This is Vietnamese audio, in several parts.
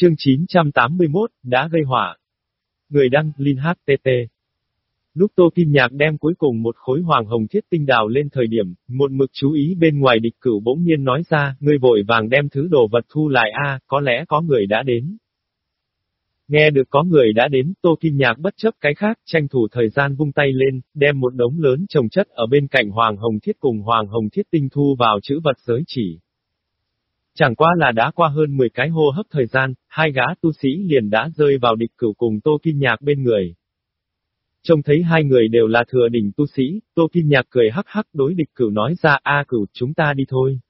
Chương 981, đã gây hỏa. Người đăng, Linh HTT. Lúc Tô Kim Nhạc đem cuối cùng một khối hoàng hồng thiết tinh đào lên thời điểm, một mực chú ý bên ngoài địch cửu bỗng nhiên nói ra, ngươi vội vàng đem thứ đồ vật thu lại a, có lẽ có người đã đến. Nghe được có người đã đến, Tô Kim Nhạc bất chấp cái khác, tranh thủ thời gian vung tay lên, đem một đống lớn trồng chất ở bên cạnh Hoàng Hồng Thiết cùng Hoàng Hồng Thiết tinh thu vào chữ vật giới chỉ. Chẳng qua là đã qua hơn 10 cái hô hấp thời gian, hai gã tu sĩ liền đã rơi vào địch cửu cùng Tô Kim Nhạc bên người. Trông thấy hai người đều là thừa đỉnh tu sĩ, Tô Kim Nhạc cười hắc hắc đối địch cửu nói ra a cửu chúng ta đi thôi.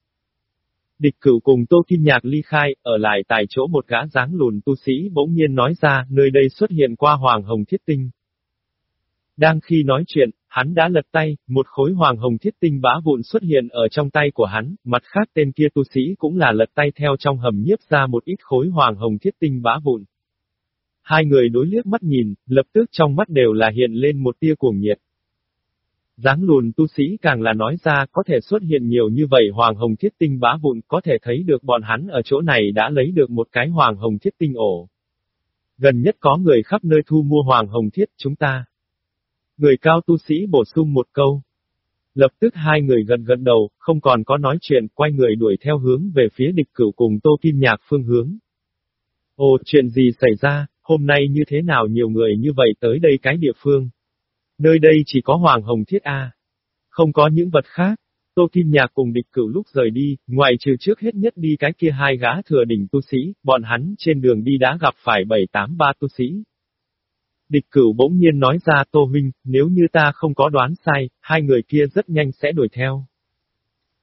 Địch cửu cùng Tô Kim Nhạc ly khai, ở lại tại chỗ một gã dáng lùn tu sĩ bỗng nhiên nói ra, nơi đây xuất hiện qua Hoàng Hồng Thiết Tinh. Đang khi nói chuyện, hắn đã lật tay, một khối Hoàng Hồng Thiết Tinh bã vụn xuất hiện ở trong tay của hắn, mặt khác tên kia tu sĩ cũng là lật tay theo trong hầm nhiếp ra một ít khối Hoàng Hồng Thiết Tinh bã vụn. Hai người đối liếc mắt nhìn, lập tức trong mắt đều là hiện lên một tia cuồng nhiệt. Dáng lùn tu sĩ càng là nói ra có thể xuất hiện nhiều như vậy hoàng hồng thiết tinh bá vụn có thể thấy được bọn hắn ở chỗ này đã lấy được một cái hoàng hồng thiết tinh ổ. Gần nhất có người khắp nơi thu mua hoàng hồng thiết chúng ta. Người cao tu sĩ bổ sung một câu. Lập tức hai người gần gần đầu, không còn có nói chuyện, quay người đuổi theo hướng về phía địch cửu cùng tô kim nhạc phương hướng. Ồ, chuyện gì xảy ra, hôm nay như thế nào nhiều người như vậy tới đây cái địa phương? Nơi đây chỉ có Hoàng Hồng Thiết A. Không có những vật khác. Tô Kim Nhạc cùng địch cửu lúc rời đi, ngoài trừ trước hết nhất đi cái kia hai gã thừa đỉnh tu sĩ, bọn hắn trên đường đi đã gặp phải bảy tám ba tu sĩ. Địch cửu bỗng nhiên nói ra Tô Huynh, nếu như ta không có đoán sai, hai người kia rất nhanh sẽ đuổi theo.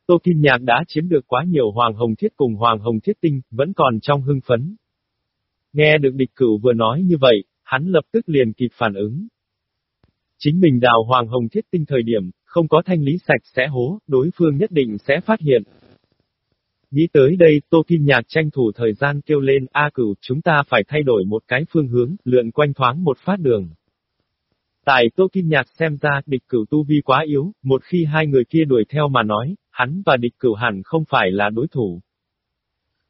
Tô Kim Nhạc đã chiếm được quá nhiều Hoàng Hồng Thiết cùng Hoàng Hồng Thiết Tinh, vẫn còn trong hưng phấn. Nghe được địch cửu vừa nói như vậy, hắn lập tức liền kịp phản ứng. Chính mình đào hoàng hồng thiết tinh thời điểm, không có thanh lý sạch sẽ hố, đối phương nhất định sẽ phát hiện. Nghĩ tới đây, Tô Kim Nhạc tranh thủ thời gian kêu lên, A cửu, chúng ta phải thay đổi một cái phương hướng, lượn quanh thoáng một phát đường. Tại Tô Kim Nhạc xem ra, địch cửu tu vi quá yếu, một khi hai người kia đuổi theo mà nói, hắn và địch cửu hẳn không phải là đối thủ.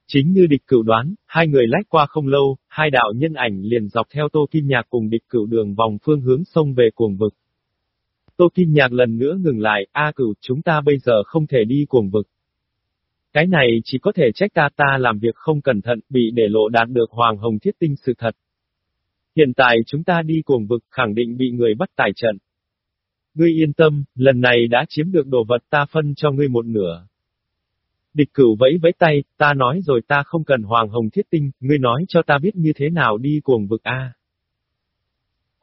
Chính như địch cửu đoán, hai người lách qua không lâu, hai đạo nhân ảnh liền dọc theo Tô Kim Nhạc cùng địch cửu đường vòng phương hướng sông về cuồng vực. Tô Kim Nhạc lần nữa ngừng lại, A cửu, chúng ta bây giờ không thể đi cuồng vực. Cái này chỉ có thể trách ta ta làm việc không cẩn thận, bị để lộ đạt được Hoàng Hồng Thiết Tinh sự thật. Hiện tại chúng ta đi cuồng vực khẳng định bị người bắt tài trận. Ngươi yên tâm, lần này đã chiếm được đồ vật ta phân cho ngươi một nửa. Địch cửu vẫy vẫy tay, ta nói rồi ta không cần hoàng hồng thiết tinh, ngươi nói cho ta biết như thế nào đi cuồng vực A.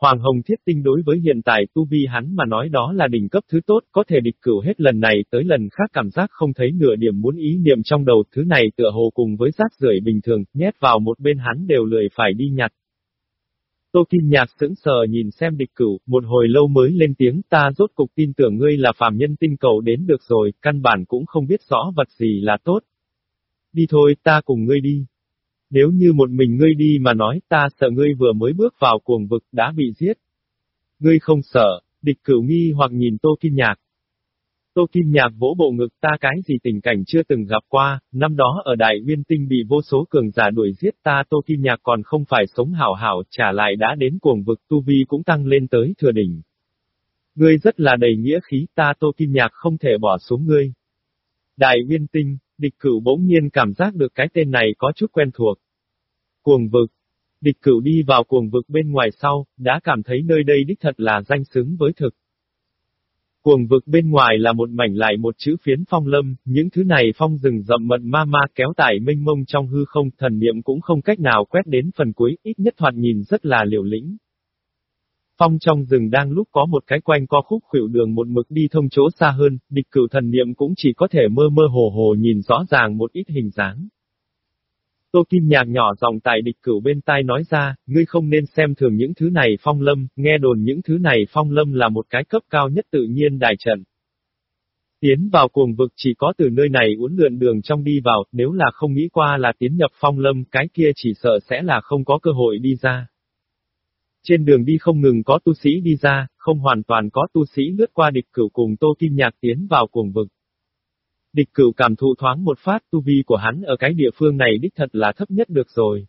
Hoàng hồng thiết tinh đối với hiện tại tu vi hắn mà nói đó là đỉnh cấp thứ tốt, có thể địch cửu hết lần này tới lần khác cảm giác không thấy nửa điểm muốn ý niệm trong đầu, thứ này tựa hồ cùng với rác rưởi bình thường, nhét vào một bên hắn đều lười phải đi nhặt. Tô Kim Nhạc sững sờ nhìn xem địch cửu, một hồi lâu mới lên tiếng ta rốt cục tin tưởng ngươi là phàm nhân tinh cầu đến được rồi, căn bản cũng không biết rõ vật gì là tốt. Đi thôi, ta cùng ngươi đi. Nếu như một mình ngươi đi mà nói ta sợ ngươi vừa mới bước vào cuồng vực đã bị giết. Ngươi không sợ, địch cửu nghi hoặc nhìn Tô Kim Nhạc, Tô Kim Nhạc vỗ bộ ngực ta cái gì tình cảnh chưa từng gặp qua, năm đó ở Đại Nguyên Tinh bị vô số cường giả đuổi giết ta Tô Kim Nhạc còn không phải sống hảo hảo, trả lại đã đến cuồng vực tu vi cũng tăng lên tới thừa đỉnh. Ngươi rất là đầy nghĩa khí ta Tô Kim Nhạc không thể bỏ xuống ngươi. Đại Nguyên Tinh, địch cửu bỗng nhiên cảm giác được cái tên này có chút quen thuộc. Cuồng vực. Địch cửu đi vào cuồng vực bên ngoài sau, đã cảm thấy nơi đây đích thật là danh xứng với thực. Cuồng vực bên ngoài là một mảnh lại một chữ phiến phong lâm, những thứ này phong rừng rậm mận ma ma kéo tải mênh mông trong hư không, thần niệm cũng không cách nào quét đến phần cuối, ít nhất thoạt nhìn rất là liều lĩnh. Phong trong rừng đang lúc có một cái quanh co khúc khuỷu đường một mực đi thông chỗ xa hơn, địch cửu thần niệm cũng chỉ có thể mơ mơ hồ hồ nhìn rõ ràng một ít hình dáng. Tô Kim Nhàn nhỏ giọng tại địch cửu bên tai nói ra, ngươi không nên xem thường những thứ này phong lâm, nghe đồn những thứ này phong lâm là một cái cấp cao nhất tự nhiên đại trận. Tiến vào cuồng vực chỉ có từ nơi này uốn lượn đường trong đi vào, nếu là không nghĩ qua là tiến nhập phong lâm, cái kia chỉ sợ sẽ là không có cơ hội đi ra. Trên đường đi không ngừng có tu sĩ đi ra, không hoàn toàn có tu sĩ lướt qua địch cửu cùng Tô Kim Nhạc tiến vào cuồng vực. Địch cửu cảm thụ thoáng một phát tu vi của hắn ở cái địa phương này đích thật là thấp nhất được rồi.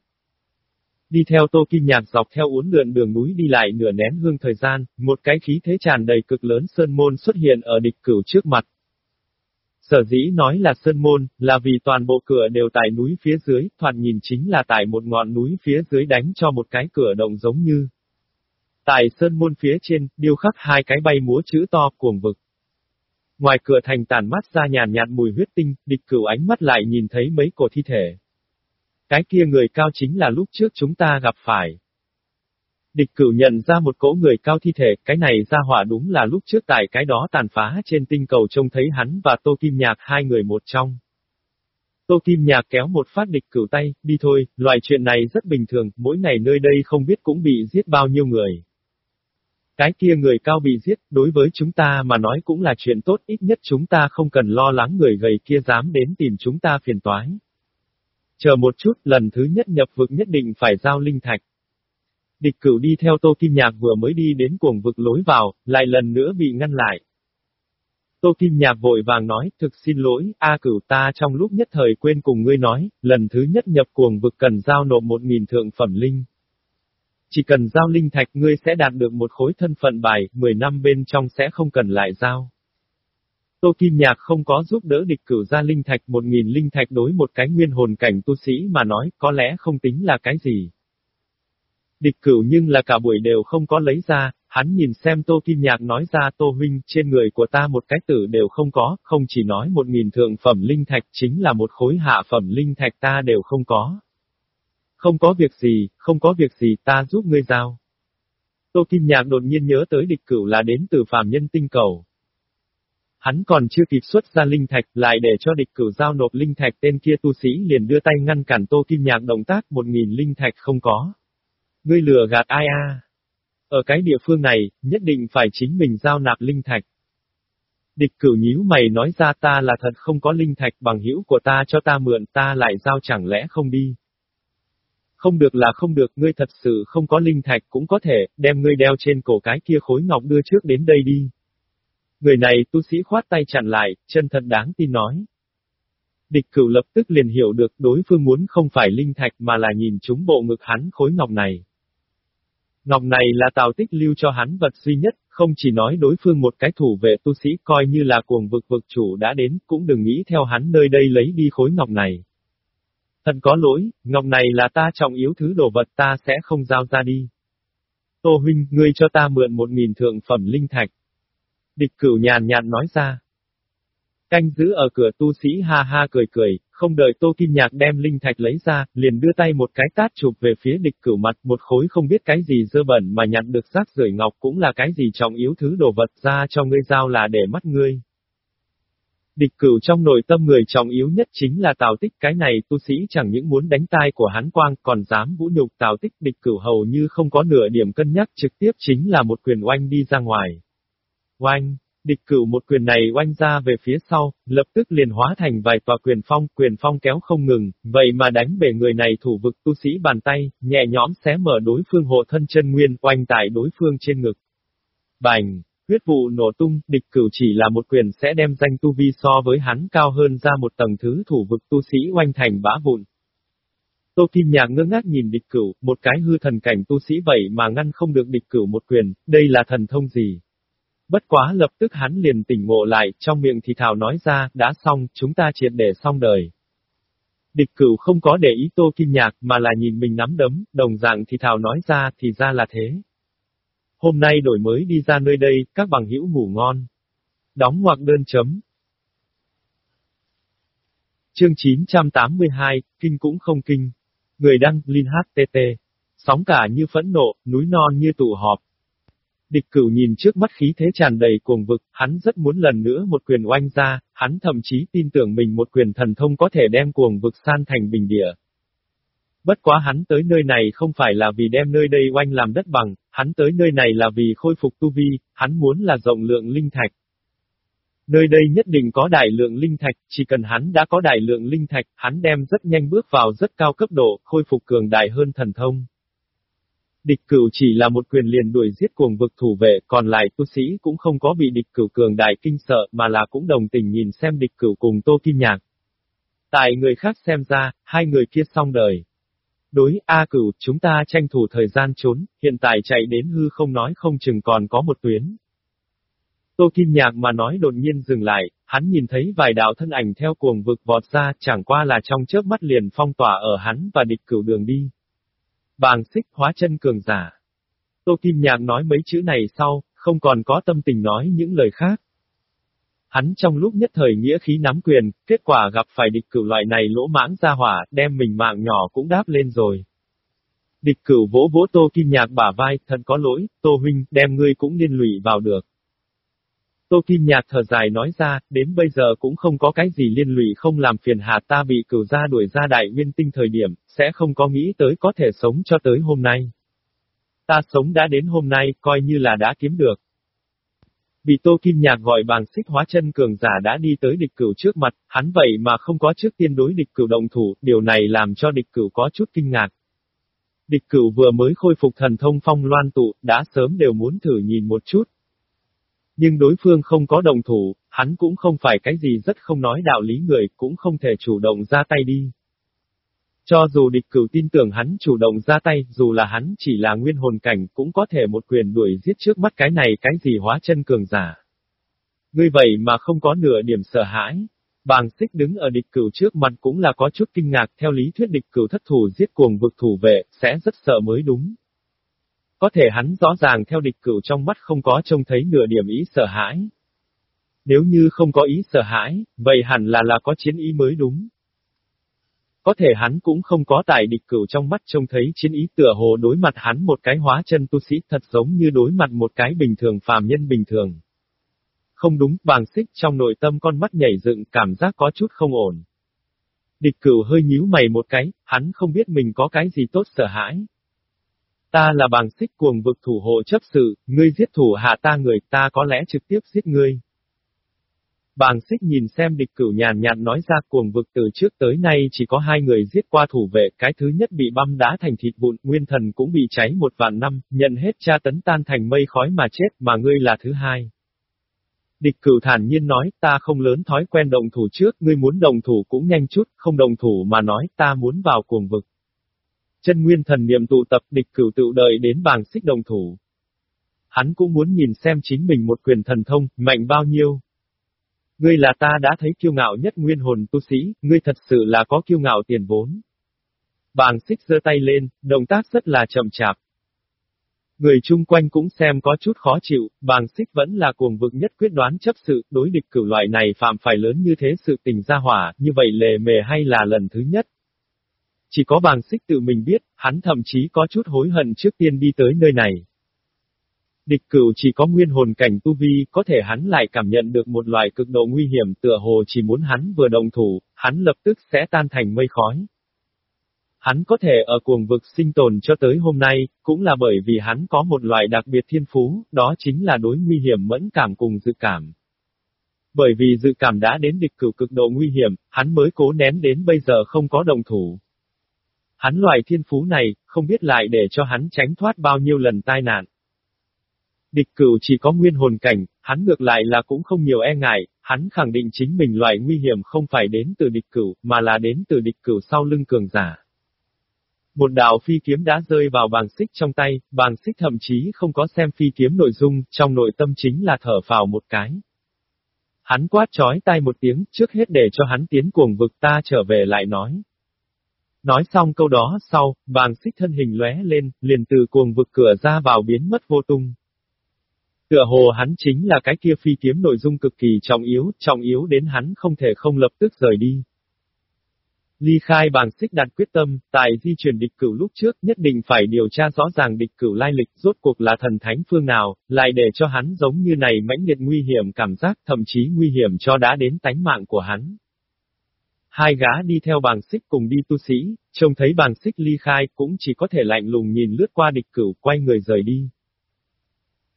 Đi theo Tô Kim Nhạc dọc theo uốn lượn đường núi đi lại nửa nén hương thời gian, một cái khí thế tràn đầy cực lớn sơn môn xuất hiện ở địch cửu trước mặt. Sở dĩ nói là sơn môn, là vì toàn bộ cửa đều tại núi phía dưới, thoạt nhìn chính là tại một ngọn núi phía dưới đánh cho một cái cửa động giống như. Tại sơn môn phía trên, điêu khắc hai cái bay múa chữ to cuồng vực. Ngoài cửa thành tàn mắt ra nhàn nhạt mùi huyết tinh, địch cửu ánh mắt lại nhìn thấy mấy cổ thi thể. Cái kia người cao chính là lúc trước chúng ta gặp phải. Địch cửu nhận ra một cỗ người cao thi thể, cái này ra hỏa đúng là lúc trước tại cái đó tàn phá trên tinh cầu trông thấy hắn và Tô Kim Nhạc hai người một trong. Tô Kim Nhạc kéo một phát địch cửu tay, đi thôi, loại chuyện này rất bình thường, mỗi ngày nơi đây không biết cũng bị giết bao nhiêu người. Cái kia người cao bị giết, đối với chúng ta mà nói cũng là chuyện tốt, ít nhất chúng ta không cần lo lắng người gầy kia dám đến tìm chúng ta phiền toái. Chờ một chút, lần thứ nhất nhập vực nhất định phải giao linh thạch. Địch cửu đi theo Tô Kim Nhạc vừa mới đi đến cuồng vực lối vào, lại lần nữa bị ngăn lại. Tô Kim Nhạc vội vàng nói, thực xin lỗi, A cửu ta trong lúc nhất thời quên cùng ngươi nói, lần thứ nhất nhập cuồng vực cần giao nộp một nghìn thượng phẩm linh. Chỉ cần giao linh thạch ngươi sẽ đạt được một khối thân phận bài, 10 năm bên trong sẽ không cần lại giao. Tô Kim Nhạc không có giúp đỡ địch cửu ra linh thạch một nghìn linh thạch đối một cái nguyên hồn cảnh tu sĩ mà nói có lẽ không tính là cái gì. Địch cửu nhưng là cả buổi đều không có lấy ra, hắn nhìn xem Tô Kim Nhạc nói ra Tô Huynh trên người của ta một cái tử đều không có, không chỉ nói một nghìn thượng phẩm linh thạch chính là một khối hạ phẩm linh thạch ta đều không có. Không có việc gì, không có việc gì ta giúp ngươi giao. Tô Kim Nhạc đột nhiên nhớ tới địch cửu là đến từ phàm nhân tinh cầu. Hắn còn chưa kịp xuất ra linh thạch, lại để cho địch cửu giao nộp linh thạch tên kia tu sĩ liền đưa tay ngăn cản Tô Kim Nhạc động tác một nghìn linh thạch không có. Ngươi lừa gạt ai a? Ở cái địa phương này, nhất định phải chính mình giao nạp linh thạch. Địch cửu nhíu mày nói ra ta là thật không có linh thạch bằng hữu của ta cho ta mượn ta lại giao chẳng lẽ không đi. Không được là không được, ngươi thật sự không có linh thạch cũng có thể, đem ngươi đeo trên cổ cái kia khối ngọc đưa trước đến đây đi. Người này tu sĩ khoát tay chặn lại, chân thật đáng tin nói. Địch cửu lập tức liền hiểu được đối phương muốn không phải linh thạch mà là nhìn chúng bộ ngực hắn khối ngọc này. Ngọc này là tào tích lưu cho hắn vật duy nhất, không chỉ nói đối phương một cái thủ vệ tu sĩ coi như là cuồng vực vực chủ đã đến, cũng đừng nghĩ theo hắn nơi đây lấy đi khối ngọc này. Thật có lỗi, ngọc này là ta trọng yếu thứ đồ vật ta sẽ không giao ra đi. Tô huynh, ngươi cho ta mượn một nghìn thượng phẩm linh thạch. Địch cửu nhàn nhạt nói ra. Canh giữ ở cửa tu sĩ ha ha cười cười, không đợi Tô Kim Nhạc đem linh thạch lấy ra, liền đưa tay một cái tát chụp về phía địch cửu mặt, một khối không biết cái gì dơ bẩn mà nhặt được rác rưởi ngọc cũng là cái gì trọng yếu thứ đồ vật ra cho ngươi giao là để mắt ngươi. Địch cửu trong nội tâm người trọng yếu nhất chính là Tào Tích cái này tu sĩ chẳng những muốn đánh tai của hán quang còn dám vũ nhục Tào Tích địch cửu hầu như không có nửa điểm cân nhắc trực tiếp chính là một quyền oanh đi ra ngoài. Oanh, địch cửu một quyền này oanh ra về phía sau, lập tức liền hóa thành vài tòa quyền phong, quyền phong kéo không ngừng, vậy mà đánh bể người này thủ vực tu sĩ bàn tay, nhẹ nhõm xé mở đối phương hộ thân chân nguyên, oanh tại đối phương trên ngực. Bành, huyết vụ nổ tung, địch cửu chỉ là một quyền sẽ đem danh tu vi so với hắn cao hơn ra một tầng thứ thủ vực tu sĩ oanh thành bã vụn. Tô Kim Nhạc ngơ ngác nhìn địch cửu, một cái hư thần cảnh tu sĩ vậy mà ngăn không được địch cửu một quyền, đây là thần thông gì? Bất quá lập tức hắn liền tỉnh ngộ lại, trong miệng thì thảo nói ra, đã xong, chúng ta triệt để xong đời. Địch cửu không có để ý Tô Kim Nhạc mà là nhìn mình nắm đấm, đồng dạng thì thảo nói ra thì ra là thế. Hôm nay đổi mới đi ra nơi đây, các bằng hữu ngủ ngon. Đóng ngoặc đơn chấm. Chương 982, Kinh cũng không kinh. Người đăng, Linh HTT. Sóng cả như phẫn nộ, núi non như tụ họp. Địch cửu nhìn trước mắt khí thế tràn đầy cuồng vực, hắn rất muốn lần nữa một quyền oanh ra, hắn thậm chí tin tưởng mình một quyền thần thông có thể đem cuồng vực san thành bình địa. Bất quá hắn tới nơi này không phải là vì đem nơi đây oanh làm đất bằng, hắn tới nơi này là vì khôi phục tu vi, hắn muốn là rộng lượng linh thạch. Nơi đây nhất định có đại lượng linh thạch, chỉ cần hắn đã có đại lượng linh thạch, hắn đem rất nhanh bước vào rất cao cấp độ, khôi phục cường đại hơn thần thông. Địch cửu chỉ là một quyền liền đuổi giết cuồng vực thủ vệ, còn lại tu sĩ cũng không có bị địch cửu cường đại kinh sợ mà là cũng đồng tình nhìn xem địch cửu cùng Tô Kim Nhạc. Tại người khác xem ra, hai người kia xong đời. Đối A cửu, chúng ta tranh thủ thời gian trốn, hiện tại chạy đến hư không nói không chừng còn có một tuyến. Tô Kim Nhạc mà nói đột nhiên dừng lại, hắn nhìn thấy vài đạo thân ảnh theo cuồng vực vọt ra, chẳng qua là trong chớp mắt liền phong tỏa ở hắn và địch cửu đường đi. Bàng xích hóa chân cường giả. Tô Kim Nhạc nói mấy chữ này sau, không còn có tâm tình nói những lời khác. Hắn trong lúc nhất thời nghĩa khí nắm quyền, kết quả gặp phải địch cửu loại này lỗ mãng ra hỏa, đem mình mạng nhỏ cũng đáp lên rồi. Địch cửu vỗ vỗ Tô Kim Nhạc bả vai, thật có lỗi, Tô Huynh, đem ngươi cũng liên lụy vào được. Tô Kim Nhạc thở dài nói ra, đến bây giờ cũng không có cái gì liên lụy không làm phiền hà ta bị cửu ra đuổi ra đại nguyên tinh thời điểm, sẽ không có nghĩ tới có thể sống cho tới hôm nay. Ta sống đã đến hôm nay, coi như là đã kiếm được. Bị Tô Kim Nhạc gọi bằng xích hóa chân cường giả đã đi tới địch cửu trước mặt, hắn vậy mà không có trước tiên đối địch cửu động thủ, điều này làm cho địch cửu có chút kinh ngạc. Địch cửu vừa mới khôi phục thần thông phong loan tụ, đã sớm đều muốn thử nhìn một chút, nhưng đối phương không có đồng thủ, hắn cũng không phải cái gì rất không nói đạo lý người, cũng không thể chủ động ra tay đi. Cho dù địch cửu tin tưởng hắn chủ động ra tay, dù là hắn chỉ là nguyên hồn cảnh, cũng có thể một quyền đuổi giết trước mắt cái này cái gì hóa chân cường giả. Ngươi vậy mà không có nửa điểm sợ hãi. Bàng xích đứng ở địch cửu trước mặt cũng là có chút kinh ngạc theo lý thuyết địch cửu thất thủ giết cuồng vực thủ vệ, sẽ rất sợ mới đúng. Có thể hắn rõ ràng theo địch cửu trong mắt không có trông thấy nửa điểm ý sợ hãi. Nếu như không có ý sợ hãi, vậy hẳn là là có chiến ý mới đúng. Có thể hắn cũng không có tại địch cửu trong mắt trông thấy chiến ý tựa hồ đối mặt hắn một cái hóa chân tu sĩ thật giống như đối mặt một cái bình thường phàm nhân bình thường. Không đúng, bàng xích trong nội tâm con mắt nhảy dựng cảm giác có chút không ổn. Địch cửu hơi nhíu mày một cái, hắn không biết mình có cái gì tốt sợ hãi. Ta là bàng xích cuồng vực thủ hộ chấp sự, ngươi giết thủ hạ ta người, ta có lẽ trực tiếp giết ngươi. Bàng xích nhìn xem địch cửu nhàn nhạt nói ra cuồng vực từ trước tới nay chỉ có hai người giết qua thủ vệ, cái thứ nhất bị băm đá thành thịt vụn, nguyên thần cũng bị cháy một vạn năm, nhận hết tra tấn tan thành mây khói mà chết, mà ngươi là thứ hai. Địch cửu thản nhiên nói, ta không lớn thói quen đồng thủ trước, ngươi muốn đồng thủ cũng nhanh chút, không đồng thủ mà nói, ta muốn vào cuồng vực. Chân nguyên thần niệm tụ tập địch cửu tự đợi đến bàng xích đồng thủ. Hắn cũng muốn nhìn xem chính mình một quyền thần thông, mạnh bao nhiêu. Ngươi là ta đã thấy kiêu ngạo nhất nguyên hồn tu sĩ, ngươi thật sự là có kiêu ngạo tiền vốn. Bàng xích giơ tay lên, động tác rất là chậm chạp. Người chung quanh cũng xem có chút khó chịu, bàng xích vẫn là cuồng vực nhất quyết đoán chấp sự, đối địch cửu loại này phạm phải lớn như thế sự tình ra hỏa, như vậy lề mề hay là lần thứ nhất. Chỉ có bàng xích tự mình biết, hắn thậm chí có chút hối hận trước tiên đi tới nơi này. Địch cửu chỉ có nguyên hồn cảnh tu vi, có thể hắn lại cảm nhận được một loại cực độ nguy hiểm tựa hồ chỉ muốn hắn vừa đồng thủ, hắn lập tức sẽ tan thành mây khói. Hắn có thể ở cuồng vực sinh tồn cho tới hôm nay, cũng là bởi vì hắn có một loại đặc biệt thiên phú, đó chính là đối nguy hiểm mẫn cảm cùng dự cảm. Bởi vì dự cảm đã đến địch cửu cực độ nguy hiểm, hắn mới cố nén đến bây giờ không có đồng thủ. Hắn loại thiên phú này, không biết lại để cho hắn tránh thoát bao nhiêu lần tai nạn. Địch cửu chỉ có nguyên hồn cảnh, hắn ngược lại là cũng không nhiều e ngại, hắn khẳng định chính mình loại nguy hiểm không phải đến từ địch cửu, mà là đến từ địch cửu sau lưng cường giả. Một đạo phi kiếm đã rơi vào bàng xích trong tay, bàng xích thậm chí không có xem phi kiếm nội dung, trong nội tâm chính là thở vào một cái. Hắn quát chói tay một tiếng, trước hết để cho hắn tiến cuồng vực ta trở về lại nói. Nói xong câu đó sau, bàng xích thân hình lóe lên, liền từ cuồng vực cửa ra vào biến mất vô tung. Tựa hồ hắn chính là cái kia phi kiếm nội dung cực kỳ trọng yếu, trọng yếu đến hắn không thể không lập tức rời đi. Ly khai bàng xích đặt quyết tâm, tại di chuyển địch cửu lúc trước nhất định phải điều tra rõ ràng địch cửu lai lịch rốt cuộc là thần thánh phương nào, lại để cho hắn giống như này mãnh liệt nguy hiểm cảm giác thậm chí nguy hiểm cho đã đến tánh mạng của hắn. Hai gã đi theo bàng xích cùng đi tu sĩ, trông thấy bàng xích ly khai cũng chỉ có thể lạnh lùng nhìn lướt qua địch cửu quay người rời đi.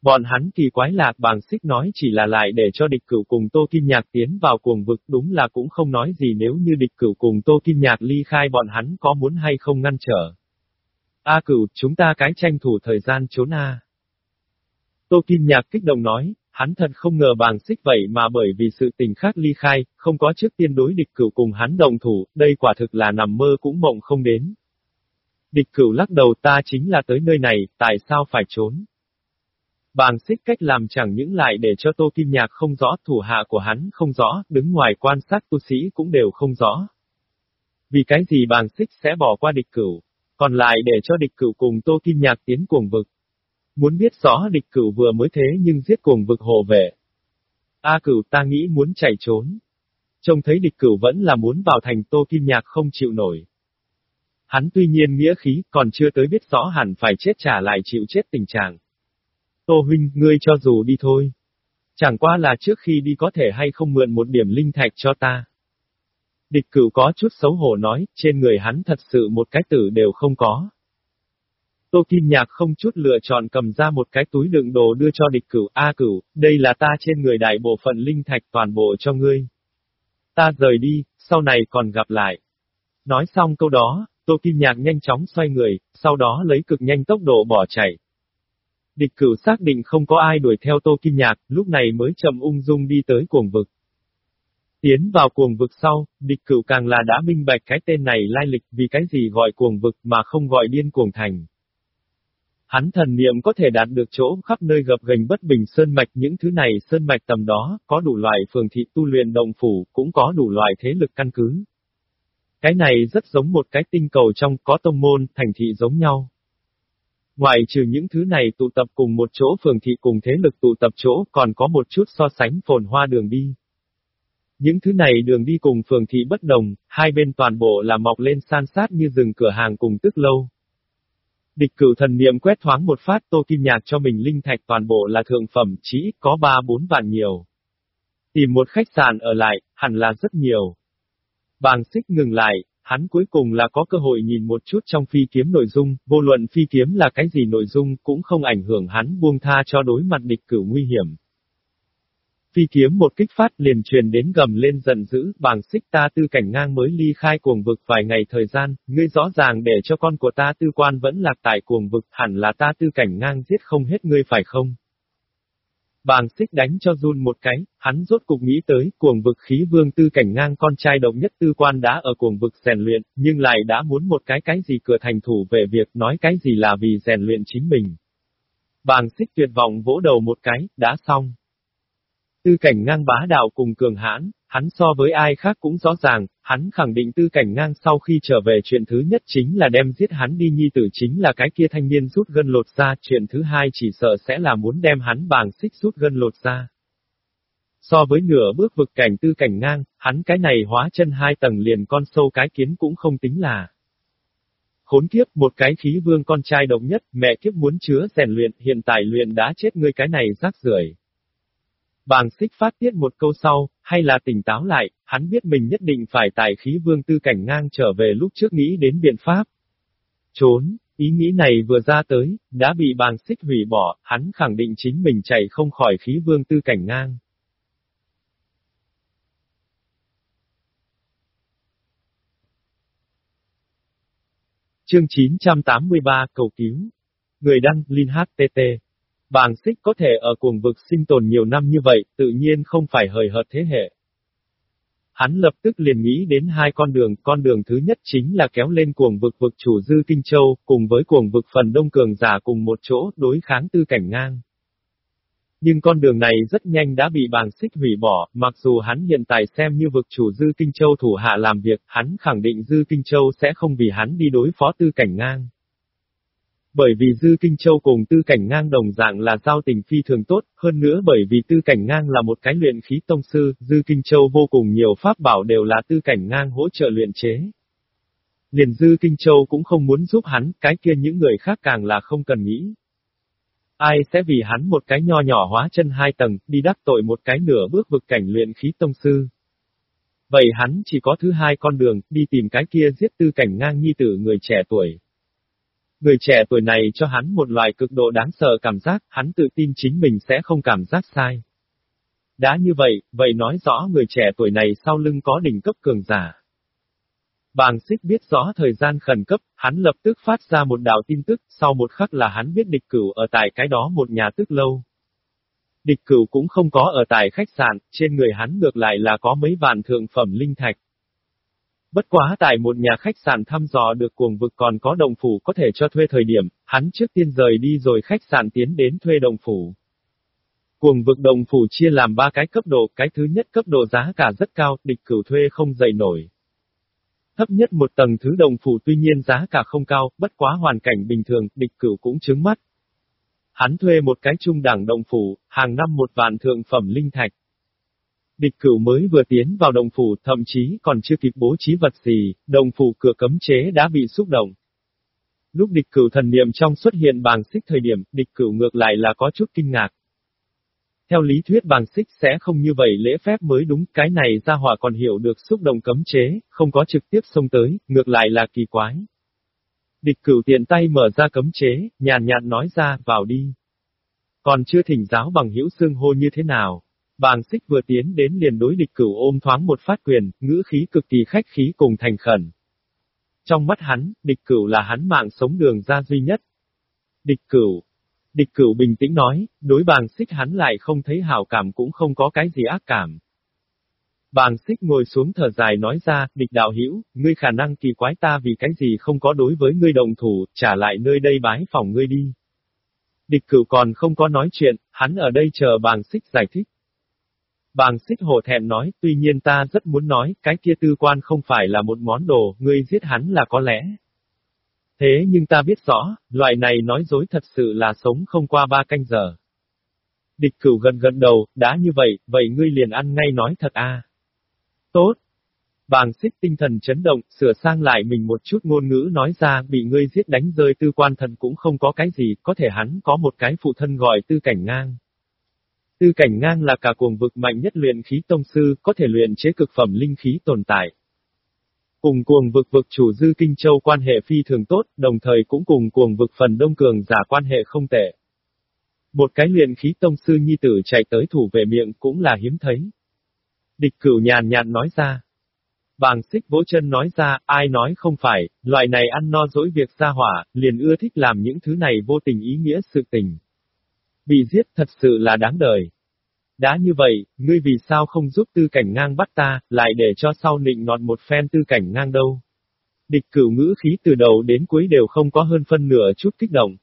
Bọn hắn kỳ quái lạc bàng xích nói chỉ là lại để cho địch cửu cùng Tô Kim Nhạc tiến vào cuồng vực đúng là cũng không nói gì nếu như địch cửu cùng Tô Kim Nhạc ly khai bọn hắn có muốn hay không ngăn trở. A cửu, chúng ta cái tranh thủ thời gian trốn A. Tô Kim Nhạc kích động nói, Hắn thật không ngờ bàng xích vậy mà bởi vì sự tình khác ly khai, không có trước tiên đối địch cửu cùng hắn đồng thủ, đây quả thực là nằm mơ cũng mộng không đến. Địch cửu lắc đầu ta chính là tới nơi này, tại sao phải trốn? Bàng xích cách làm chẳng những lại để cho Tô Kim Nhạc không rõ, thủ hạ của hắn không rõ, đứng ngoài quan sát tu sĩ cũng đều không rõ. Vì cái gì bàng xích sẽ bỏ qua địch cửu, còn lại để cho địch cửu cùng Tô Kim Nhạc tiến cuồng vực. Muốn biết rõ địch cửu vừa mới thế nhưng giết cuồng vực hộ vệ. A cửu ta nghĩ muốn chạy trốn. Trông thấy địch cửu vẫn là muốn vào thành Tô Kim Nhạc không chịu nổi. Hắn tuy nhiên nghĩa khí, còn chưa tới biết rõ hẳn phải chết trả lại chịu chết tình trạng. Tô huynh, ngươi cho dù đi thôi. Chẳng qua là trước khi đi có thể hay không mượn một điểm linh thạch cho ta. Địch cửu có chút xấu hổ nói, trên người hắn thật sự một cái tử đều không có. Tô Kim Nhạc không chút lựa chọn cầm ra một cái túi đựng đồ đưa cho địch cửu, A cửu, đây là ta trên người đại bộ phận linh thạch toàn bộ cho ngươi. Ta rời đi, sau này còn gặp lại. Nói xong câu đó, Tô Kim Nhạc nhanh chóng xoay người, sau đó lấy cực nhanh tốc độ bỏ chạy. Địch cửu xác định không có ai đuổi theo Tô Kim Nhạc, lúc này mới chậm ung dung đi tới cuồng vực. Tiến vào cuồng vực sau, địch cửu càng là đã minh bạch cái tên này lai lịch vì cái gì gọi cuồng vực mà không gọi điên cuồng thành. Hắn thần niệm có thể đạt được chỗ khắp nơi gập gành bất bình sơn mạch những thứ này sơn mạch tầm đó, có đủ loại phường thị tu luyện động phủ, cũng có đủ loại thế lực căn cứ. Cái này rất giống một cái tinh cầu trong có tông môn, thành thị giống nhau. Ngoài trừ những thứ này tụ tập cùng một chỗ phường thị cùng thế lực tụ tập chỗ còn có một chút so sánh phồn hoa đường đi. Những thứ này đường đi cùng phường thị bất đồng, hai bên toàn bộ là mọc lên san sát như rừng cửa hàng cùng tức lâu. Địch cửu thần niệm quét thoáng một phát tô kim nhạc cho mình linh thạch toàn bộ là thượng phẩm chỉ có ba bốn vạn nhiều. Tìm một khách sạn ở lại, hẳn là rất nhiều. Bàng xích ngừng lại, hắn cuối cùng là có cơ hội nhìn một chút trong phi kiếm nội dung, vô luận phi kiếm là cái gì nội dung cũng không ảnh hưởng hắn buông tha cho đối mặt địch cửu nguy hiểm. Phi kiếm một kích phát liền truyền đến gầm lên giận dữ, bàng xích ta tư cảnh ngang mới ly khai cuồng vực vài ngày thời gian, ngươi rõ ràng để cho con của ta tư quan vẫn lạc tại cuồng vực, hẳn là ta tư cảnh ngang giết không hết ngươi phải không? Bàng xích đánh cho run một cái, hắn rốt cục nghĩ tới, cuồng vực khí vương tư cảnh ngang con trai độc nhất tư quan đã ở cuồng vực rèn luyện, nhưng lại đã muốn một cái cái gì cửa thành thủ về việc nói cái gì là vì rèn luyện chính mình. Bàng xích tuyệt vọng vỗ đầu một cái, đã xong. Tư cảnh ngang bá đạo cùng cường hãn, hắn so với ai khác cũng rõ ràng, hắn khẳng định tư cảnh ngang sau khi trở về chuyện thứ nhất chính là đem giết hắn đi nhi tử chính là cái kia thanh niên rút gân lột ra, chuyện thứ hai chỉ sợ sẽ là muốn đem hắn bàng xích rút gân lột ra. So với nửa bước vực cảnh tư cảnh ngang, hắn cái này hóa chân hai tầng liền con sâu cái kiến cũng không tính là. Khốn kiếp, một cái khí vương con trai độc nhất, mẹ kiếp muốn chứa rèn luyện, hiện tại luyện đã chết ngươi cái này rác rưởi. Bàng xích phát tiết một câu sau, hay là tỉnh táo lại, hắn biết mình nhất định phải tài khí vương tư cảnh ngang trở về lúc trước nghĩ đến biện pháp. Trốn, ý nghĩ này vừa ra tới, đã bị bàng xích hủy bỏ, hắn khẳng định chính mình chạy không khỏi khí vương tư cảnh ngang. Chương 983 Cầu cứu Người đăng, Linh HTT Bàng xích có thể ở cuồng vực sinh tồn nhiều năm như vậy, tự nhiên không phải hời hợt thế hệ. Hắn lập tức liền nghĩ đến hai con đường, con đường thứ nhất chính là kéo lên cuồng vực vực chủ dư Kinh Châu, cùng với cuồng vực phần đông cường giả cùng một chỗ, đối kháng tư cảnh ngang. Nhưng con đường này rất nhanh đã bị bàng xích hủy bỏ, mặc dù hắn hiện tại xem như vực chủ Dư Kinh Châu thủ hạ làm việc, hắn khẳng định Dư Kinh Châu sẽ không vì hắn đi đối phó tư cảnh ngang. Bởi vì Dư Kinh Châu cùng Tư Cảnh Ngang đồng dạng là giao tình phi thường tốt, hơn nữa bởi vì Tư Cảnh Ngang là một cái luyện khí tông sư, Dư Kinh Châu vô cùng nhiều pháp bảo đều là Tư Cảnh Ngang hỗ trợ luyện chế. Liền Dư Kinh Châu cũng không muốn giúp hắn, cái kia những người khác càng là không cần nghĩ. Ai sẽ vì hắn một cái nho nhỏ hóa chân hai tầng, đi đắc tội một cái nửa bước vực cảnh luyện khí tông sư. Vậy hắn chỉ có thứ hai con đường, đi tìm cái kia giết tư cảnh ngang nhi tử người trẻ tuổi. Người trẻ tuổi này cho hắn một loại cực độ đáng sợ cảm giác, hắn tự tin chính mình sẽ không cảm giác sai. Đã như vậy, vậy nói rõ người trẻ tuổi này sau lưng có đỉnh cấp cường giả. Bàng xích biết rõ thời gian khẩn cấp, hắn lập tức phát ra một đạo tin tức, sau một khắc là hắn biết địch cửu ở tại cái đó một nhà tức lâu. Địch cửu cũng không có ở tại khách sạn, trên người hắn ngược lại là có mấy vạn thượng phẩm linh thạch. Bất quá tại một nhà khách sạn thăm dò được cuồng vực còn có đồng phủ có thể cho thuê thời điểm, hắn trước tiên rời đi rồi khách sạn tiến đến thuê đồng phủ. Cuồng vực đồng phủ chia làm ba cái cấp độ, cái thứ nhất cấp độ giá cả rất cao, địch cửu thuê không dậy nổi. Thấp nhất một tầng thứ đồng phủ tuy nhiên giá cả không cao, bất quá hoàn cảnh bình thường, địch cửu cũng chứng mắt. Hắn thuê một cái trung đẳng đồng phủ, hàng năm một vạn thượng phẩm linh thạch. Địch cửu mới vừa tiến vào đồng phủ, thậm chí còn chưa kịp bố trí vật gì, đồng phủ cửa cấm chế đã bị xúc động. Lúc địch cửu thần niệm trong xuất hiện bàng xích thời điểm, địch cửu ngược lại là có chút kinh ngạc. Theo lý thuyết bàng xích sẽ không như vậy lễ phép mới đúng, cái này ra hỏa còn hiểu được xúc động cấm chế, không có trực tiếp xông tới, ngược lại là kỳ quái. Địch cửu tiện tay mở ra cấm chế, nhàn nhạt nói ra, vào đi. Còn chưa thỉnh giáo bằng hữu xương hô như thế nào. Bàng xích vừa tiến đến liền đối địch cửu ôm thoáng một phát quyền, ngữ khí cực kỳ khách khí cùng thành khẩn. Trong mắt hắn, địch cửu là hắn mạng sống đường ra duy nhất. Địch cửu. Địch cửu bình tĩnh nói, đối bàng xích hắn lại không thấy hảo cảm cũng không có cái gì ác cảm. Bàng xích ngồi xuống thở dài nói ra, địch đạo hữu ngươi khả năng kỳ quái ta vì cái gì không có đối với ngươi đồng thủ, trả lại nơi đây bái phòng ngươi đi. Địch cửu còn không có nói chuyện, hắn ở đây chờ bàng xích giải thích. Bàng xích hổ thẹn nói, tuy nhiên ta rất muốn nói, cái kia tư quan không phải là một món đồ, ngươi giết hắn là có lẽ. Thế nhưng ta biết rõ, loại này nói dối thật sự là sống không qua ba canh giờ. Địch cửu gần gần đầu, đã như vậy, vậy ngươi liền ăn ngay nói thật a. Tốt. Bàng xích tinh thần chấn động, sửa sang lại mình một chút ngôn ngữ nói ra, bị ngươi giết đánh rơi tư quan thần cũng không có cái gì, có thể hắn có một cái phụ thân gọi tư cảnh ngang. Tư cảnh ngang là cả cuồng vực mạnh nhất luyện khí tông sư, có thể luyện chế cực phẩm linh khí tồn tại. Cùng cuồng vực vực chủ dư kinh châu quan hệ phi thường tốt, đồng thời cũng cùng cuồng vực phần đông cường giả quan hệ không tệ. Một cái luyện khí tông sư nhi tử chạy tới thủ về miệng cũng là hiếm thấy. Địch cửu nhàn nhạt nói ra. Bàng xích vỗ chân nói ra, ai nói không phải, loại này ăn no dỗi việc ra hỏa, liền ưa thích làm những thứ này vô tình ý nghĩa sự tình. Bị giết thật sự là đáng đời. Đã như vậy, ngươi vì sao không giúp tư cảnh ngang bắt ta, lại để cho sau nịnh nọt một phen tư cảnh ngang đâu? Địch cửu ngữ khí từ đầu đến cuối đều không có hơn phân nửa chút kích động.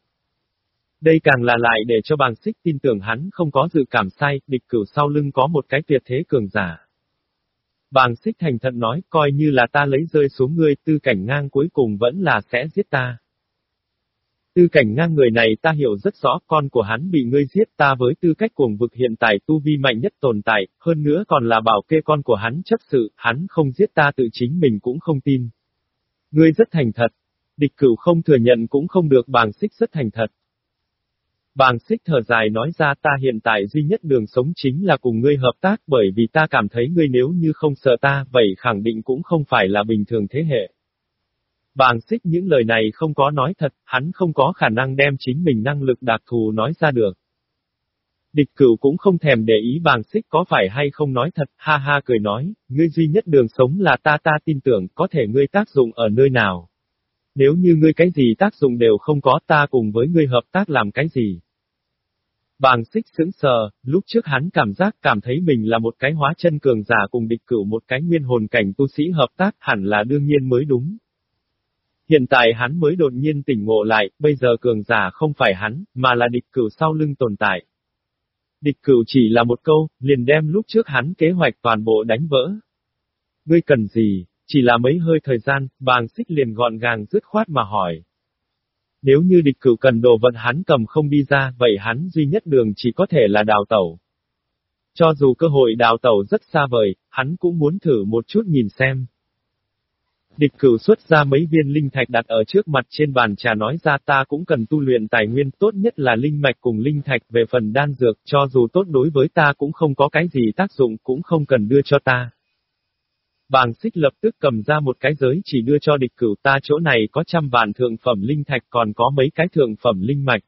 Đây càng là lại để cho bàng xích tin tưởng hắn không có dự cảm sai, địch cửu sau lưng có một cái tuyệt thế cường giả. Bàng xích thành thật nói, coi như là ta lấy rơi xuống ngươi, tư cảnh ngang cuối cùng vẫn là sẽ giết ta. Tư cảnh ngang người này ta hiểu rất rõ, con của hắn bị ngươi giết ta với tư cách cuồng vực hiện tại tu vi mạnh nhất tồn tại, hơn nữa còn là bảo kê con của hắn chấp sự, hắn không giết ta tự chính mình cũng không tin. Ngươi rất thành thật. Địch cửu không thừa nhận cũng không được bàng xích rất thành thật. Bàng xích thở dài nói ra ta hiện tại duy nhất đường sống chính là cùng ngươi hợp tác bởi vì ta cảm thấy ngươi nếu như không sợ ta, vậy khẳng định cũng không phải là bình thường thế hệ. Bàng xích những lời này không có nói thật, hắn không có khả năng đem chính mình năng lực đặc thù nói ra được. Địch cửu cũng không thèm để ý bàng xích có phải hay không nói thật, ha ha cười nói, ngươi duy nhất đường sống là ta ta tin tưởng có thể ngươi tác dụng ở nơi nào. Nếu như ngươi cái gì tác dụng đều không có ta cùng với ngươi hợp tác làm cái gì. Bàng xích sững sờ, lúc trước hắn cảm giác cảm thấy mình là một cái hóa chân cường giả cùng địch cửu một cái nguyên hồn cảnh tu sĩ hợp tác hẳn là đương nhiên mới đúng. Hiện tại hắn mới đột nhiên tỉnh ngộ lại, bây giờ cường giả không phải hắn, mà là địch cửu sau lưng tồn tại. Địch cửu chỉ là một câu, liền đem lúc trước hắn kế hoạch toàn bộ đánh vỡ. Ngươi cần gì, chỉ là mấy hơi thời gian, bàng xích liền gọn gàng dứt khoát mà hỏi. Nếu như địch cửu cần đồ vật hắn cầm không đi ra, vậy hắn duy nhất đường chỉ có thể là đào tẩu. Cho dù cơ hội đào tẩu rất xa vời, hắn cũng muốn thử một chút nhìn xem. Địch cửu xuất ra mấy viên linh thạch đặt ở trước mặt trên bàn trà nói ra ta cũng cần tu luyện tài nguyên tốt nhất là linh mạch cùng linh thạch về phần đan dược cho dù tốt đối với ta cũng không có cái gì tác dụng cũng không cần đưa cho ta. Bàng xích lập tức cầm ra một cái giới chỉ đưa cho địch cửu ta chỗ này có trăm vạn thượng phẩm linh thạch còn có mấy cái thượng phẩm linh mạch.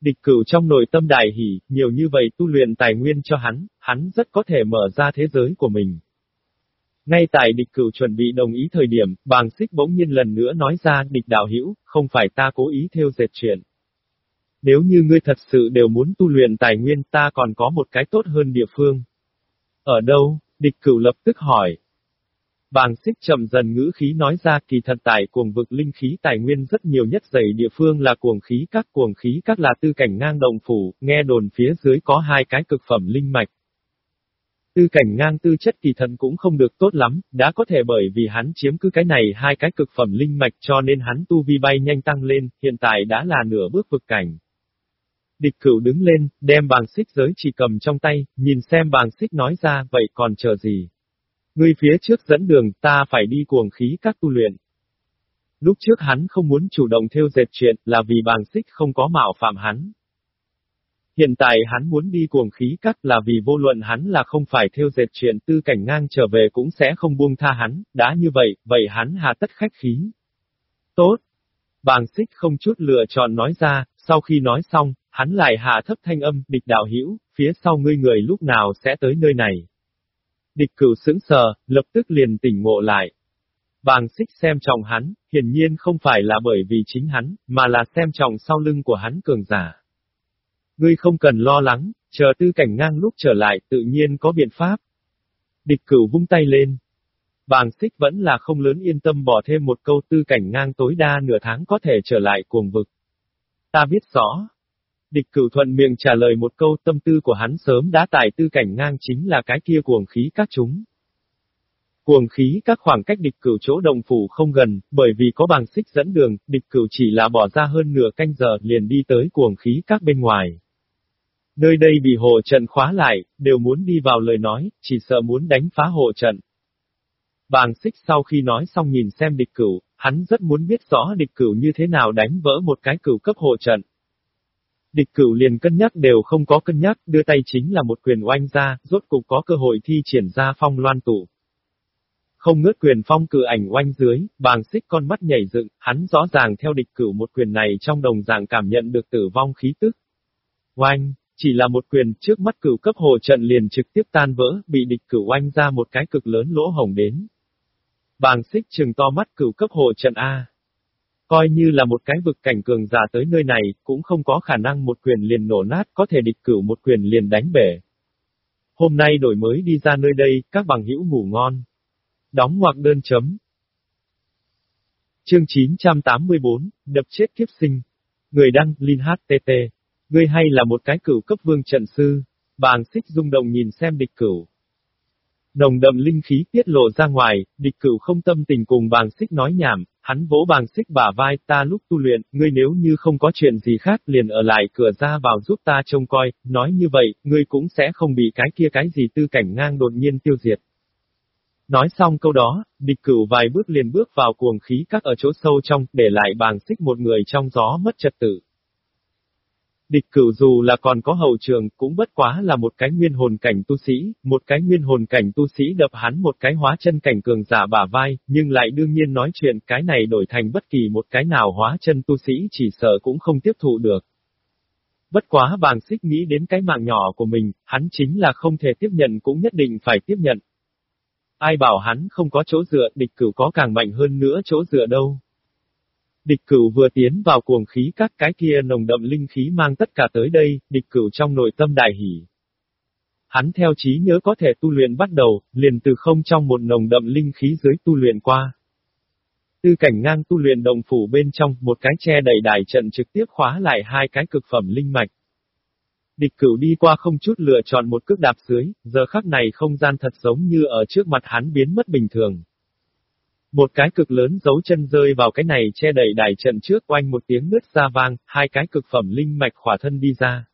Địch cửu trong nội tâm đại hỉ, nhiều như vậy tu luyện tài nguyên cho hắn, hắn rất có thể mở ra thế giới của mình. Ngay tại địch cửu chuẩn bị đồng ý thời điểm, bàng xích bỗng nhiên lần nữa nói ra, địch đạo hữu không phải ta cố ý theo dệt chuyện. Nếu như ngươi thật sự đều muốn tu luyện tài nguyên ta còn có một cái tốt hơn địa phương. Ở đâu? Địch cửu lập tức hỏi. Bàng xích chậm dần ngữ khí nói ra kỳ thật tại cuồng vực linh khí tài nguyên rất nhiều nhất dày địa phương là cuồng khí các cuồng khí các là tư cảnh ngang động phủ, nghe đồn phía dưới có hai cái cực phẩm linh mạch. Tư cảnh ngang tư chất kỳ thần cũng không được tốt lắm, đã có thể bởi vì hắn chiếm cứ cái này hai cái cực phẩm linh mạch cho nên hắn tu vi bay nhanh tăng lên, hiện tại đã là nửa bước vực cảnh. Địch cửu đứng lên, đem bàng xích giới chỉ cầm trong tay, nhìn xem bàng xích nói ra, vậy còn chờ gì? người phía trước dẫn đường, ta phải đi cuồng khí các tu luyện. Lúc trước hắn không muốn chủ động theo dệt chuyện, là vì bàng xích không có mạo phạm hắn. Hiện tại hắn muốn đi cuồng khí cắt là vì vô luận hắn là không phải theo dệt chuyện tư cảnh ngang trở về cũng sẽ không buông tha hắn, đã như vậy, vậy hắn hà tất khách khí. Tốt. Bàng xích không chút lựa chọn nói ra, sau khi nói xong, hắn lại hạ thấp thanh âm, địch đạo hiểu, phía sau ngươi người lúc nào sẽ tới nơi này. Địch cửu sững sờ, lập tức liền tỉnh ngộ lại. Bàng xích xem trọng hắn, hiển nhiên không phải là bởi vì chính hắn, mà là xem trọng sau lưng của hắn cường giả. Ngươi không cần lo lắng, chờ tư cảnh ngang lúc trở lại tự nhiên có biện pháp. Địch cửu vung tay lên. Bàng xích vẫn là không lớn yên tâm bỏ thêm một câu tư cảnh ngang tối đa nửa tháng có thể trở lại cuồng vực. Ta biết rõ. Địch cửu thuận miệng trả lời một câu tâm tư của hắn sớm đã tải tư cảnh ngang chính là cái kia cuồng khí các chúng. Cuồng khí các khoảng cách địch cửu chỗ đồng phủ không gần, bởi vì có bàng xích dẫn đường, địch cửu chỉ là bỏ ra hơn nửa canh giờ liền đi tới cuồng khí các bên ngoài. Nơi đây bị hộ trận khóa lại, đều muốn đi vào lời nói, chỉ sợ muốn đánh phá hộ trận. Bàng xích sau khi nói xong nhìn xem địch cửu, hắn rất muốn biết rõ địch cửu như thế nào đánh vỡ một cái cửu cấp hộ trận. Địch cửu liền cân nhắc đều không có cân nhắc, đưa tay chính là một quyền oanh ra, rốt cục có cơ hội thi triển ra phong loan tủ. Không ngớt quyền phong cử ảnh oanh dưới, bàng xích con mắt nhảy dựng, hắn rõ ràng theo địch cửu một quyền này trong đồng dạng cảm nhận được tử vong khí tức. Oanh, chỉ là một quyền trước mắt cửu cấp hồ trận liền trực tiếp tan vỡ, bị địch cửu oanh ra một cái cực lớn lỗ hồng đến. Bàng xích trừng to mắt cửu cấp hồ trận A. Coi như là một cái vực cảnh cường giả tới nơi này, cũng không có khả năng một quyền liền nổ nát có thể địch cửu một quyền liền đánh bể. Hôm nay đổi mới đi ra nơi đây, các bằng hữu ngủ ngon. Đóng hoặc đơn chấm. Chương 984, đập chết kiếp sinh. Người đăng, Linh HTT. Ngươi hay là một cái cửu cấp vương trận sư. Bàng xích rung động nhìn xem địch cửu. Nồng đậm linh khí tiết lộ ra ngoài, địch cửu không tâm tình cùng bàng xích nói nhảm, hắn vỗ bàng xích bả vai ta lúc tu luyện, ngươi nếu như không có chuyện gì khác liền ở lại cửa ra vào giúp ta trông coi, nói như vậy, ngươi cũng sẽ không bị cái kia cái gì tư cảnh ngang đột nhiên tiêu diệt. Nói xong câu đó, địch cửu vài bước liền bước vào cuồng khí các ở chỗ sâu trong, để lại bàng xích một người trong gió mất trật tự. Địch cửu dù là còn có hậu trường, cũng bất quá là một cái nguyên hồn cảnh tu sĩ, một cái nguyên hồn cảnh tu sĩ đập hắn một cái hóa chân cảnh cường giả bả vai, nhưng lại đương nhiên nói chuyện cái này đổi thành bất kỳ một cái nào hóa chân tu sĩ chỉ sợ cũng không tiếp thụ được. Bất quá bàng xích nghĩ đến cái mạng nhỏ của mình, hắn chính là không thể tiếp nhận cũng nhất định phải tiếp nhận. Ai bảo hắn không có chỗ dựa, địch cửu có càng mạnh hơn nữa chỗ dựa đâu. Địch cửu vừa tiến vào cuồng khí các cái kia nồng đậm linh khí mang tất cả tới đây, địch cửu trong nội tâm đại hỉ, Hắn theo trí nhớ có thể tu luyện bắt đầu, liền từ không trong một nồng đậm linh khí dưới tu luyện qua. Tư cảnh ngang tu luyện đồng phủ bên trong, một cái che đầy đài trận trực tiếp khóa lại hai cái cực phẩm linh mạch. Địch cửu đi qua không chút lựa chọn một cước đạp dưới, giờ khắc này không gian thật giống như ở trước mặt hắn biến mất bình thường. Một cái cực lớn giấu chân rơi vào cái này che đẩy đài trận trước oanh một tiếng nứt ra vang, hai cái cực phẩm linh mạch khỏa thân đi ra.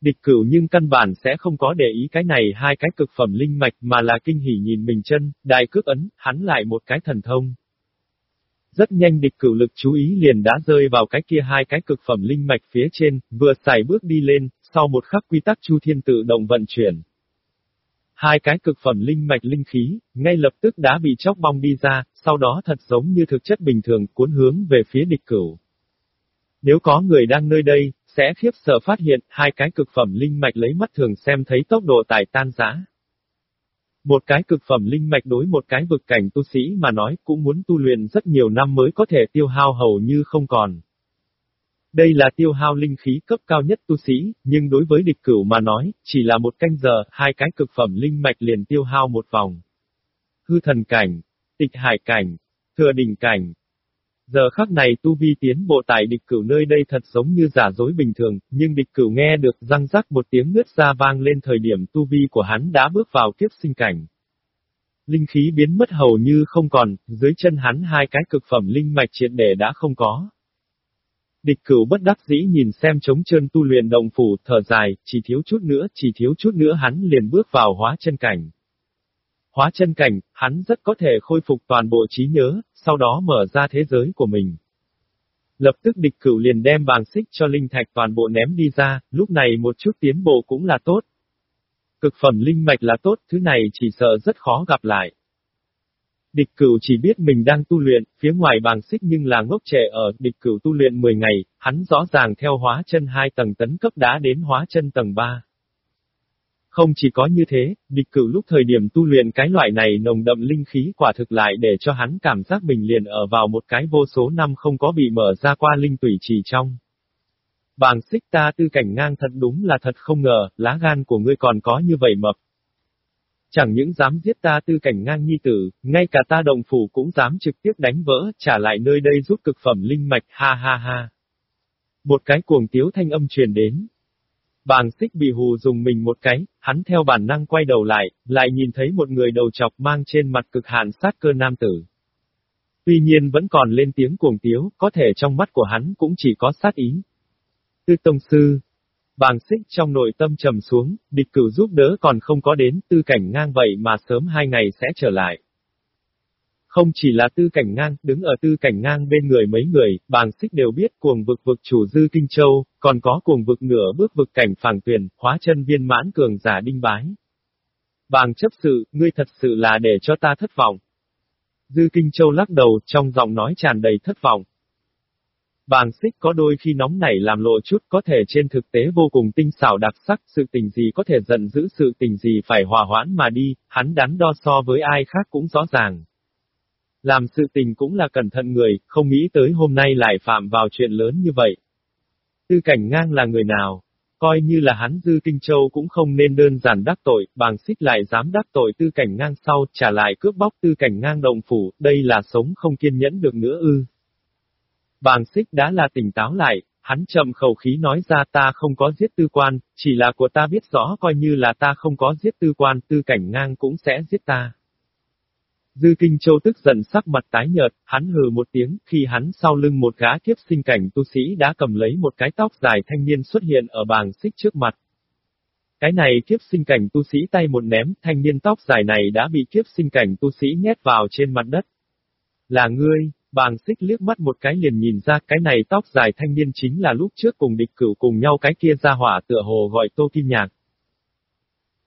Địch cửu nhưng căn bản sẽ không có để ý cái này hai cái cực phẩm linh mạch mà là kinh hỉ nhìn mình chân, đài cước ấn, hắn lại một cái thần thông. Rất nhanh địch cửu lực chú ý liền đã rơi vào cái kia hai cái cực phẩm linh mạch phía trên, vừa xài bước đi lên, sau một khắc quy tắc chu thiên tự động vận chuyển. Hai cái cực phẩm linh mạch linh khí, ngay lập tức đã bị chóc bong đi ra, sau đó thật giống như thực chất bình thường cuốn hướng về phía địch cửu. Nếu có người đang nơi đây, sẽ khiếp sợ phát hiện hai cái cực phẩm linh mạch lấy mắt thường xem thấy tốc độ tài tan giã. Một cái cực phẩm linh mạch đối một cái vực cảnh tu sĩ mà nói cũng muốn tu luyện rất nhiều năm mới có thể tiêu hao hầu như không còn. Đây là tiêu hao linh khí cấp cao nhất tu sĩ, nhưng đối với địch cửu mà nói, chỉ là một canh giờ, hai cái cực phẩm linh mạch liền tiêu hao một vòng. hư thần cảnh, tịch hải cảnh, thừa đỉnh cảnh. Giờ khắc này tu vi tiến bộ tại địch cửu nơi đây thật giống như giả dối bình thường, nhưng địch cửu nghe được răng rắc một tiếng nứt ra vang lên thời điểm tu vi của hắn đã bước vào kiếp sinh cảnh. Linh khí biến mất hầu như không còn, dưới chân hắn hai cái cực phẩm linh mạch triệt để đã không có. Địch cửu bất đắc dĩ nhìn xem trống chân tu luyện động phủ, thở dài, chỉ thiếu chút nữa, chỉ thiếu chút nữa hắn liền bước vào hóa chân cảnh. Hóa chân cảnh, hắn rất có thể khôi phục toàn bộ trí nhớ, sau đó mở ra thế giới của mình. Lập tức địch cửu liền đem bàng xích cho linh thạch toàn bộ ném đi ra, lúc này một chút tiến bộ cũng là tốt. Cực phẩm linh mạch là tốt, thứ này chỉ sợ rất khó gặp lại. Địch cửu chỉ biết mình đang tu luyện, phía ngoài bàng xích nhưng là ngốc trẻ ở, địch cửu tu luyện 10 ngày, hắn rõ ràng theo hóa chân 2 tầng tấn cấp đã đến hóa chân tầng 3. Không chỉ có như thế, địch cửu lúc thời điểm tu luyện cái loại này nồng đậm linh khí quả thực lại để cho hắn cảm giác mình liền ở vào một cái vô số năm không có bị mở ra qua linh tủy trì trong. Bàng xích ta tư cảnh ngang thật đúng là thật không ngờ, lá gan của ngươi còn có như vậy mập. Chẳng những dám giết ta tư cảnh ngang nhi tử, ngay cả ta đồng phủ cũng dám trực tiếp đánh vỡ, trả lại nơi đây giúp cực phẩm linh mạch, ha ha ha. Một cái cuồng tiếu thanh âm truyền đến. Bàng xích bị hù dùng mình một cái, hắn theo bản năng quay đầu lại, lại nhìn thấy một người đầu chọc mang trên mặt cực hạn sát cơ nam tử. Tuy nhiên vẫn còn lên tiếng cuồng tiếu, có thể trong mắt của hắn cũng chỉ có sát ý. Tư Tông Sư, Bàng xích trong nội tâm trầm xuống, địch cửu giúp đỡ còn không có đến, tư cảnh ngang vậy mà sớm hai ngày sẽ trở lại. Không chỉ là tư cảnh ngang, đứng ở tư cảnh ngang bên người mấy người, bàng xích đều biết cuồng vực vực chủ dư Kinh Châu, còn có cuồng vực nửa bước vực cảnh phàng tuyển hóa chân viên mãn cường giả đinh bái. Bàng chấp sự, ngươi thật sự là để cho ta thất vọng. Dư Kinh Châu lắc đầu, trong giọng nói tràn đầy thất vọng. Bàng xích có đôi khi nóng nảy làm lộ chút có thể trên thực tế vô cùng tinh xảo đặc sắc, sự tình gì có thể giận giữ sự tình gì phải hòa hoãn mà đi, hắn đắn đo so với ai khác cũng rõ ràng. Làm sự tình cũng là cẩn thận người, không nghĩ tới hôm nay lại phạm vào chuyện lớn như vậy. Tư cảnh ngang là người nào? Coi như là hắn dư kinh châu cũng không nên đơn giản đắc tội, bàng xích lại dám đắc tội tư cảnh ngang sau, trả lại cướp bóc tư cảnh ngang động phủ, đây là sống không kiên nhẫn được nữa ư. Bàng xích đã là tỉnh táo lại, hắn chậm khẩu khí nói ra ta không có giết tư quan, chỉ là của ta biết rõ coi như là ta không có giết tư quan, tư cảnh ngang cũng sẽ giết ta. Dư Kinh Châu tức giận sắc mặt tái nhợt, hắn hừ một tiếng, khi hắn sau lưng một gã kiếp sinh cảnh tu sĩ đã cầm lấy một cái tóc dài thanh niên xuất hiện ở bàng xích trước mặt. Cái này kiếp sinh cảnh tu sĩ tay một ném, thanh niên tóc dài này đã bị kiếp sinh cảnh tu sĩ nhét vào trên mặt đất. Là ngươi, Bàng xích liếc mắt một cái liền nhìn ra cái này tóc dài thanh niên chính là lúc trước cùng địch cửu cùng nhau cái kia ra hỏa tựa hồ gọi Tô Kim Nhạc.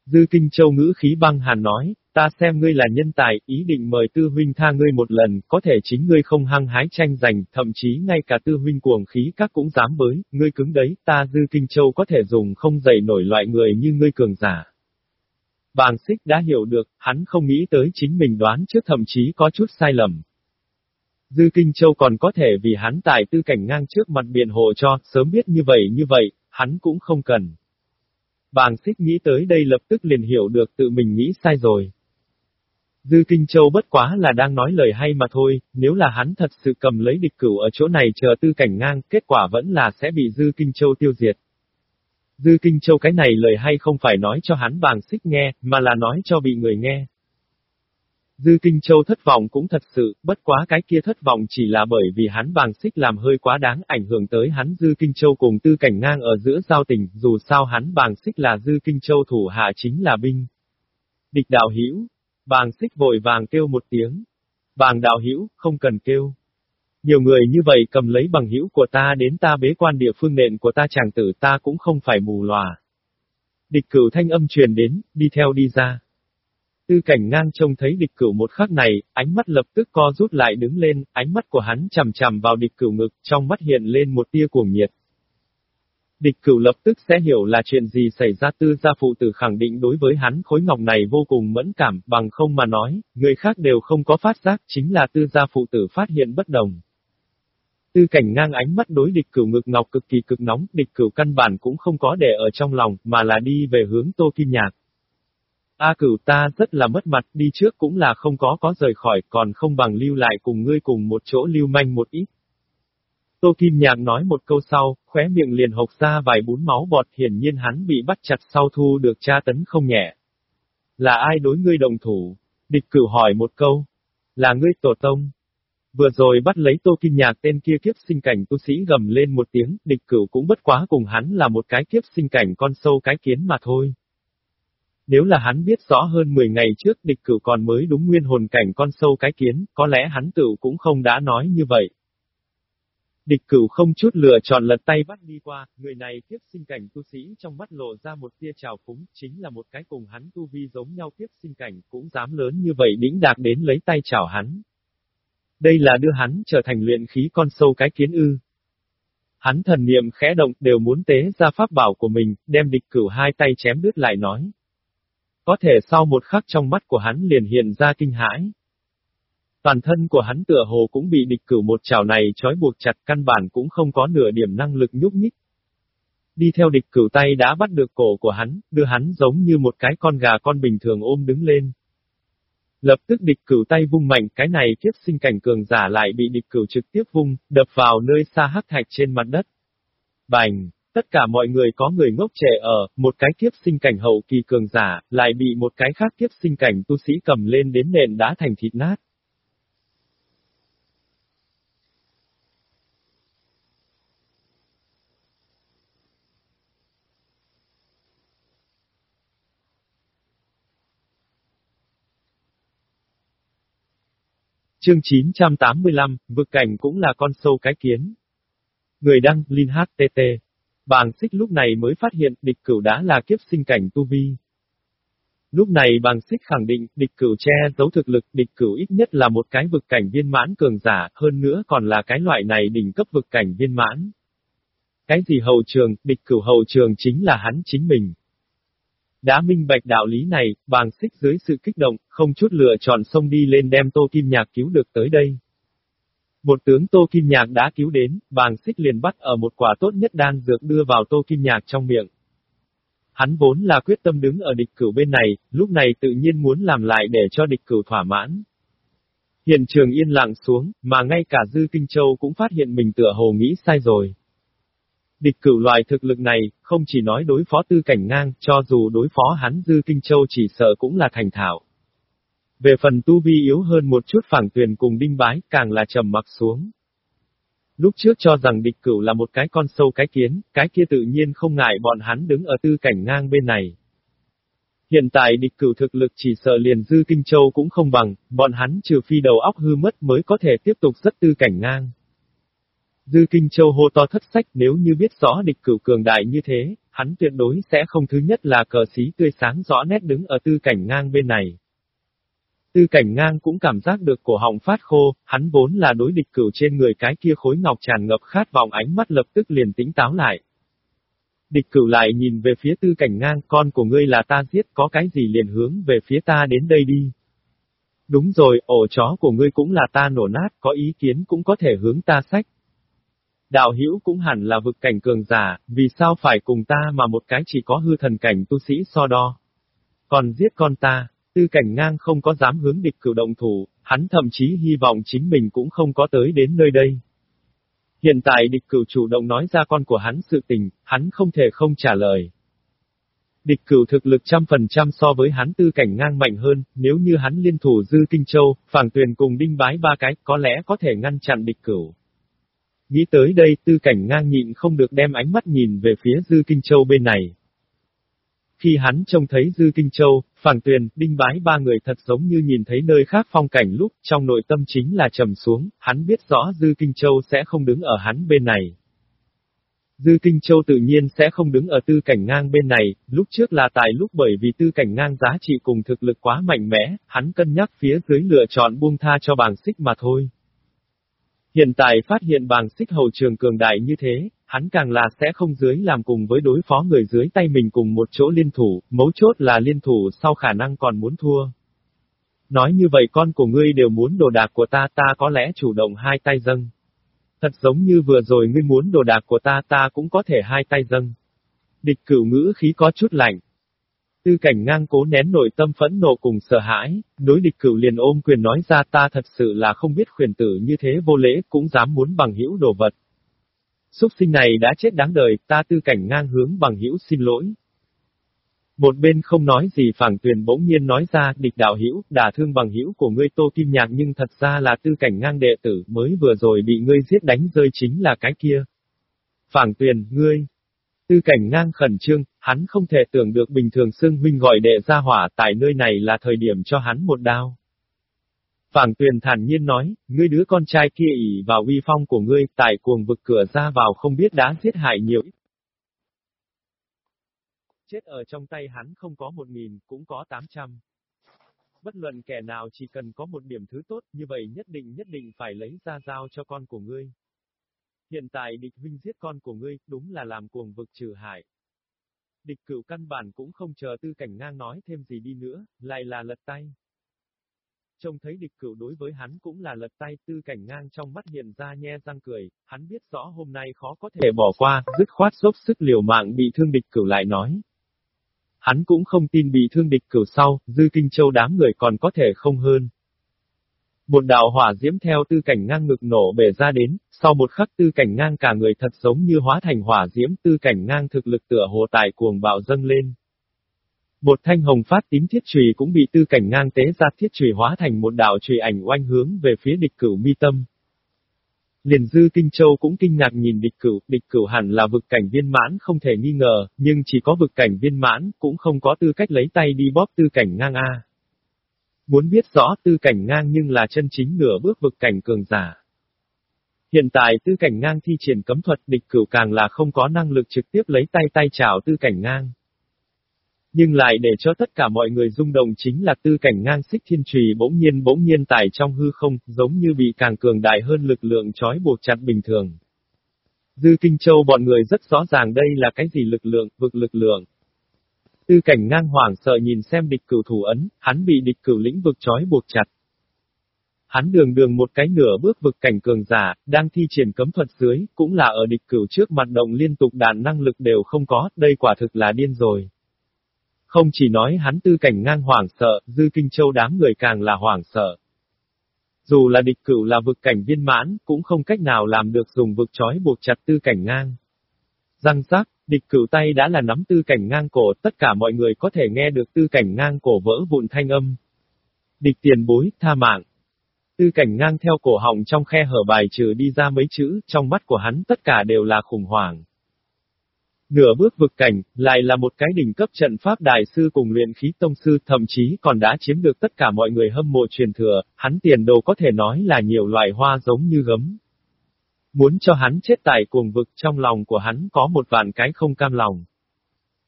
Dư Kinh Châu ngữ khí băng hàn nói, ta xem ngươi là nhân tài, ý định mời tư huynh tha ngươi một lần, có thể chính ngươi không hăng hái tranh giành, thậm chí ngay cả tư huynh cuồng khí các cũng dám bới, ngươi cứng đấy, ta Dư Kinh Châu có thể dùng không dày nổi loại người như ngươi cường giả. Bàng xích đã hiểu được, hắn không nghĩ tới chính mình đoán trước thậm chí có chút sai lầm. Dư Kinh Châu còn có thể vì hắn tài tư cảnh ngang trước mặt biện hộ cho, sớm biết như vậy như vậy, hắn cũng không cần. Bàng xích nghĩ tới đây lập tức liền hiểu được tự mình nghĩ sai rồi. Dư Kinh Châu bất quá là đang nói lời hay mà thôi, nếu là hắn thật sự cầm lấy địch cửu ở chỗ này chờ tư cảnh ngang, kết quả vẫn là sẽ bị Dư Kinh Châu tiêu diệt. Dư Kinh Châu cái này lời hay không phải nói cho hắn bàng xích nghe, mà là nói cho bị người nghe. Dư Kinh Châu thất vọng cũng thật sự, bất quá cái kia thất vọng chỉ là bởi vì hắn bàng xích làm hơi quá đáng ảnh hưởng tới hắn Dư Kinh Châu cùng tư cảnh ngang ở giữa giao tình, dù sao hắn bàng xích là Dư Kinh Châu thủ hạ chính là binh. Địch đạo hữu bàng xích vội vàng kêu một tiếng. Bàng đạo hữu không cần kêu. Nhiều người như vậy cầm lấy bằng hữu của ta đến ta bế quan địa phương nện của ta chàng tử ta cũng không phải mù lòa. Địch cửu thanh âm truyền đến, đi theo đi ra. Tư cảnh ngang trông thấy địch cửu một khắc này, ánh mắt lập tức co rút lại đứng lên, ánh mắt của hắn chằm chằm vào địch cửu ngực, trong mắt hiện lên một tia cuồng nhiệt. Địch cửu lập tức sẽ hiểu là chuyện gì xảy ra tư gia phụ tử khẳng định đối với hắn khối ngọc này vô cùng mẫn cảm, bằng không mà nói, người khác đều không có phát giác, chính là tư gia phụ tử phát hiện bất đồng. Tư cảnh ngang ánh mắt đối địch cửu ngực ngọc cực kỳ cực nóng, địch cửu căn bản cũng không có để ở trong lòng, mà là đi về hướng tô kim nhạc. A cửu ta rất là mất mặt, đi trước cũng là không có có rời khỏi, còn không bằng lưu lại cùng ngươi cùng một chỗ lưu manh một ít. Tô Kim Nhạc nói một câu sau, khóe miệng liền hộc ra vài bún máu bọt hiển nhiên hắn bị bắt chặt sau thu được tra tấn không nhẹ. Là ai đối ngươi đồng thủ? Địch cửu hỏi một câu. Là ngươi tổ tông. Vừa rồi bắt lấy Tô Kim Nhạc tên kia kiếp sinh cảnh tu sĩ gầm lên một tiếng, địch cửu cũng bất quá cùng hắn là một cái kiếp sinh cảnh con sâu cái kiến mà thôi. Nếu là hắn biết rõ hơn 10 ngày trước địch cửu còn mới đúng nguyên hồn cảnh con sâu cái kiến, có lẽ hắn tự cũng không đã nói như vậy. Địch cửu không chút lựa chọn lật tay bắt đi qua, người này kiếp sinh cảnh tu sĩ trong mắt lộ ra một tia trào phúng, chính là một cái cùng hắn tu vi giống nhau kiếp sinh cảnh, cũng dám lớn như vậy đĩnh đạc đến lấy tay chào hắn. Đây là đưa hắn trở thành luyện khí con sâu cái kiến ư. Hắn thần niệm khẽ động đều muốn tế ra pháp bảo của mình, đem địch cửu hai tay chém đứt lại nói. Có thể sau một khắc trong mắt của hắn liền hiện ra kinh hãi. Toàn thân của hắn tựa hồ cũng bị địch cửu một chảo này trói buộc chặt căn bản cũng không có nửa điểm năng lực nhúc nhích. Đi theo địch cửu tay đã bắt được cổ của hắn, đưa hắn giống như một cái con gà con bình thường ôm đứng lên. Lập tức địch cửu tay vung mạnh, cái này kiếp sinh cảnh cường giả lại bị địch cửu trực tiếp vung, đập vào nơi xa hắc thạch trên mặt đất. Bành! Tất cả mọi người có người ngốc trẻ ở, một cái kiếp sinh cảnh hậu kỳ cường giả, lại bị một cái khác kiếp sinh cảnh tu sĩ cầm lên đến nền đá thành thịt nát. Chương 985, vực cảnh cũng là con sâu cái kiến. Người đăng, Linh HTT. Bàng xích lúc này mới phát hiện địch cửu đã là kiếp sinh cảnh tu vi. Lúc này bàng xích khẳng định, địch cửu che giấu thực lực, địch cửu ít nhất là một cái vực cảnh viên mãn cường giả, hơn nữa còn là cái loại này đỉnh cấp vực cảnh viên mãn. Cái gì hậu trường, địch cửu hậu trường chính là hắn chính mình. Đã minh bạch đạo lý này, bàng xích dưới sự kích động, không chút lựa chọn xông đi lên đem Tô Kim Nhạc cứu được tới đây. Một tướng Tô Kim Nhạc đã cứu đến, bàng xích liền bắt ở một quả tốt nhất đan dược đưa vào Tô Kim Nhạc trong miệng. Hắn vốn là quyết tâm đứng ở địch cửu bên này, lúc này tự nhiên muốn làm lại để cho địch cửu thỏa mãn. Hiện trường yên lặng xuống, mà ngay cả Dư Kinh Châu cũng phát hiện mình tựa hồ nghĩ sai rồi. Địch cửu loại thực lực này, không chỉ nói đối phó tư cảnh ngang, cho dù đối phó hắn Dư Kinh Châu chỉ sợ cũng là thành thạo. Về phần tu vi yếu hơn một chút phảng tuyền cùng đinh bái, càng là trầm mặc xuống. Lúc trước cho rằng địch cửu là một cái con sâu cái kiến, cái kia tự nhiên không ngại bọn hắn đứng ở tư cảnh ngang bên này. Hiện tại địch cửu thực lực chỉ sợ liền dư kinh châu cũng không bằng, bọn hắn trừ phi đầu óc hư mất mới có thể tiếp tục rất tư cảnh ngang. Dư Kinh Châu hô to thất sách nếu như biết rõ địch cửu cường đại như thế, hắn tuyệt đối sẽ không thứ nhất là cờ xí tươi sáng rõ nét đứng ở tư cảnh ngang bên này. Tư cảnh ngang cũng cảm giác được cổ họng phát khô, hắn vốn là đối địch cửu trên người cái kia khối ngọc tràn ngập khát vọng ánh mắt lập tức liền tính táo lại. Địch cửu lại nhìn về phía tư cảnh ngang, con của ngươi là ta giết, có cái gì liền hướng về phía ta đến đây đi. Đúng rồi, ổ chó của ngươi cũng là ta nổ nát, có ý kiến cũng có thể hướng ta sách. Đạo hữu cũng hẳn là vực cảnh cường giả, vì sao phải cùng ta mà một cái chỉ có hư thần cảnh tu sĩ so đo. Còn giết con ta, tư cảnh ngang không có dám hướng địch cử động thủ, hắn thậm chí hy vọng chính mình cũng không có tới đến nơi đây. Hiện tại địch cửu chủ động nói ra con của hắn sự tình, hắn không thể không trả lời. Địch cửu thực lực trăm phần trăm so với hắn tư cảnh ngang mạnh hơn, nếu như hắn liên thủ dư kinh châu, phảng tuyền cùng đinh bái ba cái, có lẽ có thể ngăn chặn địch cửu. Nghĩ tới đây tư cảnh ngang nhịn không được đem ánh mắt nhìn về phía dư kinh châu bên này. Khi hắn trông thấy Dư Kinh Châu, Phàng Tuyền, Đinh Bái ba người thật giống như nhìn thấy nơi khác phong cảnh lúc, trong nội tâm chính là trầm xuống, hắn biết rõ Dư Kinh Châu sẽ không đứng ở hắn bên này. Dư Kinh Châu tự nhiên sẽ không đứng ở tư cảnh ngang bên này, lúc trước là tại lúc bởi vì tư cảnh ngang giá trị cùng thực lực quá mạnh mẽ, hắn cân nhắc phía dưới lựa chọn buông tha cho bàng xích mà thôi. Hiện tại phát hiện bàng xích hầu trường cường đại như thế, hắn càng là sẽ không dưới làm cùng với đối phó người dưới tay mình cùng một chỗ liên thủ, mấu chốt là liên thủ sau khả năng còn muốn thua. Nói như vậy con của ngươi đều muốn đồ đạc của ta ta có lẽ chủ động hai tay dâng. Thật giống như vừa rồi ngươi muốn đồ đạc của ta ta cũng có thể hai tay dâng. Địch cửu ngữ khí có chút lạnh. Tư cảnh ngang cố nén nội tâm phẫn nộ cùng sợ hãi, đối địch cửu liền ôm quyền nói ra ta thật sự là không biết khuyển tử như thế vô lễ cũng dám muốn bằng hữu đồ vật. Xúc sinh này đã chết đáng đời, ta tư cảnh ngang hướng bằng hữu xin lỗi. Một bên không nói gì phảng tuyền bỗng nhiên nói ra, địch đạo hữu, đả thương bằng hữu của ngươi tô kim nhạc nhưng thật ra là tư cảnh ngang đệ tử mới vừa rồi bị ngươi giết đánh rơi chính là cái kia. Phảng tuyền, ngươi. Tư cảnh ngang khẩn trương, hắn không thể tưởng được bình thường xưng huynh gọi đệ ra hỏa tại nơi này là thời điểm cho hắn một đao. Phảng tuyền thản nhiên nói, ngươi đứa con trai kia ỉ vào uy phong của ngươi, tại cuồng vực cửa ra vào không biết đã giết hại nhiều ít. Chết ở trong tay hắn không có một nghìn, cũng có tám trăm. Bất luận kẻ nào chỉ cần có một điểm thứ tốt như vậy nhất định nhất định phải lấy ra giao cho con của ngươi. Hiện tại địch huynh giết con của ngươi, đúng là làm cuồng vực trừ hại. Địch cửu căn bản cũng không chờ tư cảnh ngang nói thêm gì đi nữa, lại là lật tay. Trông thấy địch cửu đối với hắn cũng là lật tay tư cảnh ngang trong mắt hiện ra nhe răng cười, hắn biết rõ hôm nay khó có thể bỏ qua, dứt khoát dốc sức liều mạng bị thương địch cửu lại nói. Hắn cũng không tin bị thương địch cửu sau, dư kinh châu đám người còn có thể không hơn. Một đạo hỏa diễm theo tư cảnh ngang ngực nổ bể ra đến, sau một khắc tư cảnh ngang cả người thật giống như hóa thành hỏa diễm tư cảnh ngang thực lực tựa hồ tài cuồng bạo dâng lên. Một thanh hồng phát tím thiết trùy cũng bị tư cảnh ngang tế ra thiết trùy hóa thành một đạo trùy ảnh oanh hướng về phía địch cửu mi tâm. Liền dư Kinh Châu cũng kinh ngạc nhìn địch cửu, địch cửu hẳn là vực cảnh viên mãn không thể nghi ngờ, nhưng chỉ có vực cảnh viên mãn, cũng không có tư cách lấy tay đi bóp tư cảnh ngang A. Muốn biết rõ tư cảnh ngang nhưng là chân chính nửa bước vực cảnh cường giả. Hiện tại tư cảnh ngang thi triển cấm thuật địch cửu càng là không có năng lực trực tiếp lấy tay tay chào tư cảnh ngang. Nhưng lại để cho tất cả mọi người rung động chính là tư cảnh ngang xích thiên trùy bỗng nhiên bỗng nhiên tải trong hư không, giống như bị càng cường đại hơn lực lượng trói buộc chặt bình thường. Dư Kinh Châu bọn người rất rõ ràng đây là cái gì lực lượng, vực lực lượng. Tư cảnh ngang hoảng sợ nhìn xem địch cửu thủ ấn, hắn bị địch cửu lĩnh vực trói buộc chặt. Hắn đường đường một cái nửa bước vực cảnh cường giả, đang thi triển cấm thuật dưới, cũng là ở địch cửu trước mặt động liên tục đàn năng lực đều không có, đây quả thực là điên rồi. Không chỉ nói hắn tư cảnh ngang hoảng sợ, dư kinh châu đám người càng là hoảng sợ. Dù là địch cửu là vực cảnh viên mãn, cũng không cách nào làm được dùng vực trói buộc chặt tư cảnh ngang. Răng rắc, địch cửu tay đã là nắm tư cảnh ngang cổ, tất cả mọi người có thể nghe được tư cảnh ngang cổ vỡ vụn thanh âm. Địch tiền bối, tha mạng. Tư cảnh ngang theo cổ họng trong khe hở bài trừ đi ra mấy chữ, trong mắt của hắn tất cả đều là khủng hoảng. Nửa bước vực cảnh, lại là một cái đỉnh cấp trận pháp đại sư cùng luyện khí tông sư, thậm chí còn đã chiếm được tất cả mọi người hâm mộ truyền thừa, hắn tiền đồ có thể nói là nhiều loại hoa giống như gấm. Muốn cho hắn chết tại cuồng vực trong lòng của hắn có một vạn cái không cam lòng.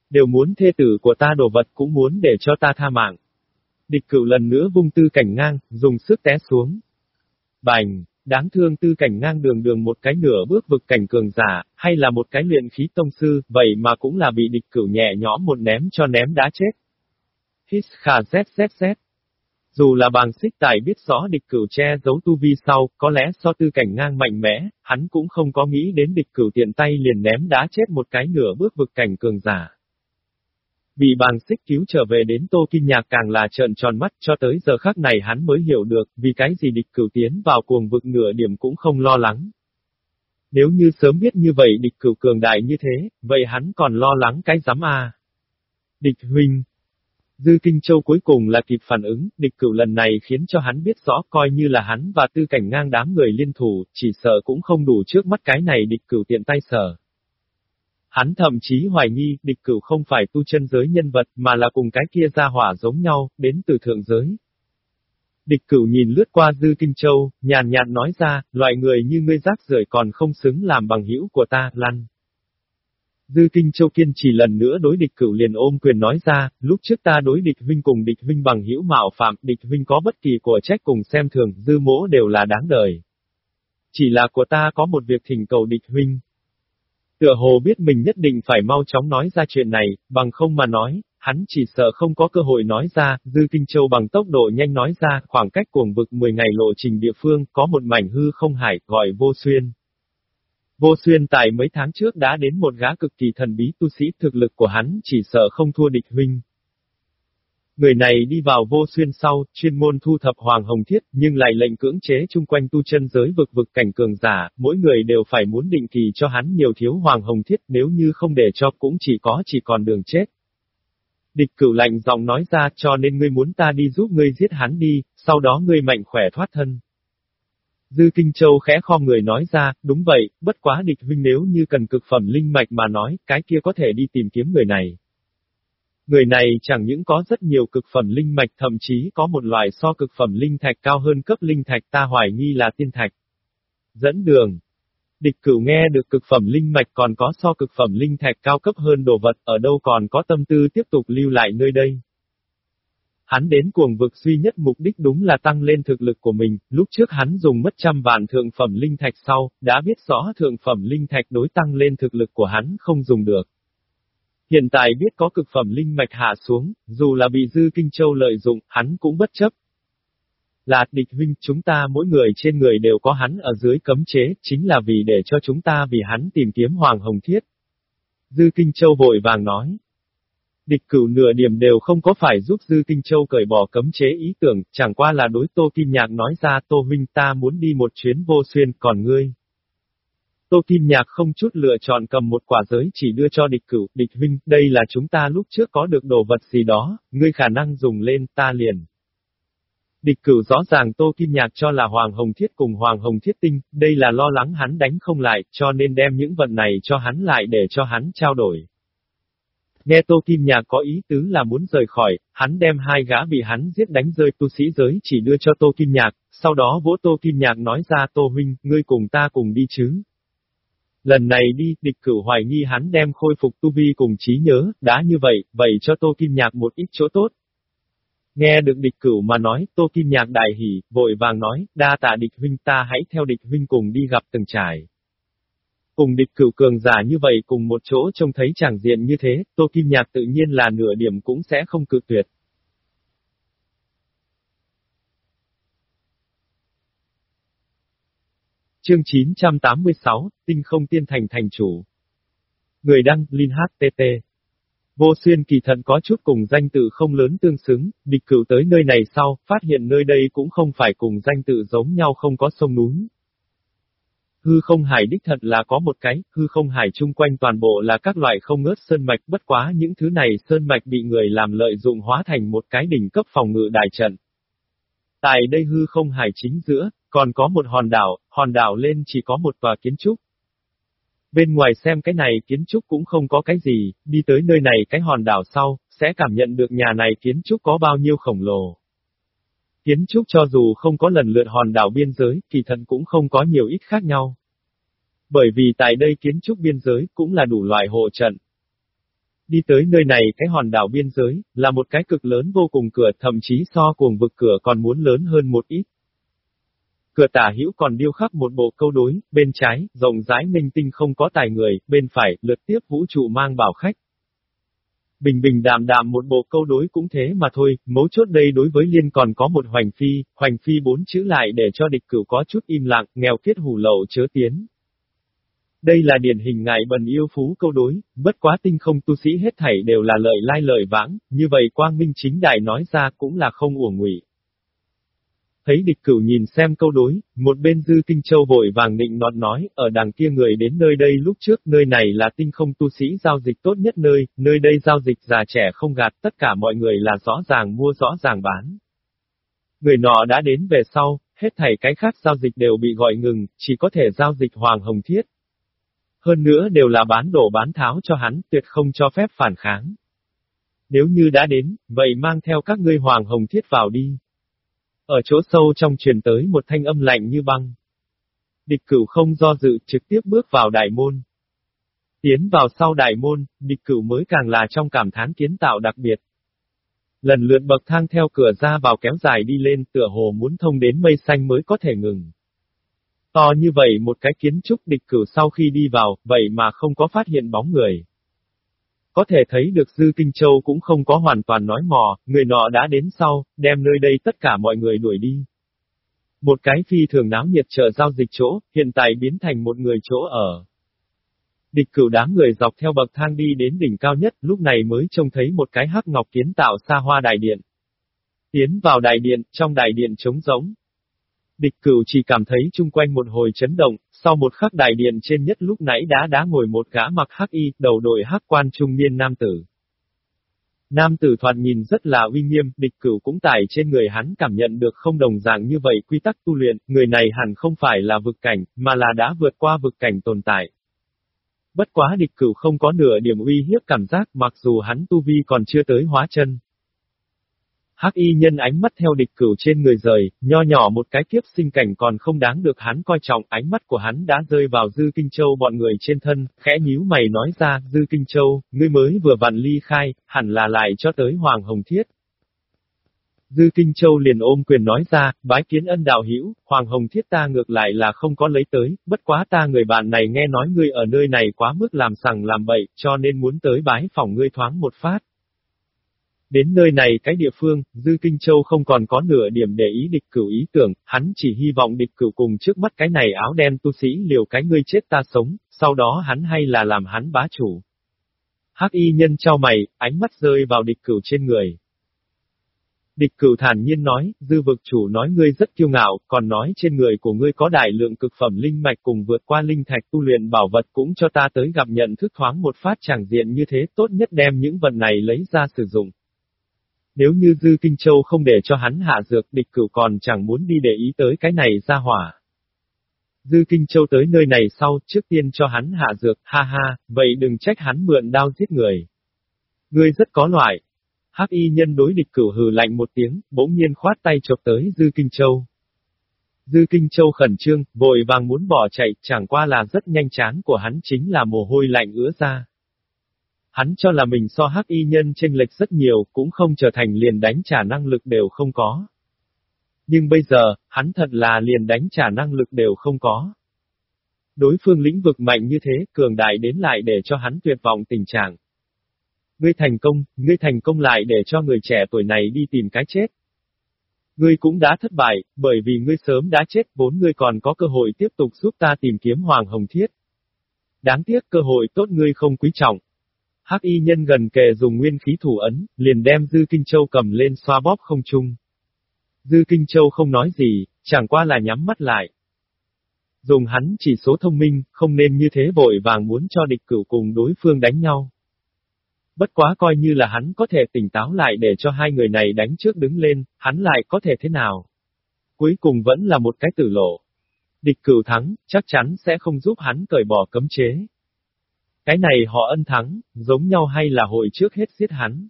Đều muốn thê tử của ta đồ vật cũng muốn để cho ta tha mạng. Địch cửu lần nữa vung tư cảnh ngang, dùng sức té xuống. Bành, Đáng thương tư cảnh ngang đường đường một cái nửa bước vực cảnh cường giả, hay là một cái luyện khí tông sư, vậy mà cũng là bị địch cửu nhẹ nhõm một ném cho ném đá chết. Hít khà zzz. Dù là bàng xích tài biết rõ địch cửu che giấu tu vi sau, có lẽ so tư cảnh ngang mạnh mẽ, hắn cũng không có nghĩ đến địch cửu tiện tay liền ném đá chết một cái nửa bước vực cảnh cường giả. Bị bàng xích cứu trở về đến Tô Kinh Nhạc càng là trợn tròn mắt cho tới giờ khắc này hắn mới hiểu được vì cái gì địch cửu tiến vào cuồng vực nửa điểm cũng không lo lắng. Nếu như sớm biết như vậy địch cửu cường đại như thế, vậy hắn còn lo lắng cái giám a Địch huynh. Dư Kinh Châu cuối cùng là kịp phản ứng, địch cửu lần này khiến cho hắn biết rõ coi như là hắn và tư cảnh ngang đám người liên thủ, chỉ sợ cũng không đủ trước mắt cái này địch cửu tiện tay sở. Hắn thậm chí hoài nghi, địch cửu không phải tu chân giới nhân vật, mà là cùng cái kia ra hỏa giống nhau, đến từ thượng giới. Địch cửu nhìn lướt qua Dư Kinh Châu, nhàn nhạt nói ra, loại người như ngươi rác rưởi còn không xứng làm bằng hữu của ta, lăn. Dư Kinh Châu kiên trì lần nữa đối địch cửu liền ôm quyền nói ra, lúc trước ta đối địch huynh cùng địch huynh bằng hữu mạo phạm, địch huynh có bất kỳ của trách cùng xem thường, dư mỗ đều là đáng đời. Chỉ là của ta có một việc thỉnh cầu địch huynh, Tựa hồ biết mình nhất định phải mau chóng nói ra chuyện này, bằng không mà nói, hắn chỉ sợ không có cơ hội nói ra, Dư Kinh Châu bằng tốc độ nhanh nói ra, khoảng cách cuồng vực 10 ngày lộ trình địa phương, có một mảnh hư không hải, gọi vô xuyên. Vô xuyên tại mấy tháng trước đã đến một gã cực kỳ thần bí tu sĩ thực lực của hắn chỉ sợ không thua địch huynh. Người này đi vào vô xuyên sau, chuyên môn thu thập hoàng hồng thiết, nhưng lại lệnh cưỡng chế chung quanh tu chân giới vực vực cảnh cường giả, mỗi người đều phải muốn định kỳ cho hắn nhiều thiếu hoàng hồng thiết, nếu như không để cho cũng chỉ có chỉ còn đường chết. Địch cửu lạnh giọng nói ra cho nên ngươi muốn ta đi giúp ngươi giết hắn đi, sau đó ngươi mạnh khỏe thoát thân. Dư Kinh Châu khẽ kho người nói ra, đúng vậy, bất quá địch huynh nếu như cần cực phẩm linh mạch mà nói, cái kia có thể đi tìm kiếm người này. Người này chẳng những có rất nhiều cực phẩm linh mạch thậm chí có một loại so cực phẩm linh thạch cao hơn cấp linh thạch ta hoài nghi là tiên thạch. Dẫn đường. Địch cửu nghe được cực phẩm linh mạch còn có so cực phẩm linh thạch cao cấp hơn đồ vật ở đâu còn có tâm tư tiếp tục lưu lại nơi đây. Hắn đến cuồng vực duy nhất mục đích đúng là tăng lên thực lực của mình, lúc trước hắn dùng mất trăm vạn thượng phẩm linh thạch sau, đã biết rõ thượng phẩm linh thạch đối tăng lên thực lực của hắn không dùng được. Hiện tại biết có cực phẩm linh mạch hạ xuống, dù là bị dư kinh châu lợi dụng, hắn cũng bất chấp. Là địch huynh, chúng ta mỗi người trên người đều có hắn ở dưới cấm chế, chính là vì để cho chúng ta vì hắn tìm kiếm Hoàng Hồng Thiết. Dư Kinh Châu vội vàng nói. Địch cửu nửa điểm đều không có phải giúp Dư Kinh Châu cởi bỏ cấm chế ý tưởng, chẳng qua là đối Tô Kim Nhạc nói ra Tô huynh ta muốn đi một chuyến vô xuyên, còn ngươi. Tô Kim Nhạc không chút lựa chọn cầm một quả giới chỉ đưa cho địch cửu, địch huynh, đây là chúng ta lúc trước có được đồ vật gì đó, ngươi khả năng dùng lên, ta liền. Địch cửu rõ ràng Tô Kim Nhạc cho là Hoàng Hồng Thiết cùng Hoàng Hồng Thiết Tinh, đây là lo lắng hắn đánh không lại, cho nên đem những vật này cho hắn lại để cho hắn trao đổi. Nghe Tô Kim Nhạc có ý tứ là muốn rời khỏi, hắn đem hai gã bị hắn giết đánh rơi tu sĩ giới chỉ đưa cho Tô Kim Nhạc, sau đó vỗ Tô Kim Nhạc nói ra Tô Huynh, ngươi cùng ta cùng đi chứ. Lần này đi, địch cửu hoài nghi hắn đem khôi phục tu vi cùng trí nhớ, đã như vậy, vậy cho Tô Kim Nhạc một ít chỗ tốt. Nghe được địch cửu mà nói, Tô Kim Nhạc đại hỉ, vội vàng nói, đa tạ địch huynh ta hãy theo địch huynh cùng đi gặp từng trải. Cùng địch cửu cường giả như vậy cùng một chỗ trông thấy chẳng diện như thế, Tô Kim Nhạc tự nhiên là nửa điểm cũng sẽ không cự tuyệt. Chương 986, Tinh không tiên thành thành chủ. Người đăng, Linh HTT. Vô xuyên kỳ thận có chút cùng danh tự không lớn tương xứng, địch cửu tới nơi này sau, phát hiện nơi đây cũng không phải cùng danh tự giống nhau không có sông núi. Hư không hải đích thật là có một cái, hư không hải chung quanh toàn bộ là các loại không ngớt sơn mạch bất quá những thứ này sơn mạch bị người làm lợi dụng hóa thành một cái đỉnh cấp phòng ngự đại trận. Tại đây hư không hải chính giữa, còn có một hòn đảo, hòn đảo lên chỉ có một tòa kiến trúc. Bên ngoài xem cái này kiến trúc cũng không có cái gì, đi tới nơi này cái hòn đảo sau, sẽ cảm nhận được nhà này kiến trúc có bao nhiêu khổng lồ. Kiến trúc cho dù không có lần lượt hòn đảo biên giới, kỳ thật cũng không có nhiều ít khác nhau. Bởi vì tại đây kiến trúc biên giới cũng là đủ loại hộ trận. Đi tới nơi này cái hòn đảo biên giới, là một cái cực lớn vô cùng cửa thậm chí so cuồng vực cửa còn muốn lớn hơn một ít. Cửa tả hữu còn điêu khắc một bộ câu đối, bên trái, rộng rãi minh tinh không có tài người, bên phải, lượt tiếp vũ trụ mang bảo khách. Bình bình đạm đạm một bộ câu đối cũng thế mà thôi, mấu chốt đây đối với liên còn có một hoành phi, hoành phi bốn chữ lại để cho địch cửu có chút im lặng, nghèo kiết hủ lậu chớ tiến. Đây là điển hình ngại bần yêu phú câu đối, bất quá tinh không tu sĩ hết thảy đều là lợi lai lợi vãng, như vậy quang minh chính đại nói ra cũng là không uổng ngụy. Thấy địch cửu nhìn xem câu đối, một bên dư kinh châu vội vàng định nọt nói, ở đằng kia người đến nơi đây lúc trước, nơi này là tinh không tu sĩ giao dịch tốt nhất nơi, nơi đây giao dịch già trẻ không gạt, tất cả mọi người là rõ ràng mua rõ ràng bán. Người nọ đã đến về sau, hết thảy cái khác giao dịch đều bị gọi ngừng, chỉ có thể giao dịch hoàng hồng thiết. Hơn nữa đều là bán đổ bán tháo cho hắn, tuyệt không cho phép phản kháng. Nếu như đã đến, vậy mang theo các ngươi hoàng hồng thiết vào đi. Ở chỗ sâu trong truyền tới một thanh âm lạnh như băng. Địch cửu không do dự trực tiếp bước vào đại môn. Tiến vào sau đại môn, địch cửu mới càng là trong cảm thán kiến tạo đặc biệt. Lần lượt bậc thang theo cửa ra vào kéo dài đi lên tựa hồ muốn thông đến mây xanh mới có thể ngừng. To như vậy một cái kiến trúc địch cửu sau khi đi vào, vậy mà không có phát hiện bóng người. Có thể thấy được Dư Kinh Châu cũng không có hoàn toàn nói mò, người nọ đã đến sau, đem nơi đây tất cả mọi người đuổi đi. Một cái phi thường náo nhiệt chợ giao dịch chỗ, hiện tại biến thành một người chỗ ở. Địch cửu đám người dọc theo bậc thang đi đến đỉnh cao nhất, lúc này mới trông thấy một cái hắc ngọc kiến tạo xa hoa đại điện. Tiến vào đại điện, trong đại điện trống rỗng. Địch cửu chỉ cảm thấy chung quanh một hồi chấn động, sau một khắc đại điện trên nhất lúc nãy đã đã ngồi một gã mặc hắc y, đầu đội hắc quan trung niên nam tử. Nam tử thoạt nhìn rất là uy nghiêm, địch cửu cũng tải trên người hắn cảm nhận được không đồng dạng như vậy quy tắc tu luyện, người này hẳn không phải là vực cảnh, mà là đã vượt qua vực cảnh tồn tại. Bất quá địch cửu không có nửa điểm uy hiếp cảm giác mặc dù hắn tu vi còn chưa tới hóa chân. Hắc y nhân ánh mắt theo địch cửu trên người rời, nho nhỏ một cái kiếp sinh cảnh còn không đáng được hắn coi trọng, ánh mắt của hắn đã rơi vào Dư Kinh Châu bọn người trên thân, khẽ nhíu mày nói ra, Dư Kinh Châu, ngươi mới vừa vặn ly khai, hẳn là lại cho tới Hoàng Hồng Thiết. Dư Kinh Châu liền ôm quyền nói ra, bái kiến ân đạo hữu, Hoàng Hồng Thiết ta ngược lại là không có lấy tới, bất quá ta người bạn này nghe nói ngươi ở nơi này quá mức làm sằng làm bậy, cho nên muốn tới bái phòng ngươi thoáng một phát. Đến nơi này cái địa phương, Dư Kinh Châu không còn có nửa điểm để ý địch cửu ý tưởng, hắn chỉ hy vọng địch cửu cùng trước mắt cái này áo đen tu sĩ liều cái ngươi chết ta sống, sau đó hắn hay là làm hắn bá chủ. Hắc y nhân trao mày, ánh mắt rơi vào địch cửu trên người. Địch cửu thản nhiên nói, dư vực chủ nói ngươi rất kiêu ngạo, còn nói trên người của ngươi có đại lượng cực phẩm linh mạch cùng vượt qua linh thạch tu luyện bảo vật cũng cho ta tới gặp nhận thức thoáng một phát chẳng diện như thế tốt nhất đem những vật này lấy ra sử dụng. Nếu như Dư Kinh Châu không để cho hắn hạ dược địch cửu còn chẳng muốn đi để ý tới cái này ra hỏa. Dư Kinh Châu tới nơi này sau, trước tiên cho hắn hạ dược, ha ha, vậy đừng trách hắn mượn đao giết người. Ngươi rất có loại. Hắc y nhân đối địch cửu hừ lạnh một tiếng, bỗng nhiên khoát tay chộp tới Dư Kinh Châu. Dư Kinh Châu khẩn trương, vội vàng muốn bỏ chạy, chẳng qua là rất nhanh chán của hắn chính là mồ hôi lạnh ứa ra. Hắn cho là mình so hắc y nhân chênh lệch rất nhiều, cũng không trở thành liền đánh trả năng lực đều không có. Nhưng bây giờ, hắn thật là liền đánh trả năng lực đều không có. Đối phương lĩnh vực mạnh như thế, cường đại đến lại để cho hắn tuyệt vọng tình trạng. Ngươi thành công, ngươi thành công lại để cho người trẻ tuổi này đi tìm cái chết. Ngươi cũng đã thất bại, bởi vì ngươi sớm đã chết, vốn ngươi còn có cơ hội tiếp tục giúp ta tìm kiếm Hoàng Hồng Thiết. Đáng tiếc cơ hội tốt ngươi không quý trọng, Hắc y nhân gần kề dùng nguyên khí thủ ấn, liền đem Dư Kinh Châu cầm lên xoa bóp không chung. Dư Kinh Châu không nói gì, chẳng qua là nhắm mắt lại. Dùng hắn chỉ số thông minh, không nên như thế vội vàng muốn cho địch cửu cùng đối phương đánh nhau. Bất quá coi như là hắn có thể tỉnh táo lại để cho hai người này đánh trước đứng lên, hắn lại có thể thế nào? Cuối cùng vẫn là một cái tử lộ. Địch cửu thắng, chắc chắn sẽ không giúp hắn cởi bỏ cấm chế. Cái này họ ân thắng, giống nhau hay là hội trước hết giết hắn.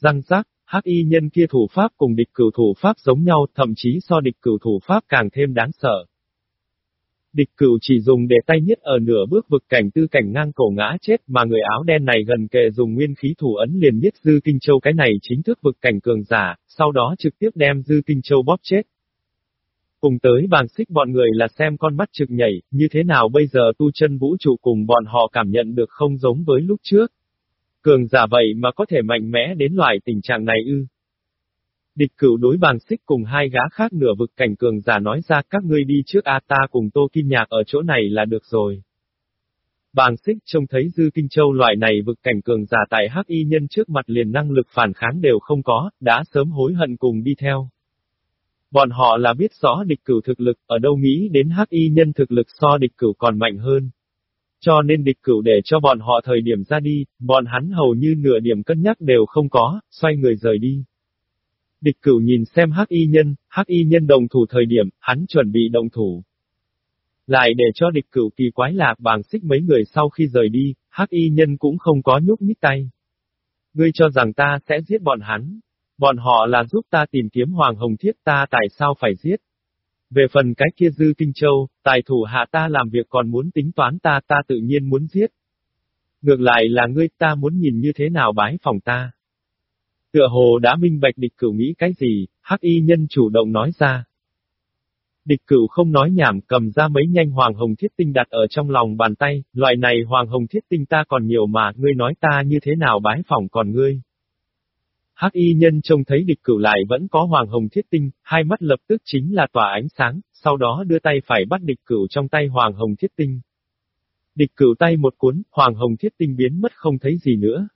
Răng rác, hắc y nhân kia thủ pháp cùng địch cửu thủ pháp giống nhau, thậm chí so địch cửu thủ pháp càng thêm đáng sợ. Địch cửu chỉ dùng để tay nhất ở nửa bước vực cảnh tư cảnh ngang cổ ngã chết mà người áo đen này gần kề dùng nguyên khí thủ ấn liền nhất dư kinh châu cái này chính thức vực cảnh cường giả, sau đó trực tiếp đem dư kinh châu bóp chết. Cùng tới bàng xích bọn người là xem con mắt trực nhảy, như thế nào bây giờ tu chân vũ trụ cùng bọn họ cảm nhận được không giống với lúc trước. Cường giả vậy mà có thể mạnh mẽ đến loại tình trạng này ư. Địch cửu đối bàng xích cùng hai gã khác nửa vực cảnh cường giả nói ra các ngươi đi trước A ta cùng Tô Kim Nhạc ở chỗ này là được rồi. Bàng xích trông thấy Dư Kinh Châu loại này vực cảnh cường giả tại hắc y nhân trước mặt liền năng lực phản kháng đều không có, đã sớm hối hận cùng đi theo. Bọn họ là biết rõ địch cửu thực lực, ở đâu nghĩ đến hắc y nhân thực lực so địch cửu còn mạnh hơn. Cho nên địch cửu để cho bọn họ thời điểm ra đi, bọn hắn hầu như nửa điểm cân nhắc đều không có, xoay người rời đi. Địch cửu nhìn xem hắc y nhân, hắc y nhân đồng thủ thời điểm, hắn chuẩn bị đồng thủ. Lại để cho địch cửu kỳ quái lạc bàng xích mấy người sau khi rời đi, hắc y nhân cũng không có nhúc nhích tay. Ngươi cho rằng ta sẽ giết bọn hắn, Bọn họ là giúp ta tìm kiếm Hoàng Hồng Thiết ta tại sao phải giết. Về phần cái kia dư kinh châu, tài thủ hạ ta làm việc còn muốn tính toán ta ta tự nhiên muốn giết. Ngược lại là ngươi ta muốn nhìn như thế nào bái phòng ta. Tựa hồ đã minh bạch địch cửu nghĩ cái gì, hắc y nhân chủ động nói ra. Địch cửu không nói nhảm cầm ra mấy nhanh hoàng hồng thiết tinh đặt ở trong lòng bàn tay, loại này hoàng hồng thiết tinh ta còn nhiều mà, ngươi nói ta như thế nào bái phỏng còn ngươi. Hắc y nhân trông thấy địch cửu lại vẫn có hoàng hồng thiết tinh, hai mắt lập tức chính là tỏa ánh sáng, sau đó đưa tay phải bắt địch cửu trong tay hoàng hồng thiết tinh. Địch cửu tay một cuốn, hoàng hồng thiết tinh biến mất không thấy gì nữa.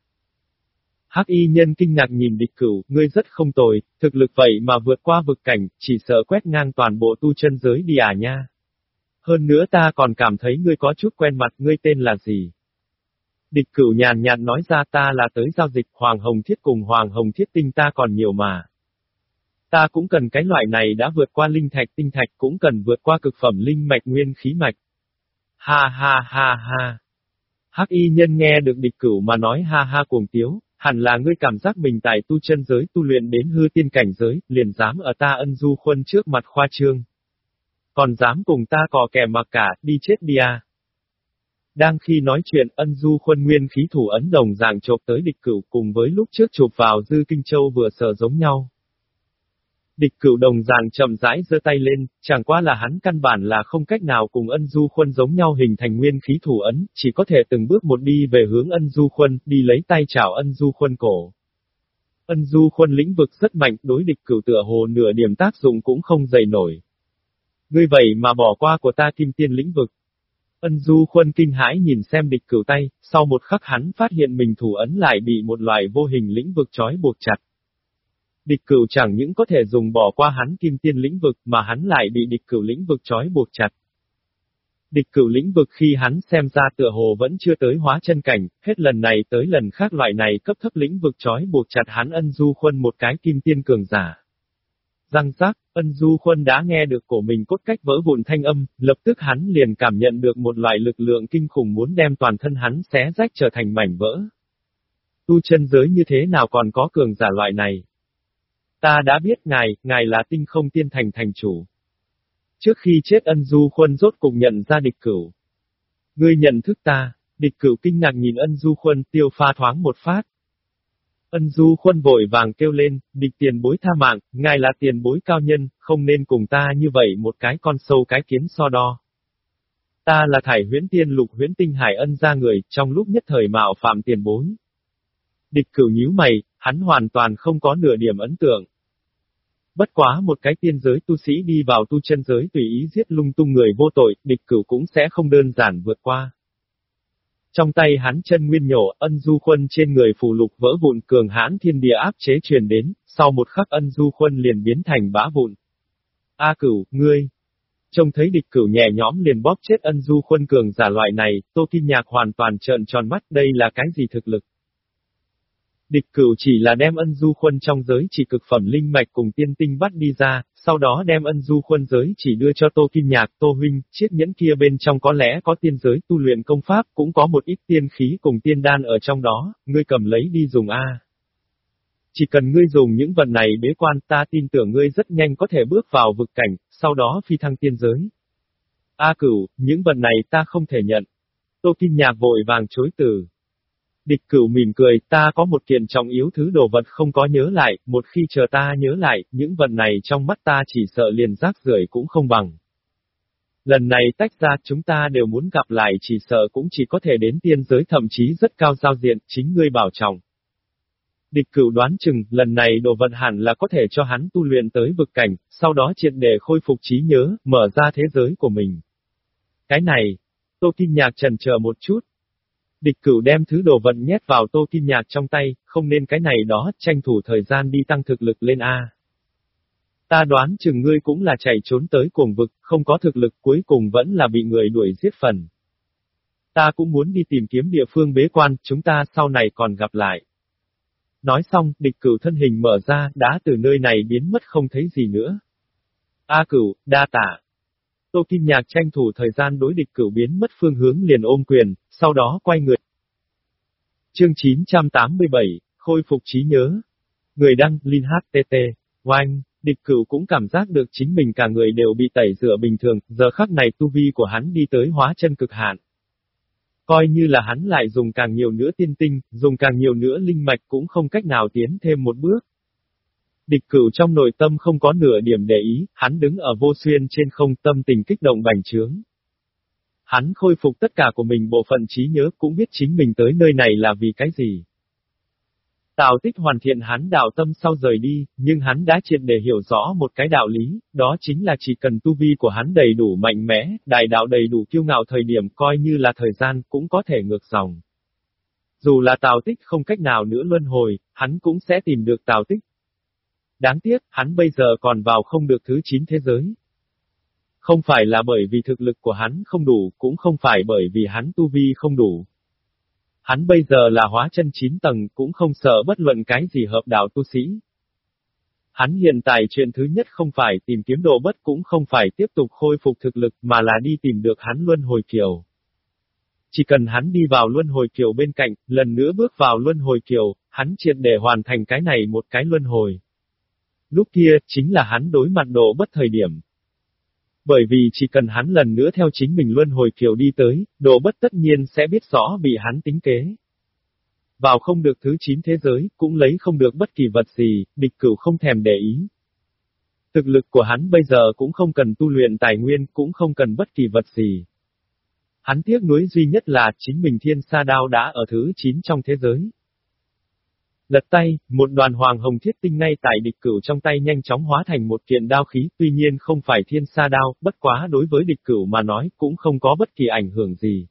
Hắc y nhân kinh ngạc nhìn địch cửu, ngươi rất không tồi, thực lực vậy mà vượt qua vực cảnh, chỉ sợ quét ngang toàn bộ tu chân giới đi à nha. Hơn nữa ta còn cảm thấy ngươi có chút quen mặt, ngươi tên là gì? Địch cửu nhàn nhạt nói ra ta là tới giao dịch Hoàng Hồng Thiết cùng Hoàng Hồng Thiết tinh ta còn nhiều mà. Ta cũng cần cái loại này đã vượt qua linh thạch tinh thạch cũng cần vượt qua cực phẩm linh mạch nguyên khí mạch. Ha ha ha ha. Hắc y nhân nghe được địch cửu mà nói ha ha cuồng tiếu, hẳn là ngươi cảm giác mình tại tu chân giới tu luyện đến hư tiên cảnh giới, liền dám ở ta ân du khuân trước mặt khoa trương. Còn dám cùng ta cò kè mặc cả, đi chết đi à. Đang khi nói chuyện, ân du khuân nguyên khí thủ ấn đồng dạng chộp tới địch cửu cùng với lúc trước chụp vào dư kinh châu vừa sở giống nhau. Địch cửu đồng dạng chậm rãi giơ tay lên, chẳng qua là hắn căn bản là không cách nào cùng ân du khuân giống nhau hình thành nguyên khí thủ ấn, chỉ có thể từng bước một đi về hướng ân du khuân, đi lấy tay chảo ân du khuân cổ. Ân du khuân lĩnh vực rất mạnh, đối địch cửu tựa hồ nửa điểm tác dụng cũng không dày nổi. Ngươi vậy mà bỏ qua của ta kim tiên lĩnh vực. Ân du khuân kinh hãi nhìn xem địch cửu tay, sau một khắc hắn phát hiện mình thủ ấn lại bị một loại vô hình lĩnh vực trói buộc chặt. Địch cửu chẳng những có thể dùng bỏ qua hắn kim tiên lĩnh vực mà hắn lại bị địch cửu lĩnh vực trói buộc chặt. Địch cửu lĩnh vực khi hắn xem ra tựa hồ vẫn chưa tới hóa chân cảnh, hết lần này tới lần khác loại này cấp thấp lĩnh vực trói buộc chặt hắn ân du khuân một cái kim tiên cường giả. Răng rác, ân du khuân đã nghe được cổ mình cốt cách vỡ vụn thanh âm, lập tức hắn liền cảm nhận được một loại lực lượng kinh khủng muốn đem toàn thân hắn xé rách trở thành mảnh vỡ. Tu chân giới như thế nào còn có cường giả loại này? Ta đã biết ngài, ngài là tinh không tiên thành thành chủ. Trước khi chết ân du khuân rốt cùng nhận ra địch cửu. Ngươi nhận thức ta, địch cửu kinh ngạc nhìn ân du khuân tiêu pha thoáng một phát. Ân du khuân vội vàng kêu lên, địch tiền bối tha mạng, ngài là tiền bối cao nhân, không nên cùng ta như vậy một cái con sâu cái kiến so đo. Ta là thải huyễn tiên lục huyễn tinh hải ân ra người, trong lúc nhất thời mạo phạm tiền bối. Địch cửu nhíu mày, hắn hoàn toàn không có nửa điểm ấn tượng. Bất quá một cái tiên giới tu sĩ đi vào tu chân giới tùy ý giết lung tung người vô tội, địch cửu cũng sẽ không đơn giản vượt qua. Trong tay hắn chân nguyên nhổ, ân du khuân trên người phù lục vỡ vụn cường hãn thiên địa áp chế truyền đến, sau một khắc ân du khuân liền biến thành bã vụn. A cửu, ngươi. Trông thấy địch cửu nhẹ nhõm liền bóp chết ân du khuân cường giả loại này, tô kim nhạc hoàn toàn trợn tròn mắt đây là cái gì thực lực. Địch cửu chỉ là đem ân du khuân trong giới chỉ cực phẩm linh mạch cùng tiên tinh bắt đi ra, sau đó đem ân du khuân giới chỉ đưa cho Tô Kim Nhạc, Tô Huynh, chiếc nhẫn kia bên trong có lẽ có tiên giới tu luyện công pháp, cũng có một ít tiên khí cùng tiên đan ở trong đó, ngươi cầm lấy đi dùng A. Chỉ cần ngươi dùng những vật này bế quan ta tin tưởng ngươi rất nhanh có thể bước vào vực cảnh, sau đó phi thăng tiên giới. A cửu, những vật này ta không thể nhận. Tô Kim Nhạc vội vàng chối từ. Địch cửu mỉm cười, ta có một kiện trọng yếu thứ đồ vật không có nhớ lại, một khi chờ ta nhớ lại, những vật này trong mắt ta chỉ sợ liền rác rưởi cũng không bằng. Lần này tách ra chúng ta đều muốn gặp lại chỉ sợ cũng chỉ có thể đến tiên giới thậm chí rất cao giao diện, chính ngươi bảo trọng. Địch cửu đoán chừng, lần này đồ vật hẳn là có thể cho hắn tu luyện tới vực cảnh, sau đó triệt để khôi phục trí nhớ, mở ra thế giới của mình. Cái này, Tô Kim Nhạc trần chờ một chút, Địch cửu đem thứ đồ vận nhét vào tô kim nhạc trong tay, không nên cái này đó, tranh thủ thời gian đi tăng thực lực lên A. Ta đoán chừng ngươi cũng là chạy trốn tới cuồng vực, không có thực lực cuối cùng vẫn là bị người đuổi giết phần. Ta cũng muốn đi tìm kiếm địa phương bế quan, chúng ta sau này còn gặp lại. Nói xong, địch cửu thân hình mở ra, đã từ nơi này biến mất không thấy gì nữa. A cửu, đa tả, Tô Kim Nhạc tranh thủ thời gian đối địch cửu biến mất phương hướng liền ôm quyền, sau đó quay người. Chương 987, Khôi phục trí nhớ. Người đăng, Linh HTT, Oanh, địch cửu cũng cảm giác được chính mình cả người đều bị tẩy rửa bình thường, giờ khắc này tu vi của hắn đi tới hóa chân cực hạn. Coi như là hắn lại dùng càng nhiều nữa tiên tinh, dùng càng nhiều nữa linh mạch cũng không cách nào tiến thêm một bước. Địch cửu trong nội tâm không có nửa điểm để ý, hắn đứng ở vô xuyên trên không tâm tình kích động bành trướng. Hắn khôi phục tất cả của mình bộ phận trí nhớ cũng biết chính mình tới nơi này là vì cái gì. Tào tích hoàn thiện hắn đạo tâm sau rời đi, nhưng hắn đã triệt để hiểu rõ một cái đạo lý, đó chính là chỉ cần tu vi của hắn đầy đủ mạnh mẽ, đại đạo đầy đủ kiêu ngạo thời điểm coi như là thời gian cũng có thể ngược dòng. Dù là Tào tích không cách nào nữa luân hồi, hắn cũng sẽ tìm được Tào tích. Đáng tiếc, hắn bây giờ còn vào không được thứ 9 thế giới. Không phải là bởi vì thực lực của hắn không đủ, cũng không phải bởi vì hắn tu vi không đủ. Hắn bây giờ là hóa chân 9 tầng, cũng không sợ bất luận cái gì hợp đạo tu sĩ. Hắn hiện tại chuyện thứ nhất không phải tìm kiếm độ bất cũng không phải tiếp tục khôi phục thực lực mà là đi tìm được hắn luân hồi kiều. Chỉ cần hắn đi vào luân hồi kiều bên cạnh, lần nữa bước vào luân hồi kiều, hắn triệt để hoàn thành cái này một cái luân hồi. Lúc kia, chính là hắn đối mặt độ bất thời điểm. Bởi vì chỉ cần hắn lần nữa theo chính mình luân hồi kiều đi tới, độ bất tất nhiên sẽ biết rõ bị hắn tính kế. Vào không được thứ chín thế giới, cũng lấy không được bất kỳ vật gì, địch cửu không thèm để ý. Thực lực của hắn bây giờ cũng không cần tu luyện tài nguyên, cũng không cần bất kỳ vật gì. Hắn tiếc nuối duy nhất là chính mình thiên sa đao đã ở thứ 9 trong thế giới. Lật tay, một đoàn hoàng hồng thiết tinh ngay tại địch cửu trong tay nhanh chóng hóa thành một kiện đao khí, tuy nhiên không phải thiên sa đao, bất quá đối với địch cửu mà nói cũng không có bất kỳ ảnh hưởng gì.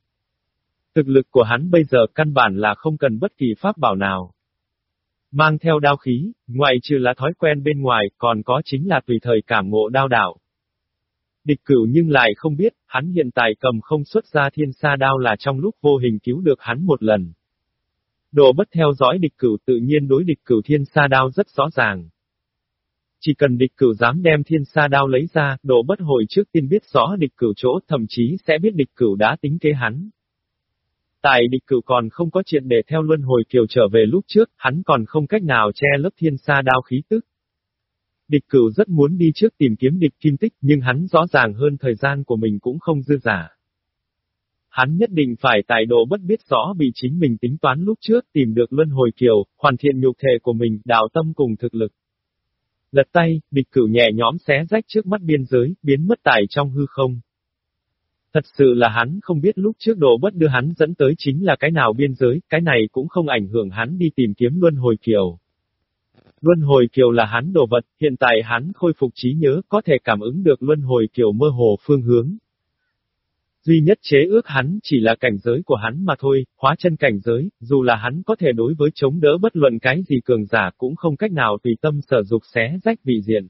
Thực lực của hắn bây giờ căn bản là không cần bất kỳ pháp bảo nào. Mang theo đao khí, ngoài trừ là thói quen bên ngoài, còn có chính là tùy thời cảm ngộ đao đạo. Địch cửu nhưng lại không biết, hắn hiện tại cầm không xuất ra thiên sa đao là trong lúc vô hình cứu được hắn một lần. Đồ bất theo dõi địch cửu tự nhiên đối địch cửu thiên sa đao rất rõ ràng. Chỉ cần địch cửu dám đem thiên sa đao lấy ra, đồ bất hồi trước tiên biết rõ địch cửu chỗ, thậm chí sẽ biết địch cửu đã tính kế hắn. Tại địch cửu còn không có chuyện để theo luân hồi kiều trở về lúc trước, hắn còn không cách nào che lấp thiên sa đao khí tức. Địch cửu rất muốn đi trước tìm kiếm địch kim tích nhưng hắn rõ ràng hơn thời gian của mình cũng không dư giả. Hắn nhất định phải tại độ bất biết rõ bị chính mình tính toán lúc trước tìm được luân hồi kiều, hoàn thiện nhục thể của mình, đào tâm cùng thực lực. Lật tay, địch cửu nhẹ nhõm xé rách trước mắt biên giới, biến mất tại trong hư không. Thật sự là hắn không biết lúc trước độ bất đưa hắn dẫn tới chính là cái nào biên giới, cái này cũng không ảnh hưởng hắn đi tìm kiếm luân hồi kiều. Luân hồi kiều là hắn đồ vật, hiện tại hắn khôi phục trí nhớ, có thể cảm ứng được luân hồi kiều mơ hồ phương hướng. Duy nhất chế ước hắn chỉ là cảnh giới của hắn mà thôi, hóa chân cảnh giới, dù là hắn có thể đối với chống đỡ bất luận cái gì cường giả cũng không cách nào tùy tâm sở dục xé rách vị diện.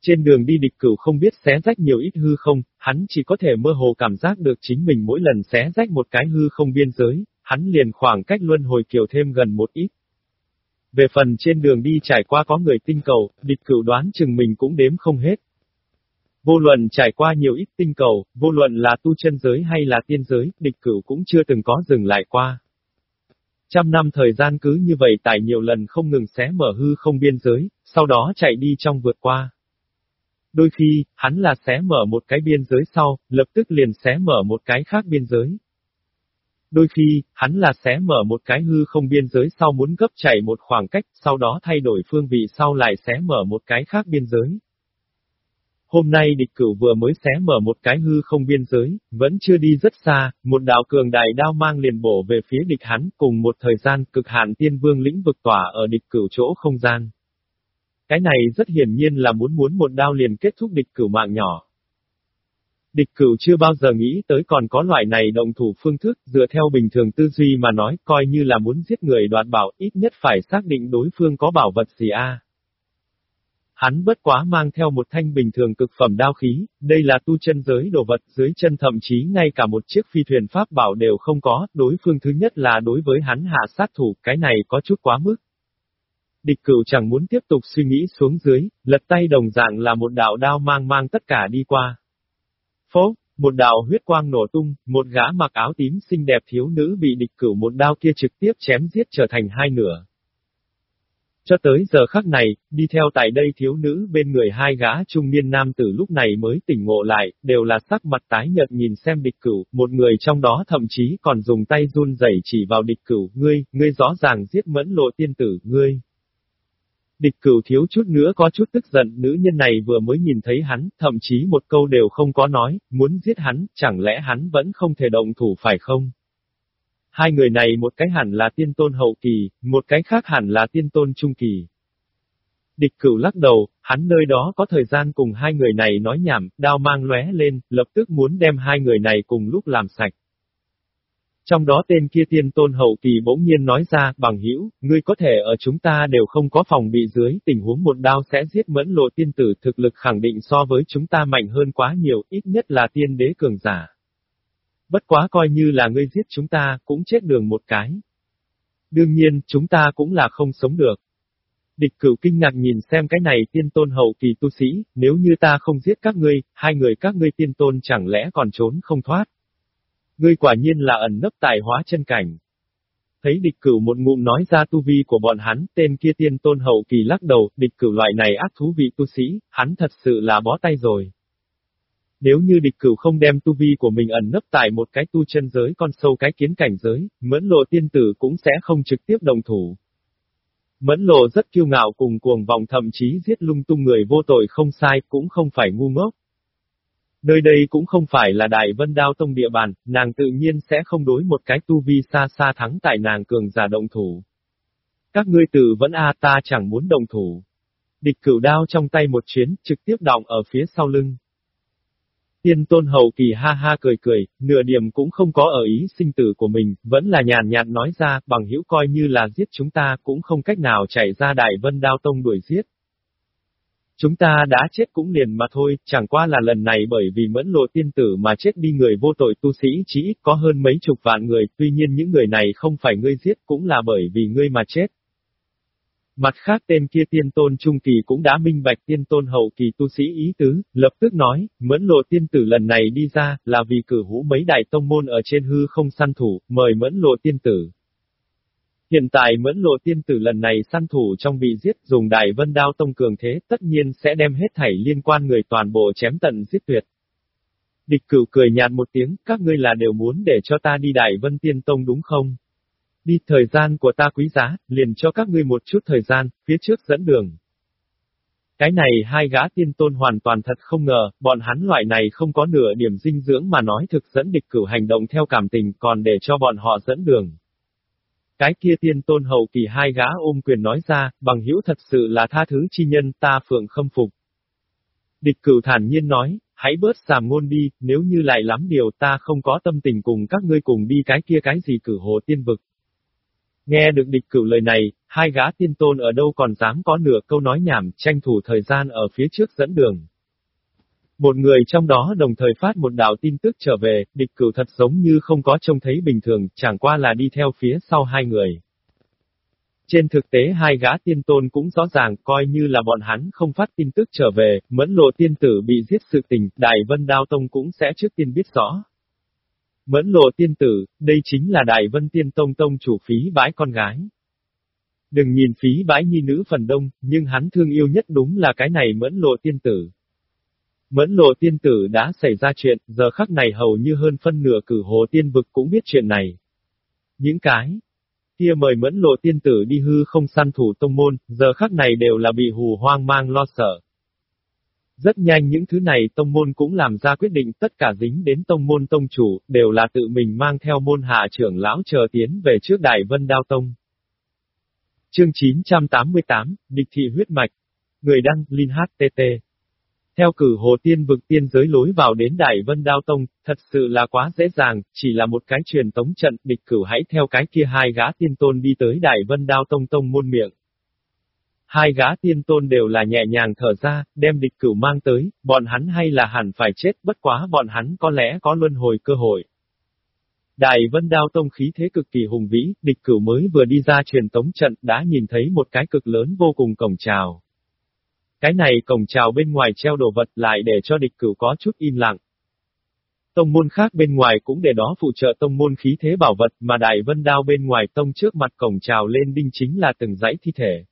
Trên đường đi địch cửu không biết xé rách nhiều ít hư không, hắn chỉ có thể mơ hồ cảm giác được chính mình mỗi lần xé rách một cái hư không biên giới, hắn liền khoảng cách luân hồi kiều thêm gần một ít. Về phần trên đường đi trải qua có người tinh cầu, địch cửu đoán chừng mình cũng đếm không hết. Vô luận trải qua nhiều ít tinh cầu, vô luận là tu chân giới hay là tiên giới, địch cửu cũng chưa từng có dừng lại qua. Trăm năm thời gian cứ như vậy tại nhiều lần không ngừng xé mở hư không biên giới, sau đó chạy đi trong vượt qua. Đôi khi, hắn là xé mở một cái biên giới sau, lập tức liền xé mở một cái khác biên giới. Đôi khi, hắn là xé mở một cái hư không biên giới sau muốn gấp chạy một khoảng cách, sau đó thay đổi phương vị sau lại xé mở một cái khác biên giới. Hôm nay địch cửu vừa mới xé mở một cái hư không biên giới, vẫn chưa đi rất xa, một đạo cường đại đao mang liền bổ về phía địch hắn, cùng một thời gian cực hạn tiên vương lĩnh vực tỏa ở địch cửu chỗ không gian. Cái này rất hiển nhiên là muốn muốn một đao liền kết thúc địch cửu mạng nhỏ. Địch cửu chưa bao giờ nghĩ tới còn có loại này động thủ phương thức, dựa theo bình thường tư duy mà nói, coi như là muốn giết người đoạt bảo, ít nhất phải xác định đối phương có bảo vật gì a. Hắn bất quá mang theo một thanh bình thường cực phẩm đao khí, đây là tu chân giới đồ vật, dưới chân thậm chí ngay cả một chiếc phi thuyền pháp bảo đều không có, đối phương thứ nhất là đối với hắn hạ sát thủ, cái này có chút quá mức. Địch cửu chẳng muốn tiếp tục suy nghĩ xuống dưới, lật tay đồng dạng là một đạo đao mang mang tất cả đi qua. Phố, một đạo huyết quang nổ tung, một gã mặc áo tím xinh đẹp thiếu nữ bị địch cửu một đao kia trực tiếp chém giết trở thành hai nửa. Cho tới giờ khắc này, đi theo tại đây thiếu nữ bên người hai gã trung niên nam tử lúc này mới tỉnh ngộ lại, đều là sắc mặt tái nhợt nhìn xem địch cửu, một người trong đó thậm chí còn dùng tay run rẩy chỉ vào địch cửu, ngươi, ngươi rõ ràng giết mẫn lộ tiên tử, ngươi. Địch cửu thiếu chút nữa có chút tức giận, nữ nhân này vừa mới nhìn thấy hắn, thậm chí một câu đều không có nói, muốn giết hắn, chẳng lẽ hắn vẫn không thể động thủ phải không? Hai người này một cái hẳn là tiên tôn hậu kỳ, một cái khác hẳn là tiên tôn trung kỳ. Địch cửu lắc đầu, hắn nơi đó có thời gian cùng hai người này nói nhảm, đao mang lóe lên, lập tức muốn đem hai người này cùng lúc làm sạch. Trong đó tên kia tiên tôn hậu kỳ bỗng nhiên nói ra, bằng hữu ngươi có thể ở chúng ta đều không có phòng bị dưới, tình huống một đao sẽ giết mẫn lộ tiên tử thực lực khẳng định so với chúng ta mạnh hơn quá nhiều, ít nhất là tiên đế cường giả. Bất quá coi như là ngươi giết chúng ta, cũng chết đường một cái. Đương nhiên, chúng ta cũng là không sống được. Địch cửu kinh ngạc nhìn xem cái này tiên tôn hậu kỳ tu sĩ, nếu như ta không giết các ngươi, hai người các ngươi tiên tôn chẳng lẽ còn trốn không thoát. Ngươi quả nhiên là ẩn nấp tài hóa chân cảnh. Thấy địch cửu một ngụm nói ra tu vi của bọn hắn, tên kia tiên tôn hậu kỳ lắc đầu, địch cửu loại này ác thú vị tu sĩ, hắn thật sự là bó tay rồi. Nếu như địch cửu không đem tu vi của mình ẩn nấp tại một cái tu chân giới con sâu cái kiến cảnh giới, mẫn lộ tiên tử cũng sẽ không trực tiếp đồng thủ. Mẫn lộ rất kiêu ngạo cùng cuồng vọng thậm chí giết lung tung người vô tội không sai, cũng không phải ngu ngốc. Nơi đây cũng không phải là Đại Vân Đao Tông địa bàn, nàng tự nhiên sẽ không đối một cái tu vi xa xa thắng tại nàng cường giả động thủ. Các ngươi tử vẫn a ta chẳng muốn đồng thủ. Địch cửu đao trong tay một chuyến, trực tiếp đọng ở phía sau lưng. Tiên tôn hậu kỳ ha ha cười cười, nửa điểm cũng không có ở ý sinh tử của mình, vẫn là nhàn nhạt nói ra, bằng hữu coi như là giết chúng ta cũng không cách nào chạy ra đại vân đao tông đuổi giết. Chúng ta đã chết cũng liền mà thôi, chẳng qua là lần này bởi vì mẫn lộ tiên tử mà chết đi người vô tội tu sĩ chỉ ít có hơn mấy chục vạn người, tuy nhiên những người này không phải ngươi giết cũng là bởi vì ngươi mà chết. Mặt khác tên kia tiên tôn trung kỳ cũng đã minh bạch tiên tôn hậu kỳ tu sĩ ý tứ, lập tức nói, mẫn lộ tiên tử lần này đi ra, là vì cử hũ mấy đại tông môn ở trên hư không săn thủ, mời mẫn lộ tiên tử. Hiện tại mẫn lộ tiên tử lần này săn thủ trong bị giết dùng đại vân đao tông cường thế, tất nhiên sẽ đem hết thảy liên quan người toàn bộ chém tận giết tuyệt. Địch cửu cười nhạt một tiếng, các ngươi là đều muốn để cho ta đi đại vân tiên tông đúng không? Đi thời gian của ta quý giá, liền cho các ngươi một chút thời gian, phía trước dẫn đường. Cái này hai gã tiên tôn hoàn toàn thật không ngờ, bọn hắn loại này không có nửa điểm dinh dưỡng mà nói thực dẫn địch cử hành động theo cảm tình còn để cho bọn họ dẫn đường. Cái kia tiên tôn hậu kỳ hai gã ôm quyền nói ra, bằng hữu thật sự là tha thứ chi nhân ta phượng khâm phục. Địch cửu thản nhiên nói, hãy bớt sàm ngôn đi, nếu như lại lắm điều ta không có tâm tình cùng các ngươi cùng đi cái kia cái gì cử hồ tiên vực. Nghe được địch cửu lời này, hai gã tiên tôn ở đâu còn dám có nửa câu nói nhảm, tranh thủ thời gian ở phía trước dẫn đường. Một người trong đó đồng thời phát một đạo tin tức trở về, địch cửu thật giống như không có trông thấy bình thường, chẳng qua là đi theo phía sau hai người. Trên thực tế hai gã tiên tôn cũng rõ ràng, coi như là bọn hắn không phát tin tức trở về, mẫn lộ tiên tử bị giết sự tình, Đại Vân Đao Tông cũng sẽ trước tiên biết rõ. Mẫn lộ tiên tử, đây chính là Đại Vân Tiên Tông Tông chủ phí bái con gái. Đừng nhìn phí bái nhi nữ phần đông, nhưng hắn thương yêu nhất đúng là cái này mẫn lộ tiên tử. Mẫn lộ tiên tử đã xảy ra chuyện, giờ khắc này hầu như hơn phân nửa cử hồ tiên vực cũng biết chuyện này. Những cái kia mời mẫn lộ tiên tử đi hư không săn thủ tông môn, giờ khắc này đều là bị hù hoang mang lo sợ. Rất nhanh những thứ này tông môn cũng làm ra quyết định tất cả dính đến tông môn tông chủ, đều là tự mình mang theo môn hạ trưởng lão chờ tiến về trước Đại Vân Đao Tông. Chương 988, Địch thị huyết mạch. Người đăng, Linh HTT. Theo cử hồ tiên vực tiên giới lối vào đến Đại Vân Đao Tông, thật sự là quá dễ dàng, chỉ là một cái truyền tống trận, địch cử hãy theo cái kia hai gã tiên tôn đi tới Đại Vân Đao Tông Tông môn miệng. Hai gã tiên tôn đều là nhẹ nhàng thở ra, đem địch cửu mang tới, bọn hắn hay là hẳn phải chết, bất quá bọn hắn có lẽ có luân hồi cơ hội. Đại vân đao tông khí thế cực kỳ hùng vĩ, địch cửu mới vừa đi ra truyền tống trận đã nhìn thấy một cái cực lớn vô cùng cổng trào. Cái này cổng trào bên ngoài treo đồ vật lại để cho địch cửu có chút im lặng. Tông môn khác bên ngoài cũng để đó phụ trợ tông môn khí thế bảo vật mà đại vân đao bên ngoài tông trước mặt cổng trào lên đinh chính là từng dãy thi thể.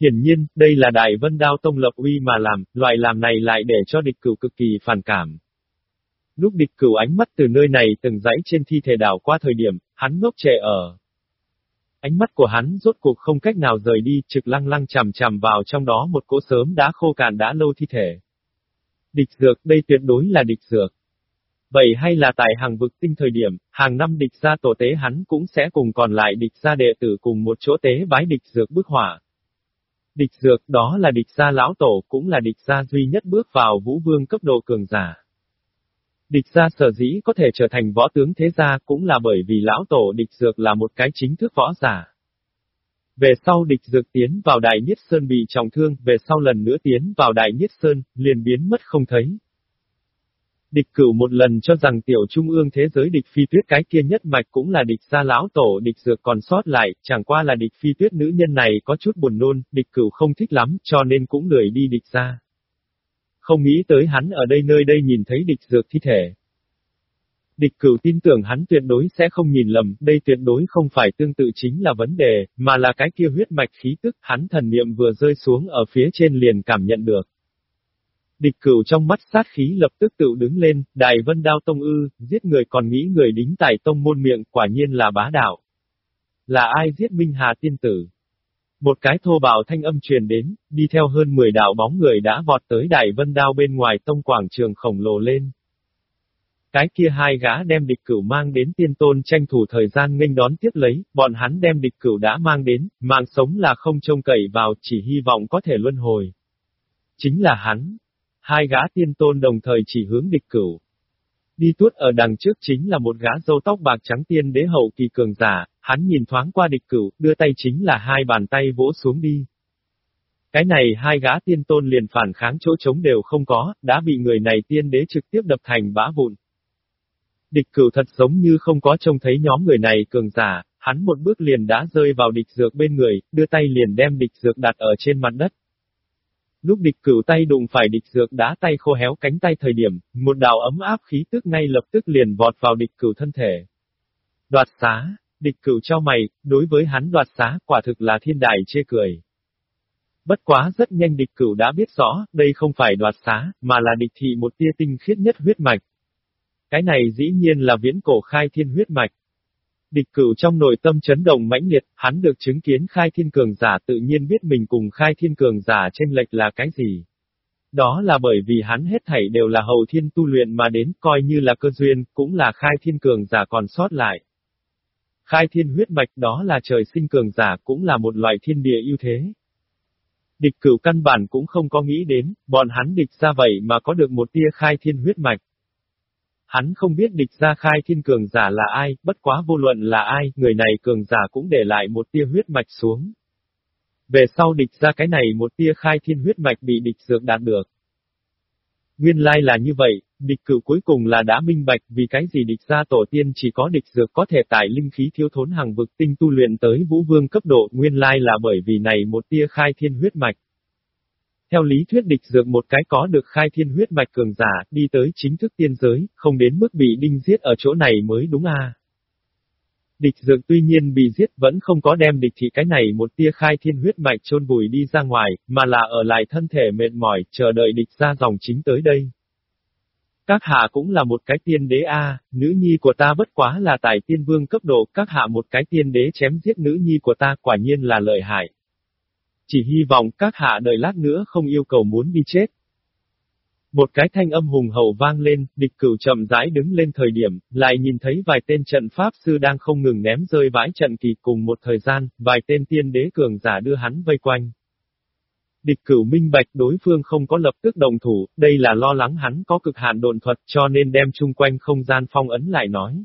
Hiển nhiên, đây là Đại Vân Đao Tông lập uy mà làm, loại làm này lại để cho địch cửu cực kỳ phản cảm. Lúc địch cửu ánh mắt từ nơi này từng dãy trên thi thể đảo qua thời điểm, hắn ngốc trẻ ở. Ánh mắt của hắn rốt cuộc không cách nào rời đi, trực lăng lăng chằm chằm vào trong đó một cỗ sớm đã khô cạn đã lâu thi thể. Địch dược, đây tuyệt đối là địch dược. Vậy hay là tại hàng vực tinh thời điểm, hàng năm địch gia tổ tế hắn cũng sẽ cùng còn lại địch gia đệ tử cùng một chỗ tế bái địch dược bức hỏa. Địch dược đó là địch gia lão tổ cũng là địch gia duy nhất bước vào vũ vương cấp độ cường giả. Địch gia sở dĩ có thể trở thành võ tướng thế gia cũng là bởi vì lão tổ địch dược là một cái chính thức võ giả. Về sau địch dược tiến vào Đại Niết Sơn bị trọng thương, về sau lần nữa tiến vào Đại Niết Sơn, liền biến mất không thấy. Địch cửu một lần cho rằng tiểu trung ương thế giới địch phi tuyết cái kia nhất mạch cũng là địch gia lão tổ địch dược còn sót lại, chẳng qua là địch phi tuyết nữ nhân này có chút buồn nôn, địch cửu không thích lắm, cho nên cũng lười đi địch gia. Không nghĩ tới hắn ở đây nơi đây nhìn thấy địch dược thi thể. Địch cửu tin tưởng hắn tuyệt đối sẽ không nhìn lầm, đây tuyệt đối không phải tương tự chính là vấn đề, mà là cái kia huyết mạch khí tức, hắn thần niệm vừa rơi xuống ở phía trên liền cảm nhận được. Địch cửu trong mắt sát khí lập tức tự đứng lên, đài vân đao tông ư, giết người còn nghĩ người đính tại tông môn miệng, quả nhiên là bá đạo. Là ai giết Minh Hà tiên tử? Một cái thô bạo thanh âm truyền đến, đi theo hơn 10 đạo bóng người đã vọt tới đài vân đao bên ngoài tông quảng trường khổng lồ lên. Cái kia hai gã đem địch cửu mang đến tiên tôn tranh thủ thời gian nghênh đón tiếp lấy, bọn hắn đem địch cửu đã mang đến, mạng sống là không trông cậy vào, chỉ hy vọng có thể luân hồi. Chính là hắn. Hai gã tiên tôn đồng thời chỉ hướng địch cửu. Đi tuốt ở đằng trước chính là một gã dâu tóc bạc trắng tiên đế hậu kỳ cường giả, hắn nhìn thoáng qua địch cửu, đưa tay chính là hai bàn tay vỗ xuống đi. Cái này hai gã tiên tôn liền phản kháng chỗ trống đều không có, đã bị người này tiên đế trực tiếp đập thành bã vụn. Địch cửu thật giống như không có trông thấy nhóm người này cường giả, hắn một bước liền đã rơi vào địch dược bên người, đưa tay liền đem địch dược đặt ở trên mặt đất. Lúc địch cửu tay đụng phải địch dược đá tay khô héo cánh tay thời điểm, một đạo ấm áp khí tức ngay lập tức liền vọt vào địch cửu thân thể. Đoạt xá, địch cửu cho mày, đối với hắn đoạt xá quả thực là thiên đại chê cười. Bất quá rất nhanh địch cửu đã biết rõ, đây không phải đoạt xá, mà là địch thị một tia tinh khiết nhất huyết mạch. Cái này dĩ nhiên là viễn cổ khai thiên huyết mạch. Địch cửu trong nội tâm chấn động mãnh liệt, hắn được chứng kiến khai thiên cường giả tự nhiên biết mình cùng khai thiên cường giả trên lệch là cái gì. Đó là bởi vì hắn hết thảy đều là hậu thiên tu luyện mà đến coi như là cơ duyên, cũng là khai thiên cường giả còn sót lại. Khai thiên huyết mạch đó là trời sinh cường giả cũng là một loại thiên địa ưu thế. Địch cửu căn bản cũng không có nghĩ đến, bọn hắn địch ra vậy mà có được một tia khai thiên huyết mạch. Hắn không biết địch ra khai thiên cường giả là ai, bất quá vô luận là ai, người này cường giả cũng để lại một tia huyết mạch xuống. Về sau địch ra cái này một tia khai thiên huyết mạch bị địch dược đạt được. Nguyên lai là như vậy, địch cử cuối cùng là đã minh bạch vì cái gì địch ra tổ tiên chỉ có địch dược có thể tải linh khí thiếu thốn hàng vực tinh tu luyện tới vũ vương cấp độ, nguyên lai là bởi vì này một tia khai thiên huyết mạch. Theo lý thuyết địch dược một cái có được khai thiên huyết mạch cường giả, đi tới chính thức tiên giới, không đến mức bị đinh giết ở chỗ này mới đúng à. Địch dược tuy nhiên bị giết vẫn không có đem địch thị cái này một tia khai thiên huyết mạch chôn vùi đi ra ngoài, mà là ở lại thân thể mệt mỏi, chờ đợi địch ra dòng chính tới đây. Các hạ cũng là một cái tiên đế a, nữ nhi của ta bất quá là tài tiên vương cấp độ, các hạ một cái tiên đế chém giết nữ nhi của ta quả nhiên là lợi hại. Chỉ hy vọng các hạ đợi lát nữa không yêu cầu muốn đi chết. Một cái thanh âm hùng hậu vang lên, địch cửu chậm rãi đứng lên thời điểm, lại nhìn thấy vài tên trận pháp sư đang không ngừng ném rơi vãi trận kỳ cùng một thời gian, vài tên tiên đế cường giả đưa hắn vây quanh. Địch cửu minh bạch đối phương không có lập tức đồng thủ, đây là lo lắng hắn có cực hạn độn thuật cho nên đem chung quanh không gian phong ấn lại nói.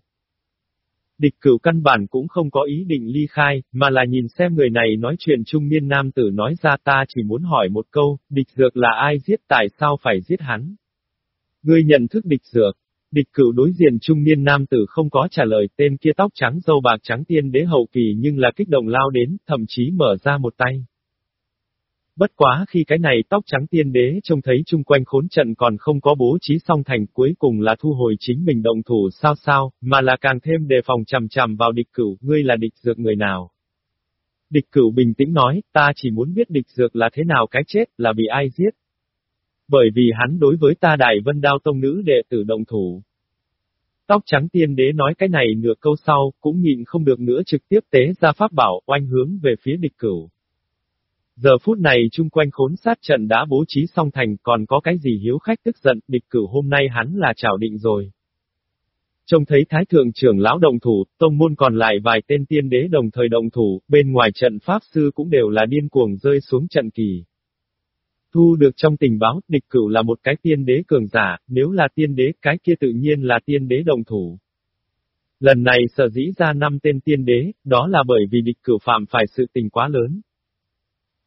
Địch cửu căn bản cũng không có ý định ly khai, mà là nhìn xem người này nói chuyện trung niên nam tử nói ra ta chỉ muốn hỏi một câu, địch dược là ai giết tại sao phải giết hắn? Ngươi nhận thức địch dược. Địch cửu đối diện trung niên nam tử không có trả lời tên kia tóc trắng dâu bạc trắng tiên đế hậu kỳ nhưng là kích động lao đến, thậm chí mở ra một tay. Bất quá khi cái này tóc trắng tiên đế trông thấy chung quanh khốn trận còn không có bố trí xong thành cuối cùng là thu hồi chính mình động thủ sao sao, mà là càng thêm đề phòng chằm chằm vào địch cửu, ngươi là địch dược người nào. Địch cửu bình tĩnh nói, ta chỉ muốn biết địch dược là thế nào cái chết, là bị ai giết. Bởi vì hắn đối với ta đại vân đao tông nữ đệ tử động thủ. Tóc trắng tiên đế nói cái này nửa câu sau, cũng nhịn không được nữa trực tiếp tế ra pháp bảo, oanh hướng về phía địch cửu. Giờ phút này chung quanh khốn sát trận đã bố trí xong thành còn có cái gì hiếu khách tức giận, địch cử hôm nay hắn là chảo định rồi. Trông thấy thái thượng trưởng lão đồng thủ, tông môn còn lại vài tên tiên đế đồng thời đồng thủ, bên ngoài trận pháp sư cũng đều là điên cuồng rơi xuống trận kỳ. Thu được trong tình báo, địch cửu là một cái tiên đế cường giả, nếu là tiên đế, cái kia tự nhiên là tiên đế đồng thủ. Lần này sở dĩ ra năm tên tiên đế, đó là bởi vì địch cửu phạm phải sự tình quá lớn.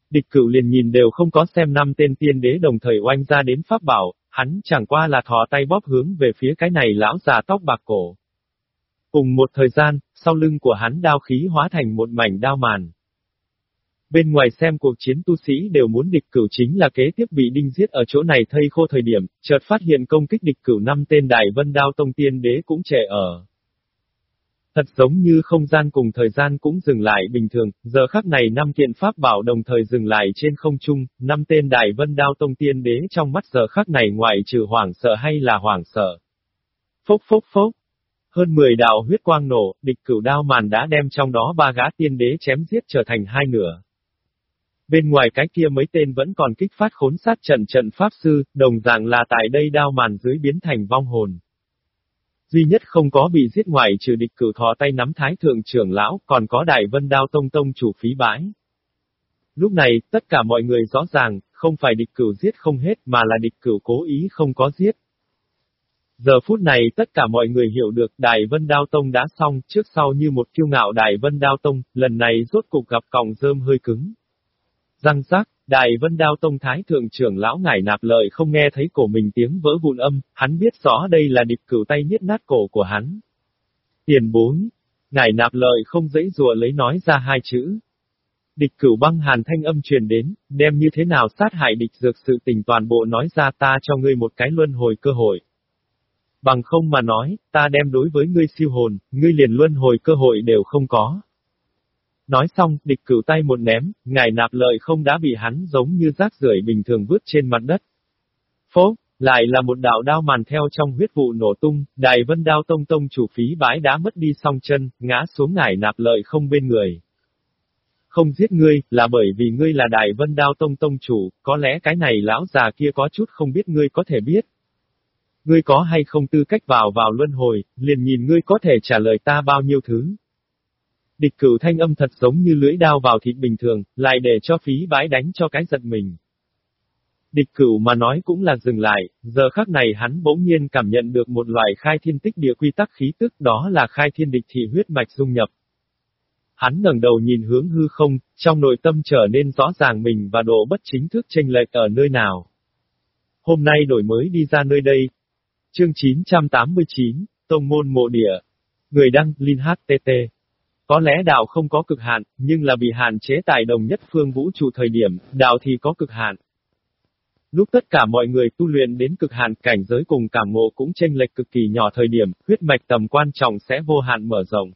Địch cửu liền nhìn đều không có xem năm tên tiên đế đồng thời oanh ra đến pháp bảo, hắn chẳng qua là thò tay bóp hướng về phía cái này lão già tóc bạc cổ. Cùng một thời gian, sau lưng của hắn đao khí hóa thành một mảnh đao màn. Bên ngoài xem cuộc chiến tu sĩ đều muốn địch cửu chính là kế tiếp bị đinh giết ở chỗ này thây khô thời điểm, chợt phát hiện công kích địch cửu năm tên đại vân đao tông tiên đế cũng trẻ ở. Thật giống như không gian cùng thời gian cũng dừng lại bình thường, giờ khắc này năm kiện pháp bảo đồng thời dừng lại trên không trung, năm tên đại vân đao tông tiên đế trong mắt giờ khắc này ngoại trừ hoảng sợ hay là hoảng sợ. Phốc phốc phốc. Hơn 10 đạo huyết quang nổ, địch cửu đao màn đã đem trong đó ba gã tiên đế chém giết trở thành hai nửa. Bên ngoài cái kia mấy tên vẫn còn kích phát khốn sát trận trận pháp sư, đồng dạng là tại đây đao màn dưới biến thành vong hồn. Duy nhất không có bị giết ngoài trừ địch cử thò tay nắm thái thượng trưởng lão, còn có đại vân đao tông tông chủ phí bãi. Lúc này, tất cả mọi người rõ ràng, không phải địch cửu giết không hết mà là địch cửu cố ý không có giết. Giờ phút này tất cả mọi người hiểu được Đại Vân Đao Tông đã xong, trước sau như một kiêu ngạo Đại Vân Đao Tông, lần này rốt cục gặp còng rơm hơi cứng. Răng rác, Đại Vân Đao Tông Thái Thượng trưởng lão ngải nạp lợi không nghe thấy cổ mình tiếng vỡ vụn âm, hắn biết rõ đây là địch cửu tay niết nát cổ của hắn. Tiền bối. Ngải nạp lợi không dễ dùa lấy nói ra hai chữ. Địch cửu băng hàn thanh âm truyền đến, đem như thế nào sát hại địch dược sự tình toàn bộ nói ra ta cho ngươi một cái luân hồi cơ hội. Bằng không mà nói, ta đem đối với ngươi siêu hồn, ngươi liền luân hồi cơ hội đều không có. Nói xong, địch cửu tay một ném, ngài nạp lợi không đã bị hắn giống như rác rưởi bình thường vứt trên mặt đất. Phố, lại là một đạo đao màn theo trong huyết vụ nổ tung, đài vân đao tông tông chủ phí bái đã mất đi song chân, ngã xuống ngải nạp lợi không bên người. Không giết ngươi, là bởi vì ngươi là đài vân đao tông tông chủ, có lẽ cái này lão già kia có chút không biết ngươi có thể biết. Ngươi có hay không tư cách vào vào luân hồi, liền nhìn ngươi có thể trả lời ta bao nhiêu thứ. Địch cửu thanh âm thật giống như lưỡi đao vào thịt bình thường, lại để cho phí bái đánh cho cái giật mình. Địch cửu mà nói cũng là dừng lại, giờ khắc này hắn bỗng nhiên cảm nhận được một loại khai thiên tích địa quy tắc khí tức đó là khai thiên địch thị huyết mạch dung nhập. Hắn ngẩng đầu nhìn hướng hư không, trong nội tâm trở nên rõ ràng mình và độ bất chính thức tranh lệch ở nơi nào. Hôm nay đổi mới đi ra nơi đây. Chương 989, Tông môn mộ địa. Người đăng, Linh HTT. Có lẽ đạo không có cực hạn, nhưng là bị hạn chế tại đồng nhất phương vũ trụ thời điểm, đạo thì có cực hạn. Lúc tất cả mọi người tu luyện đến cực hạn cảnh giới cùng cảm ngộ cũng chênh lệch cực kỳ nhỏ thời điểm, huyết mạch tầm quan trọng sẽ vô hạn mở rộng.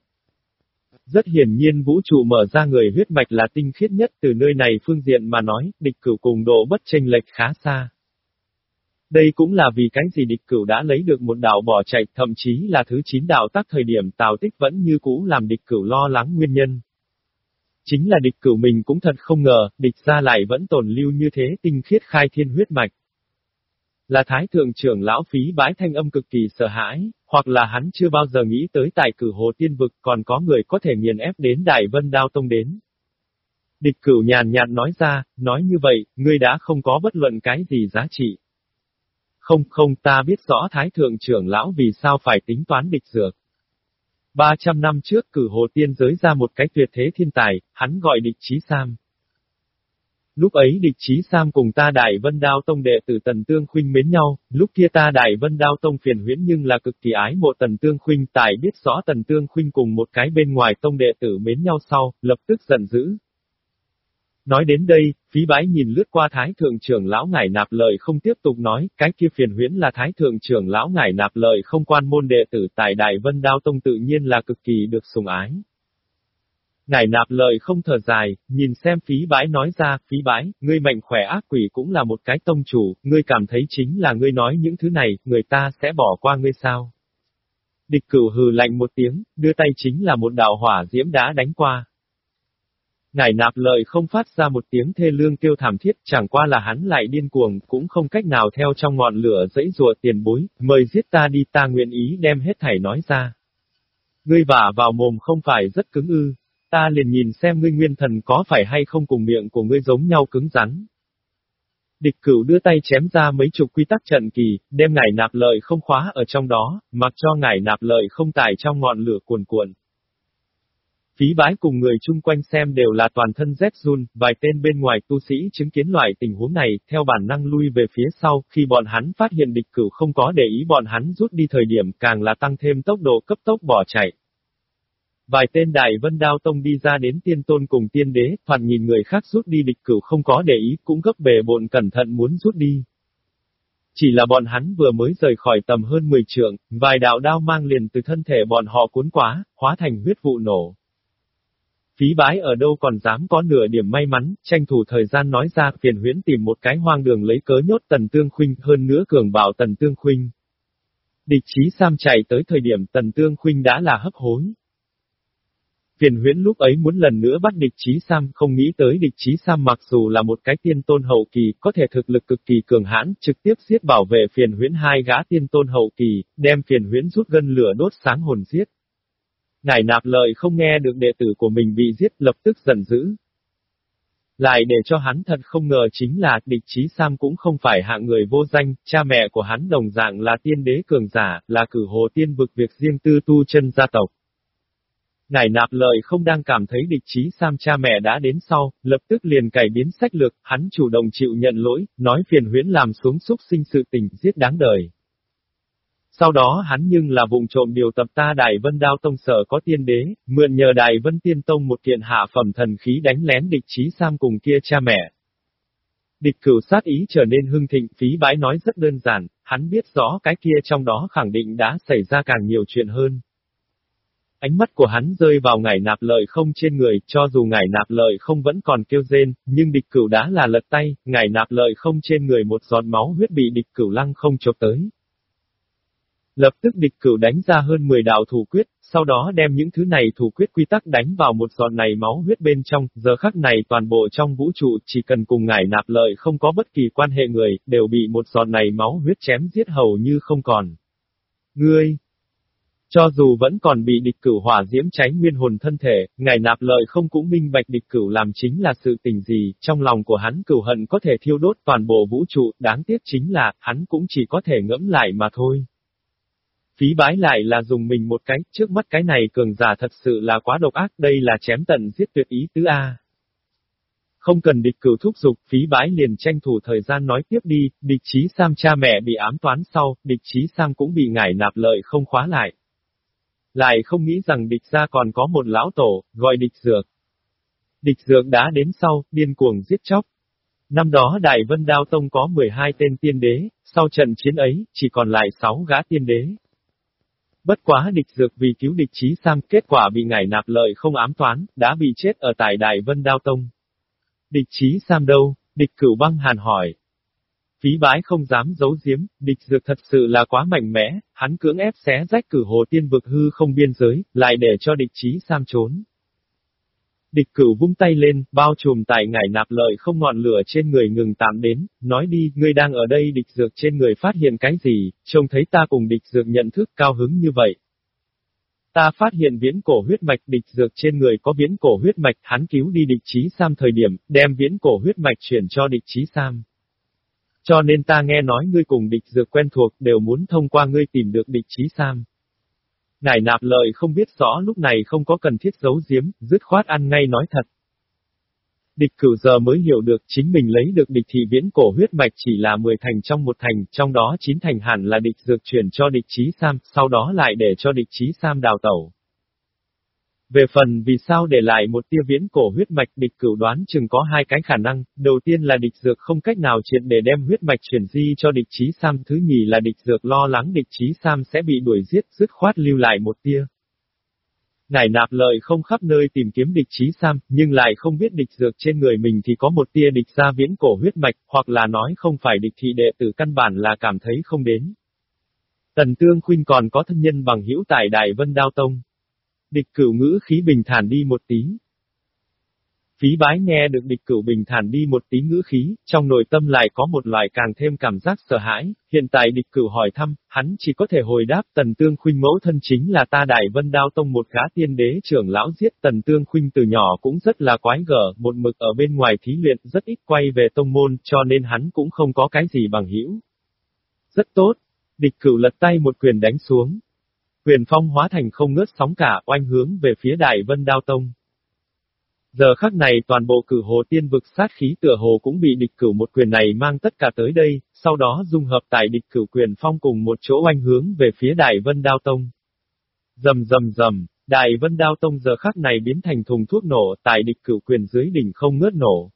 Rất hiển nhiên vũ trụ mở ra người huyết mạch là tinh khiết nhất từ nơi này phương diện mà nói, địch cửu cùng độ bất chênh lệch khá xa. Đây cũng là vì cái gì địch cửu đã lấy được một đạo bỏ chạy, thậm chí là thứ chín đạo tắc thời điểm Tào Tích vẫn như cũ làm địch cửu lo lắng nguyên nhân. Chính là địch cửu mình cũng thật không ngờ, địch ra lại vẫn tồn lưu như thế tinh khiết khai thiên huyết mạch. Là thái thượng trưởng lão phí bái thanh âm cực kỳ sợ hãi, hoặc là hắn chưa bao giờ nghĩ tới tài cử hồ tiên vực còn có người có thể nghiền ép đến Đại Vân Đao Tông đến. Địch cửu nhàn nhạt nói ra, nói như vậy, ngươi đã không có bất luận cái gì giá trị. Không không ta biết rõ Thái Thượng trưởng lão vì sao phải tính toán địch dược. 300 năm trước cử hồ tiên giới ra một cái tuyệt thế thiên tài, hắn gọi địch trí Sam. Lúc ấy địch trí Sam cùng ta Đại Vân Đao Tông đệ tử Tần Tương Khuynh mến nhau, lúc kia ta Đại Vân Đao Tông phiền huyễn nhưng là cực kỳ ái mộ Tần Tương Khuynh tài biết rõ Tần Tương Khuynh cùng một cái bên ngoài tông đệ tử mến nhau sau, lập tức giận dữ, Nói đến đây, phí bái nhìn lướt qua thái thượng trưởng lão ngải nạp lời không tiếp tục nói, cái kia phiền huyễn là thái thượng trưởng lão ngải nạp lời không quan môn đệ tử tại Đại Vân Đao Tông tự nhiên là cực kỳ được sùng ái. Ngải nạp lời không thở dài, nhìn xem phí bái nói ra, phí bái, ngươi mạnh khỏe ác quỷ cũng là một cái tông chủ, ngươi cảm thấy chính là ngươi nói những thứ này, người ta sẽ bỏ qua ngươi sao? Địch cửu hừ lạnh một tiếng, đưa tay chính là một đạo hỏa diễm đã đánh qua ngài nạp lợi không phát ra một tiếng thê lương kêu thảm thiết, chẳng qua là hắn lại điên cuồng, cũng không cách nào theo trong ngọn lửa dẫy rùa tiền bối, mời giết ta đi ta nguyện ý đem hết thảy nói ra. Ngươi vả vào mồm không phải rất cứng ư, ta liền nhìn xem ngươi nguyên thần có phải hay không cùng miệng của ngươi giống nhau cứng rắn. Địch cửu đưa tay chém ra mấy chục quy tắc trận kỳ, đem ngải nạp lợi không khóa ở trong đó, mặc cho ngải nạp lợi không tải trong ngọn lửa cuồn cuộn. Phí bái cùng người chung quanh xem đều là toàn thân rét run, vài tên bên ngoài tu sĩ chứng kiến loại tình huống này, theo bản năng lui về phía sau, khi bọn hắn phát hiện địch cửu không có để ý bọn hắn rút đi thời điểm càng là tăng thêm tốc độ cấp tốc bỏ chạy. Vài tên đại vân đao tông đi ra đến tiên tôn cùng tiên đế, thoạt nhìn người khác rút đi địch cửu không có để ý cũng gấp bề bộn cẩn thận muốn rút đi. Chỉ là bọn hắn vừa mới rời khỏi tầm hơn 10 trượng, vài đạo đao mang liền từ thân thể bọn họ cuốn quá, hóa thành huyết vụ nổ. Phí bái ở đâu còn dám có nửa điểm may mắn, tranh thủ thời gian nói ra phiền huyễn tìm một cái hoang đường lấy cớ nhốt tần tương khuynh hơn nữa cường bảo tần tương khuynh. Địch chí Sam chạy tới thời điểm tần tương khuynh đã là hấp hối. Phiền huyễn lúc ấy muốn lần nữa bắt địch chí Sam không nghĩ tới địch chí Sam mặc dù là một cái tiên tôn hậu kỳ, có thể thực lực cực kỳ cường hãn, trực tiếp giết bảo vệ phiền huyễn hai gã tiên tôn hậu kỳ, đem phiền huyễn rút gân lửa đốt sáng hồn giết. Ngài nạp lợi không nghe được đệ tử của mình bị giết lập tức giận dữ. Lại để cho hắn thật không ngờ chính là địch chí Sam cũng không phải hạng người vô danh, cha mẹ của hắn đồng dạng là tiên đế cường giả, là cử hồ tiên vực việc riêng tư tu chân gia tộc. Ngài nạp lợi không đang cảm thấy địch chí Sam cha mẹ đã đến sau, lập tức liền cải biến sách lược, hắn chủ động chịu nhận lỗi, nói phiền huyễn làm xuống xúc sinh sự tình giết đáng đời. Sau đó hắn nhưng là vùng trộm điều tập ta Đại Vân Đao Tông sở có tiên đế, mượn nhờ Đại Vân Tiên Tông một kiện hạ phẩm thần khí đánh lén địch trí Sam cùng kia cha mẹ. Địch cửu sát ý trở nên hưng thịnh, phí bái nói rất đơn giản, hắn biết rõ cái kia trong đó khẳng định đã xảy ra càng nhiều chuyện hơn. Ánh mắt của hắn rơi vào ngải nạp lợi không trên người, cho dù ngải nạp lợi không vẫn còn kêu rên, nhưng địch cửu đã là lật tay, ngải nạp lợi không trên người một giọt máu huyết bị địch cửu lăng không chộp tới. Lập tức địch cửu đánh ra hơn 10 đạo thủ quyết, sau đó đem những thứ này thủ quyết quy tắc đánh vào một giọt này máu huyết bên trong, giờ khắc này toàn bộ trong vũ trụ chỉ cần cùng ngải nạp lợi không có bất kỳ quan hệ người, đều bị một giọt này máu huyết chém giết hầu như không còn. Ngươi! Cho dù vẫn còn bị địch cửu hỏa diễm cháy nguyên hồn thân thể, ngài nạp lợi không cũng minh bạch địch cửu làm chính là sự tình gì, trong lòng của hắn cửu hận có thể thiêu đốt toàn bộ vũ trụ, đáng tiếc chính là, hắn cũng chỉ có thể ngẫm lại mà thôi. Phí bái lại là dùng mình một cái, trước mắt cái này cường giả thật sự là quá độc ác, đây là chém tận giết tuyệt ý tứ A. Không cần địch cửu thúc giục, phí bái liền tranh thủ thời gian nói tiếp đi, địch chí Sam cha mẹ bị ám toán sau, địch chí Sam cũng bị ngải nạp lợi không khóa lại. Lại không nghĩ rằng địch ra còn có một lão tổ, gọi địch dược. Địch dược đã đến sau, điên cuồng giết chóc. Năm đó Đại Vân Đao Tông có 12 tên tiên đế, sau trận chiến ấy, chỉ còn lại 6 gã tiên đế. Bất quá địch dược vì cứu địch chí Sam, kết quả bị ngải nạp lợi không ám toán, đã bị chết ở tại Đại Vân Đao Tông. Địch chí Sam đâu? Địch cửu băng hàn hỏi. Phí bái không dám giấu giếm, địch dược thật sự là quá mạnh mẽ, hắn cưỡng ép xé rách cử hồ tiên vực hư không biên giới, lại để cho địch chí Sam trốn. Địch cửu vung tay lên, bao trùm tại ngải nạp lợi không ngọn lửa trên người ngừng tạm đến, nói đi, ngươi đang ở đây địch dược trên người phát hiện cái gì, trông thấy ta cùng địch dược nhận thức cao hứng như vậy. Ta phát hiện viễn cổ huyết mạch địch dược trên người có viễn cổ huyết mạch, hắn cứu đi địch chí Sam thời điểm, đem viễn cổ huyết mạch chuyển cho địch chí Sam. Cho nên ta nghe nói ngươi cùng địch dược quen thuộc đều muốn thông qua ngươi tìm được địch chí Sam. Ngài nạp lợi không biết rõ lúc này không có cần thiết giấu giếm, dứt khoát ăn ngay nói thật. Địch cửu giờ mới hiểu được chính mình lấy được địch thị viễn cổ huyết mạch chỉ là 10 thành trong một thành, trong đó 9 thành hẳn là địch dược chuyển cho địch chí Sam, sau đó lại để cho địch chí Sam đào tẩu. Về phần vì sao để lại một tia viễn cổ huyết mạch địch cửu đoán chừng có hai cái khả năng, đầu tiên là địch dược không cách nào triệt để đem huyết mạch chuyển di cho địch chí Sam, thứ nhì là địch dược lo lắng địch chí Sam sẽ bị đuổi giết, dứt khoát lưu lại một tia. Ngài nạp lợi không khắp nơi tìm kiếm địch chí Sam, nhưng lại không biết địch dược trên người mình thì có một tia địch ra viễn cổ huyết mạch, hoặc là nói không phải địch thị đệ tử căn bản là cảm thấy không đến. Tần Tương Khuynh còn có thân nhân bằng hữu tại Đại Vân Đao Tông. Địch cửu ngữ khí bình thản đi một tí. Phí bái nghe được địch cửu bình thản đi một tí ngữ khí, trong nội tâm lại có một loại càng thêm cảm giác sợ hãi, hiện tại địch cửu hỏi thăm, hắn chỉ có thể hồi đáp tần tương khuynh mẫu thân chính là ta đại vân đao tông một gã tiên đế trưởng lão giết tần tương khuynh từ nhỏ cũng rất là quái gở, một mực ở bên ngoài thí luyện rất ít quay về tông môn cho nên hắn cũng không có cái gì bằng hữu. Rất tốt, địch cửu lật tay một quyền đánh xuống. Quyền phong hóa thành không ngớt sóng cả oanh hướng về phía đại vân đao tông. Giờ khắc này toàn bộ cử hồ tiên vực sát khí tựa hồ cũng bị địch cửu một quyền này mang tất cả tới đây, sau đó dung hợp tại địch cửu quyền phong cùng một chỗ oanh hướng về phía Đại Vân Đao Tông. Dầm dầm dầm, Đại Vân Đao Tông giờ khắc này biến thành thùng thuốc nổ, tại địch cửu quyền dưới đỉnh không ngớt nổ.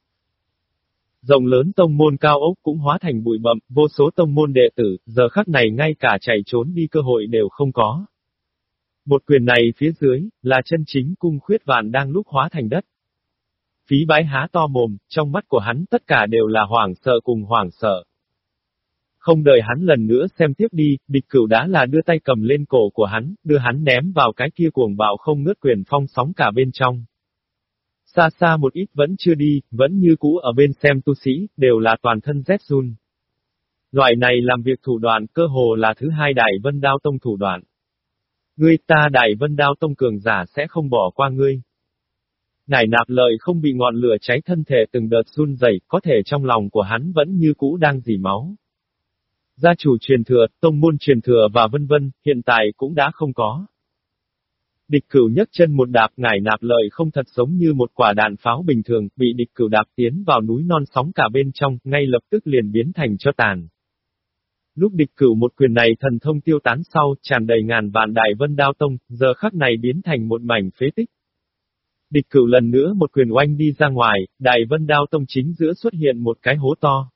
Rồng lớn tông môn cao ốc cũng hóa thành bụi bậm, vô số tông môn đệ tử, giờ khắc này ngay cả chạy trốn đi cơ hội đều không có. Một quyền này phía dưới, là chân chính cung khuyết vạn đang lúc hóa thành đất. Phí bái há to mồm, trong mắt của hắn tất cả đều là hoảng sợ cùng hoảng sợ. Không đợi hắn lần nữa xem tiếp đi, địch cửu đã là đưa tay cầm lên cổ của hắn, đưa hắn ném vào cái kia cuồng bạo không ngớt quyền phong sóng cả bên trong. Xa xa một ít vẫn chưa đi, vẫn như cũ ở bên xem tu sĩ, đều là toàn thân rét run. Loại này làm việc thủ đoạn cơ hồ là thứ hai đại vân đao tông thủ đoạn. Ngươi ta đại vân đao tông cường giả sẽ không bỏ qua ngươi. Nải nạp lợi không bị ngọn lửa cháy thân thể từng đợt run rẩy, có thể trong lòng của hắn vẫn như cũ đang dì máu. Gia chủ truyền thừa, tông môn truyền thừa và vân vân, hiện tại cũng đã không có. Địch cửu nhấc chân một đạp ngải nạp lợi không thật giống như một quả đạn pháo bình thường, bị địch cửu đạp tiến vào núi non sóng cả bên trong, ngay lập tức liền biến thành cho tàn. Lúc địch cửu một quyền này thần thông tiêu tán sau, tràn đầy ngàn vạn đại vân đao tông, giờ khắc này biến thành một mảnh phế tích. Địch cửu lần nữa một quyền oanh đi ra ngoài, đại vân đao tông chính giữa xuất hiện một cái hố to.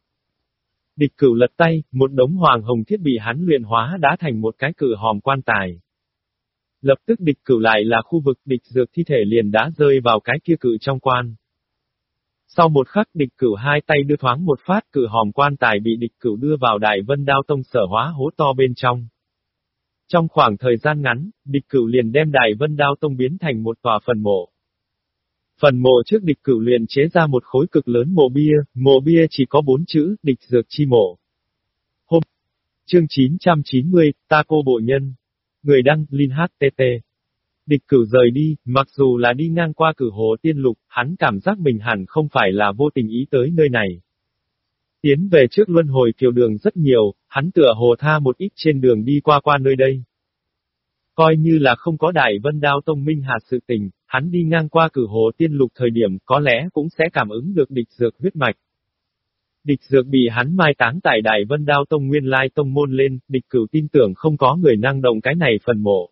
Địch cửu lật tay, một đống hoàng hồng thiết bị hắn luyện hóa đã thành một cái cử hòm quan tài. Lập tức địch cửu lại là khu vực địch dược thi thể liền đã rơi vào cái kia cự trong quan. Sau một khắc địch cửu hai tay đưa thoáng một phát cử hòm quan tài bị địch cửu đưa vào đại vân đao tông sở hóa hố to bên trong. Trong khoảng thời gian ngắn, địch cửu liền đem đại vân đao tông biến thành một tòa phần mộ. Phần mộ trước địch cửu liền chế ra một khối cực lớn mộ bia, mộ bia chỉ có bốn chữ, địch dược chi mộ. Hôm Chương 990, ta cô bộ nhân. Người đăng, Linh HTT. Địch cửu rời đi, mặc dù là đi ngang qua cử hồ tiên lục, hắn cảm giác mình hẳn không phải là vô tình ý tới nơi này. Tiến về trước luân hồi kiều đường rất nhiều, hắn tựa hồ tha một ít trên đường đi qua qua nơi đây. Coi như là không có đại vân đao tông minh hạt sự tình, hắn đi ngang qua cử hồ tiên lục thời điểm có lẽ cũng sẽ cảm ứng được địch dược huyết mạch. Địch dược bị hắn mai táng tại đại vân đao tông nguyên lai tông môn lên, địch cửu tin tưởng không có người năng động cái này phần mộ.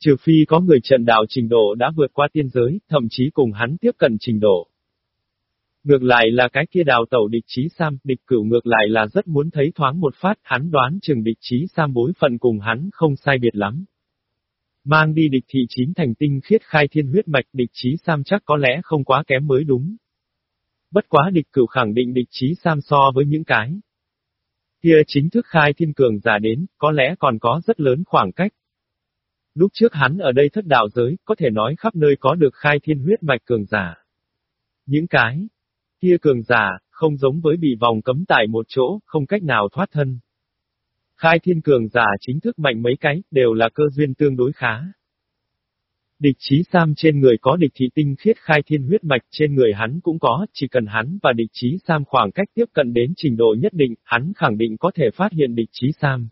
Trừ phi có người trận đạo trình độ đã vượt qua tiên giới, thậm chí cùng hắn tiếp cận trình độ. Ngược lại là cái kia đào tẩu địch trí Sam, địch cửu ngược lại là rất muốn thấy thoáng một phát, hắn đoán chừng địch trí Sam bối phận cùng hắn không sai biệt lắm. Mang đi địch thị chín thành tinh khiết khai thiên huyết mạch địch trí Sam chắc có lẽ không quá kém mới đúng. Bất quá địch cửu khẳng định địch trí Sam so với những cái. Kia chính thức khai thiên cường giả đến, có lẽ còn có rất lớn khoảng cách. Lúc trước hắn ở đây thất đạo giới, có thể nói khắp nơi có được khai thiên huyết mạch cường giả. Những cái kia cường giả, không giống với bị vòng cấm tại một chỗ, không cách nào thoát thân. Khai thiên cường giả chính thức mạnh mấy cái, đều là cơ duyên tương đối khá. Địch trí Sam trên người có địch thị tinh khiết khai thiên huyết mạch trên người hắn cũng có, chỉ cần hắn và địch trí Sam khoảng cách tiếp cận đến trình độ nhất định, hắn khẳng định có thể phát hiện địch trí Sam.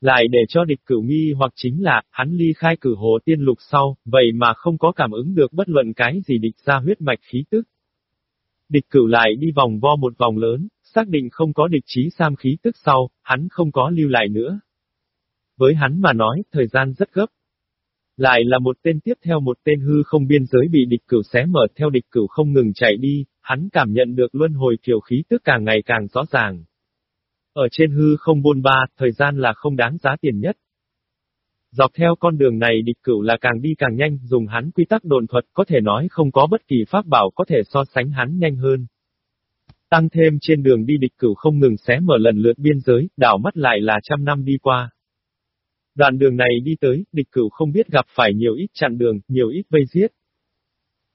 Lại để cho địch cửu nghi hoặc chính là, hắn ly khai cử hồ tiên lục sau, vậy mà không có cảm ứng được bất luận cái gì địch ra huyết mạch khí tức. Địch cửu lại đi vòng vo một vòng lớn, xác định không có địch trí sam khí tức sau, hắn không có lưu lại nữa. Với hắn mà nói, thời gian rất gấp. Lại là một tên tiếp theo một tên hư không biên giới bị địch cửu xé mở theo địch cửu không ngừng chạy đi, hắn cảm nhận được luân hồi kiểu khí tức càng ngày càng rõ ràng. Ở trên hư không bôn ba, thời gian là không đáng giá tiền nhất. Dọc theo con đường này địch cửu là càng đi càng nhanh, dùng hắn quy tắc đồn thuật có thể nói không có bất kỳ pháp bảo có thể so sánh hắn nhanh hơn. Tăng thêm trên đường đi địch cửu không ngừng xé mở lần lượt biên giới, đảo mắt lại là trăm năm đi qua. Đoạn đường này đi tới, địch cửu không biết gặp phải nhiều ít chặn đường, nhiều ít vây giết.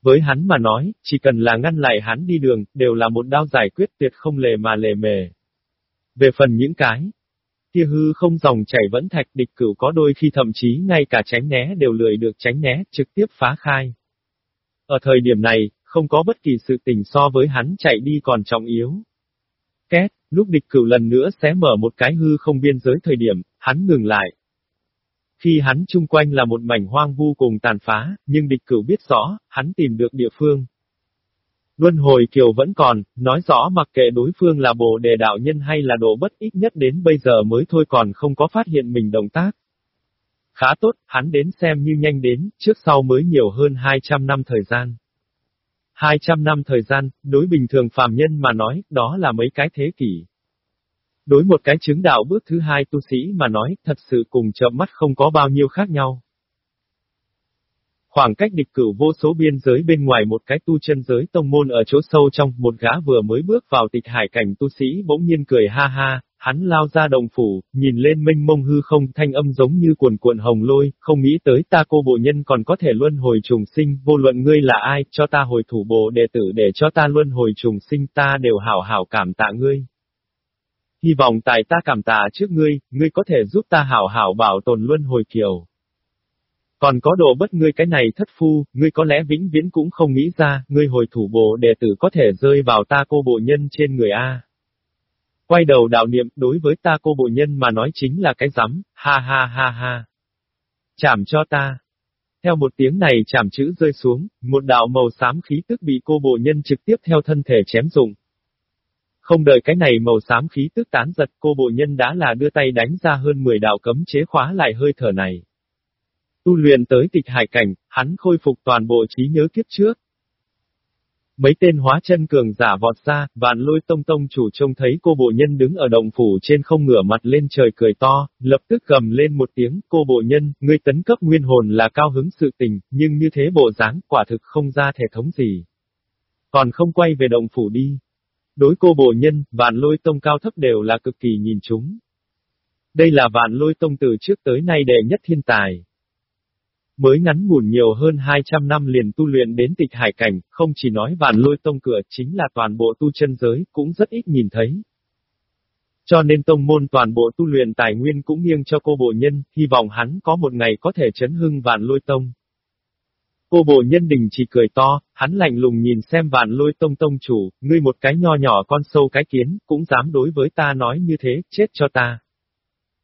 Với hắn mà nói, chỉ cần là ngăn lại hắn đi đường, đều là một đao giải quyết tuyệt không lề mà lề mề. Về phần những cái, kia hư không dòng chảy vẫn thạch địch cửu có đôi khi thậm chí ngay cả tránh né đều lười được tránh né, trực tiếp phá khai. Ở thời điểm này, không có bất kỳ sự tình so với hắn chạy đi còn trọng yếu. Két, lúc địch cửu lần nữa xé mở một cái hư không biên giới thời điểm, hắn ngừng lại. Khi hắn chung quanh là một mảnh hoang vu cùng tàn phá, nhưng địch cửu biết rõ, hắn tìm được địa phương. Luân hồi kiều vẫn còn, nói rõ mặc kệ đối phương là bồ đề đạo nhân hay là độ bất ít nhất đến bây giờ mới thôi còn không có phát hiện mình động tác. Khá tốt, hắn đến xem như nhanh đến, trước sau mới nhiều hơn 200 năm thời gian. 200 năm thời gian, đối bình thường phàm nhân mà nói, đó là mấy cái thế kỷ. Đối một cái chứng đạo bước thứ hai tu sĩ mà nói, thật sự cùng chậm mắt không có bao nhiêu khác nhau. Khoảng cách địch cửu vô số biên giới bên ngoài một cái tu chân giới tông môn ở chỗ sâu trong, một gã vừa mới bước vào tịch hải cảnh tu sĩ bỗng nhiên cười ha ha, hắn lao ra đồng phủ, nhìn lên minh mông hư không thanh âm giống như cuồn cuộn hồng lôi, không nghĩ tới ta cô bộ nhân còn có thể luân hồi trùng sinh, vô luận ngươi là ai, cho ta hồi thủ bộ đệ tử để cho ta luân hồi trùng sinh ta đều hảo hảo cảm tạ ngươi. Hy vọng tại ta cảm tạ trước ngươi, ngươi có thể giúp ta hảo hảo bảo tồn luân hồi kiều. Còn có đồ bất ngươi cái này thất phu, ngươi có lẽ vĩnh viễn cũng không nghĩ ra, ngươi hồi thủ bộ đệ tử có thể rơi vào ta cô bộ nhân trên người A. Quay đầu đạo niệm, đối với ta cô bộ nhân mà nói chính là cái rắm, ha ha ha ha. Chảm cho ta. Theo một tiếng này chảm chữ rơi xuống, một đạo màu xám khí tức bị cô bộ nhân trực tiếp theo thân thể chém dụng. Không đợi cái này màu xám khí tức tán giật cô bộ nhân đã là đưa tay đánh ra hơn 10 đạo cấm chế khóa lại hơi thở này. Tu luyện tới tịch hải cảnh, hắn khôi phục toàn bộ trí nhớ kiếp trước. Mấy tên hóa chân cường giả vọt ra, vạn lôi tông tông chủ trông thấy cô bộ nhân đứng ở động phủ trên không ngửa mặt lên trời cười to, lập tức gầm lên một tiếng, cô bộ nhân, ngươi tấn cấp nguyên hồn là cao hứng sự tình, nhưng như thế bộ dáng quả thực không ra thể thống gì. Còn không quay về động phủ đi. Đối cô bộ nhân, vạn lôi tông cao thấp đều là cực kỳ nhìn chúng. Đây là vạn lôi tông từ trước tới nay đệ nhất thiên tài. Mới ngắn ngủn nhiều hơn 200 năm liền tu luyện đến tịch hải cảnh, không chỉ nói vạn lôi tông cửa chính là toàn bộ tu chân giới, cũng rất ít nhìn thấy. Cho nên tông môn toàn bộ tu luyện tài nguyên cũng nghiêng cho cô bộ nhân, hy vọng hắn có một ngày có thể chấn hưng vạn lôi tông. Cô bộ nhân đình chỉ cười to, hắn lạnh lùng nhìn xem vạn lôi tông tông chủ, ngươi một cái nho nhỏ con sâu cái kiến, cũng dám đối với ta nói như thế, chết cho ta.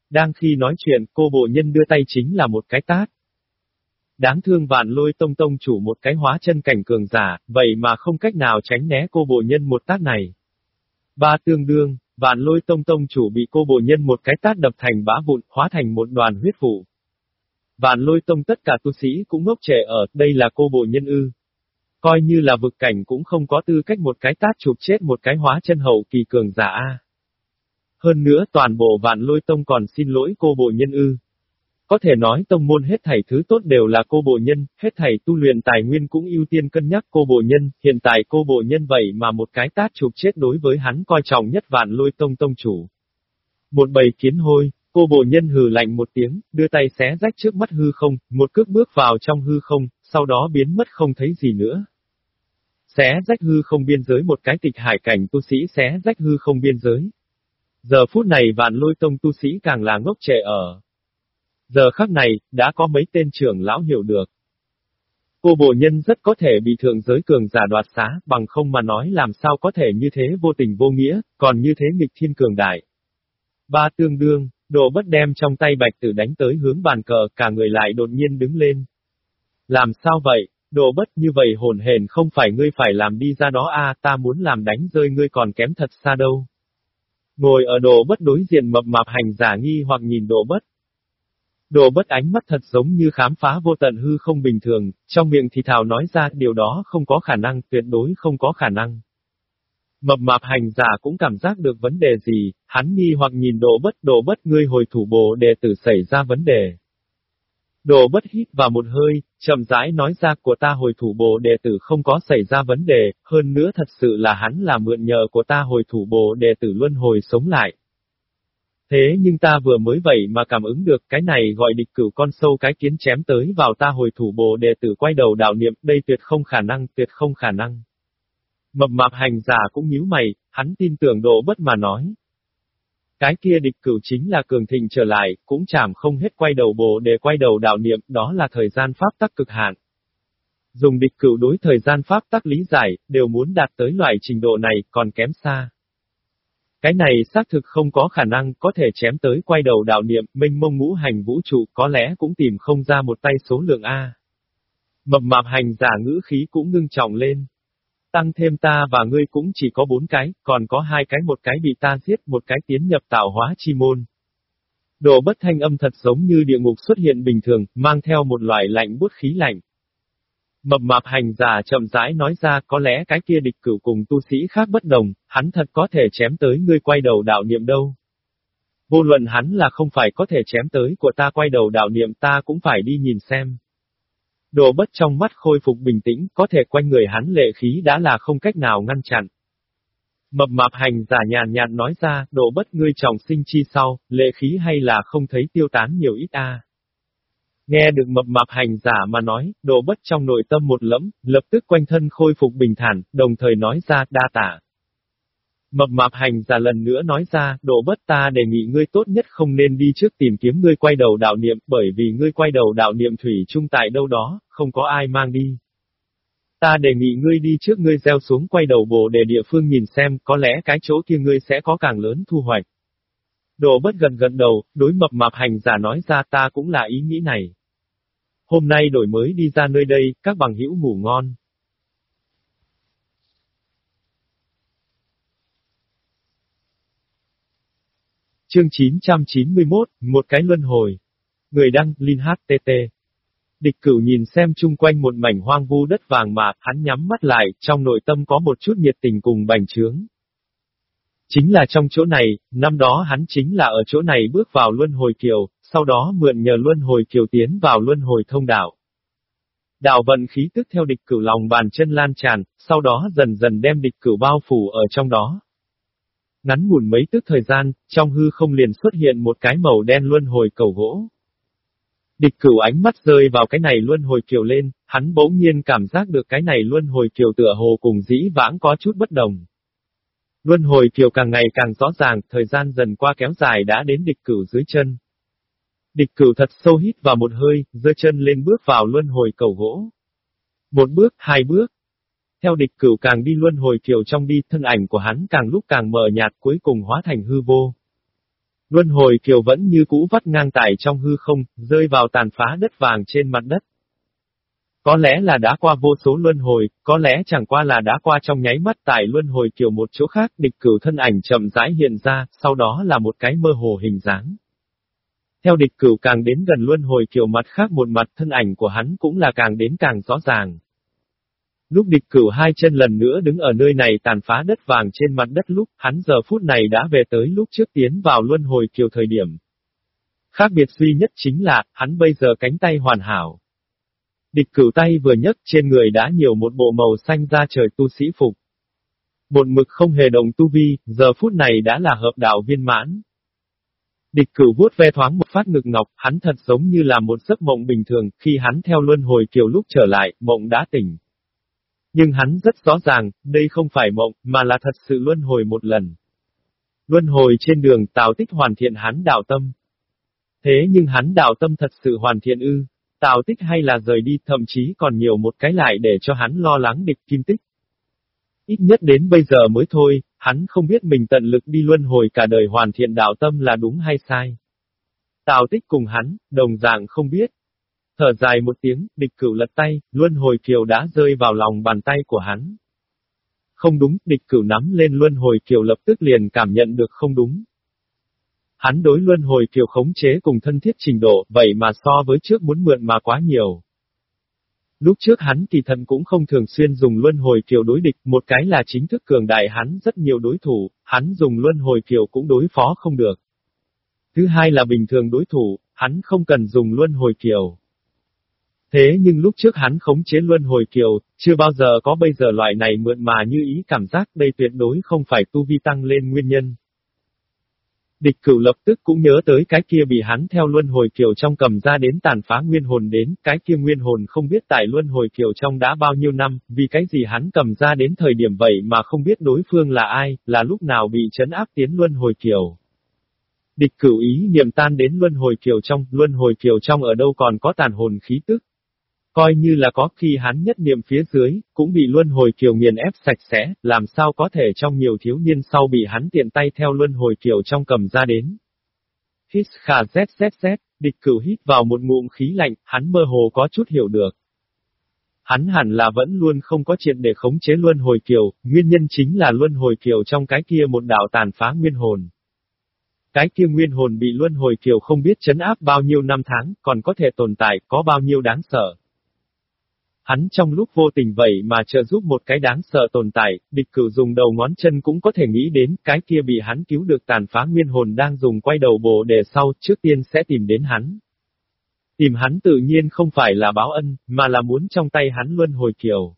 Đang khi nói chuyện, cô bộ nhân đưa tay chính là một cái tát. Đáng thương vạn lôi tông tông chủ một cái hóa chân cảnh cường giả, vậy mà không cách nào tránh né cô bộ nhân một tát này. Ba tương đương, vạn lôi tông tông chủ bị cô bộ nhân một cái tát đập thành bã vụn, hóa thành một đoàn huyết vụ. Vạn lôi tông tất cả tu sĩ cũng ngốc trẻ ở, đây là cô bộ nhân ư. Coi như là vực cảnh cũng không có tư cách một cái tát chụp chết một cái hóa chân hậu kỳ cường giả A. Hơn nữa toàn bộ vạn lôi tông còn xin lỗi cô bộ nhân ư. Có thể nói tông môn hết thảy thứ tốt đều là cô bộ nhân, hết thảy tu luyện tài nguyên cũng ưu tiên cân nhắc cô bộ nhân, hiện tại cô bộ nhân vậy mà một cái tát chụp chết đối với hắn coi trọng nhất vạn lôi tông tông chủ. Một bầy kiến hôi, cô bộ nhân hừ lạnh một tiếng, đưa tay xé rách trước mắt hư không, một cước bước vào trong hư không, sau đó biến mất không thấy gì nữa. Xé rách hư không biên giới một cái tịch hải cảnh tu sĩ xé rách hư không biên giới. Giờ phút này vạn lôi tông tu sĩ càng là ngốc trẻ ở, Giờ khắc này, đã có mấy tên trưởng lão hiểu được. Cô bộ nhân rất có thể bị thượng giới cường giả đoạt xá, bằng không mà nói làm sao có thể như thế vô tình vô nghĩa, còn như thế nghịch thiên cường đại. Ba tương đương, đồ bất đem trong tay bạch tử đánh tới hướng bàn cờ, cả người lại đột nhiên đứng lên. Làm sao vậy, đồ bất như vậy hồn hền không phải ngươi phải làm đi ra đó a ta muốn làm đánh rơi ngươi còn kém thật xa đâu. Ngồi ở đồ bất đối diện mập mạp hành giả nghi hoặc nhìn đồ bất, Đồ bất ánh mắt thật giống như khám phá vô tận hư không bình thường, trong miệng thì thảo nói ra điều đó không có khả năng, tuyệt đối không có khả năng. Mập mạp hành giả cũng cảm giác được vấn đề gì, hắn nghi hoặc nhìn đồ bất đồ bất ngươi hồi thủ bộ đệ tử xảy ra vấn đề. Đồ bất hít vào một hơi, chậm rãi nói ra của ta hồi thủ bộ đệ tử không có xảy ra vấn đề, hơn nữa thật sự là hắn là mượn nhờ của ta hồi thủ bộ đệ tử luân hồi sống lại. Thế nhưng ta vừa mới vậy mà cảm ứng được cái này gọi địch cửu con sâu cái kiến chém tới vào ta hồi thủ bồ đệ tử quay đầu đạo niệm, đây tuyệt không khả năng, tuyệt không khả năng. Mập mạp hành giả cũng nhíu mày, hắn tin tưởng độ bất mà nói. Cái kia địch cửu chính là cường thịnh trở lại, cũng chảm không hết quay đầu bồ để quay đầu đạo niệm, đó là thời gian pháp tắc cực hạn. Dùng địch cửu đối thời gian pháp tắc lý giải, đều muốn đạt tới loại trình độ này, còn kém xa. Cái này xác thực không có khả năng có thể chém tới quay đầu đạo niệm, minh mông ngũ hành vũ trụ có lẽ cũng tìm không ra một tay số lượng A. Mập mạp hành giả ngữ khí cũng ngưng trọng lên. Tăng thêm ta và ngươi cũng chỉ có bốn cái, còn có hai cái một cái bị ta giết, một cái tiến nhập tạo hóa chi môn. Đồ bất thanh âm thật giống như địa ngục xuất hiện bình thường, mang theo một loại lạnh bút khí lạnh. Mập mạp hành giả chậm rãi nói ra có lẽ cái kia địch cửu cùng tu sĩ khác bất đồng, hắn thật có thể chém tới ngươi quay đầu đạo niệm đâu. Vô luận hắn là không phải có thể chém tới của ta quay đầu đạo niệm ta cũng phải đi nhìn xem. Đồ bất trong mắt khôi phục bình tĩnh, có thể quanh người hắn lệ khí đã là không cách nào ngăn chặn. Mập mạp hành giả nhàn nhạt nói ra, đồ bất ngươi chồng sinh chi sau, lệ khí hay là không thấy tiêu tán nhiều ít a. Nghe được mập mạp hành giả mà nói, đồ bất trong nội tâm một lẫm, lập tức quanh thân khôi phục bình thản, đồng thời nói ra đa tả. Mập mạp hành giả lần nữa nói ra, đồ bất ta đề nghị ngươi tốt nhất không nên đi trước tìm kiếm ngươi quay đầu đạo niệm, bởi vì ngươi quay đầu đạo niệm thủy trung tại đâu đó, không có ai mang đi. Ta đề nghị ngươi đi trước ngươi gieo xuống quay đầu bồ để địa phương nhìn xem, có lẽ cái chỗ kia ngươi sẽ có càng lớn thu hoạch. Đồ bất gần gần đầu, đối mập mạp hành giả nói ra ta cũng là ý nghĩ này. Hôm nay đổi mới đi ra nơi đây, các bằng hữu ngủ ngon. Chương 991, một cái luân hồi. Người đăng, Linh HTT. Địch cửu nhìn xem chung quanh một mảnh hoang vu đất vàng mà, hắn nhắm mắt lại, trong nội tâm có một chút nhiệt tình cùng bành trướng. Chính là trong chỗ này, năm đó hắn chính là ở chỗ này bước vào luân hồi kiều, sau đó mượn nhờ luân hồi kiều tiến vào luân hồi thông đạo. Đạo vận khí tức theo địch cửu lòng bàn chân lan tràn, sau đó dần dần đem địch cửu bao phủ ở trong đó. Ngắn ngủn mấy tức thời gian, trong hư không liền xuất hiện một cái màu đen luân hồi cầu gỗ. Địch cửu ánh mắt rơi vào cái này luân hồi kiều lên, hắn bỗng nhiên cảm giác được cái này luân hồi kiều tựa hồ cùng dĩ vãng có chút bất đồng. Luân hồi kiều càng ngày càng rõ ràng, thời gian dần qua kéo dài đã đến địch cửu dưới chân. Địch cửu thật sâu hít vào một hơi, giơ chân lên bước vào luân hồi cầu gỗ. Một bước, hai bước. Theo địch cửu càng đi luân hồi kiều trong đi, thân ảnh của hắn càng lúc càng mờ nhạt cuối cùng hóa thành hư vô. Luân hồi kiều vẫn như cũ vắt ngang tải trong hư không, rơi vào tàn phá đất vàng trên mặt đất. Có lẽ là đã qua vô số luân hồi, có lẽ chẳng qua là đã qua trong nháy mắt tại luân hồi kiều một chỗ khác, địch cửu thân ảnh chậm rãi hiện ra, sau đó là một cái mơ hồ hình dáng. Theo địch cửu càng đến gần luân hồi kiều mặt khác một mặt thân ảnh của hắn cũng là càng đến càng rõ ràng. Lúc địch cửu hai chân lần nữa đứng ở nơi này tàn phá đất vàng trên mặt đất lúc, hắn giờ phút này đã về tới lúc trước tiến vào luân hồi kiều thời điểm. Khác biệt duy nhất chính là, hắn bây giờ cánh tay hoàn hảo. Địch cửu tay vừa nhấc trên người đã nhiều một bộ màu xanh ra trời tu sĩ phục. Một mực không hề động tu vi, giờ phút này đã là hợp đạo viên mãn. Địch cửu vuốt ve thoáng một phát ngực ngọc, hắn thật giống như là một giấc mộng bình thường, khi hắn theo luân hồi kiều lúc trở lại, mộng đã tỉnh. Nhưng hắn rất rõ ràng, đây không phải mộng, mà là thật sự luân hồi một lần. Luân hồi trên đường Tào Tích hoàn thiện hắn đạo tâm. Thế nhưng hắn đạo tâm thật sự hoàn thiện ư, Tào Tích hay là rời đi, thậm chí còn nhiều một cái lại để cho hắn lo lắng địch kim tích. Ít nhất đến bây giờ mới thôi, hắn không biết mình tận lực đi luân hồi cả đời hoàn thiện đạo tâm là đúng hay sai. Tào tích cùng hắn, đồng dạng không biết. Thở dài một tiếng, địch cửu lật tay, luân hồi kiều đã rơi vào lòng bàn tay của hắn. Không đúng, địch cửu nắm lên luân hồi kiều lập tức liền cảm nhận được không đúng. Hắn đối luân hồi kiều khống chế cùng thân thiết trình độ, vậy mà so với trước muốn mượn mà quá nhiều. Lúc trước hắn thì thần cũng không thường xuyên dùng luân hồi kiều đối địch, một cái là chính thức cường đại hắn rất nhiều đối thủ, hắn dùng luân hồi kiều cũng đối phó không được. Thứ hai là bình thường đối thủ, hắn không cần dùng luân hồi kiều. Thế nhưng lúc trước hắn khống chế luân hồi kiều, chưa bao giờ có bây giờ loại này mượn mà như ý cảm giác đây tuyệt đối không phải tu vi tăng lên nguyên nhân. Địch cửu lập tức cũng nhớ tới cái kia bị hắn theo luân hồi kiều trong cầm ra đến tàn phá nguyên hồn đến, cái kia nguyên hồn không biết tại luân hồi kiều trong đã bao nhiêu năm, vì cái gì hắn cầm ra đến thời điểm vậy mà không biết đối phương là ai, là lúc nào bị chấn áp tiến luân hồi kiều. Địch cửu ý niệm tan đến luân hồi kiều trong, luân hồi kiều trong ở đâu còn có tàn hồn khí tức. Coi như là có khi hắn nhất niệm phía dưới, cũng bị luân hồi kiều nghiền ép sạch sẽ, làm sao có thể trong nhiều thiếu niên sau bị hắn tiện tay theo luân hồi kiều trong cầm ra đến. Hít khả zzz, địch cửu hít vào một ngụm khí lạnh, hắn mơ hồ có chút hiểu được. Hắn hẳn là vẫn luôn không có chuyện để khống chế luân hồi kiều, nguyên nhân chính là luân hồi kiều trong cái kia một đạo tàn phá nguyên hồn. Cái kia nguyên hồn bị luân hồi kiều không biết chấn áp bao nhiêu năm tháng, còn có thể tồn tại, có bao nhiêu đáng sợ. Hắn trong lúc vô tình vậy mà trợ giúp một cái đáng sợ tồn tại, địch cửu dùng đầu ngón chân cũng có thể nghĩ đến, cái kia bị hắn cứu được tàn phá nguyên hồn đang dùng quay đầu bồ đề sau, trước tiên sẽ tìm đến hắn. Tìm hắn tự nhiên không phải là báo ân, mà là muốn trong tay hắn luân hồi kiều.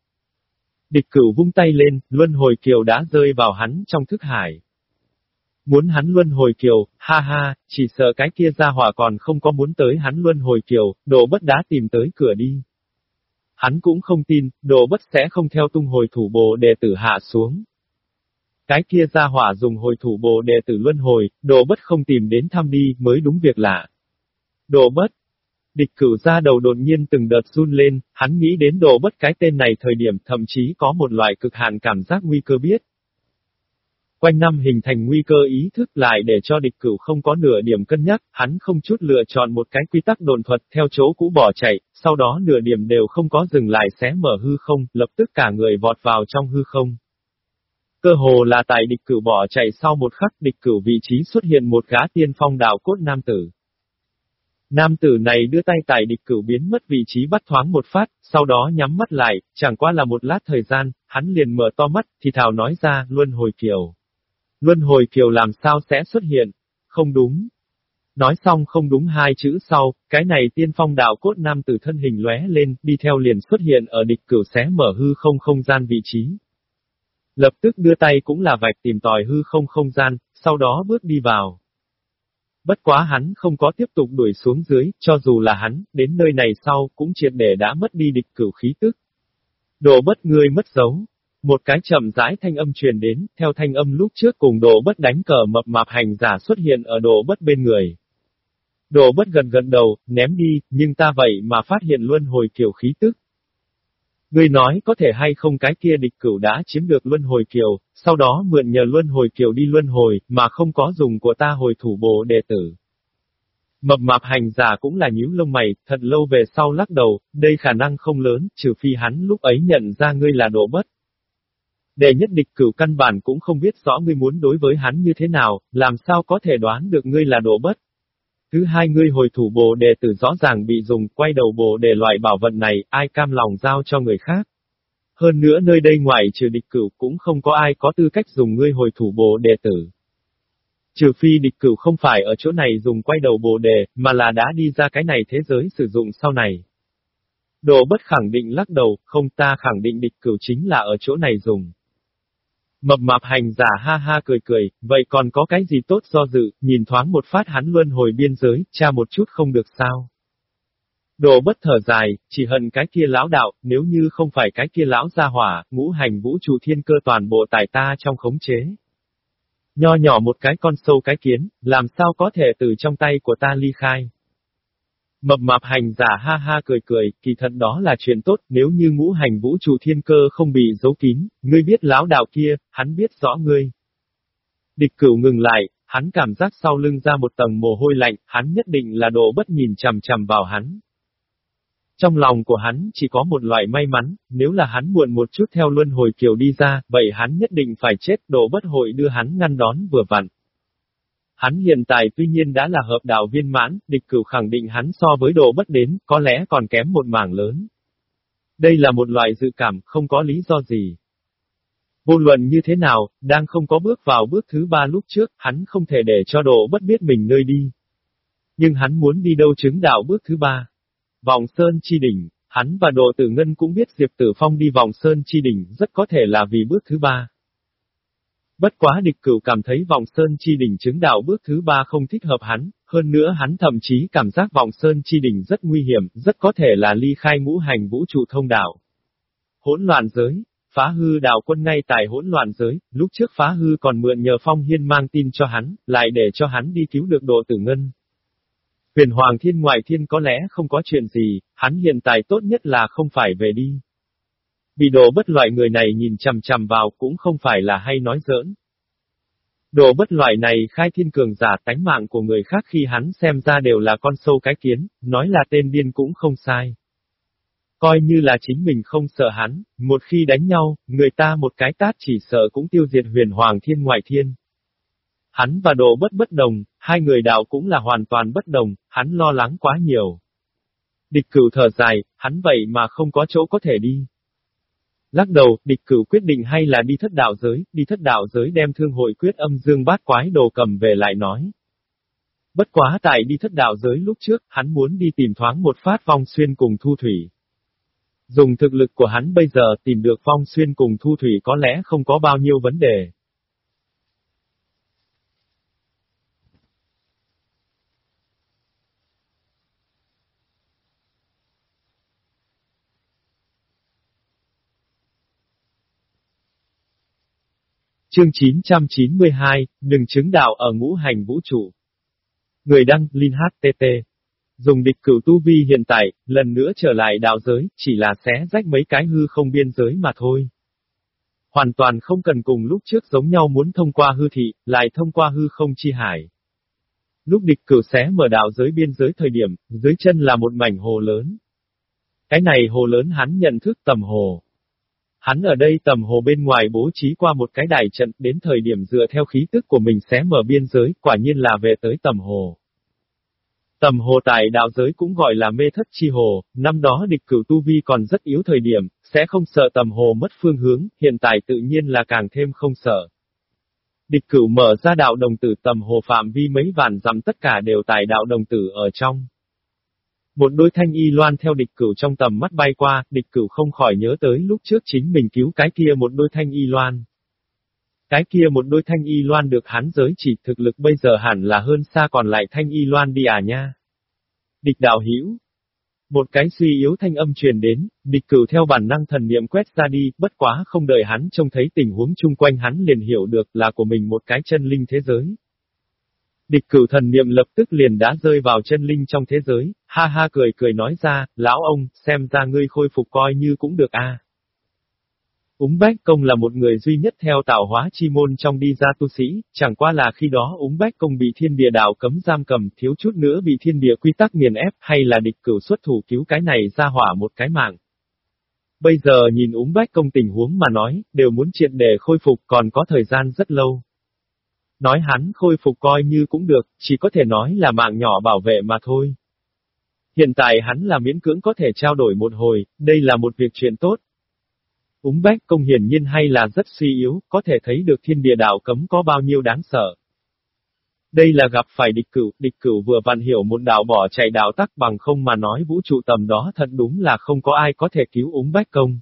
Địch cửu vung tay lên, luân hồi kiều đã rơi vào hắn trong thức hải. Muốn hắn luân hồi kiều, ha ha, chỉ sợ cái kia ra hỏa còn không có muốn tới hắn luân hồi kiều, đồ bất đá tìm tới cửa đi. Hắn cũng không tin, đồ bất sẽ không theo tung hồi thủ bộ đệ tử hạ xuống. Cái kia ra hỏa dùng hồi thủ bộ đệ tử luân hồi, đồ bất không tìm đến thăm đi mới đúng việc lạ. Đồ bất. Địch cửu ra đầu đột nhiên từng đợt run lên, hắn nghĩ đến đồ bất cái tên này thời điểm thậm chí có một loại cực hạn cảm giác nguy cơ biết. Quanh năm hình thành nguy cơ ý thức lại để cho địch cửu không có nửa điểm cân nhắc, hắn không chút lựa chọn một cái quy tắc đồn thuật theo chỗ cũ bỏ chạy, sau đó nửa điểm đều không có dừng lại xé mở hư không, lập tức cả người vọt vào trong hư không. Cơ hồ là tại địch cửu bỏ chạy sau một khắc địch cửu vị trí xuất hiện một gã tiên phong đạo cốt nam tử. Nam tử này đưa tay tại địch cửu biến mất vị trí bắt thoáng một phát, sau đó nhắm mắt lại, chẳng qua là một lát thời gian, hắn liền mở to mắt, thì thảo nói ra, luân hồi kiều. Luân hồi kiều làm sao sẽ xuất hiện? Không đúng. Nói xong không đúng hai chữ sau, cái này tiên phong đạo cốt nam tử thân hình lóe lên, đi theo liền xuất hiện ở địch cửu xé mở hư không không gian vị trí. Lập tức đưa tay cũng là vạch tìm tòi hư không không gian, sau đó bước đi vào. Bất quá hắn không có tiếp tục đuổi xuống dưới, cho dù là hắn, đến nơi này sau, cũng triệt để đã mất đi địch cửu khí tức. Đồ bất người mất dấu, một cái chậm rãi thanh âm truyền đến, theo thanh âm lúc trước cùng đồ bất đánh cờ mập mạp hành giả xuất hiện ở đồ bất bên người. Đồ bất gần gần đầu, ném đi, nhưng ta vậy mà phát hiện luân hồi kiều khí tức. Người nói có thể hay không cái kia địch cửu đã chiếm được luân hồi kiều, sau đó mượn nhờ luân hồi kiều đi luân hồi, mà không có dùng của ta hồi thủ bộ đệ tử. Mập mạp hành giả cũng là nhíu lông mày, thật lâu về sau lắc đầu, đây khả năng không lớn, trừ phi hắn lúc ấy nhận ra ngươi là đồ bất. Đệ nhất địch cửu căn bản cũng không biết rõ ngươi muốn đối với hắn như thế nào, làm sao có thể đoán được ngươi là đồ bất. Thứ hai ngươi hồi thủ bồ đề tử rõ ràng bị dùng quay đầu bồ đề loại bảo vận này, ai cam lòng giao cho người khác. Hơn nữa nơi đây ngoài trừ địch cửu cũng không có ai có tư cách dùng ngươi hồi thủ bồ đề tử. Trừ phi địch cửu không phải ở chỗ này dùng quay đầu bồ đề, mà là đã đi ra cái này thế giới sử dụng sau này. Đồ bất khẳng định lắc đầu, không ta khẳng định địch cửu chính là ở chỗ này dùng. Mập mạp hành giả ha ha cười cười, vậy còn có cái gì tốt do dự, nhìn thoáng một phát hắn luân hồi biên giới, cha một chút không được sao. Đồ bất thở dài, chỉ hận cái kia lão đạo, nếu như không phải cái kia lão gia hỏa, ngũ hành vũ trụ thiên cơ toàn bộ tài ta trong khống chế. Nho nhỏ một cái con sâu cái kiến, làm sao có thể từ trong tay của ta ly khai. Mập mạp hành giả ha ha cười cười, kỳ thật đó là chuyện tốt, nếu như ngũ hành vũ trụ thiên cơ không bị giấu kín, ngươi biết lão đạo kia, hắn biết rõ ngươi. Địch cửu ngừng lại, hắn cảm giác sau lưng ra một tầng mồ hôi lạnh, hắn nhất định là đồ bất nhìn chằm chằm vào hắn. Trong lòng của hắn chỉ có một loại may mắn, nếu là hắn muộn một chút theo luân hồi kiều đi ra, vậy hắn nhất định phải chết, đồ bất hội đưa hắn ngăn đón vừa vặn. Hắn hiện tại tuy nhiên đã là hợp đạo viên mãn, địch cửu khẳng định hắn so với độ bất đến, có lẽ còn kém một mảng lớn. Đây là một loại dự cảm, không có lý do gì. Vô luận như thế nào, đang không có bước vào bước thứ ba lúc trước, hắn không thể để cho độ bất biết mình nơi đi. Nhưng hắn muốn đi đâu chứng đạo bước thứ ba. Vòng Sơn Chi Đỉnh, hắn và Độ Tử Ngân cũng biết Diệp Tử Phong đi vòng Sơn Chi Đỉnh rất có thể là vì bước thứ ba. Bất quá địch cửu cảm thấy vòng sơn chi đỉnh chứng đạo bước thứ ba không thích hợp hắn, hơn nữa hắn thậm chí cảm giác vòng sơn chi đỉnh rất nguy hiểm, rất có thể là ly khai ngũ hành vũ trụ thông đạo. Hỗn loạn giới, phá hư đạo quân ngay tại hỗn loạn giới, lúc trước phá hư còn mượn nhờ phong hiên mang tin cho hắn, lại để cho hắn đi cứu được độ tử ngân. Huyền Hoàng Thiên ngoại thiên có lẽ không có chuyện gì, hắn hiện tại tốt nhất là không phải về đi vì đồ bất loại người này nhìn chằm chằm vào cũng không phải là hay nói giỡn. Đồ bất loại này khai thiên cường giả tánh mạng của người khác khi hắn xem ra đều là con sâu cái kiến, nói là tên điên cũng không sai. Coi như là chính mình không sợ hắn, một khi đánh nhau, người ta một cái tát chỉ sợ cũng tiêu diệt huyền hoàng thiên ngoại thiên. Hắn và đồ bất bất đồng, hai người đạo cũng là hoàn toàn bất đồng, hắn lo lắng quá nhiều. Địch cửu thở dài, hắn vậy mà không có chỗ có thể đi. Lắc đầu, địch cửu quyết định hay là đi thất đạo giới, đi thất đạo giới đem thương hội quyết âm dương bát quái đồ cầm về lại nói. Bất quá tại đi thất đạo giới lúc trước, hắn muốn đi tìm thoáng một phát vong xuyên cùng thu thủy. Dùng thực lực của hắn bây giờ tìm được vong xuyên cùng thu thủy có lẽ không có bao nhiêu vấn đề. Chương 992, đừng chứng đạo ở ngũ hành vũ trụ. Người đăng, Linh HTT. Dùng địch cửu tu vi hiện tại, lần nữa trở lại đạo giới, chỉ là xé rách mấy cái hư không biên giới mà thôi. Hoàn toàn không cần cùng lúc trước giống nhau muốn thông qua hư thị, lại thông qua hư không chi hải. Lúc địch cửu xé mở đạo giới biên giới thời điểm, dưới chân là một mảnh hồ lớn. Cái này hồ lớn hắn nhận thức tầm hồ, Hắn ở đây tầm hồ bên ngoài bố trí qua một cái đài trận, đến thời điểm dựa theo khí tức của mình sẽ mở biên giới, quả nhiên là về tới tầm hồ. Tầm hồ tại đạo giới cũng gọi là mê thất chi hồ, năm đó địch cửu tu vi còn rất yếu thời điểm, sẽ không sợ tầm hồ mất phương hướng, hiện tại tự nhiên là càng thêm không sợ. Địch cửu mở ra đạo đồng tử tầm hồ phạm vi mấy vạn dặm tất cả đều tại đạo đồng tử ở trong. Một đôi thanh y loan theo địch cửu trong tầm mắt bay qua, địch cửu không khỏi nhớ tới lúc trước chính mình cứu cái kia một đôi thanh y loan. Cái kia một đôi thanh y loan được hắn giới chỉ thực lực bây giờ hẳn là hơn xa còn lại thanh y loan đi à nha. Địch đạo hiểu, Một cái suy yếu thanh âm truyền đến, địch cửu theo bản năng thần niệm quét ra đi, bất quá không đợi hắn trông thấy tình huống chung quanh hắn liền hiểu được là của mình một cái chân linh thế giới. Địch cửu thần niệm lập tức liền đã rơi vào chân linh trong thế giới, ha ha cười cười nói ra, lão ông, xem ra ngươi khôi phục coi như cũng được a. À. Úng Bách Công là một người duy nhất theo tạo hóa chi môn trong đi ra tu sĩ, chẳng qua là khi đó Úng Bách Công bị thiên địa đạo cấm giam cầm, thiếu chút nữa bị thiên địa quy tắc nghiền ép, hay là địch cửu xuất thủ cứu cái này ra hỏa một cái mạng. Bây giờ nhìn Úng Bách Công tình huống mà nói, đều muốn triệt để khôi phục còn có thời gian rất lâu. Nói hắn khôi phục coi như cũng được, chỉ có thể nói là mạng nhỏ bảo vệ mà thôi. Hiện tại hắn là miễn cưỡng có thể trao đổi một hồi, đây là một việc chuyện tốt. Úng bách công hiển nhiên hay là rất suy yếu, có thể thấy được thiên địa đạo cấm có bao nhiêu đáng sợ. Đây là gặp phải địch cửu, địch cửu vừa vặn hiểu một đạo bỏ chạy đạo tắc bằng không mà nói vũ trụ tầm đó thật đúng là không có ai có thể cứu úng bách công.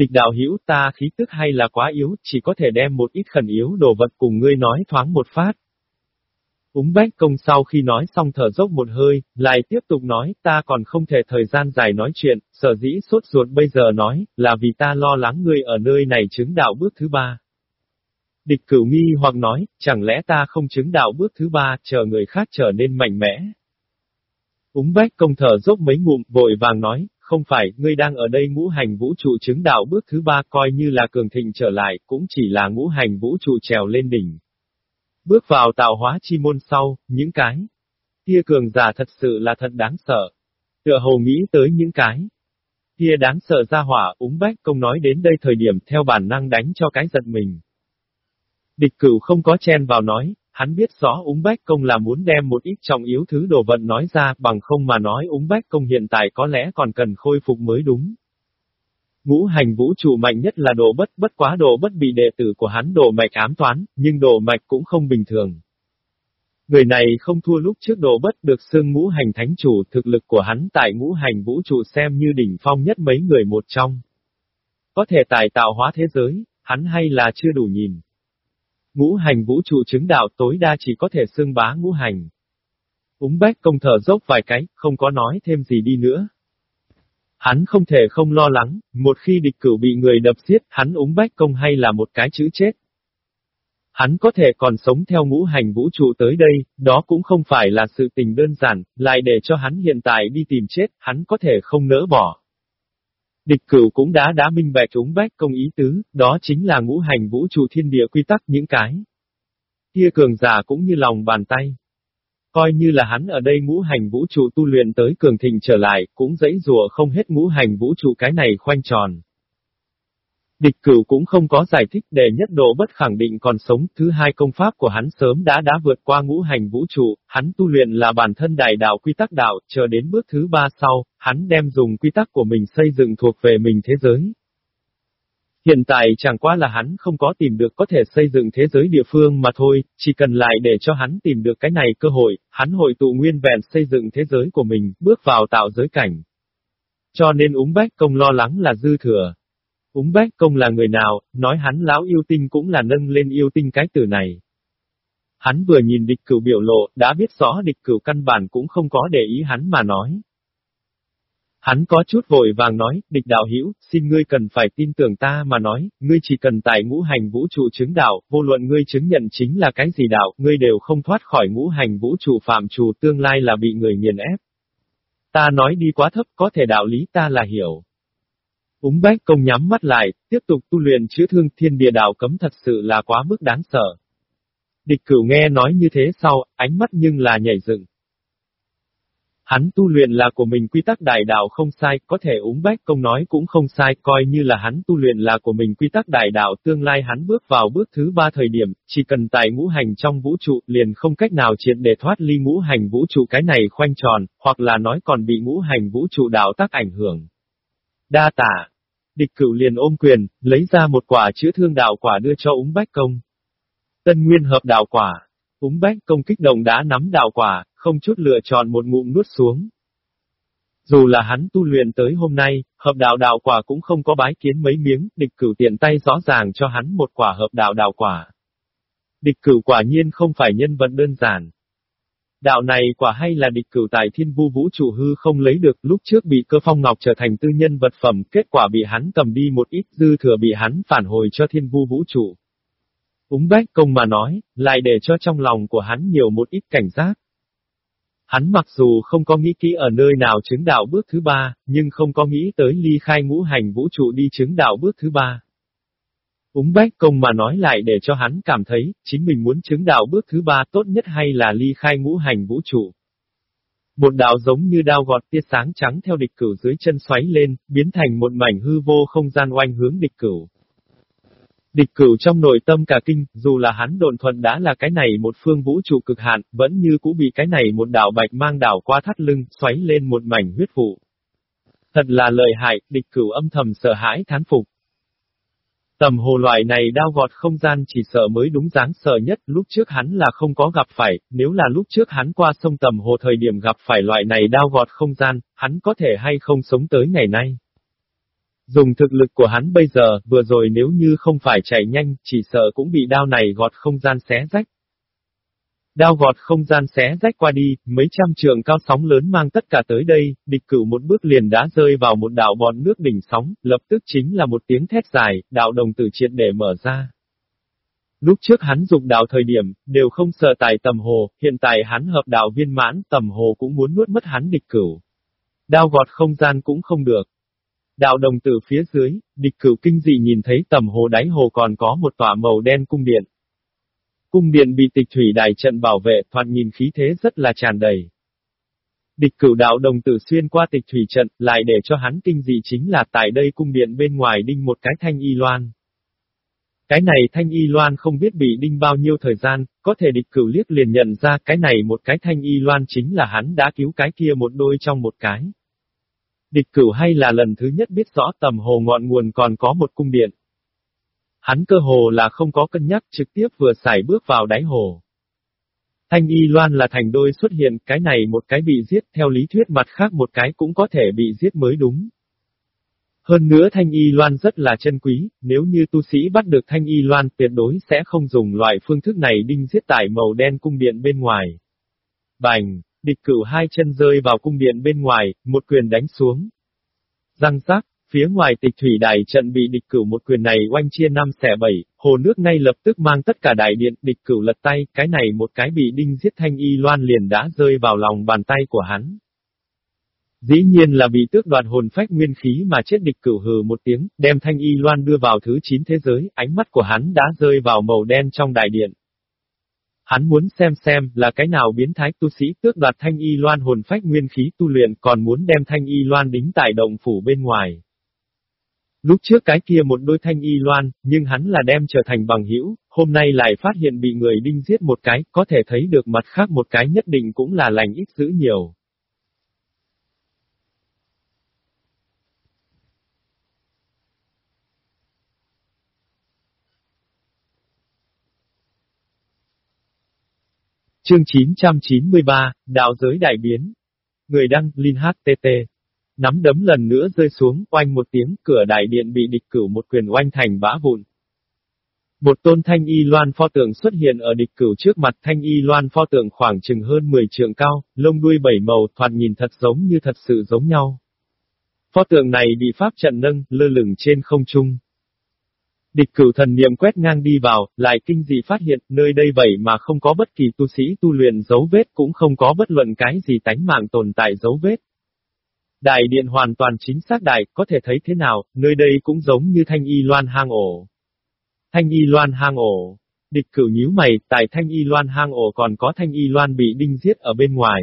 Địch đạo hữu ta khí tức hay là quá yếu, chỉ có thể đem một ít khẩn yếu đồ vật cùng ngươi nói thoáng một phát. Úng bách công sau khi nói xong thở dốc một hơi, lại tiếp tục nói, ta còn không thể thời gian dài nói chuyện, sở dĩ sốt ruột bây giờ nói, là vì ta lo lắng ngươi ở nơi này chứng đạo bước thứ ba. Địch cửu nghi hoặc nói, chẳng lẽ ta không chứng đạo bước thứ ba, chờ người khác trở nên mạnh mẽ. Úng bách công thở dốc mấy ngụm, vội vàng nói, không phải, ngươi đang ở đây ngũ hành vũ trụ chứng đạo bước thứ ba coi như là cường thịnh trở lại, cũng chỉ là ngũ hành vũ trụ trèo lên đỉnh. Bước vào tạo hóa chi môn sau, những cái kia cường giả thật sự là thật đáng sợ. Tựa hồ nghĩ tới những cái kia đáng sợ ra hỏa, úng bách công nói đến đây thời điểm theo bản năng đánh cho cái giật mình. Địch cửu không có chen vào nói, Hắn biết rõ úng bách công là muốn đem một ít trọng yếu thứ đồ vận nói ra, bằng không mà nói úng bách công hiện tại có lẽ còn cần khôi phục mới đúng. Ngũ hành vũ trụ mạnh nhất là đồ bất, bất quá đồ bất bị đệ tử của hắn đồ mạch ám toán, nhưng đồ mạch cũng không bình thường. Người này không thua lúc trước đồ bất được xưng ngũ hành thánh chủ, thực lực của hắn tại ngũ hành vũ trụ xem như đỉnh phong nhất mấy người một trong. Có thể tài tạo hóa thế giới, hắn hay là chưa đủ nhìn ngũ hành vũ trụ chứng đạo tối đa chỉ có thể xưng bá ngũ hành. Úng bách công thở dốc vài cái, không có nói thêm gì đi nữa. Hắn không thể không lo lắng, một khi địch cửu bị người đập giết, hắn úng bách công hay là một cái chữ chết. Hắn có thể còn sống theo ngũ hành vũ trụ tới đây, đó cũng không phải là sự tình đơn giản, lại để cho hắn hiện tại đi tìm chết, hắn có thể không nỡ bỏ. Địch cửu cũng đã đã minh bạch úng bách công ý tứ, đó chính là ngũ hành vũ trụ thiên địa quy tắc những cái. Kia cường giả cũng như lòng bàn tay. Coi như là hắn ở đây ngũ hành vũ trụ tu luyện tới cường thịnh trở lại, cũng dãy rùa không hết ngũ hành vũ trụ cái này khoanh tròn. Địch cửu cũng không có giải thích để nhất độ bất khẳng định còn sống, thứ hai công pháp của hắn sớm đã đã vượt qua ngũ hành vũ trụ, hắn tu luyện là bản thân đại đạo quy tắc đạo, chờ đến bước thứ ba sau, hắn đem dùng quy tắc của mình xây dựng thuộc về mình thế giới. Hiện tại chẳng qua là hắn không có tìm được có thể xây dựng thế giới địa phương mà thôi, chỉ cần lại để cho hắn tìm được cái này cơ hội, hắn hội tụ nguyên vẹn xây dựng thế giới của mình, bước vào tạo giới cảnh. Cho nên úng bách công lo lắng là dư thừa. Úng bách công là người nào, nói hắn lão yêu tinh cũng là nâng lên yêu tinh cái từ này. Hắn vừa nhìn địch cửu biểu lộ, đã biết rõ địch cửu căn bản cũng không có để ý hắn mà nói. Hắn có chút vội vàng nói, địch đạo hữu xin ngươi cần phải tin tưởng ta mà nói, ngươi chỉ cần tại ngũ hành vũ trụ chứng đạo, vô luận ngươi chứng nhận chính là cái gì đạo, ngươi đều không thoát khỏi ngũ hành vũ trụ phạm trù tương lai là bị người nghiền ép. Ta nói đi quá thấp, có thể đạo lý ta là hiểu. Úng bách công nhắm mắt lại, tiếp tục tu luyện chữa thương thiên địa đạo cấm thật sự là quá mức đáng sợ. Địch cửu nghe nói như thế sau, ánh mắt nhưng là nhảy dựng. Hắn tu luyện là của mình quy tắc đại đạo không sai, có thể úng bách công nói cũng không sai, coi như là hắn tu luyện là của mình quy tắc đại đạo tương lai hắn bước vào bước thứ ba thời điểm, chỉ cần tại ngũ hành trong vũ trụ liền không cách nào triệt để thoát ly ngũ hành vũ trụ cái này khoanh tròn, hoặc là nói còn bị ngũ hành vũ trụ đạo tác ảnh hưởng. Đa tả. Địch cửu liền ôm quyền, lấy ra một quả chữa thương đạo quả đưa cho úng bách công. Tân nguyên hợp đạo quả. Úng bách công kích động đã nắm đạo quả, không chút lựa chọn một ngụm nuốt xuống. Dù là hắn tu luyện tới hôm nay, hợp đạo đạo quả cũng không có bái kiến mấy miếng, địch cửu tiện tay rõ ràng cho hắn một quả hợp đạo đạo quả. Địch cửu quả nhiên không phải nhân vật đơn giản. Đạo này quả hay là địch cửu tại thiên vu vũ trụ hư không lấy được lúc trước bị cơ phong ngọc trở thành tư nhân vật phẩm, kết quả bị hắn cầm đi một ít dư thừa bị hắn phản hồi cho thiên vu vũ trụ. Úng bách công mà nói, lại để cho trong lòng của hắn nhiều một ít cảnh giác. Hắn mặc dù không có nghĩ kỹ ở nơi nào chứng đạo bước thứ ba, nhưng không có nghĩ tới ly khai ngũ hành vũ trụ đi chứng đạo bước thứ ba. Úng bách công mà nói lại để cho hắn cảm thấy, chính mình muốn chứng đạo bước thứ ba tốt nhất hay là ly khai ngũ hành vũ trụ. Một đạo giống như đao gọt tia sáng trắng theo địch cửu dưới chân xoáy lên, biến thành một mảnh hư vô không gian oanh hướng địch cửu. Địch cửu trong nội tâm cả kinh, dù là hắn đồn thuận đã là cái này một phương vũ trụ cực hạn, vẫn như cũ bị cái này một đạo bạch mang đảo qua thắt lưng, xoáy lên một mảnh huyết vụ. Thật là lợi hại, địch cửu âm thầm sợ hãi thán phục. Tầm hồ loại này đao gọt không gian chỉ sợ mới đúng dáng sợ nhất, lúc trước hắn là không có gặp phải, nếu là lúc trước hắn qua sông tầm hồ thời điểm gặp phải loại này đao gọt không gian, hắn có thể hay không sống tới ngày nay. Dùng thực lực của hắn bây giờ, vừa rồi nếu như không phải chạy nhanh, chỉ sợ cũng bị đao này gọt không gian xé rách. Đao gọt không gian xé rách qua đi, mấy trăm trường cao sóng lớn mang tất cả tới đây, địch cửu một bước liền đã rơi vào một đảo bọt nước đỉnh sóng, lập tức chính là một tiếng thét dài, đạo đồng tử triệt để mở ra. Lúc trước hắn dùng đạo thời điểm, đều không sợ tài tầm hồ, hiện tại hắn hợp đạo viên mãn, tầm hồ cũng muốn nuốt mất hắn địch cửu. Đao gọt không gian cũng không được, Đạo đồng từ phía dưới, địch cửu kinh dị nhìn thấy tầm hồ đáy hồ còn có một tòa màu đen cung điện. Cung điện bị tịch thủy đại trận bảo vệ, thoạt nhìn khí thế rất là tràn đầy. Địch cửu đạo đồng tử xuyên qua tịch thủy trận, lại để cho hắn kinh dị chính là tại đây cung điện bên ngoài đinh một cái thanh y loan. Cái này thanh y loan không biết bị đinh bao nhiêu thời gian, có thể địch cửu liếc liền nhận ra cái này một cái thanh y loan chính là hắn đã cứu cái kia một đôi trong một cái. Địch cửu hay là lần thứ nhất biết rõ tầm hồ ngọn nguồn còn có một cung điện. Hắn cơ hồ là không có cân nhắc trực tiếp vừa xài bước vào đáy hồ. Thanh y loan là thành đôi xuất hiện, cái này một cái bị giết theo lý thuyết mặt khác một cái cũng có thể bị giết mới đúng. Hơn nữa thanh y loan rất là chân quý, nếu như tu sĩ bắt được thanh y loan tuyệt đối sẽ không dùng loại phương thức này đinh giết tại màu đen cung điện bên ngoài. Bành, địch cửu hai chân rơi vào cung điện bên ngoài, một quyền đánh xuống. Răng rác, phía ngoài tịch thủy đài trận bị địch cửu một quyền này oanh chia năm xẻ bảy, hồ nước ngay lập tức mang tất cả đại điện, địch cửu lật tay, cái này một cái bị đinh giết thanh y loan liền đã rơi vào lòng bàn tay của hắn. Dĩ nhiên là bị tước đoạt hồn phách nguyên khí mà chết địch cửu hừ một tiếng, đem thanh y loan đưa vào thứ chín thế giới, ánh mắt của hắn đã rơi vào màu đen trong đại điện. Hắn muốn xem xem là cái nào biến thái tu sĩ tước đoạt thanh y loan hồn phách nguyên khí tu luyện còn muốn đem thanh y loan đính tại động phủ bên ngoài. Lúc trước cái kia một đôi thanh y loan, nhưng hắn là đem trở thành bằng hữu, hôm nay lại phát hiện bị người đinh giết một cái, có thể thấy được mặt khác một cái nhất định cũng là lành ít dữ nhiều. Chương 993, Đạo giới đại biến. Người đăng, Linh HTT. Nắm đấm lần nữa rơi xuống, oanh một tiếng, cửa đại điện bị địch cửu một quyền oanh thành bã vụn. Một tôn thanh y loan pho tượng xuất hiện ở địch cửu trước mặt thanh y loan pho tượng khoảng chừng hơn 10 trượng cao, lông đuôi bảy màu, thoạt nhìn thật giống như thật sự giống nhau. Pho tượng này bị pháp trận nâng, lơ lửng trên không trung. Địch cửu thần niệm quét ngang đi vào, lại kinh dị phát hiện, nơi đây vậy mà không có bất kỳ tu sĩ tu luyện dấu vết cũng không có bất luận cái gì tánh mạng tồn tại dấu vết. Đại điện hoàn toàn chính xác đại, có thể thấy thế nào, nơi đây cũng giống như thanh y loan hang ổ. Thanh y loan hang ổ. Địch cửu nhíu mày, tại thanh y loan hang ổ còn có thanh y loan bị đinh giết ở bên ngoài.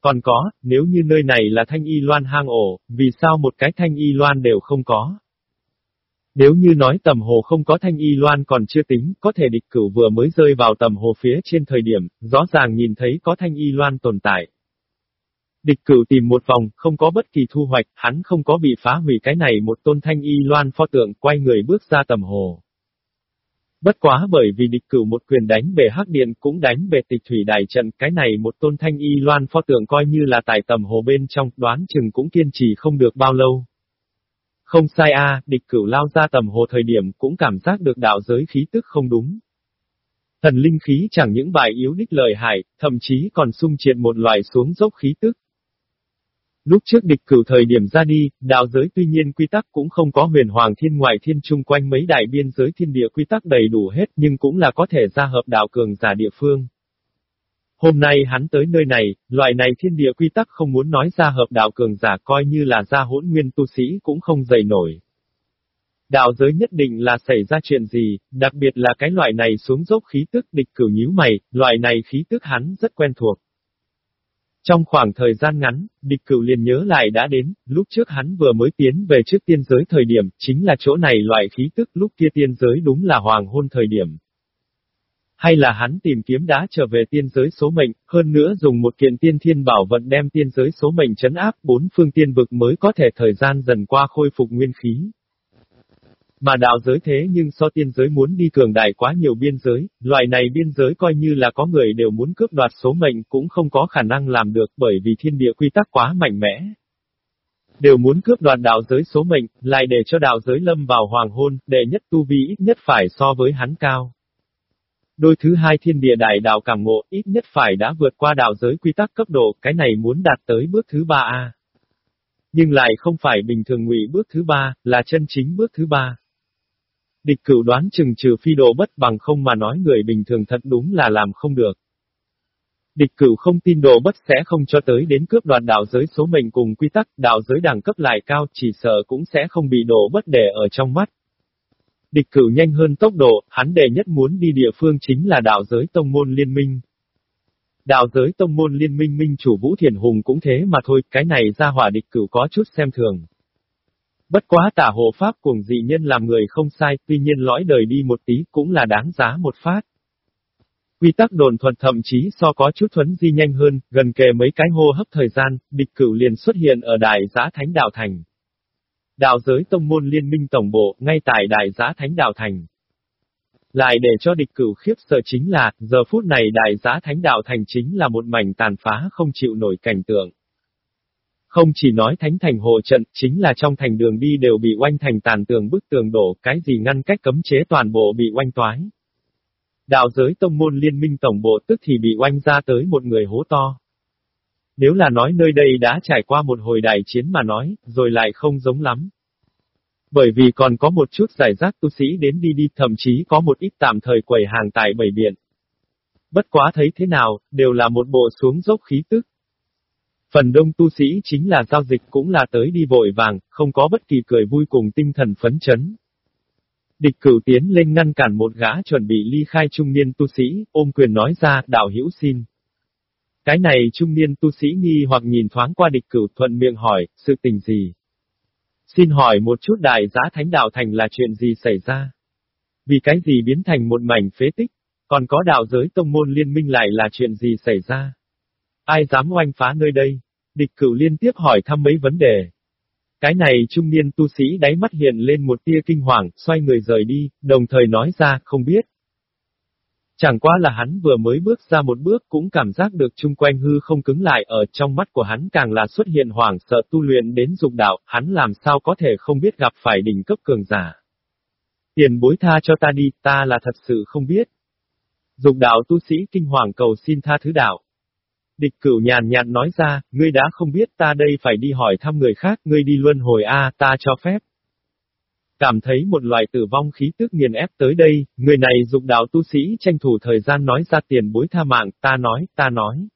Còn có, nếu như nơi này là thanh y loan hang ổ, vì sao một cái thanh y loan đều không có? Nếu như nói tầm hồ không có thanh y loan còn chưa tính, có thể địch cửu vừa mới rơi vào tầm hồ phía trên thời điểm, rõ ràng nhìn thấy có thanh y loan tồn tại. Địch cửu tìm một vòng, không có bất kỳ thu hoạch, hắn không có bị phá hủy cái này một tôn thanh y loan pho tượng quay người bước ra tầm hồ. Bất quá bởi vì địch cửu một quyền đánh về hắc điện cũng đánh về tịch thủy đại trận, cái này một tôn thanh y loan pho tượng coi như là tại tầm hồ bên trong, đoán chừng cũng kiên trì không được bao lâu. Không sai a, địch cửu lao ra tầm hồ thời điểm cũng cảm giác được đạo giới khí tức không đúng. Thần linh khí chẳng những bài yếu đích lợi hại, thậm chí còn sung triệt một loại xuống dốc khí tức. Lúc trước địch cửu thời điểm ra đi, đạo giới tuy nhiên quy tắc cũng không có huyền hoàng thiên ngoại thiên chung quanh mấy đại biên giới thiên địa quy tắc đầy đủ hết nhưng cũng là có thể ra hợp đạo cường giả địa phương. Hôm nay hắn tới nơi này, loại này thiên địa quy tắc không muốn nói ra hợp đạo cường giả coi như là ra hỗn nguyên tu sĩ cũng không dậy nổi. Đạo giới nhất định là xảy ra chuyện gì, đặc biệt là cái loại này xuống dốc khí tức địch cửu nhíu mày, loại này khí tức hắn rất quen thuộc. Trong khoảng thời gian ngắn, địch cửu liền nhớ lại đã đến, lúc trước hắn vừa mới tiến về trước tiên giới thời điểm, chính là chỗ này loại khí tức lúc kia tiên giới đúng là hoàng hôn thời điểm. Hay là hắn tìm kiếm đá trở về tiên giới số mệnh, hơn nữa dùng một kiện tiên thiên bảo vận đem tiên giới số mệnh chấn áp bốn phương tiên vực mới có thể thời gian dần qua khôi phục nguyên khí. Mà đạo giới thế nhưng so tiên giới muốn đi cường đại quá nhiều biên giới, loại này biên giới coi như là có người đều muốn cướp đoạt số mệnh cũng không có khả năng làm được bởi vì thiên địa quy tắc quá mạnh mẽ. Đều muốn cướp đoạt đạo giới số mệnh, lại để cho đạo giới lâm vào hoàng hôn, đệ nhất tu vi ít nhất phải so với hắn cao. Đôi thứ hai thiên địa đại đạo cảm ngộ ít nhất phải đã vượt qua đạo giới quy tắc cấp độ, cái này muốn đạt tới bước thứ ba a Nhưng lại không phải bình thường ngụy bước thứ ba, là chân chính bước thứ ba. Địch cửu đoán chừng trừ phi độ bất bằng không mà nói người bình thường thật đúng là làm không được. Địch cửu không tin độ bất sẽ không cho tới đến cướp đoạt đạo giới số mệnh cùng quy tắc, đạo giới đẳng cấp lại cao chỉ sợ cũng sẽ không bị độ bất để ở trong mắt. Địch cửu nhanh hơn tốc độ, hắn đề nhất muốn đi địa phương chính là đạo giới tông môn liên minh. Đạo giới tông môn liên minh minh chủ Vũ Thiền Hùng cũng thế mà thôi, cái này ra hỏa địch cửu có chút xem thường. Bất quá tả hộ pháp cùng dị nhân làm người không sai, tuy nhiên lõi đời đi một tí cũng là đáng giá một phát. Quy tắc đồn thuật thậm chí so có chút thuấn di nhanh hơn, gần kề mấy cái hô hấp thời gian, địch cửu liền xuất hiện ở đại giá thánh đạo thành. Đạo giới tông môn liên minh tổng bộ, ngay tại đại giá thánh đạo thành. Lại để cho địch cửu khiếp sợ chính là, giờ phút này đại giá thánh đạo thành chính là một mảnh tàn phá không chịu nổi cảnh tượng. Không chỉ nói thánh thành hộ trận, chính là trong thành đường đi đều bị oanh thành tàn tường bức tường đổ, cái gì ngăn cách cấm chế toàn bộ bị oanh toái. Đạo giới tông môn liên minh tổng bộ tức thì bị oanh ra tới một người hố to. Nếu là nói nơi đây đã trải qua một hồi đại chiến mà nói, rồi lại không giống lắm. Bởi vì còn có một chút giải rác tu sĩ đến đi đi, thậm chí có một ít tạm thời quẩy hàng tại bảy biển. Bất quá thấy thế nào, đều là một bộ xuống dốc khí tức. Phần đông tu sĩ chính là giao dịch cũng là tới đi vội vàng, không có bất kỳ cười vui cùng tinh thần phấn chấn. Địch cửu tiến lên ngăn cản một gã chuẩn bị ly khai trung niên tu sĩ, ôm quyền nói ra, đạo hữu xin. Cái này trung niên tu sĩ nghi hoặc nhìn thoáng qua địch cửu thuận miệng hỏi, sự tình gì? Xin hỏi một chút đại giá thánh đạo thành là chuyện gì xảy ra? Vì cái gì biến thành một mảnh phế tích? Còn có đạo giới tông môn liên minh lại là chuyện gì xảy ra? Ai dám oanh phá nơi đây? Địch cửu liên tiếp hỏi thăm mấy vấn đề. Cái này trung niên tu sĩ đáy mắt hiện lên một tia kinh hoàng, xoay người rời đi, đồng thời nói ra, không biết. Chẳng qua là hắn vừa mới bước ra một bước cũng cảm giác được chung quanh hư không cứng lại ở trong mắt của hắn càng là xuất hiện hoảng sợ tu luyện đến dục đạo, hắn làm sao có thể không biết gặp phải đỉnh cấp cường giả. Tiền bối tha cho ta đi, ta là thật sự không biết. Dục đạo tu sĩ kinh hoàng cầu xin tha thứ đạo. Địch cửu nhàn nhạt nói ra, ngươi đã không biết ta đây phải đi hỏi thăm người khác, ngươi đi luân hồi A, ta cho phép. Cảm thấy một loại tử vong khí tức nghiền ép tới đây, người này dục đạo tu sĩ tranh thủ thời gian nói ra tiền bối tha mạng, ta nói, ta nói.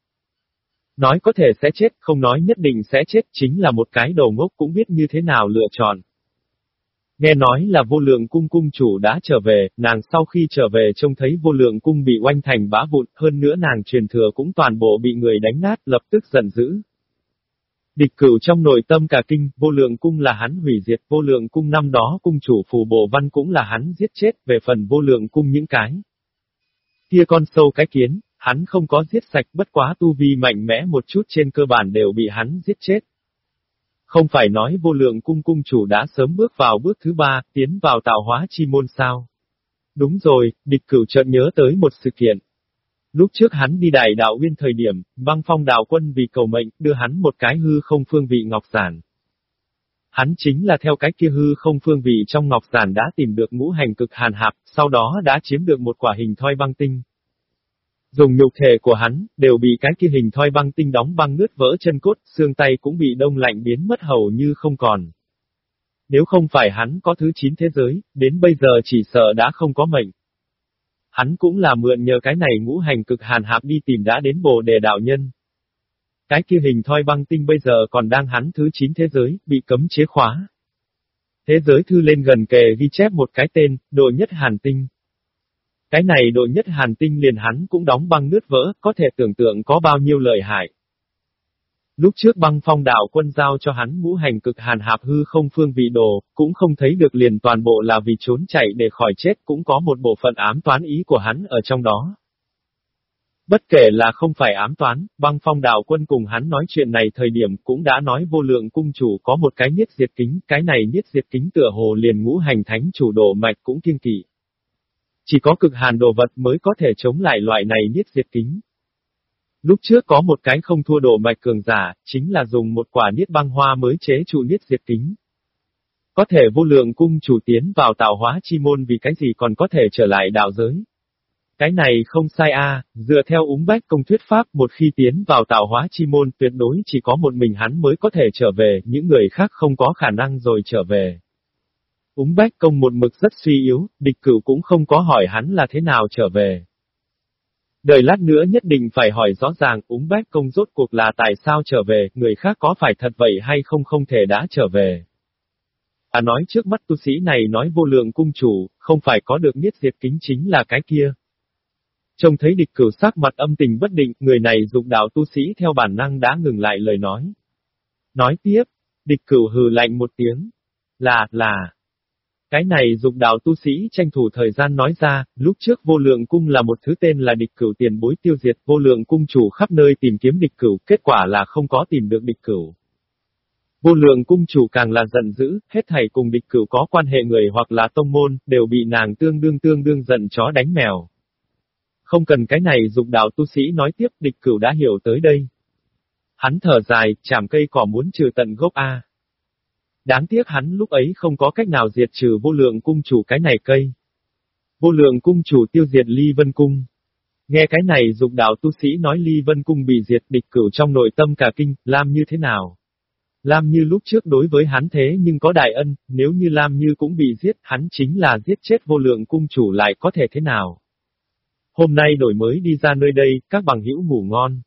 Nói có thể sẽ chết, không nói nhất định sẽ chết, chính là một cái đầu ngốc cũng biết như thế nào lựa chọn. Nghe nói là vô lượng cung cung chủ đã trở về, nàng sau khi trở về trông thấy vô lượng cung bị oanh thành bá vụn, hơn nữa nàng truyền thừa cũng toàn bộ bị người đánh nát, lập tức giận dữ. Địch cửu trong nội tâm cả kinh, vô lượng cung là hắn hủy diệt, vô lượng cung năm đó cung chủ phù bộ văn cũng là hắn giết chết, về phần vô lượng cung những cái. Kia con sâu cái kiến, hắn không có giết sạch bất quá tu vi mạnh mẽ một chút trên cơ bản đều bị hắn giết chết. Không phải nói vô lượng cung cung chủ đã sớm bước vào bước thứ ba, tiến vào tạo hóa chi môn sao. Đúng rồi, địch cửu chợt nhớ tới một sự kiện, Lúc trước hắn đi đại đạo nguyên thời điểm, băng phong đạo quân vì cầu mệnh, đưa hắn một cái hư không phương vị ngọc giản. Hắn chính là theo cái kia hư không phương vị trong ngọc giản đã tìm được ngũ hành cực hàn hạp, sau đó đã chiếm được một quả hình thoi băng tinh. Dùng nhục thể của hắn, đều bị cái kia hình thoi băng tinh đóng băng nứt vỡ chân cốt, xương tay cũng bị đông lạnh biến mất hầu như không còn. Nếu không phải hắn có thứ chín thế giới, đến bây giờ chỉ sợ đã không có mệnh. Hắn cũng là mượn nhờ cái này ngũ hành cực hàn hạp đi tìm đã đến bồ đề đạo nhân. Cái kia hình thoi băng tinh bây giờ còn đang hắn thứ chín thế giới, bị cấm chế khóa. Thế giới thư lên gần kề ghi chép một cái tên, đội nhất hàn tinh. Cái này đội nhất hàn tinh liền hắn cũng đóng băng nứt vỡ, có thể tưởng tượng có bao nhiêu lợi hại. Lúc trước băng phong đạo quân giao cho hắn ngũ hành cực hàn hạp hư không phương vị đồ, cũng không thấy được liền toàn bộ là vì trốn chạy để khỏi chết cũng có một bộ phận ám toán ý của hắn ở trong đó. Bất kể là không phải ám toán, băng phong đạo quân cùng hắn nói chuyện này thời điểm cũng đã nói vô lượng cung chủ có một cái niết diệt kính, cái này niết diệt kính tựa hồ liền ngũ hành thánh chủ độ mạch cũng kiên kỵ. Chỉ có cực hàn đồ vật mới có thể chống lại loại này niết diệt kính. Lúc trước có một cái không thua đồ mạch cường giả, chính là dùng một quả niết băng hoa mới chế trụ niết diệt kính. Có thể vô lượng cung chủ tiến vào tạo hóa chi môn vì cái gì còn có thể trở lại đạo giới. Cái này không sai a, dựa theo úng bách công thuyết pháp một khi tiến vào tạo hóa chi môn tuyệt đối chỉ có một mình hắn mới có thể trở về, những người khác không có khả năng rồi trở về. Úng bách công một mực rất suy yếu, địch cửu cũng không có hỏi hắn là thế nào trở về. Đợi lát nữa nhất định phải hỏi rõ ràng úng bách công rốt cuộc là tại sao trở về, người khác có phải thật vậy hay không không thể đã trở về. À nói trước mắt tu sĩ này nói vô lượng cung chủ, không phải có được niết diệt kính chính là cái kia. Trông thấy địch cửu sắc mặt âm tình bất định, người này dục đạo tu sĩ theo bản năng đã ngừng lại lời nói. Nói tiếp, địch cửu hừ lạnh một tiếng. Là, là, cái này dục đạo tu sĩ tranh thủ thời gian nói ra, lúc trước vô lượng cung là một thứ tên là địch cửu tiền bối tiêu diệt vô lượng cung chủ khắp nơi tìm kiếm địch cửu, kết quả là không có tìm được địch cửu. Vô lượng cung chủ càng là giận dữ, hết thảy cùng địch cửu có quan hệ người hoặc là tông môn, đều bị nàng tương đương tương đương giận chó đánh mèo. Không cần cái này dục đạo tu sĩ nói tiếp địch cửu đã hiểu tới đây. Hắn thở dài, chảm cây cỏ muốn trừ tận gốc A. Đáng tiếc hắn lúc ấy không có cách nào diệt trừ vô lượng cung chủ cái này cây. Vô lượng cung chủ tiêu diệt ly vân cung. Nghe cái này dục đạo tu sĩ nói ly vân cung bị diệt địch cửu trong nội tâm cả kinh, Lam như thế nào? Lam như lúc trước đối với hắn thế nhưng có đại ân, nếu như Lam như cũng bị giết, hắn chính là giết chết vô lượng cung chủ lại có thể thế nào? Hôm nay đổi mới đi ra nơi đây, các bằng hữu ngủ ngon.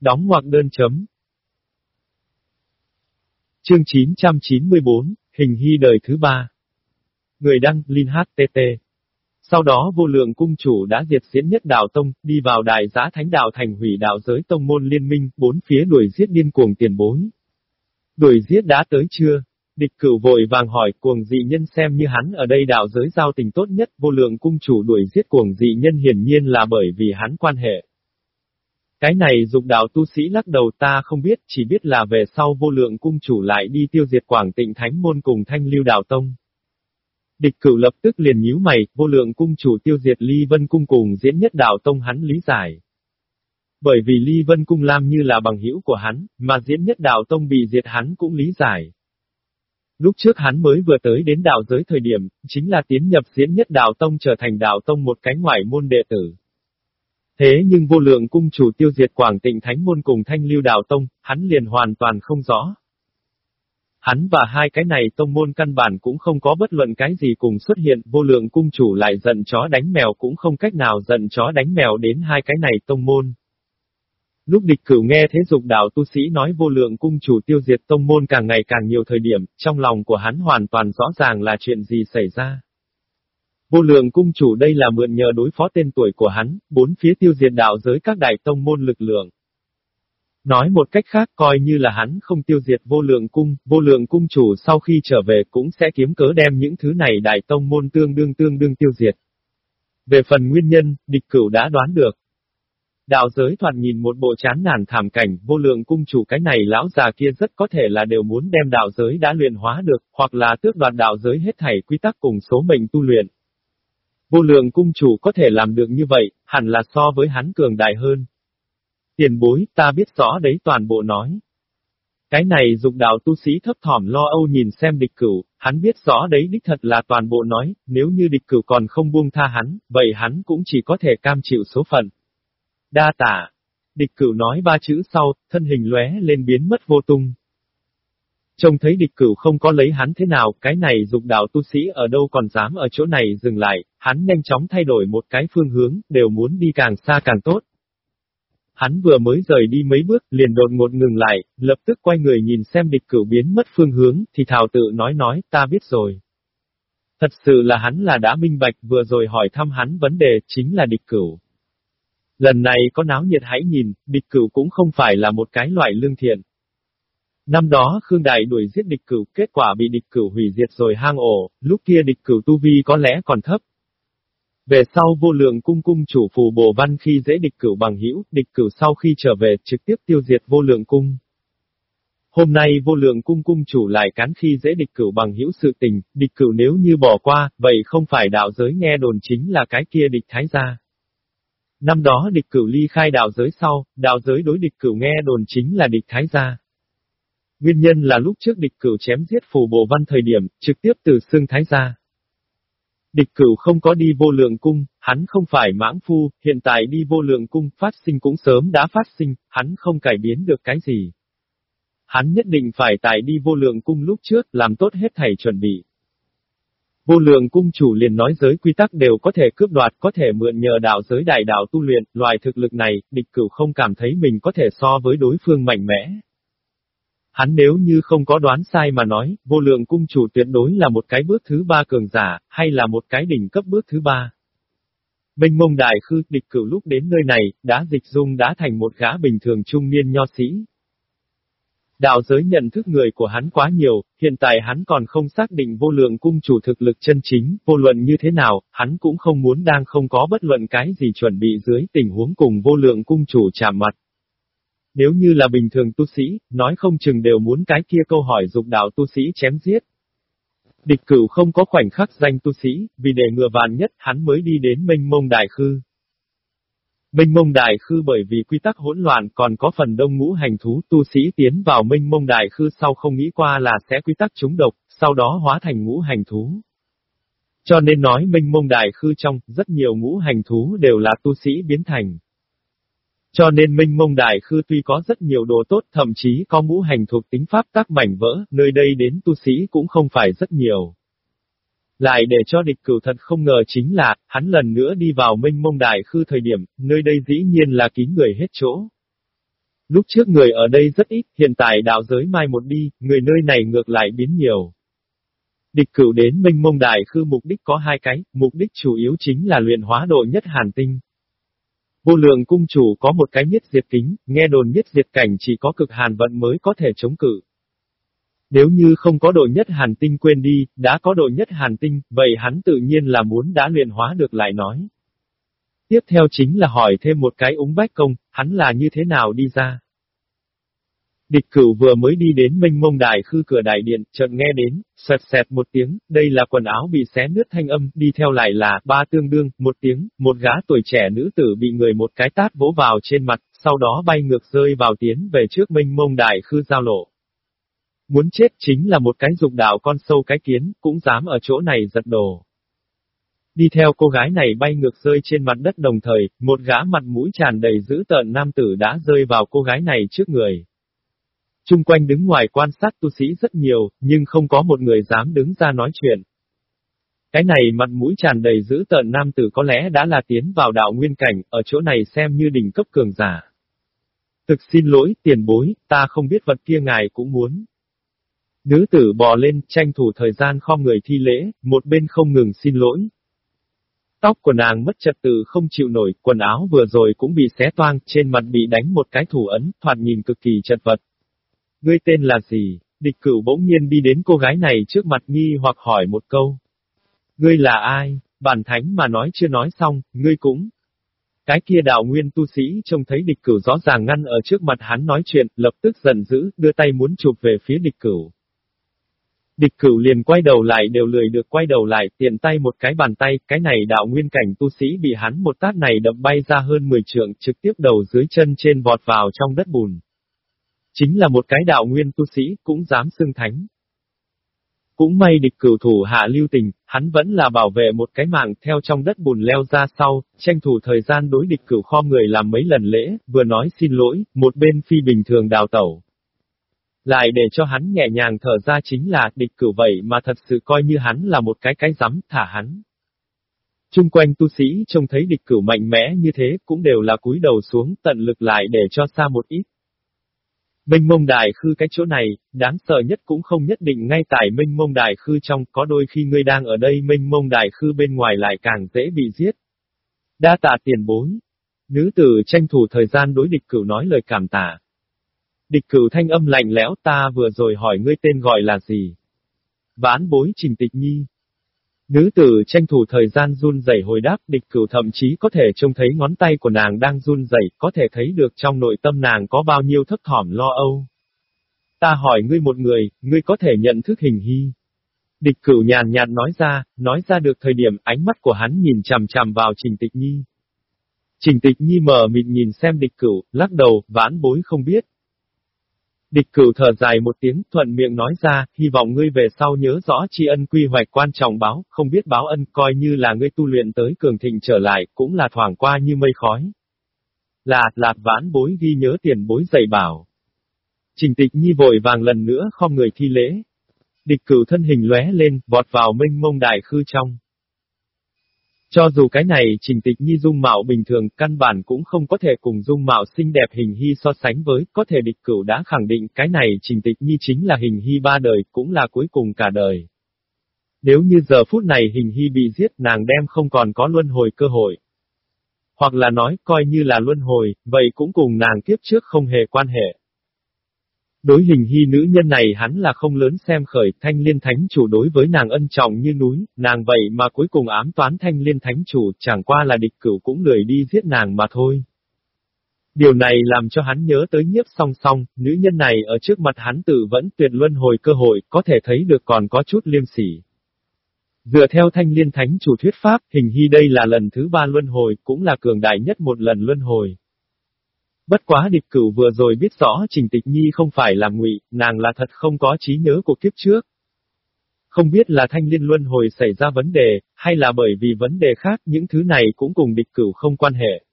Đóng ngoặc đơn chấm. Chương 994, Hình hy đời thứ ba. Người đăng, Linh HTT. Sau đó vô lượng cung chủ đã diệt diễn nhất đạo tông, đi vào đại giá thánh đạo thành hủy đạo giới tông môn liên minh, bốn phía đuổi giết điên cuồng tiền bối. Đuổi giết đã tới chưa? Địch cửu vội vàng hỏi cuồng dị nhân xem như hắn ở đây đạo giới giao tình tốt nhất, vô lượng cung chủ đuổi giết cuồng dị nhân hiển nhiên là bởi vì hắn quan hệ. Cái này dục đạo tu sĩ lắc đầu ta không biết, chỉ biết là về sau vô lượng cung chủ lại đi tiêu diệt quảng tịnh thánh môn cùng thanh lưu đạo tông. Địch cửu lập tức liền nhíu mày, vô lượng cung chủ tiêu diệt ly vân cung cùng diễn nhất đạo tông hắn lý giải. Bởi vì ly vân cung lam như là bằng hữu của hắn, mà diễn nhất đạo tông bị diệt hắn cũng lý giải. Lúc trước hắn mới vừa tới đến đạo giới thời điểm, chính là tiến nhập diễn nhất đạo tông trở thành đạo tông một cánh ngoại môn đệ tử. Thế nhưng vô lượng cung chủ tiêu diệt Quảng Tịnh Thánh Môn cùng Thanh Lưu Đạo Tông, hắn liền hoàn toàn không rõ. Hắn và hai cái này tông môn căn bản cũng không có bất luận cái gì cùng xuất hiện, vô lượng cung chủ lại giận chó đánh mèo cũng không cách nào giận chó đánh mèo đến hai cái này tông môn. Lúc địch cửu nghe thế dục đạo tu sĩ nói vô lượng cung chủ tiêu diệt tông môn càng ngày càng nhiều thời điểm, trong lòng của hắn hoàn toàn rõ ràng là chuyện gì xảy ra. Vô lượng cung chủ đây là mượn nhờ đối phó tên tuổi của hắn, bốn phía tiêu diệt đạo giới các đại tông môn lực lượng. Nói một cách khác coi như là hắn không tiêu diệt vô lượng cung, vô lượng cung chủ sau khi trở về cũng sẽ kiếm cớ đem những thứ này đại tông môn tương đương tương đương tiêu diệt. Về phần nguyên nhân, địch cửu đã đoán được. Đạo giới thoạt nhìn một bộ chán nản thảm cảnh, vô lượng cung chủ cái này lão già kia rất có thể là đều muốn đem đạo giới đã luyện hóa được, hoặc là tước đoạt đạo giới hết thảy quy tắc cùng số mệnh tu luyện. Vô lượng cung chủ có thể làm được như vậy, hẳn là so với hắn cường đại hơn. Tiền bối, ta biết rõ đấy toàn bộ nói. Cái này dục đạo tu sĩ thấp thỏm lo âu nhìn xem địch cửu, hắn biết rõ đấy đích thật là toàn bộ nói, nếu như địch cửu còn không buông tha hắn, vậy hắn cũng chỉ có thể cam chịu số phận. Đa tả. Địch cửu nói ba chữ sau, thân hình lóe lên biến mất vô tung. Trông thấy địch cửu không có lấy hắn thế nào, cái này dục đạo tu sĩ ở đâu còn dám ở chỗ này dừng lại, hắn nhanh chóng thay đổi một cái phương hướng, đều muốn đi càng xa càng tốt. Hắn vừa mới rời đi mấy bước, liền đột ngột ngừng lại, lập tức quay người nhìn xem địch cửu biến mất phương hướng, thì thảo tự nói nói, ta biết rồi. Thật sự là hắn là đã minh bạch, vừa rồi hỏi thăm hắn vấn đề, chính là địch cửu. Lần này có náo nhiệt hãy nhìn, địch cửu cũng không phải là một cái loại lương thiện. Năm đó Khương Đại đuổi giết địch cửu, kết quả bị địch cửu hủy diệt rồi hang ổ, lúc kia địch cửu tu vi có lẽ còn thấp. Về sau vô lượng cung cung chủ phù bồ văn khi dễ địch cửu bằng hữu, địch cửu sau khi trở về trực tiếp tiêu diệt vô lượng cung. Hôm nay vô lượng cung cung chủ lại cán khi dễ địch cửu bằng hữu sự tình, địch cửu nếu như bỏ qua, vậy không phải đạo giới nghe đồn chính là cái kia địch thái gia. Năm đó địch cửu ly khai đạo giới sau, đạo giới đối địch cửu nghe đồn chính là địch thái gia. Nguyên nhân là lúc trước địch cửu chém giết phù bộ văn thời điểm, trực tiếp từ xương thái gia. Địch cửu không có đi vô lượng cung, hắn không phải mãng phu, hiện tại đi vô lượng cung phát sinh cũng sớm đã phát sinh, hắn không cải biến được cái gì. Hắn nhất định phải tại đi vô lượng cung lúc trước, làm tốt hết thảy chuẩn bị. Vô lượng cung chủ liền nói giới quy tắc đều có thể cướp đoạt, có thể mượn nhờ đạo giới đại đạo tu luyện, loại thực lực này, địch cửu không cảm thấy mình có thể so với đối phương mạnh mẽ. Hắn nếu như không có đoán sai mà nói, vô lượng cung chủ tuyệt đối là một cái bước thứ ba cường giả, hay là một cái đỉnh cấp bước thứ ba. Minh mông đại khư, địch cửu lúc đến nơi này, đã dịch dung đã thành một gã bình thường trung niên nho sĩ. Đạo giới nhận thức người của hắn quá nhiều, hiện tại hắn còn không xác định vô lượng cung chủ thực lực chân chính, vô luận như thế nào, hắn cũng không muốn đang không có bất luận cái gì chuẩn bị dưới tình huống cùng vô lượng cung chủ chạm mặt. Nếu như là bình thường tu sĩ, nói không chừng đều muốn cái kia câu hỏi dục đạo tu sĩ chém giết. Địch cửu không có khoảnh khắc danh tu sĩ, vì để ngừa vàn nhất hắn mới đi đến mênh mông đại khư. Minh mông đại khư bởi vì quy tắc hỗn loạn còn có phần đông ngũ hành thú tu sĩ tiến vào minh mông đại khư sau không nghĩ qua là sẽ quy tắc trúng độc, sau đó hóa thành ngũ hành thú. Cho nên nói minh mông đại khư trong, rất nhiều ngũ hành thú đều là tu sĩ biến thành. Cho nên minh mông đại khư tuy có rất nhiều đồ tốt thậm chí có ngũ hành thuộc tính pháp tác mảnh vỡ, nơi đây đến tu sĩ cũng không phải rất nhiều. Lại để cho địch cửu thật không ngờ chính là, hắn lần nữa đi vào minh mông đại khư thời điểm, nơi đây dĩ nhiên là kín người hết chỗ. Lúc trước người ở đây rất ít, hiện tại đạo giới mai một đi, người nơi này ngược lại biến nhiều. Địch cửu đến minh mông đại khư mục đích có hai cái, mục đích chủ yếu chính là luyện hóa độ nhất hàn tinh. Vô lượng cung chủ có một cái nhất diệt kính, nghe đồn nhất diệt cảnh chỉ có cực hàn vận mới có thể chống cự. Nếu như không có đội nhất hàn tinh quên đi, đã có đội nhất hàn tinh, vậy hắn tự nhiên là muốn đã luyện hóa được lại nói. Tiếp theo chính là hỏi thêm một cái úng bách công, hắn là như thế nào đi ra. Địch cửu vừa mới đi đến minh mông đài khư cửa đại điện, chợt nghe đến, sẹt sẹt một tiếng, đây là quần áo bị xé nứt thanh âm, đi theo lại là, ba tương đương, một tiếng, một gã tuổi trẻ nữ tử bị người một cái tát vỗ vào trên mặt, sau đó bay ngược rơi vào tiến về trước minh mông đài khư giao lộ. Muốn chết chính là một cái dục đạo con sâu cái kiến, cũng dám ở chỗ này giật đồ. Đi theo cô gái này bay ngược rơi trên mặt đất đồng thời, một gã mặt mũi tràn đầy dữ tợn nam tử đã rơi vào cô gái này trước người. Trung quanh đứng ngoài quan sát tu sĩ rất nhiều, nhưng không có một người dám đứng ra nói chuyện. Cái này mặt mũi tràn đầy dữ tợn nam tử có lẽ đã là tiến vào đạo nguyên cảnh, ở chỗ này xem như đỉnh cấp cường giả. Thực xin lỗi, tiền bối, ta không biết vật kia ngài cũng muốn. Nữ tử bò lên, tranh thủ thời gian kho người thi lễ, một bên không ngừng xin lỗi. Tóc của nàng mất trật tự không chịu nổi, quần áo vừa rồi cũng bị xé toang, trên mặt bị đánh một cái thủ ấn, thoạt nhìn cực kỳ chật vật. Ngươi tên là gì? Địch cửu bỗng nhiên đi đến cô gái này trước mặt nghi hoặc hỏi một câu. Ngươi là ai? Bản thánh mà nói chưa nói xong, ngươi cũng. Cái kia đạo nguyên tu sĩ trông thấy địch cửu rõ ràng ngăn ở trước mặt hắn nói chuyện, lập tức giận dữ, đưa tay muốn chụp về phía địch cửu. Địch cửu liền quay đầu lại đều lười được quay đầu lại, tiện tay một cái bàn tay, cái này đạo nguyên cảnh tu sĩ bị hắn một tát này đập bay ra hơn 10 trượng, trực tiếp đầu dưới chân trên vọt vào trong đất bùn. Chính là một cái đạo nguyên tu sĩ, cũng dám xưng thánh. Cũng may địch cửu thủ hạ lưu tình, hắn vẫn là bảo vệ một cái mạng theo trong đất bùn leo ra sau, tranh thủ thời gian đối địch cửu kho người làm mấy lần lễ, vừa nói xin lỗi, một bên phi bình thường đào tẩu. Lại để cho hắn nhẹ nhàng thở ra chính là địch cửu vậy mà thật sự coi như hắn là một cái cái rắm thả hắn. Trung quanh tu sĩ trông thấy địch cửu mạnh mẽ như thế cũng đều là cúi đầu xuống tận lực lại để cho xa một ít. Minh mông đài khư cái chỗ này, đáng sợ nhất cũng không nhất định ngay tại minh mông đài khư trong, có đôi khi ngươi đang ở đây minh mông đài khư bên ngoài lại càng dễ bị giết. Đa tạ tiền bối. Nữ tử tranh thủ thời gian đối địch cửu nói lời cảm tạ. Địch cửu thanh âm lạnh lẽo ta vừa rồi hỏi ngươi tên gọi là gì? Ván bối trình tịch nhi. Nữ tử tranh thủ thời gian run rẩy hồi đáp địch cửu thậm chí có thể trông thấy ngón tay của nàng đang run rẩy, có thể thấy được trong nội tâm nàng có bao nhiêu thấp thỏm lo âu. Ta hỏi ngươi một người, ngươi có thể nhận thức hình hy. Địch cửu nhàn nhạt nói ra, nói ra được thời điểm ánh mắt của hắn nhìn chằm chằm vào trình tịch nhi. Trình tịch nhi mờ mịt nhìn xem địch cửu, lắc đầu, vãn bối không biết. Địch cửu thở dài một tiếng, thuận miệng nói ra, hy vọng ngươi về sau nhớ rõ tri ân quy hoạch quan trọng báo, không biết báo ân coi như là ngươi tu luyện tới cường thịnh trở lại, cũng là thoảng qua như mây khói. Là, lạt vãn bối ghi nhớ tiền bối dạy bảo. Trình tịch nhi vội vàng lần nữa không người thi lễ. Địch cửu thân hình lóe lên, vọt vào minh mông đại khư trong. Cho dù cái này trình tịch nhi dung mạo bình thường, căn bản cũng không có thể cùng dung mạo xinh đẹp hình hy so sánh với, có thể địch cửu đã khẳng định cái này trình tịch nhi chính là hình hy ba đời, cũng là cuối cùng cả đời. Nếu như giờ phút này hình hy bị giết nàng đem không còn có luân hồi cơ hội. Hoặc là nói, coi như là luân hồi, vậy cũng cùng nàng kiếp trước không hề quan hệ. Đối hình hy nữ nhân này hắn là không lớn xem khởi, thanh liên thánh chủ đối với nàng ân trọng như núi, nàng vậy mà cuối cùng ám toán thanh liên thánh chủ, chẳng qua là địch cửu cũng lười đi giết nàng mà thôi. Điều này làm cho hắn nhớ tới nhiếp song song, nữ nhân này ở trước mặt hắn tự vẫn tuyệt luân hồi cơ hội, có thể thấy được còn có chút liêm sỉ. Dựa theo thanh liên thánh chủ thuyết pháp, hình hy đây là lần thứ ba luân hồi, cũng là cường đại nhất một lần luân hồi. Bất quá địch cửu vừa rồi biết rõ Trình Tịch Nhi không phải làm ngụy, nàng là thật không có trí nhớ của kiếp trước. Không biết là thanh liên luân hồi xảy ra vấn đề, hay là bởi vì vấn đề khác những thứ này cũng cùng địch cửu không quan hệ.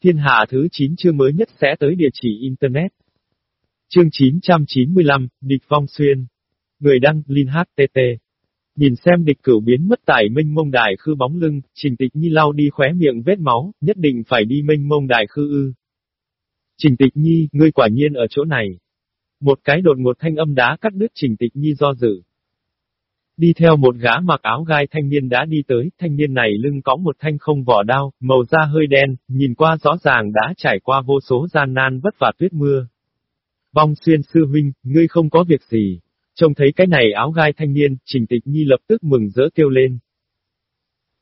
Thiên hạ thứ 9 chương mới nhất sẽ tới địa chỉ Internet. Chương 995, Địch Vong Xuyên. Người đăng, Linh HTT. Nhìn xem địch cửu biến mất tại minh mông đài khư bóng lưng, trình tịch nhi lau đi khóe miệng vết máu, nhất định phải đi minh mông đài khư ư. Trình tịch nhi, ngươi quả nhiên ở chỗ này. Một cái đột ngột thanh âm đá cắt đứt trình tịch nhi do dự. Đi theo một gã mặc áo gai thanh niên đã đi tới, thanh niên này lưng có một thanh không vỏ đao, màu da hơi đen, nhìn qua rõ ràng đã trải qua vô số gian nan vất vả tuyết mưa. Vong xuyên sư huynh, ngươi không có việc gì. Trông thấy cái này áo gai thanh niên, trình tịch nhi lập tức mừng rỡ kêu lên.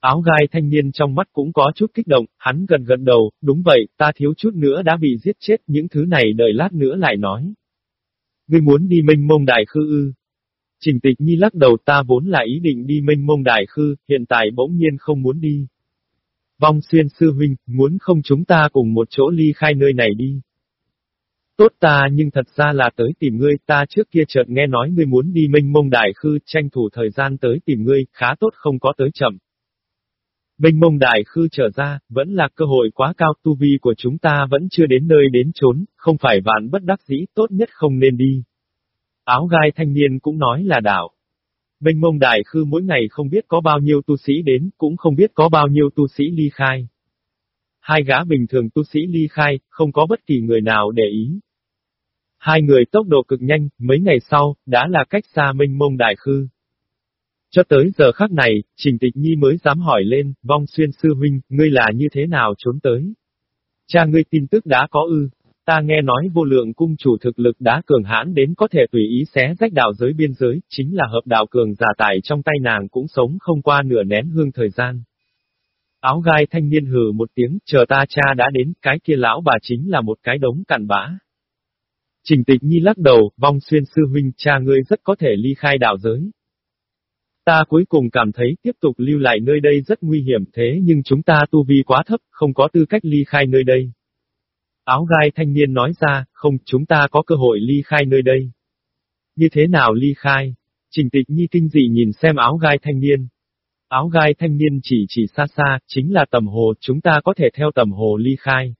Áo gai thanh niên trong mắt cũng có chút kích động, hắn gần gần đầu, đúng vậy, ta thiếu chút nữa đã bị giết chết, những thứ này đợi lát nữa lại nói. Ngươi muốn đi minh mông đại khư ư? Trình tịch nhi lắc đầu ta vốn là ý định đi minh mông đại khư, hiện tại bỗng nhiên không muốn đi. Vong xuyên sư huynh, muốn không chúng ta cùng một chỗ ly khai nơi này đi. Tốt ta nhưng thật ra là tới tìm ngươi, ta trước kia chợt nghe nói ngươi muốn đi minh mông đại khư, tranh thủ thời gian tới tìm ngươi, khá tốt không có tới chậm. Minh mông đại khư trở ra, vẫn là cơ hội quá cao, tu vi của chúng ta vẫn chưa đến nơi đến chốn, không phải vạn bất đắc dĩ, tốt nhất không nên đi. Áo gai thanh niên cũng nói là đảo. Minh mông đại khư mỗi ngày không biết có bao nhiêu tu sĩ đến, cũng không biết có bao nhiêu tu sĩ ly khai. Hai gã bình thường tu sĩ ly khai, không có bất kỳ người nào để ý. Hai người tốc độ cực nhanh, mấy ngày sau, đã là cách xa minh mông đại khư. Cho tới giờ khắc này, Trình Tịch Nhi mới dám hỏi lên, vong xuyên sư huynh, ngươi là như thế nào trốn tới? Cha ngươi tin tức đã có ư, ta nghe nói vô lượng cung chủ thực lực đã cường hãn đến có thể tùy ý xé rách đạo giới biên giới, chính là hợp đạo cường giả tải trong tay nàng cũng sống không qua nửa nén hương thời gian. Áo gai thanh niên hừ một tiếng, chờ ta cha đã đến, cái kia lão bà chính là một cái đống cặn bã. Trình tịch nhi lắc đầu, vong xuyên sư huynh cha ngươi rất có thể ly khai đạo giới. Ta cuối cùng cảm thấy tiếp tục lưu lại nơi đây rất nguy hiểm thế nhưng chúng ta tu vi quá thấp, không có tư cách ly khai nơi đây. Áo gai thanh niên nói ra, không, chúng ta có cơ hội ly khai nơi đây. Như thế nào ly khai? Trình tịch nhi kinh dị nhìn xem áo gai thanh niên. Áo gai thanh niên chỉ chỉ xa xa, chính là tầm hồ, chúng ta có thể theo tầm hồ ly khai.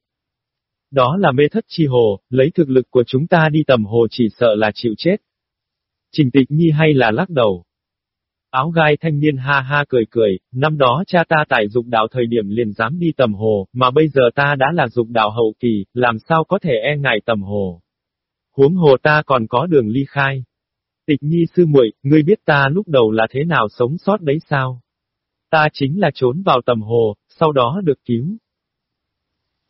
Đó là mê thất chi hồ, lấy thực lực của chúng ta đi tầm hồ chỉ sợ là chịu chết. Trình tịch nhi hay là lắc đầu. Áo gai thanh niên ha ha cười cười, năm đó cha ta tại dục đạo thời điểm liền dám đi tầm hồ, mà bây giờ ta đã là dục đạo hậu kỳ, làm sao có thể e ngại tầm hồ. Huống hồ ta còn có đường ly khai. Tịch nhi sư muội, ngươi biết ta lúc đầu là thế nào sống sót đấy sao? Ta chính là trốn vào tầm hồ, sau đó được cứu.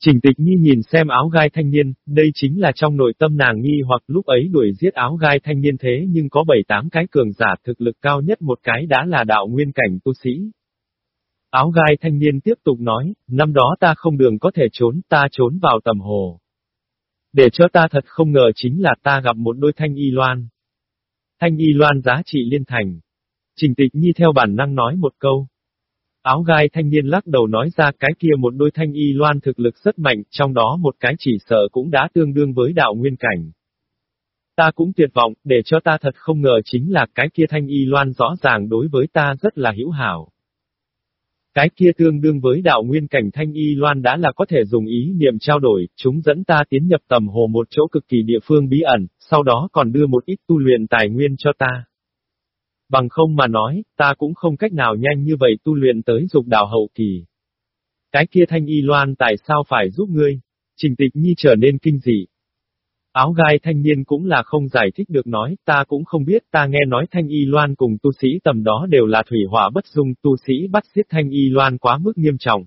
Trình tịch nhi nhìn xem áo gai thanh niên, đây chính là trong nội tâm nàng nghi hoặc lúc ấy đuổi giết áo gai thanh niên thế nhưng có bảy tám cái cường giả thực lực cao nhất một cái đã là đạo nguyên cảnh tu sĩ. Áo gai thanh niên tiếp tục nói, năm đó ta không đường có thể trốn, ta trốn vào tầm hồ. Để cho ta thật không ngờ chính là ta gặp một đôi thanh y loan. Thanh y loan giá trị liên thành. Trình tịch nhi theo bản năng nói một câu, Áo gai thanh niên lắc đầu nói ra cái kia một đôi thanh y loan thực lực rất mạnh, trong đó một cái chỉ sợ cũng đã tương đương với đạo nguyên cảnh. Ta cũng tuyệt vọng, để cho ta thật không ngờ chính là cái kia thanh y loan rõ ràng đối với ta rất là hữu hảo. Cái kia tương đương với đạo nguyên cảnh thanh y loan đã là có thể dùng ý niệm trao đổi, chúng dẫn ta tiến nhập tầm hồ một chỗ cực kỳ địa phương bí ẩn, sau đó còn đưa một ít tu luyện tài nguyên cho ta. Bằng không mà nói, ta cũng không cách nào nhanh như vậy tu luyện tới dục đạo hậu kỳ. Cái kia thanh y loan tại sao phải giúp ngươi? Trình tịch nhi trở nên kinh dị. Áo gai thanh niên cũng là không giải thích được nói, ta cũng không biết, ta nghe nói thanh y loan cùng tu sĩ tầm đó đều là thủy hỏa bất dung, tu sĩ bắt giết thanh y loan quá mức nghiêm trọng.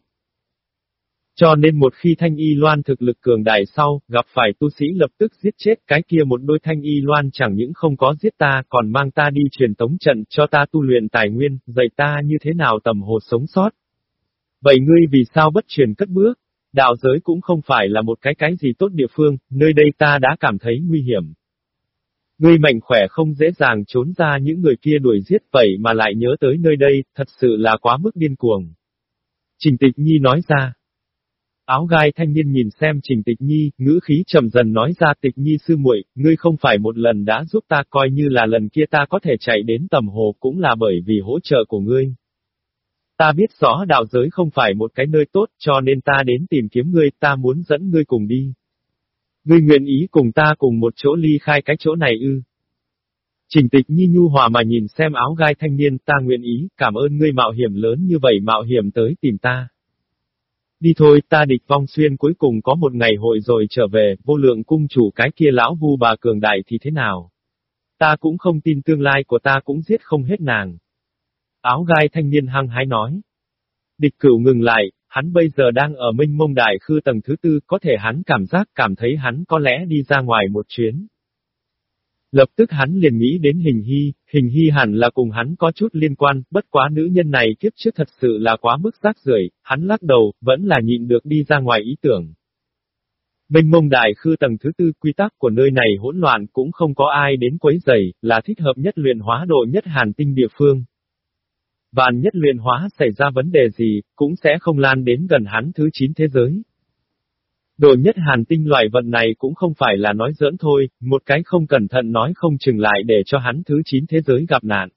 Cho nên một khi thanh y loan thực lực cường đại sau, gặp phải tu sĩ lập tức giết chết cái kia một đôi thanh y loan chẳng những không có giết ta còn mang ta đi truyền tống trận cho ta tu luyện tài nguyên, dạy ta như thế nào tầm hồ sống sót. Vậy ngươi vì sao bất truyền cất bước? Đạo giới cũng không phải là một cái cái gì tốt địa phương, nơi đây ta đã cảm thấy nguy hiểm. Ngươi mạnh khỏe không dễ dàng trốn ra những người kia đuổi giết vậy mà lại nhớ tới nơi đây, thật sự là quá mức điên cuồng. Trình tịch nhi nói ra. Áo gai thanh niên nhìn xem trình tịch nhi, ngữ khí trầm dần nói ra tịch nhi sư muội, ngươi không phải một lần đã giúp ta coi như là lần kia ta có thể chạy đến tầm hồ cũng là bởi vì hỗ trợ của ngươi. Ta biết rõ đạo giới không phải một cái nơi tốt cho nên ta đến tìm kiếm ngươi, ta muốn dẫn ngươi cùng đi. Ngươi nguyện ý cùng ta cùng một chỗ ly khai cái chỗ này ư. Trình tịch nhi nhu hòa mà nhìn xem áo gai thanh niên ta nguyện ý, cảm ơn ngươi mạo hiểm lớn như vậy mạo hiểm tới tìm ta. Đi thôi, ta địch vong xuyên cuối cùng có một ngày hội rồi trở về, vô lượng cung chủ cái kia lão vu bà cường đại thì thế nào? Ta cũng không tin tương lai của ta cũng giết không hết nàng. Áo gai thanh niên hăng hái nói. Địch cửu ngừng lại, hắn bây giờ đang ở minh mông đại khư tầng thứ tư, có thể hắn cảm giác cảm thấy hắn có lẽ đi ra ngoài một chuyến. Lập tức hắn liền nghĩ đến hình hy, hình hy hẳn là cùng hắn có chút liên quan, bất quá nữ nhân này kiếp trước thật sự là quá mức rác rưởi, hắn lắc đầu, vẫn là nhịn được đi ra ngoài ý tưởng. Minh mông đại khư tầng thứ tư quy tắc của nơi này hỗn loạn cũng không có ai đến quấy rầy, là thích hợp nhất luyện hóa độ nhất hàn tinh địa phương. Vạn nhất luyện hóa xảy ra vấn đề gì, cũng sẽ không lan đến gần hắn thứ chín thế giới. Đồ nhất hàn tinh loại vận này cũng không phải là nói giỡn thôi, một cái không cẩn thận nói không chừng lại để cho hắn thứ 9 thế giới gặp nạn.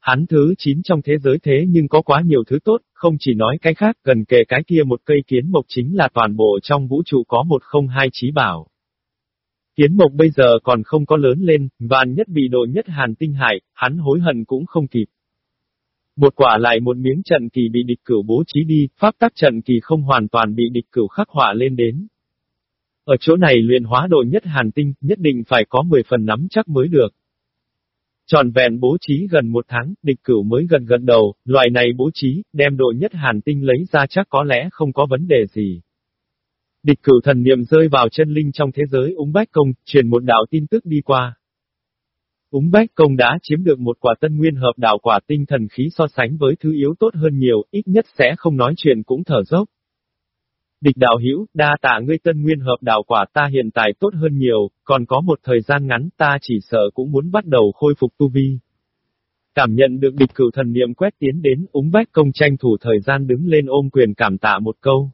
Hắn thứ 9 trong thế giới thế nhưng có quá nhiều thứ tốt, không chỉ nói cái khác, gần kề cái kia một cây kiến mộc chính là toàn bộ trong vũ trụ có một không hai trí bảo. Kiến mộc bây giờ còn không có lớn lên, và nhất bị đồ nhất hàn tinh hại, hắn hối hận cũng không kịp. Một quả lại một miếng trận kỳ bị địch cửu bố trí đi, pháp tắc trận kỳ không hoàn toàn bị địch cửu khắc họa lên đến. Ở chỗ này luyện hóa độ nhất hàn tinh, nhất định phải có 10 phần nắm chắc mới được. Tròn vẹn bố trí gần một tháng, địch cửu mới gần gần đầu, loại này bố trí, đem độ nhất hàn tinh lấy ra chắc có lẽ không có vấn đề gì. Địch cửu thần niệm rơi vào chân linh trong thế giới úng bách công, truyền một đạo tin tức đi qua. Úng Bách Công đã chiếm được một quả tân nguyên hợp đạo quả tinh thần khí so sánh với thứ yếu tốt hơn nhiều, ít nhất sẽ không nói chuyện cũng thở dốc. Địch đạo hữu đa tạ ngươi tân nguyên hợp đạo quả ta hiện tại tốt hơn nhiều, còn có một thời gian ngắn ta chỉ sợ cũng muốn bắt đầu khôi phục tu vi. Cảm nhận được địch cửu thần niệm quét tiến đến, úng bách công tranh thủ thời gian đứng lên ôm quyền cảm tạ một câu.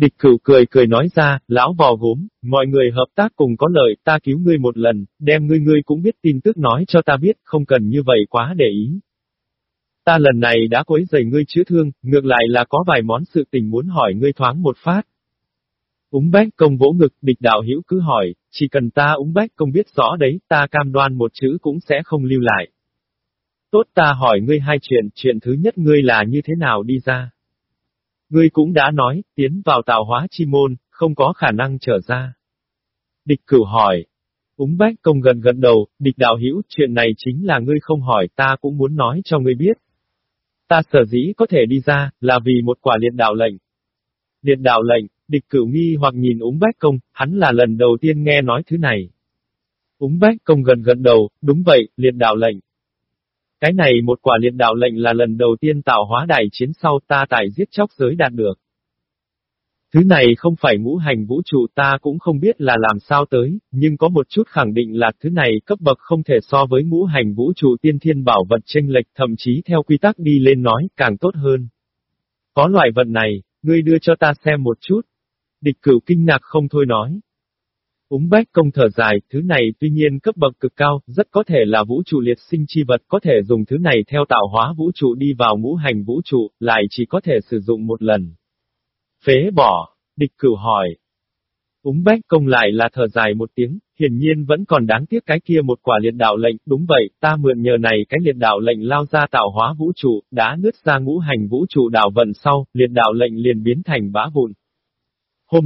Địch cửu cười cười nói ra, lão vò gốm, mọi người hợp tác cùng có lợi, ta cứu ngươi một lần, đem ngươi ngươi cũng biết tin tức nói cho ta biết, không cần như vậy quá để ý. Ta lần này đã quấy rầy ngươi chữa thương, ngược lại là có vài món sự tình muốn hỏi ngươi thoáng một phát. Úng bách công vỗ ngực, địch đạo hiểu cứ hỏi, chỉ cần ta úng bách công biết rõ đấy, ta cam đoan một chữ cũng sẽ không lưu lại. Tốt ta hỏi ngươi hai chuyện, chuyện thứ nhất ngươi là như thế nào đi ra? Ngươi cũng đã nói, tiến vào tạo hóa chi môn, không có khả năng trở ra. Địch cửu hỏi. Úng bách công gần gần đầu, địch đạo hữu chuyện này chính là ngươi không hỏi ta cũng muốn nói cho ngươi biết. Ta sở dĩ có thể đi ra, là vì một quả liệt đạo lệnh. Liệt đạo lệnh, địch cửu nghi hoặc nhìn úng bách công, hắn là lần đầu tiên nghe nói thứ này. Úng bách công gần gần đầu, đúng vậy, liệt đạo lệnh. Cái này một quả liệt đạo lệnh là lần đầu tiên tạo hóa đại chiến sau ta tại giết chóc giới đạt được. Thứ này không phải ngũ hành vũ trụ ta cũng không biết là làm sao tới, nhưng có một chút khẳng định là thứ này cấp bậc không thể so với ngũ hành vũ trụ tiên thiên bảo vật tranh lệch thậm chí theo quy tắc đi lên nói càng tốt hơn. Có loại vật này, ngươi đưa cho ta xem một chút. Địch cửu kinh ngạc không thôi nói. Úng bách công thở dài, thứ này tuy nhiên cấp bậc cực cao, rất có thể là vũ trụ liệt sinh chi vật có thể dùng thứ này theo tạo hóa vũ trụ đi vào ngũ hành vũ trụ, lại chỉ có thể sử dụng một lần. Phế bỏ, địch cửu hỏi. Úng bách công lại là thở dài một tiếng, hiển nhiên vẫn còn đáng tiếc cái kia một quả liệt đạo lệnh, đúng vậy, ta mượn nhờ này cái liệt đạo lệnh lao ra tạo hóa vũ trụ, đã nứt ra ngũ hành vũ trụ đạo vận sau, liệt đạo lệnh liền biến thành bã vụn. Hôm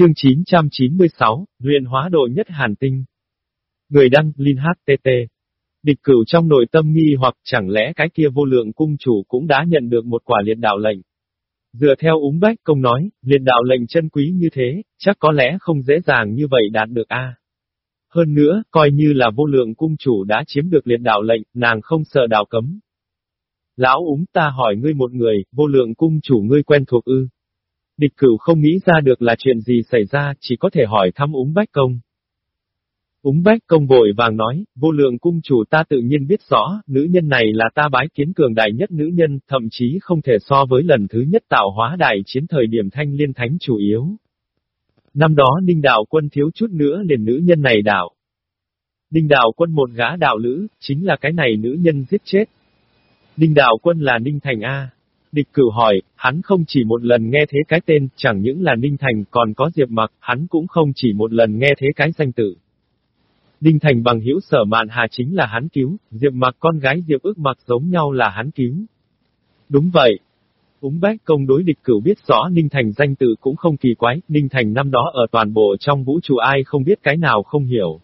Chương 996, luyện hóa độ nhất hàn tinh. Người đăng, Linh HTT. Địch cửu trong nội tâm nghi hoặc chẳng lẽ cái kia vô lượng cung chủ cũng đã nhận được một quả liệt đạo lệnh. Dựa theo úng bách công nói, liệt đạo lệnh chân quý như thế, chắc có lẽ không dễ dàng như vậy đạt được a. Hơn nữa, coi như là vô lượng cung chủ đã chiếm được liệt đạo lệnh, nàng không sợ đạo cấm. Lão úng ta hỏi ngươi một người, vô lượng cung chủ ngươi quen thuộc ư. Địch cửu không nghĩ ra được là chuyện gì xảy ra, chỉ có thể hỏi thăm úng bách công. Úng bách công vội vàng nói, vô lượng cung chủ ta tự nhiên biết rõ, nữ nhân này là ta bái kiến cường đại nhất nữ nhân, thậm chí không thể so với lần thứ nhất tạo hóa đại chiến thời điểm thanh liên thánh chủ yếu. Năm đó ninh đạo quân thiếu chút nữa liền nữ nhân này đạo. Ninh đạo quân một gã đạo lữ, chính là cái này nữ nhân giết chết. Ninh đạo quân là Ninh Thành A. Địch cửu hỏi, hắn không chỉ một lần nghe thế cái tên, chẳng những là Ninh Thành còn có Diệp Mặc, hắn cũng không chỉ một lần nghe thế cái danh tự. Ninh Thành bằng hữu sở mạn hà chính là hắn cứu, Diệp Mặc con gái Diệp ước mặc giống nhau là hắn cứu. Đúng vậy. Úng bách công đối địch cửu biết rõ Ninh Thành danh tự cũng không kỳ quái, Ninh Thành năm đó ở toàn bộ trong vũ trụ ai không biết cái nào không hiểu.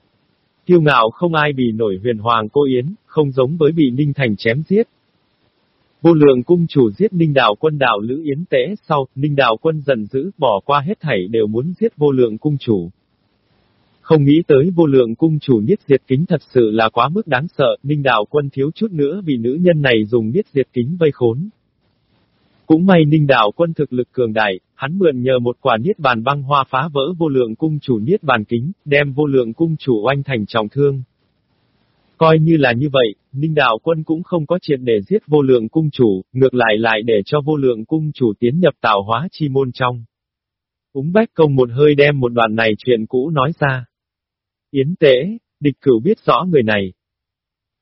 Kiêu ngạo không ai bị nổi huyền hoàng cô Yến, không giống với bị Ninh Thành chém giết. Vô lượng cung chủ giết Ninh Đạo quân đạo Lữ Yến Tế sau, Ninh Đạo quân dần dữ, bỏ qua hết thảy đều muốn giết vô lượng cung chủ. Không nghĩ tới vô lượng cung chủ niết diệt kính thật sự là quá mức đáng sợ, Ninh Đạo quân thiếu chút nữa vì nữ nhân này dùng niết diệt kính vây khốn. Cũng may Ninh Đạo quân thực lực cường đại, hắn mượn nhờ một quả niết bàn băng hoa phá vỡ vô lượng cung chủ niết bàn kính, đem vô lượng cung chủ oanh thành trọng thương. Coi như là như vậy, Ninh Đạo Quân cũng không có chuyện để giết vô lượng cung chủ, ngược lại lại để cho vô lượng cung chủ tiến nhập tạo hóa chi môn trong. Úng Bách Công một hơi đem một đoạn này chuyện cũ nói ra. Yến Tế, địch cửu biết rõ người này.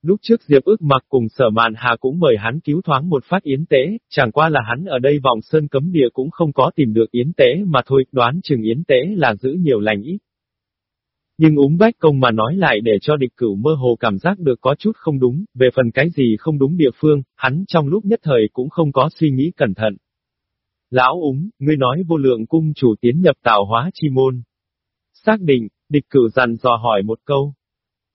Lúc trước Diệp ước mặc cùng sở mạn hà cũng mời hắn cứu thoáng một phát Yến Tế, chẳng qua là hắn ở đây vòng sơn cấm địa cũng không có tìm được Yến Tế mà thôi, đoán chừng Yến Tế là giữ nhiều lành ít. Nhưng úng bách công mà nói lại để cho địch cửu mơ hồ cảm giác được có chút không đúng, về phần cái gì không đúng địa phương, hắn trong lúc nhất thời cũng không có suy nghĩ cẩn thận. Lão úng, ngươi nói vô lượng cung chủ tiến nhập tạo hóa chi môn. Xác định, địch cửu dặn dò hỏi một câu.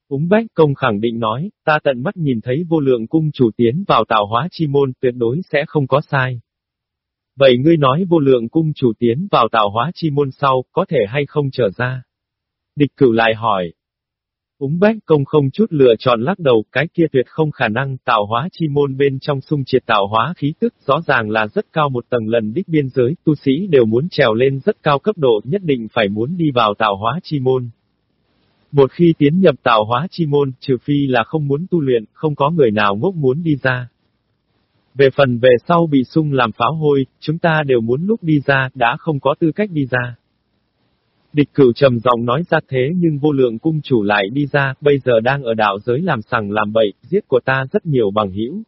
Úng bách công khẳng định nói, ta tận mắt nhìn thấy vô lượng cung chủ tiến vào tạo hóa chi môn tuyệt đối sẽ không có sai. Vậy ngươi nói vô lượng cung chủ tiến vào tạo hóa chi môn sau, có thể hay không trở ra? Địch cửu lại hỏi. Úng bách công không chút lựa chọn lắc đầu, cái kia tuyệt không khả năng tạo hóa chi môn bên trong sung triệt tạo hóa khí tức rõ ràng là rất cao một tầng lần đích biên giới, tu sĩ đều muốn trèo lên rất cao cấp độ nhất định phải muốn đi vào tạo hóa chi môn. Một khi tiến nhập tạo hóa chi môn, trừ phi là không muốn tu luyện, không có người nào ngốc muốn đi ra. Về phần về sau bị sung làm pháo hôi, chúng ta đều muốn lúc đi ra, đã không có tư cách đi ra. Địch cửu trầm giọng nói ra thế nhưng vô lượng cung chủ lại đi ra, bây giờ đang ở đạo giới làm sằng làm bậy, giết của ta rất nhiều bằng hữu.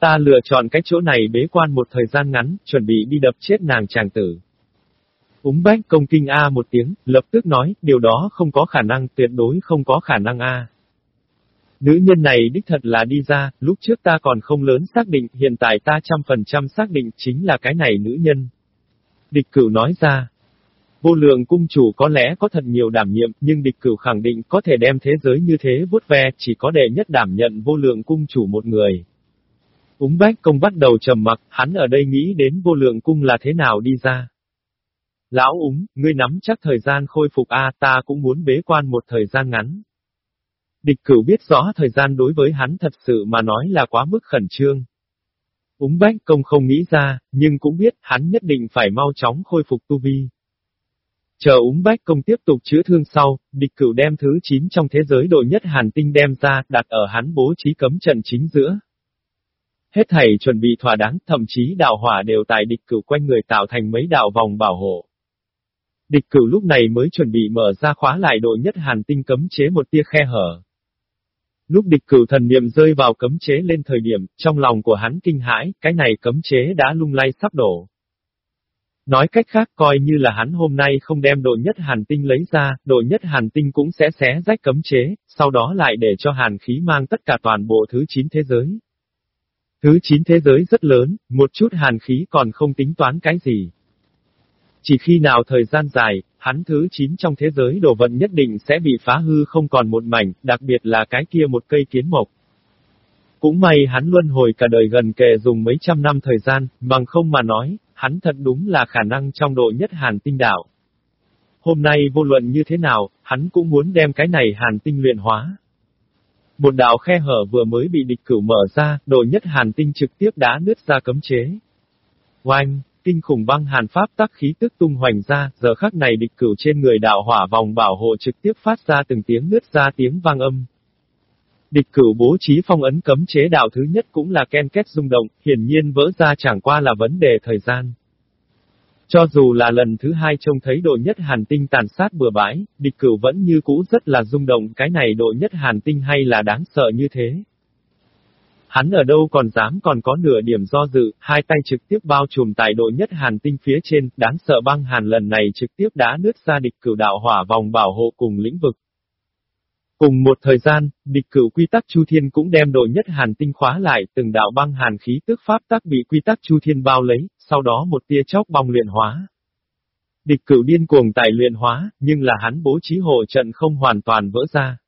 Ta lựa chọn cái chỗ này bế quan một thời gian ngắn, chuẩn bị đi đập chết nàng chàng tử. Úng bách công kinh A một tiếng, lập tức nói, điều đó không có khả năng, tuyệt đối không có khả năng A. Nữ nhân này đích thật là đi ra, lúc trước ta còn không lớn xác định, hiện tại ta trăm phần trăm xác định chính là cái này nữ nhân. Địch cửu nói ra, Vô lượng cung chủ có lẽ có thật nhiều đảm nhiệm, nhưng địch cửu khẳng định có thể đem thế giới như thế vuốt ve, chỉ có đệ nhất đảm nhận vô lượng cung chủ một người. Úng bách công bắt đầu trầm mặc, hắn ở đây nghĩ đến vô lượng cung là thế nào đi ra. Lão úng, ngươi nắm chắc thời gian khôi phục A ta cũng muốn bế quan một thời gian ngắn. Địch cửu biết rõ thời gian đối với hắn thật sự mà nói là quá mức khẩn trương. Úng bách công không nghĩ ra, nhưng cũng biết hắn nhất định phải mau chóng khôi phục tu vi. Chờ úng bách công tiếp tục chữa thương sau, địch cửu đem thứ 9 trong thế giới đội nhất hàn tinh đem ra, đặt ở hắn bố trí cấm trận chính giữa. Hết thảy chuẩn bị thỏa đáng, thậm chí đạo hỏa đều tại địch cửu quanh người tạo thành mấy đạo vòng bảo hộ. Địch cửu lúc này mới chuẩn bị mở ra khóa lại đội nhất hàn tinh cấm chế một tia khe hở. Lúc địch cửu thần niệm rơi vào cấm chế lên thời điểm, trong lòng của hắn kinh hãi, cái này cấm chế đã lung lay sắp đổ. Nói cách khác coi như là hắn hôm nay không đem đội nhất hàn tinh lấy ra, đội nhất hàn tinh cũng sẽ xé rách cấm chế, sau đó lại để cho hàn khí mang tất cả toàn bộ thứ 9 thế giới. Thứ 9 thế giới rất lớn, một chút hàn khí còn không tính toán cái gì. Chỉ khi nào thời gian dài, hắn thứ 9 trong thế giới đồ vận nhất định sẽ bị phá hư không còn một mảnh, đặc biệt là cái kia một cây kiến mộc. Cũng may hắn luân hồi cả đời gần kề dùng mấy trăm năm thời gian, bằng không mà nói, hắn thật đúng là khả năng trong độ nhất hàn tinh đạo. Hôm nay vô luận như thế nào, hắn cũng muốn đem cái này hàn tinh luyện hóa. Một đạo khe hở vừa mới bị địch cửu mở ra, đội nhất hàn tinh trực tiếp đã nứt ra cấm chế. Oanh, kinh khủng băng hàn pháp tắc khí tức tung hoành ra, giờ khắc này địch cửu trên người đạo hỏa vòng bảo hộ trực tiếp phát ra từng tiếng nứt ra tiếng vang âm. Địch cửu bố trí phong ấn cấm chế đạo thứ nhất cũng là ken kết rung động, hiển nhiên vỡ ra chẳng qua là vấn đề thời gian. Cho dù là lần thứ hai trông thấy đội nhất hàn tinh tàn sát bừa bãi, địch cửu vẫn như cũ rất là rung động cái này đội nhất hàn tinh hay là đáng sợ như thế. Hắn ở đâu còn dám còn có nửa điểm do dự, hai tay trực tiếp bao trùm tại đội nhất hàn tinh phía trên, đáng sợ băng hàn lần này trực tiếp đã nứt ra địch cửu đạo hỏa vòng bảo hộ cùng lĩnh vực. Cùng một thời gian, địch cửu quy tắc Chu Thiên cũng đem đội nhất hàn tinh khóa lại, từng đạo băng hàn khí tức pháp tắc bị quy tắc Chu Thiên bao lấy, sau đó một tia chóc bong luyện hóa. Địch cửu điên cuồng tại luyện hóa, nhưng là hắn bố trí hộ trận không hoàn toàn vỡ ra.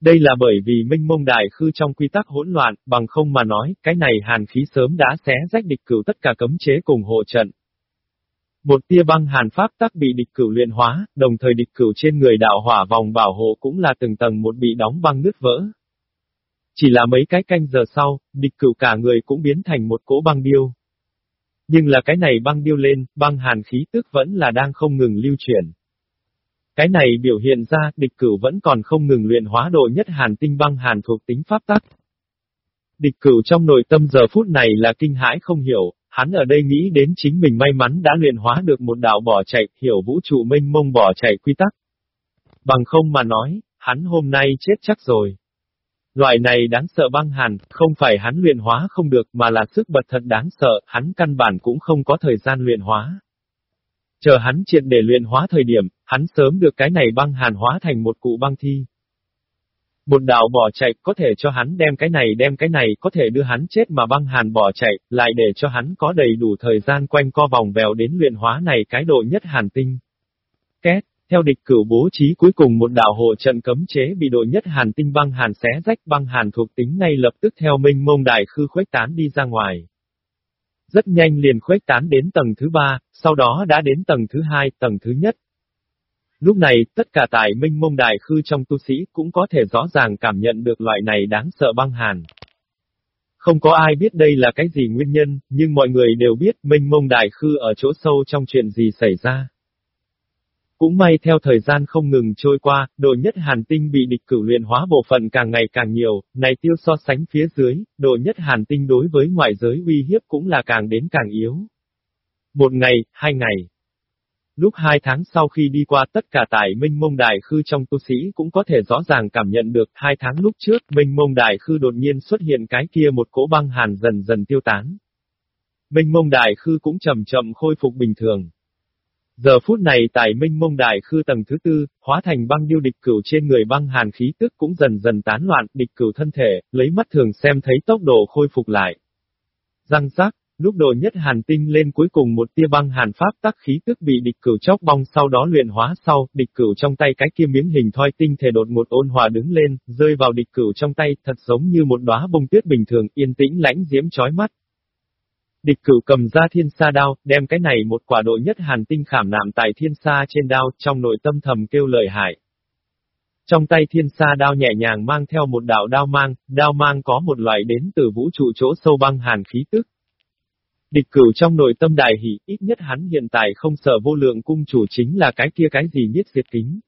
Đây là bởi vì minh mông đại khư trong quy tắc hỗn loạn, bằng không mà nói, cái này hàn khí sớm đã xé rách địch cửu tất cả cấm chế cùng hộ trận. Một tia băng hàn pháp tắc bị địch cửu luyện hóa, đồng thời địch cửu trên người đạo hỏa vòng bảo hộ cũng là từng tầng một bị đóng băng nứt vỡ. Chỉ là mấy cái canh giờ sau, địch cửu cả người cũng biến thành một cỗ băng điêu. Nhưng là cái này băng điêu lên, băng hàn khí tức vẫn là đang không ngừng lưu chuyển. Cái này biểu hiện ra, địch cửu vẫn còn không ngừng luyện hóa độ nhất hàn tinh băng hàn thuộc tính pháp tắc. Địch cửu trong nội tâm giờ phút này là kinh hãi không hiểu, hắn ở đây nghĩ đến chính mình may mắn đã luyện hóa được một đạo bỏ chạy, hiểu vũ trụ mênh mông bỏ chạy quy tắc. Bằng không mà nói, hắn hôm nay chết chắc rồi. Loại này đáng sợ băng hàn, không phải hắn luyện hóa không được mà là sức bật thật đáng sợ, hắn căn bản cũng không có thời gian luyện hóa. Chờ hắn triệt để luyện hóa thời điểm, hắn sớm được cái này băng hàn hóa thành một cụ băng thi. Một đạo bỏ chạy có thể cho hắn đem cái này đem cái này có thể đưa hắn chết mà băng hàn bỏ chạy, lại để cho hắn có đầy đủ thời gian quanh co vòng vèo đến luyện hóa này cái độ nhất hàn tinh. Két, theo địch cửu bố trí cuối cùng một đạo hộ trận cấm chế bị độ nhất hàn tinh băng hàn xé rách băng hàn thuộc tính ngay lập tức theo minh mông đại khư khuếch tán đi ra ngoài. Rất nhanh liền khuếch tán đến tầng thứ ba, sau đó đã đến tầng thứ hai, tầng thứ nhất, Lúc này, tất cả tại minh mông đại khư trong tu sĩ cũng có thể rõ ràng cảm nhận được loại này đáng sợ băng hàn. Không có ai biết đây là cái gì nguyên nhân, nhưng mọi người đều biết minh mông đại khư ở chỗ sâu trong chuyện gì xảy ra. Cũng may theo thời gian không ngừng trôi qua, độ nhất hàn tinh bị địch cử luyện hóa bộ phận càng ngày càng nhiều, này tiêu so sánh phía dưới, độ nhất hàn tinh đối với ngoại giới uy hiếp cũng là càng đến càng yếu. Một ngày, hai ngày, Lúc hai tháng sau khi đi qua tất cả tại Minh Mông Đại Khư trong tu sĩ cũng có thể rõ ràng cảm nhận được hai tháng lúc trước Minh Mông Đại Khư đột nhiên xuất hiện cái kia một cỗ băng hàn dần dần tiêu tán. Minh Mông Đại Khư cũng chậm chậm khôi phục bình thường. Giờ phút này tại Minh Mông Đại Khư tầng thứ tư, hóa thành băng điêu địch cửu trên người băng hàn khí tức cũng dần dần tán loạn, địch cửu thân thể, lấy mắt thường xem thấy tốc độ khôi phục lại. Răng rác, Lúc độ nhất hàn tinh lên cuối cùng một tia băng hàn pháp tắc khí tức bị địch cửu chóc bong sau đó luyện hóa sau, địch cửu trong tay cái kia miếng hình thoi tinh thể đột một ôn hòa đứng lên, rơi vào địch cửu trong tay, thật giống như một đóa bông tuyết bình thường, yên tĩnh lãnh diễm chói mắt. Địch cửu cầm ra thiên sa đao, đem cái này một quả độ nhất hàn tinh khảm nạm tại thiên sa trên đao, trong nội tâm thầm kêu lời hại. Trong tay thiên sa đao nhẹ nhàng mang theo một đạo đao mang, đao mang có một loại đến từ vũ trụ chỗ sâu băng hàn khí tức, Địch cửu trong nội tâm đại hỷ, ít nhất hắn hiện tại không sợ vô lượng cung chủ chính là cái kia cái gì nhất diệt kính.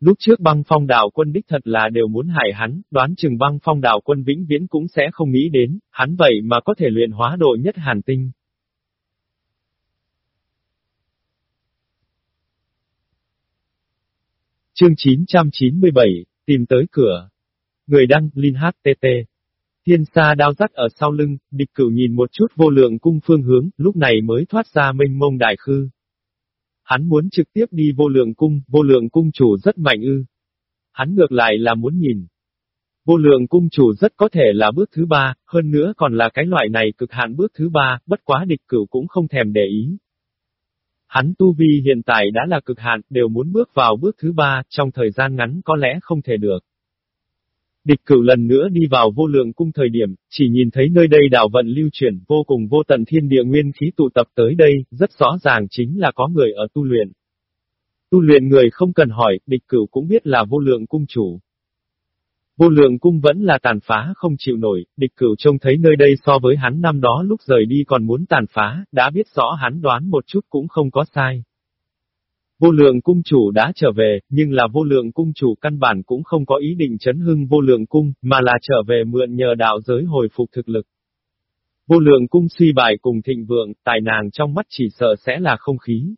Lúc trước băng phong đảo quân đích thật là đều muốn hại hắn, đoán chừng băng phong đảo quân vĩnh viễn cũng sẽ không nghĩ đến, hắn vậy mà có thể luyện hóa độ nhất hàn tinh. Chương 997, tìm tới cửa. Người đăng, Linh HTT. Thiên sa đao rắc ở sau lưng, địch cửu nhìn một chút vô lượng cung phương hướng, lúc này mới thoát ra mênh mông đại khư. Hắn muốn trực tiếp đi vô lượng cung, vô lượng cung chủ rất mạnh ư. Hắn ngược lại là muốn nhìn. Vô lượng cung chủ rất có thể là bước thứ ba, hơn nữa còn là cái loại này cực hạn bước thứ ba, bất quá địch cửu cũng không thèm để ý. Hắn tu vi hiện tại đã là cực hạn, đều muốn bước vào bước thứ ba, trong thời gian ngắn có lẽ không thể được. Địch cửu lần nữa đi vào vô lượng cung thời điểm, chỉ nhìn thấy nơi đây đảo vận lưu chuyển vô cùng vô tận thiên địa nguyên khí tụ tập tới đây, rất rõ ràng chính là có người ở tu luyện. Tu luyện người không cần hỏi, địch cửu cũng biết là vô lượng cung chủ. Vô lượng cung vẫn là tàn phá không chịu nổi, địch cửu trông thấy nơi đây so với hắn năm đó lúc rời đi còn muốn tàn phá, đã biết rõ hắn đoán một chút cũng không có sai. Vô lượng cung chủ đã trở về, nhưng là vô lượng cung chủ căn bản cũng không có ý định chấn hưng vô lượng cung, mà là trở về mượn nhờ đạo giới hồi phục thực lực. Vô lượng cung suy bài cùng thịnh vượng, tài nàng trong mắt chỉ sợ sẽ là không khí.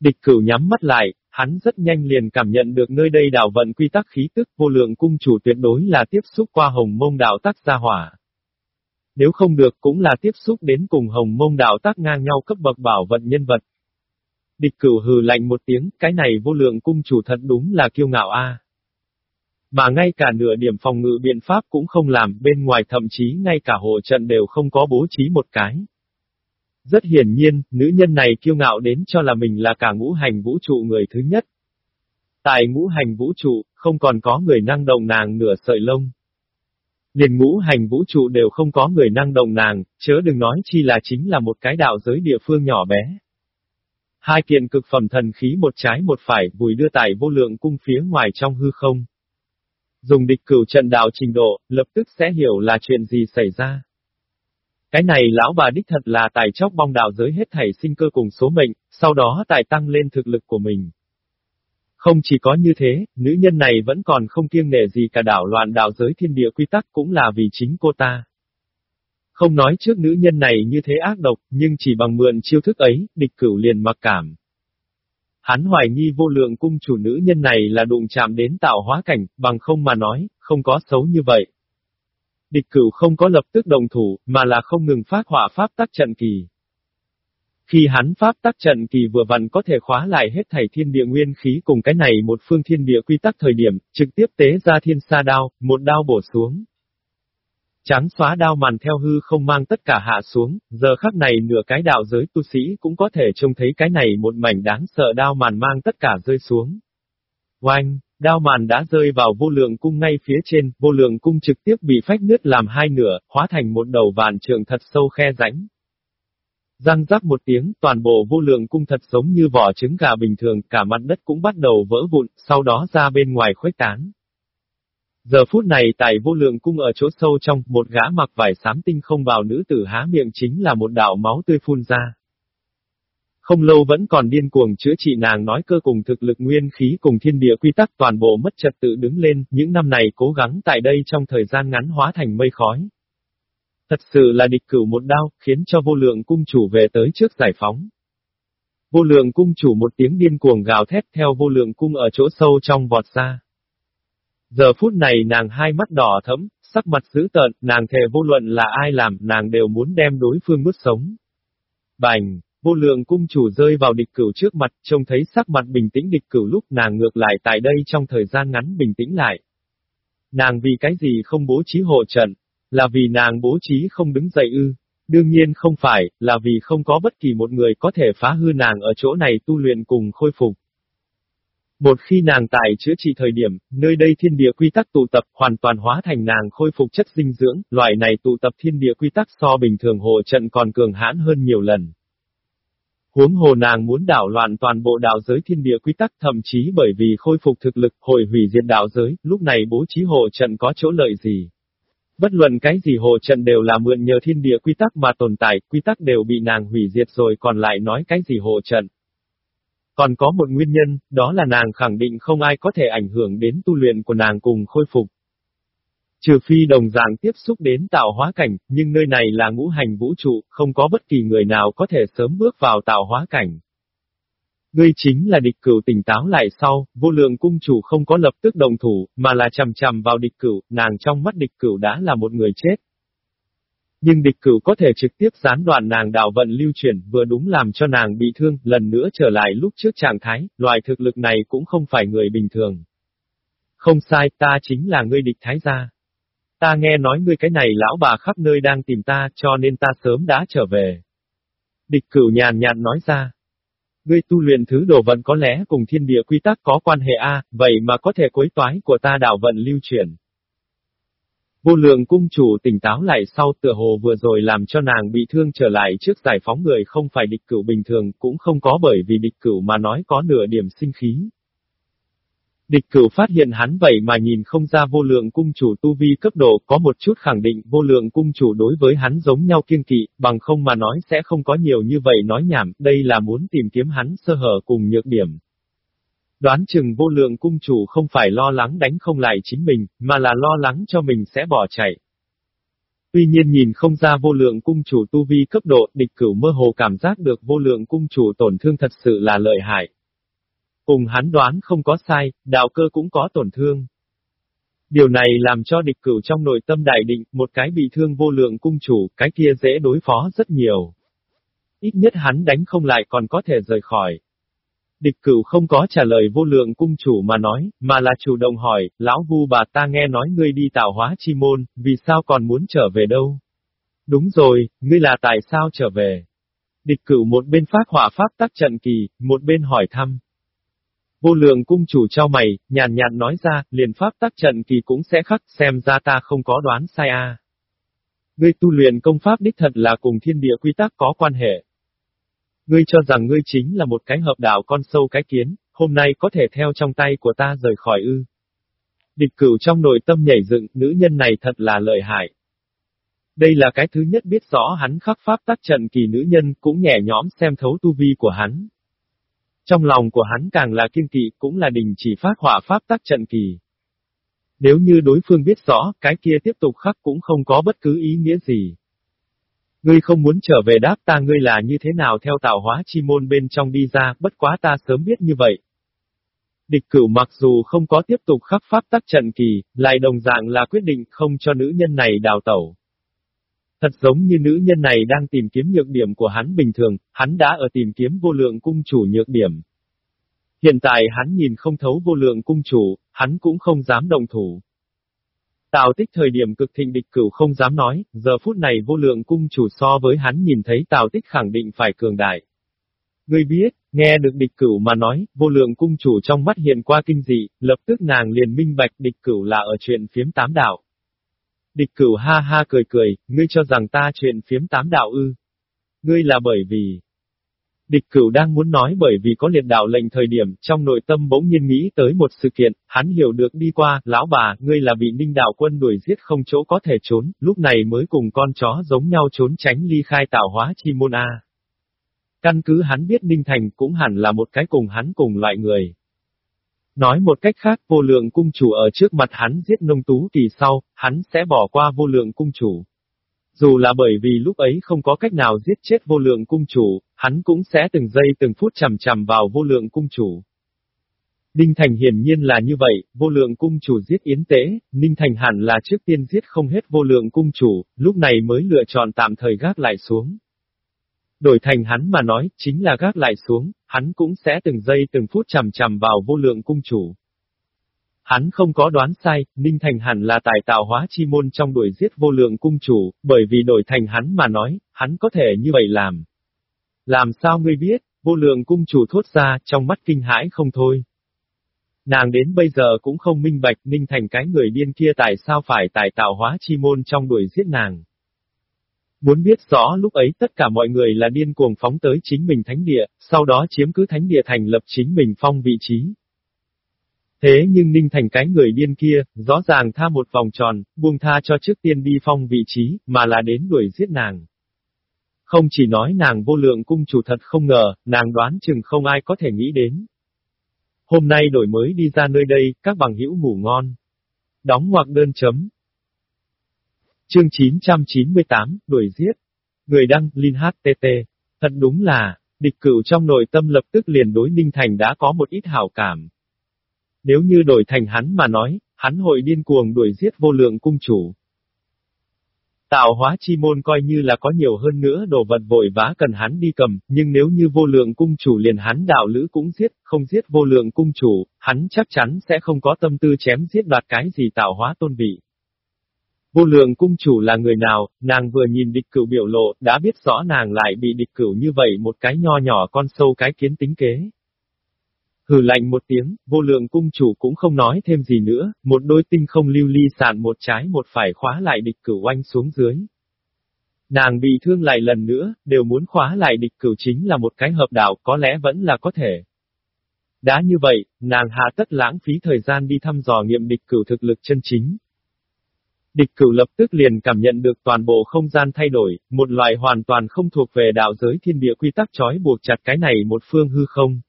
Địch cửu nhắm mắt lại, hắn rất nhanh liền cảm nhận được nơi đây đạo vận quy tắc khí tức vô lượng cung chủ tuyệt đối là tiếp xúc qua hồng mông đạo tác gia hỏa. Nếu không được cũng là tiếp xúc đến cùng hồng mông đạo tác ngang nhau cấp bậc bảo vận nhân vật. Địch cửu hừ lạnh một tiếng, cái này vô lượng cung chủ thật đúng là kiêu ngạo a. Mà ngay cả nửa điểm phòng ngự biện pháp cũng không làm, bên ngoài thậm chí ngay cả hộ trận đều không có bố trí một cái. Rất hiển nhiên, nữ nhân này kiêu ngạo đến cho là mình là cả ngũ hành vũ trụ người thứ nhất. Tại ngũ hành vũ trụ, không còn có người năng động nàng nửa sợi lông. Liền ngũ hành vũ trụ đều không có người năng động nàng, chớ đừng nói chi là chính là một cái đạo giới địa phương nhỏ bé. Hai kiện cực phẩm thần khí một trái một phải vùi đưa tại vô lượng cung phía ngoài trong hư không. Dùng địch cửu trận đạo trình độ, lập tức sẽ hiểu là chuyện gì xảy ra. Cái này lão bà đích thật là tài chóc bong đạo giới hết thảy sinh cơ cùng số mệnh, sau đó tài tăng lên thực lực của mình. Không chỉ có như thế, nữ nhân này vẫn còn không kiêng nể gì cả đảo loạn đạo giới thiên địa quy tắc cũng là vì chính cô ta. Không nói trước nữ nhân này như thế ác độc, nhưng chỉ bằng mượn chiêu thức ấy, địch cửu liền mặc cảm. Hắn hoài nghi vô lượng cung chủ nữ nhân này là đụng chạm đến tạo hóa cảnh, bằng không mà nói, không có xấu như vậy. Địch cửu không có lập tức đồng thủ, mà là không ngừng phát hỏa pháp tắc trận kỳ. Khi hắn pháp tắc trận kỳ vừa vặn có thể khóa lại hết thảy thiên địa nguyên khí cùng cái này một phương thiên địa quy tắc thời điểm, trực tiếp tế ra thiên sa đao, một đao bổ xuống. Chán xóa đao màn theo hư không mang tất cả hạ xuống, giờ khắc này nửa cái đạo giới tu sĩ cũng có thể trông thấy cái này một mảnh đáng sợ đao màn mang tất cả rơi xuống. Oanh, đao màn đã rơi vào vô lượng cung ngay phía trên, vô lượng cung trực tiếp bị phách nứt làm hai nửa, hóa thành một đầu vạn trường thật sâu khe rãnh. Răng rắc một tiếng, toàn bộ vô lượng cung thật giống như vỏ trứng gà bình thường, cả mặt đất cũng bắt đầu vỡ vụn, sau đó ra bên ngoài khuếch tán. Giờ phút này tại vô lượng cung ở chỗ sâu trong, một gã mặc vải sám tinh không vào nữ tử há miệng chính là một đạo máu tươi phun ra. Không lâu vẫn còn điên cuồng chữa trị nàng nói cơ cùng thực lực nguyên khí cùng thiên địa quy tắc toàn bộ mất trật tự đứng lên, những năm này cố gắng tại đây trong thời gian ngắn hóa thành mây khói. Thật sự là địch cửu một đao, khiến cho vô lượng cung chủ về tới trước giải phóng. Vô lượng cung chủ một tiếng điên cuồng gào thét theo vô lượng cung ở chỗ sâu trong vọt ra. Giờ phút này nàng hai mắt đỏ thẫm, sắc mặt dữ tợn, nàng thề vô luận là ai làm, nàng đều muốn đem đối phương nuốt sống. Bành, vô lượng cung chủ rơi vào địch cửu trước mặt, trông thấy sắc mặt bình tĩnh địch cửu lúc nàng ngược lại tại đây trong thời gian ngắn bình tĩnh lại. Nàng vì cái gì không bố trí hộ trận, là vì nàng bố trí không đứng dậy ư. Đương nhiên không phải, là vì không có bất kỳ một người có thể phá hư nàng ở chỗ này tu luyện cùng khôi phục. Một khi nàng tại chữa trị thời điểm, nơi đây thiên địa quy tắc tụ tập hoàn toàn hóa thành nàng khôi phục chất dinh dưỡng, loại này tụ tập thiên địa quy tắc so bình thường hộ trận còn cường hãn hơn nhiều lần. Huống hồ nàng muốn đảo loạn toàn bộ đạo giới thiên địa quy tắc thậm chí bởi vì khôi phục thực lực hồi hủy diệt đạo giới, lúc này bố trí hộ trận có chỗ lợi gì. Bất luận cái gì hộ trận đều là mượn nhờ thiên địa quy tắc mà tồn tại, quy tắc đều bị nàng hủy diệt rồi còn lại nói cái gì hộ trận. Còn có một nguyên nhân, đó là nàng khẳng định không ai có thể ảnh hưởng đến tu luyện của nàng cùng khôi phục. Trừ phi đồng dạng tiếp xúc đến tạo hóa cảnh, nhưng nơi này là ngũ hành vũ trụ, không có bất kỳ người nào có thể sớm bước vào tạo hóa cảnh. Ngươi chính là địch cửu tỉnh táo lại sau, vô lượng cung chủ không có lập tức đồng thủ, mà là chầm chầm vào địch cửu, nàng trong mắt địch cửu đã là một người chết. Nhưng địch cửu có thể trực tiếp gián đoạn nàng đạo vận lưu chuyển, vừa đúng làm cho nàng bị thương, lần nữa trở lại lúc trước trạng thái, loại thực lực này cũng không phải người bình thường. Không sai, ta chính là ngươi địch thái gia. Ta nghe nói ngươi cái này lão bà khắp nơi đang tìm ta, cho nên ta sớm đã trở về. Địch cửu nhàn nhạt nói ra. Ngươi tu luyện thứ đồ vận có lẽ cùng thiên địa quy tắc có quan hệ A, vậy mà có thể quấy toái của ta đạo vận lưu chuyển. Vô lượng cung chủ tỉnh táo lại sau tựa hồ vừa rồi làm cho nàng bị thương trở lại trước giải phóng người không phải địch cửu bình thường, cũng không có bởi vì địch cửu mà nói có nửa điểm sinh khí. Địch cửu phát hiện hắn vậy mà nhìn không ra vô lượng cung chủ tu vi cấp độ có một chút khẳng định vô lượng cung chủ đối với hắn giống nhau kiên kỵ, bằng không mà nói sẽ không có nhiều như vậy nói nhảm, đây là muốn tìm kiếm hắn sơ hở cùng nhược điểm. Đoán chừng vô lượng cung chủ không phải lo lắng đánh không lại chính mình, mà là lo lắng cho mình sẽ bỏ chạy. Tuy nhiên nhìn không ra vô lượng cung chủ tu vi cấp độ, địch cửu mơ hồ cảm giác được vô lượng cung chủ tổn thương thật sự là lợi hại. Cùng hắn đoán không có sai, đạo cơ cũng có tổn thương. Điều này làm cho địch cửu trong nội tâm đại định, một cái bị thương vô lượng cung chủ, cái kia dễ đối phó rất nhiều. Ít nhất hắn đánh không lại còn có thể rời khỏi. Địch cửu không có trả lời vô lượng cung chủ mà nói, mà là chủ động hỏi, lão vu bà ta nghe nói ngươi đi tạo hóa chi môn, vì sao còn muốn trở về đâu? Đúng rồi, ngươi là tại sao trở về? Địch cửu một bên phát hỏa pháp tắc trận kỳ, một bên hỏi thăm. Vô lượng cung chủ trao mày, nhàn nhạt nói ra, liền pháp tắc trận kỳ cũng sẽ khắc, xem ra ta không có đoán sai a. À. Ngươi tu luyện công pháp đích thật là cùng thiên địa quy tắc có quan hệ. Ngươi cho rằng ngươi chính là một cái hợp đạo con sâu cái kiến, hôm nay có thể theo trong tay của ta rời khỏi ư. Địch cửu trong nội tâm nhảy dựng, nữ nhân này thật là lợi hại. Đây là cái thứ nhất biết rõ hắn khắc pháp tác trận kỳ nữ nhân cũng nhẹ nhõm xem thấu tu vi của hắn. Trong lòng của hắn càng là kiên kỵ cũng là đình chỉ phát hỏa pháp tác trận kỳ. Nếu như đối phương biết rõ, cái kia tiếp tục khắc cũng không có bất cứ ý nghĩa gì. Ngươi không muốn trở về đáp ta ngươi là như thế nào theo tạo hóa chi môn bên trong đi ra, bất quá ta sớm biết như vậy. Địch cửu mặc dù không có tiếp tục khắc pháp tắc trận kỳ, lại đồng dạng là quyết định không cho nữ nhân này đào tẩu. Thật giống như nữ nhân này đang tìm kiếm nhược điểm của hắn bình thường, hắn đã ở tìm kiếm vô lượng cung chủ nhược điểm. Hiện tại hắn nhìn không thấu vô lượng cung chủ, hắn cũng không dám đồng thủ. Tào tích thời điểm cực thịnh địch cửu không dám nói, giờ phút này vô lượng cung chủ so với hắn nhìn thấy tào tích khẳng định phải cường đại. Ngươi biết, nghe được địch cửu mà nói, vô lượng cung chủ trong mắt hiện qua kinh dị, lập tức nàng liền minh bạch địch cửu là ở chuyện phiếm tám đạo. Địch cửu ha ha cười cười, ngươi cho rằng ta chuyện phiếm tám đạo ư. Ngươi là bởi vì, Địch cửu đang muốn nói bởi vì có liệt đạo lệnh thời điểm, trong nội tâm bỗng nhiên nghĩ tới một sự kiện, hắn hiểu được đi qua, lão bà, ngươi là bị ninh đạo quân đuổi giết không chỗ có thể trốn, lúc này mới cùng con chó giống nhau trốn tránh ly khai tạo hóa chi môn A. Căn cứ hắn biết ninh thành cũng hẳn là một cái cùng hắn cùng loại người. Nói một cách khác, vô lượng cung chủ ở trước mặt hắn giết nông tú kỳ sau, hắn sẽ bỏ qua vô lượng cung chủ. Dù là bởi vì lúc ấy không có cách nào giết chết vô lượng cung chủ, hắn cũng sẽ từng giây từng phút chầm chầm vào vô lượng cung chủ. Ninh Thành hiển nhiên là như vậy, vô lượng cung chủ giết yến tế, Ninh Thành hẳn là trước tiên giết không hết vô lượng cung chủ, lúc này mới lựa chọn tạm thời gác lại xuống. Đổi thành hắn mà nói, chính là gác lại xuống, hắn cũng sẽ từng giây từng phút chầm chầm vào vô lượng cung chủ. Hắn không có đoán sai, Ninh Thành hẳn là tài tạo hóa chi môn trong đuổi giết vô lượng cung chủ, bởi vì đổi thành hắn mà nói, hắn có thể như vậy làm. Làm sao ngươi biết, vô lượng cung chủ thốt ra, trong mắt kinh hãi không thôi. Nàng đến bây giờ cũng không minh bạch Ninh Thành cái người điên kia tại sao phải tài tạo hóa chi môn trong đuổi giết nàng. Muốn biết rõ lúc ấy tất cả mọi người là điên cuồng phóng tới chính mình thánh địa, sau đó chiếm cứ thánh địa thành lập chính mình phong vị trí. Thế nhưng Ninh Thành cái người điên kia, rõ ràng tha một vòng tròn, buông tha cho trước tiên đi phong vị trí, mà là đến đuổi giết nàng. Không chỉ nói nàng vô lượng cung chủ thật không ngờ, nàng đoán chừng không ai có thể nghĩ đến. Hôm nay đổi mới đi ra nơi đây, các bằng hữu ngủ ngon. Đóng ngoặc đơn chấm. Chương 998, đuổi giết. Người đăng, Linh HTT. Thật đúng là, địch cửu trong nội tâm lập tức liền đối Ninh Thành đã có một ít hảo cảm. Nếu như đổi thành hắn mà nói, hắn hội điên cuồng đuổi giết vô lượng cung chủ. Tạo hóa chi môn coi như là có nhiều hơn nữa đồ vật vội vã cần hắn đi cầm, nhưng nếu như vô lượng cung chủ liền hắn đạo lữ cũng giết, không giết vô lượng cung chủ, hắn chắc chắn sẽ không có tâm tư chém giết đoạt cái gì tạo hóa tôn vị. Vô lượng cung chủ là người nào, nàng vừa nhìn địch cửu biểu lộ, đã biết rõ nàng lại bị địch cửu như vậy một cái nho nhỏ con sâu cái kiến tính kế. Hừ lạnh một tiếng, vô lượng cung chủ cũng không nói thêm gì nữa, một đôi tinh không lưu ly sàn một trái một phải khóa lại địch cửu oanh xuống dưới. Nàng bị thương lại lần nữa, đều muốn khóa lại địch cửu chính là một cái hợp đạo có lẽ vẫn là có thể. Đã như vậy, nàng hạ tất lãng phí thời gian đi thăm dò nghiệm địch cửu thực lực chân chính. Địch cửu lập tức liền cảm nhận được toàn bộ không gian thay đổi, một loại hoàn toàn không thuộc về đạo giới thiên địa quy tắc trói buộc chặt cái này một phương hư không.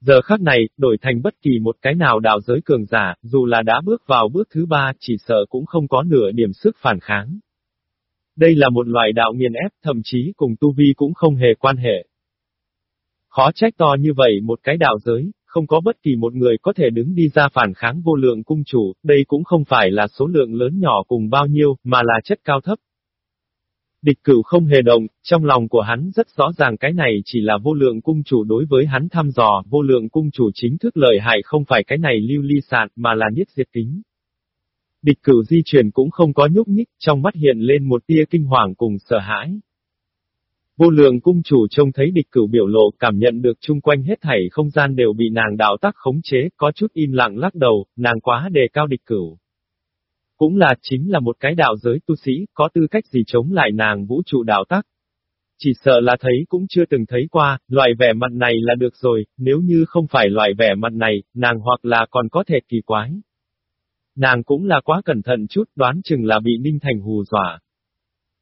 Giờ khắc này, đổi thành bất kỳ một cái nào đạo giới cường giả, dù là đã bước vào bước thứ ba, chỉ sợ cũng không có nửa điểm sức phản kháng. Đây là một loại đạo nghiền ép, thậm chí cùng tu vi cũng không hề quan hệ. Khó trách to như vậy một cái đạo giới, không có bất kỳ một người có thể đứng đi ra phản kháng vô lượng cung chủ, đây cũng không phải là số lượng lớn nhỏ cùng bao nhiêu, mà là chất cao thấp. Địch cửu không hề động, trong lòng của hắn rất rõ ràng cái này chỉ là vô lượng cung chủ đối với hắn thăm dò, vô lượng cung chủ chính thức lợi hại không phải cái này lưu ly sạn, mà là niết diệt kính. Địch cửu di chuyển cũng không có nhúc nhích, trong mắt hiện lên một tia kinh hoàng cùng sợ hãi. Vô lượng cung chủ trông thấy địch cửu biểu lộ cảm nhận được chung quanh hết thảy không gian đều bị nàng đạo tắc khống chế, có chút im lặng lắc đầu, nàng quá đề cao địch cửu. Cũng là chính là một cái đạo giới tu sĩ, có tư cách gì chống lại nàng vũ trụ đạo tắc. Chỉ sợ là thấy cũng chưa từng thấy qua, loại vẻ mặt này là được rồi, nếu như không phải loại vẻ mặt này, nàng hoặc là còn có thể kỳ quái. Nàng cũng là quá cẩn thận chút, đoán chừng là bị Ninh Thành hù dọa.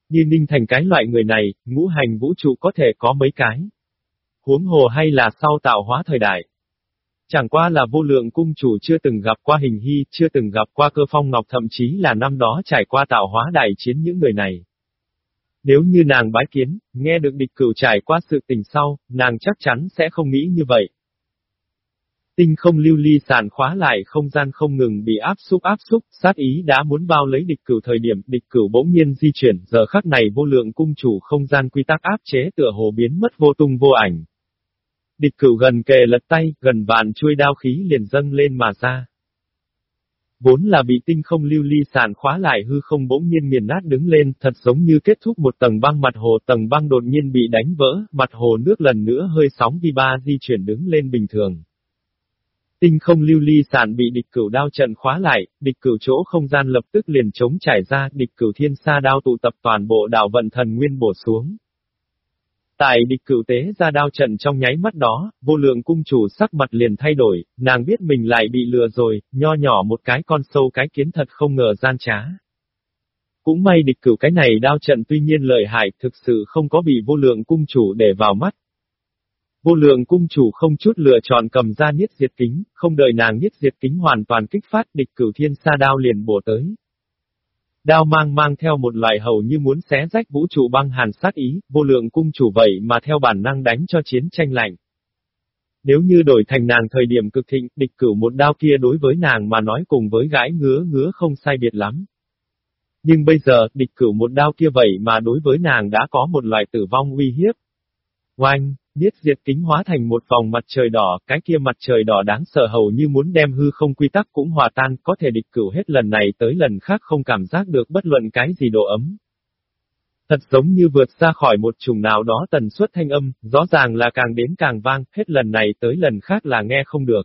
Như Ninh Thành cái loại người này, ngũ hành vũ trụ có thể có mấy cái. Huống hồ hay là sau tạo hóa thời đại. Chẳng qua là vô lượng cung chủ chưa từng gặp qua hình hy, chưa từng gặp qua cơ phong ngọc thậm chí là năm đó trải qua tạo hóa đại chiến những người này. Nếu như nàng bái kiến, nghe được địch cửu trải qua sự tình sau, nàng chắc chắn sẽ không nghĩ như vậy. Tinh không lưu ly sàn khóa lại không gian không ngừng bị áp xúc áp xúc, sát ý đã muốn bao lấy địch cửu thời điểm, địch cửu bỗng nhiên di chuyển, giờ khắc này vô lượng cung chủ không gian quy tắc áp chế tựa hồ biến mất vô tung vô ảnh. Địch cửu gần kề lật tay, gần vạn chuôi đao khí liền dâng lên mà ra. Vốn là bị tinh không lưu ly sàn khóa lại hư không bỗng nhiên miền nát đứng lên, thật giống như kết thúc một tầng băng mặt hồ tầng băng đột nhiên bị đánh vỡ, mặt hồ nước lần nữa hơi sóng vi ba di chuyển đứng lên bình thường. Tinh không lưu ly sàn bị địch cửu đao trận khóa lại, địch cửu chỗ không gian lập tức liền chống trải ra, địch cửu thiên sa đao tụ tập toàn bộ đạo vận thần nguyên bổ xuống. Tại địch cựu tế ra đao trận trong nháy mắt đó, vô lượng cung chủ sắc mặt liền thay đổi, nàng biết mình lại bị lừa rồi, nho nhỏ một cái con sâu cái kiến thật không ngờ gian trá. Cũng may địch cửu cái này đao trận tuy nhiên lợi hại thực sự không có bị vô lượng cung chủ để vào mắt, Vô lượng cung chủ không chút lựa chọn cầm ra niết diệt kính, không đợi nàng niết diệt kính hoàn toàn kích phát địch cửu thiên sa đao liền bổ tới. Đao mang mang theo một loại hầu như muốn xé rách vũ trụ băng hàn sát ý, vô lượng cung chủ vậy mà theo bản năng đánh cho chiến tranh lạnh. Nếu như đổi thành nàng thời điểm cực thịnh, địch cửu một đao kia đối với nàng mà nói cùng với gãi ngứa ngứa không sai biệt lắm. Nhưng bây giờ, địch cửu một đao kia vậy mà đối với nàng đã có một loại tử vong uy hiếp. Oanh! Biết diệt kính hóa thành một vòng mặt trời đỏ, cái kia mặt trời đỏ đáng sợ hầu như muốn đem hư không quy tắc cũng hòa tan, có thể địch cửu hết lần này tới lần khác không cảm giác được bất luận cái gì độ ấm. Thật giống như vượt ra khỏi một trùng nào đó tần suất thanh âm, rõ ràng là càng đến càng vang, hết lần này tới lần khác là nghe không được.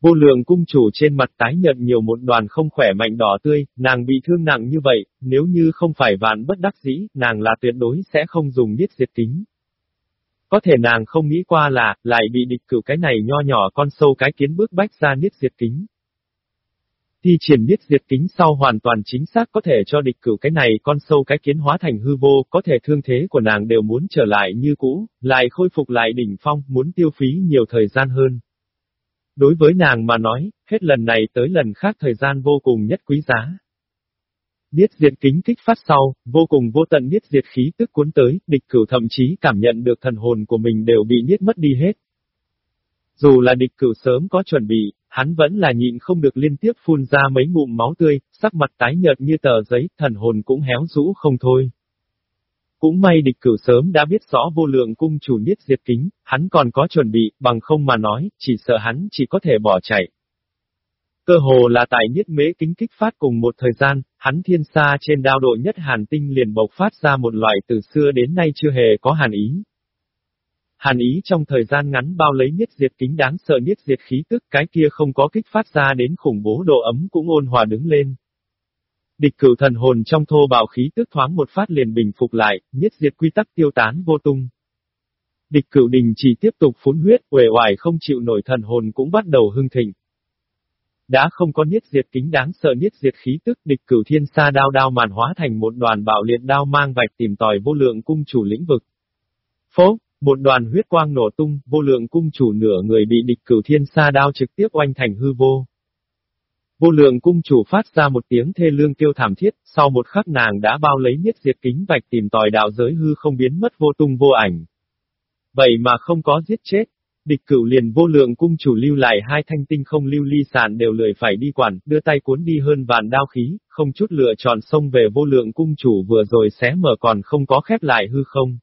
Vô lượng cung chủ trên mặt tái nhợt nhiều một đoàn không khỏe mạnh đỏ tươi, nàng bị thương nặng như vậy, nếu như không phải vạn bất đắc dĩ, nàng là tuyệt đối sẽ không dùng niết diệt kính. Có thể nàng không nghĩ qua là, lại bị địch cửu cái này nho nhỏ con sâu cái kiến bước bách ra niết diệt kính. Thi triển niết diệt kính sau hoàn toàn chính xác có thể cho địch cửu cái này con sâu cái kiến hóa thành hư vô, có thể thương thế của nàng đều muốn trở lại như cũ, lại khôi phục lại đỉnh phong, muốn tiêu phí nhiều thời gian hơn. Đối với nàng mà nói, hết lần này tới lần khác thời gian vô cùng nhất quý giá. Niết diệt kính kích phát sau, vô cùng vô tận niết diệt khí tức cuốn tới, địch cửu thậm chí cảm nhận được thần hồn của mình đều bị niết mất đi hết. Dù là địch cửu sớm có chuẩn bị, hắn vẫn là nhịn không được liên tiếp phun ra mấy ngụm máu tươi, sắc mặt tái nhợt như tờ giấy, thần hồn cũng héo rũ không thôi. Cũng may địch cửu sớm đã biết rõ vô lượng cung chủ niết diệt kính, hắn còn có chuẩn bị, bằng không mà nói, chỉ sợ hắn chỉ có thể bỏ chạy. Cơ hồ là tại nhất mễ kính kích phát cùng một thời gian, hắn thiên xa trên đao độ nhất hàn tinh liền bộc phát ra một loại từ xưa đến nay chưa hề có hàn ý. Hàn ý trong thời gian ngắn bao lấy nhất diệt kính đáng sợ nhất diệt khí tức cái kia không có kích phát ra đến khủng bố độ ấm cũng ôn hòa đứng lên. Địch cửu thần hồn trong thô bạo khí tức thoáng một phát liền bình phục lại, nhất diệt quy tắc tiêu tán vô tung. Địch cửu đình chỉ tiếp tục phun huyết, uể oải không chịu nổi thần hồn cũng bắt đầu hưng thịnh. Đã không có niết diệt kính đáng sợ niết diệt khí tức địch cửu thiên sa đao đao màn hóa thành một đoàn bạo liệt đao mang vạch tìm tòi vô lượng cung chủ lĩnh vực. Phố, một đoàn huyết quang nổ tung, vô lượng cung chủ nửa người bị địch cửu thiên sa đao trực tiếp oanh thành hư vô. Vô lượng cung chủ phát ra một tiếng thê lương kêu thảm thiết, sau một khắc nàng đã bao lấy niết diệt kính vạch tìm tòi đạo giới hư không biến mất vô tung vô ảnh. Vậy mà không có giết chết, Địch cửu liền vô lượng cung chủ lưu lại hai thanh tinh không lưu ly sàn đều lười phải đi quản, đưa tay cuốn đi hơn vạn đao khí, không chút lựa chọn xông về vô lượng cung chủ vừa rồi xé mở còn không có khép lại hư không.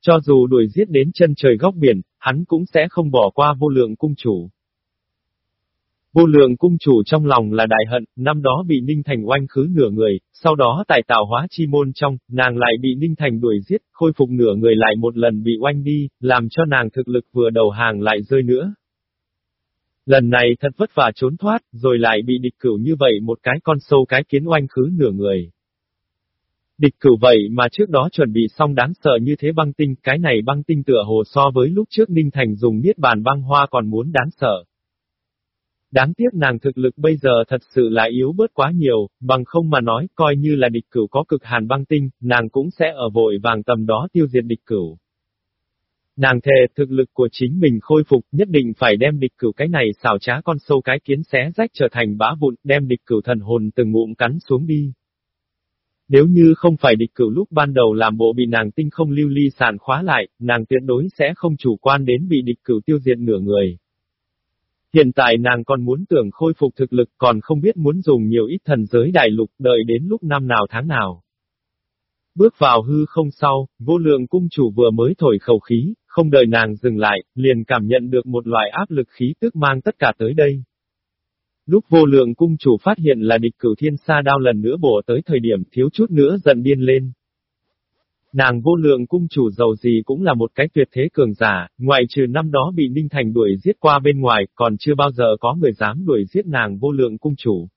Cho dù đuổi giết đến chân trời góc biển, hắn cũng sẽ không bỏ qua vô lượng cung chủ. Vô lượng cung chủ trong lòng là đại hận, năm đó bị Ninh Thành oanh khứ nửa người, sau đó tại tạo hóa chi môn trong, nàng lại bị Ninh Thành đuổi giết, khôi phục nửa người lại một lần bị oanh đi, làm cho nàng thực lực vừa đầu hàng lại rơi nữa. Lần này thật vất vả trốn thoát, rồi lại bị địch cửu như vậy một cái con sâu cái kiến oanh khứ nửa người. Địch cửu vậy mà trước đó chuẩn bị xong đáng sợ như thế băng tinh, cái này băng tinh tựa hồ so với lúc trước Ninh Thành dùng niết bàn băng hoa còn muốn đáng sợ. Đáng tiếc nàng thực lực bây giờ thật sự là yếu bớt quá nhiều, bằng không mà nói, coi như là địch cửu có cực hàn băng tinh, nàng cũng sẽ ở vội vàng tầm đó tiêu diệt địch cửu. Nàng thề thực lực của chính mình khôi phục, nhất định phải đem địch cửu cái này xảo trá con sâu cái kiến xé rách trở thành bã vụn, đem địch cửu thần hồn từng ngụm cắn xuống đi. Nếu như không phải địch cửu lúc ban đầu làm bộ bị nàng tinh không lưu ly sàn khóa lại, nàng tuyệt đối sẽ không chủ quan đến bị địch cửu tiêu diệt nửa người. Hiện tại nàng còn muốn tưởng khôi phục thực lực còn không biết muốn dùng nhiều ít thần giới đại lục đợi đến lúc năm nào tháng nào. Bước vào hư không sau, vô lượng cung chủ vừa mới thổi khẩu khí, không đợi nàng dừng lại, liền cảm nhận được một loại áp lực khí tức mang tất cả tới đây. Lúc vô lượng cung chủ phát hiện là địch cửu thiên sa đao lần nữa bổ tới thời điểm thiếu chút nữa giận điên lên. Nàng vô lượng cung chủ giàu gì cũng là một cái tuyệt thế cường giả, ngoại trừ năm đó bị Ninh Thành đuổi giết qua bên ngoài, còn chưa bao giờ có người dám đuổi giết nàng vô lượng cung chủ.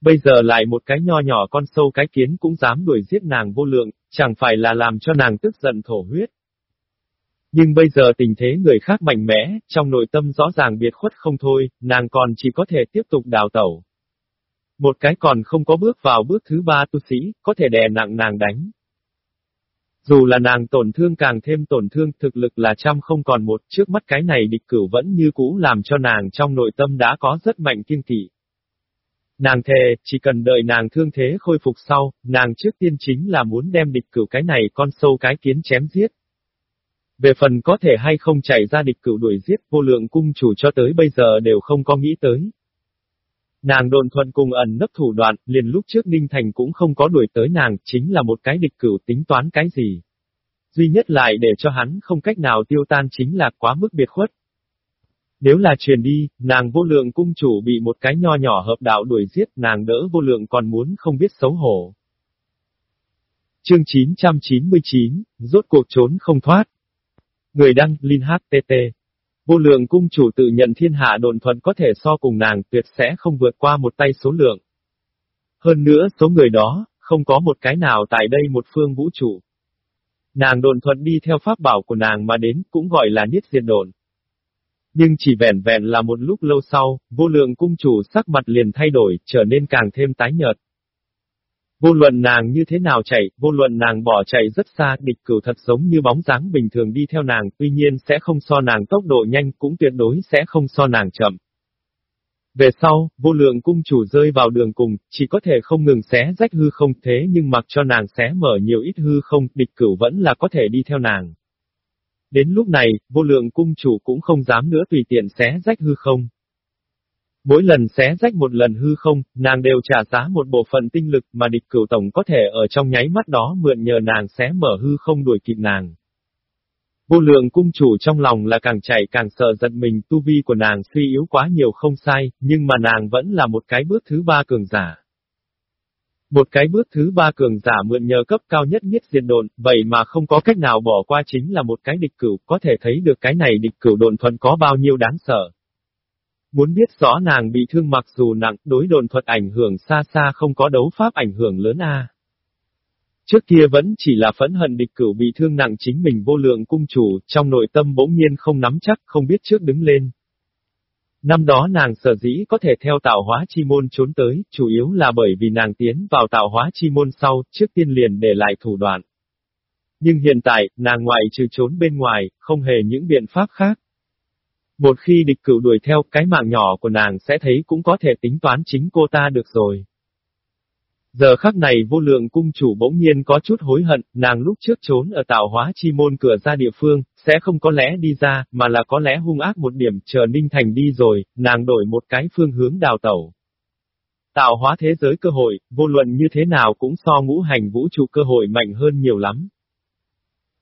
Bây giờ lại một cái nho nhỏ con sâu cái kiến cũng dám đuổi giết nàng vô lượng, chẳng phải là làm cho nàng tức giận thổ huyết. Nhưng bây giờ tình thế người khác mạnh mẽ, trong nội tâm rõ ràng biệt khuất không thôi, nàng còn chỉ có thể tiếp tục đào tẩu. Một cái còn không có bước vào bước thứ ba tu sĩ, có thể đè nặng nàng đánh. Dù là nàng tổn thương càng thêm tổn thương, thực lực là trăm không còn một, trước mắt cái này địch cửu vẫn như cũ làm cho nàng trong nội tâm đã có rất mạnh kiên kỵ. Nàng thề, chỉ cần đợi nàng thương thế khôi phục sau, nàng trước tiên chính là muốn đem địch cửu cái này con sâu cái kiến chém giết. Về phần có thể hay không chạy ra địch cửu đuổi giết, vô lượng cung chủ cho tới bây giờ đều không có nghĩ tới. Nàng đồn thuận cùng ẩn nấp thủ đoạn, liền lúc trước Ninh Thành cũng không có đuổi tới nàng, chính là một cái địch cửu tính toán cái gì. Duy nhất lại để cho hắn không cách nào tiêu tan chính là quá mức biệt khuất. Nếu là truyền đi, nàng vô lượng cung chủ bị một cái nho nhỏ hợp đạo đuổi giết, nàng đỡ vô lượng còn muốn không biết xấu hổ. Chương 999, rốt cuộc trốn không thoát. Người đăng, Linh HTT. Vô lượng cung chủ tự nhận thiên hạ đồn thuận có thể so cùng nàng tuyệt sẽ không vượt qua một tay số lượng. Hơn nữa số người đó, không có một cái nào tại đây một phương vũ trụ. Nàng đồn thuận đi theo pháp bảo của nàng mà đến cũng gọi là niết diệt đồn. Nhưng chỉ vẻn vẹn là một lúc lâu sau, vô lượng cung chủ sắc mặt liền thay đổi, trở nên càng thêm tái nhợt. Vô luận nàng như thế nào chạy, vô luận nàng bỏ chạy rất xa, địch cửu thật giống như bóng dáng bình thường đi theo nàng, tuy nhiên sẽ không so nàng tốc độ nhanh, cũng tuyệt đối sẽ không so nàng chậm. Về sau, vô lượng cung chủ rơi vào đường cùng, chỉ có thể không ngừng xé rách hư không thế nhưng mặc cho nàng xé mở nhiều ít hư không, địch cửu vẫn là có thể đi theo nàng. Đến lúc này, vô lượng cung chủ cũng không dám nữa tùy tiện xé rách hư không. Mỗi lần xé rách một lần hư không, nàng đều trả giá một bộ phận tinh lực mà địch cửu tổng có thể ở trong nháy mắt đó mượn nhờ nàng xé mở hư không đuổi kịp nàng. Vô lượng cung chủ trong lòng là càng chạy càng sợ giận mình tu vi của nàng suy yếu quá nhiều không sai, nhưng mà nàng vẫn là một cái bước thứ ba cường giả. Một cái bước thứ ba cường giả mượn nhờ cấp cao nhất nhất diệt độn, vậy mà không có cách nào bỏ qua chính là một cái địch cửu, có thể thấy được cái này địch cửu độn thuần có bao nhiêu đáng sợ. Muốn biết rõ nàng bị thương mặc dù nặng, đối đồn thuật ảnh hưởng xa xa không có đấu pháp ảnh hưởng lớn a. Trước kia vẫn chỉ là phẫn hận địch cửu bị thương nặng chính mình vô lượng cung chủ, trong nội tâm bỗng nhiên không nắm chắc, không biết trước đứng lên. Năm đó nàng sở dĩ có thể theo tạo hóa chi môn trốn tới, chủ yếu là bởi vì nàng tiến vào tạo hóa chi môn sau, trước tiên liền để lại thủ đoạn. Nhưng hiện tại, nàng ngoại trừ trốn bên ngoài, không hề những biện pháp khác. Một khi địch cửu đuổi theo, cái mạng nhỏ của nàng sẽ thấy cũng có thể tính toán chính cô ta được rồi. Giờ khắc này vô lượng cung chủ bỗng nhiên có chút hối hận, nàng lúc trước trốn ở tạo hóa chi môn cửa ra địa phương, sẽ không có lẽ đi ra, mà là có lẽ hung ác một điểm chờ Ninh Thành đi rồi, nàng đổi một cái phương hướng đào tẩu. Tạo hóa thế giới cơ hội, vô luận như thế nào cũng so ngũ hành vũ trụ cơ hội mạnh hơn nhiều lắm.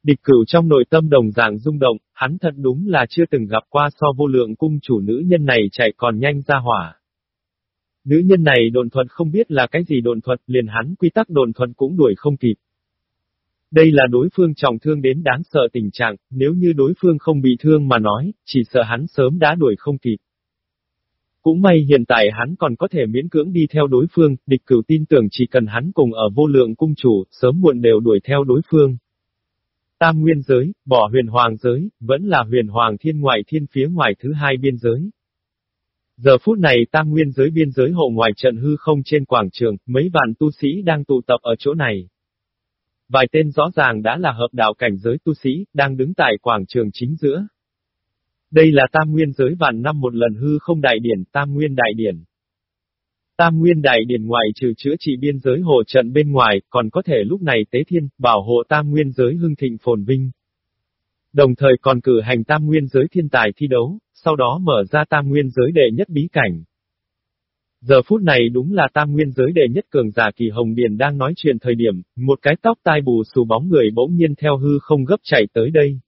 Địch cửu trong nội tâm đồng dạng rung động, hắn thật đúng là chưa từng gặp qua so vô lượng cung chủ nữ nhân này chạy còn nhanh ra hỏa. Nữ nhân này đồn thuật không biết là cái gì đồn thuật, liền hắn quy tắc đồn thuật cũng đuổi không kịp. Đây là đối phương trọng thương đến đáng sợ tình trạng, nếu như đối phương không bị thương mà nói, chỉ sợ hắn sớm đã đuổi không kịp. Cũng may hiện tại hắn còn có thể miễn cưỡng đi theo đối phương, địch cửu tin tưởng chỉ cần hắn cùng ở vô lượng cung chủ, sớm muộn đều đuổi theo đối phương. Tam nguyên giới, bỏ huyền hoàng giới, vẫn là huyền hoàng thiên ngoại thiên phía ngoài thứ hai biên giới. Giờ phút này tam nguyên giới biên giới hộ ngoài trận hư không trên quảng trường, mấy vạn tu sĩ đang tụ tập ở chỗ này. Vài tên rõ ràng đã là hợp đạo cảnh giới tu sĩ, đang đứng tại quảng trường chính giữa. Đây là tam nguyên giới vạn năm một lần hư không đại điển, tam nguyên đại điển. Tam nguyên đại điển ngoài trừ chữa trị biên giới hồ trận bên ngoài, còn có thể lúc này tế thiên, bảo hộ tam nguyên giới hưng thịnh phồn vinh. Đồng thời còn cử hành tam nguyên giới thiên tài thi đấu, sau đó mở ra tam nguyên giới đệ nhất bí cảnh. Giờ phút này đúng là tam nguyên giới đệ nhất cường giả kỳ hồng điền đang nói chuyện thời điểm, một cái tóc tai bù xù bóng người bỗng nhiên theo hư không gấp chạy tới đây.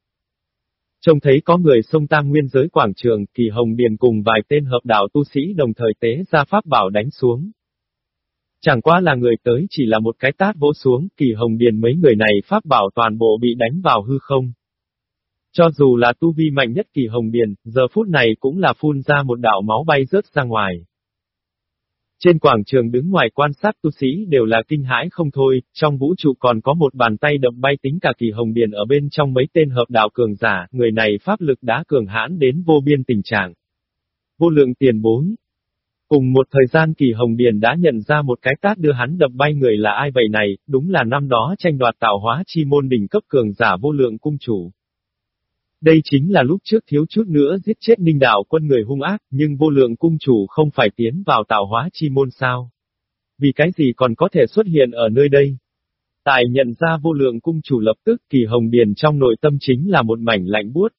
Trông thấy có người xông tam nguyên giới quảng trường, kỳ hồng điền cùng vài tên hợp đạo tu sĩ đồng thời tế ra pháp bảo đánh xuống. Chẳng qua là người tới chỉ là một cái tát vỗ xuống, kỳ hồng điền mấy người này pháp bảo toàn bộ bị đánh vào hư không. Cho dù là tu vi mạnh nhất kỳ hồng điền, giờ phút này cũng là phun ra một đạo máu bay rớt ra ngoài. Trên quảng trường đứng ngoài quan sát tu sĩ đều là kinh hãi không thôi, trong vũ trụ còn có một bàn tay đậm bay tính cả kỳ hồng điền ở bên trong mấy tên hợp đạo cường giả, người này pháp lực đã cường hãn đến vô biên tình trạng. Vô lượng tiền bối. Cùng một thời gian kỳ hồng điền đã nhận ra một cái tát đưa hắn đập bay người là ai vậy này, đúng là năm đó tranh đoạt tạo hóa chi môn đỉnh cấp cường giả vô lượng cung chủ. Đây chính là lúc trước thiếu chút nữa giết chết ninh đạo quân người hung ác, nhưng vô lượng cung chủ không phải tiến vào tạo hóa chi môn sao. Vì cái gì còn có thể xuất hiện ở nơi đây? Tài nhận ra vô lượng cung chủ lập tức kỳ hồng điền trong nội tâm chính là một mảnh lạnh buốt.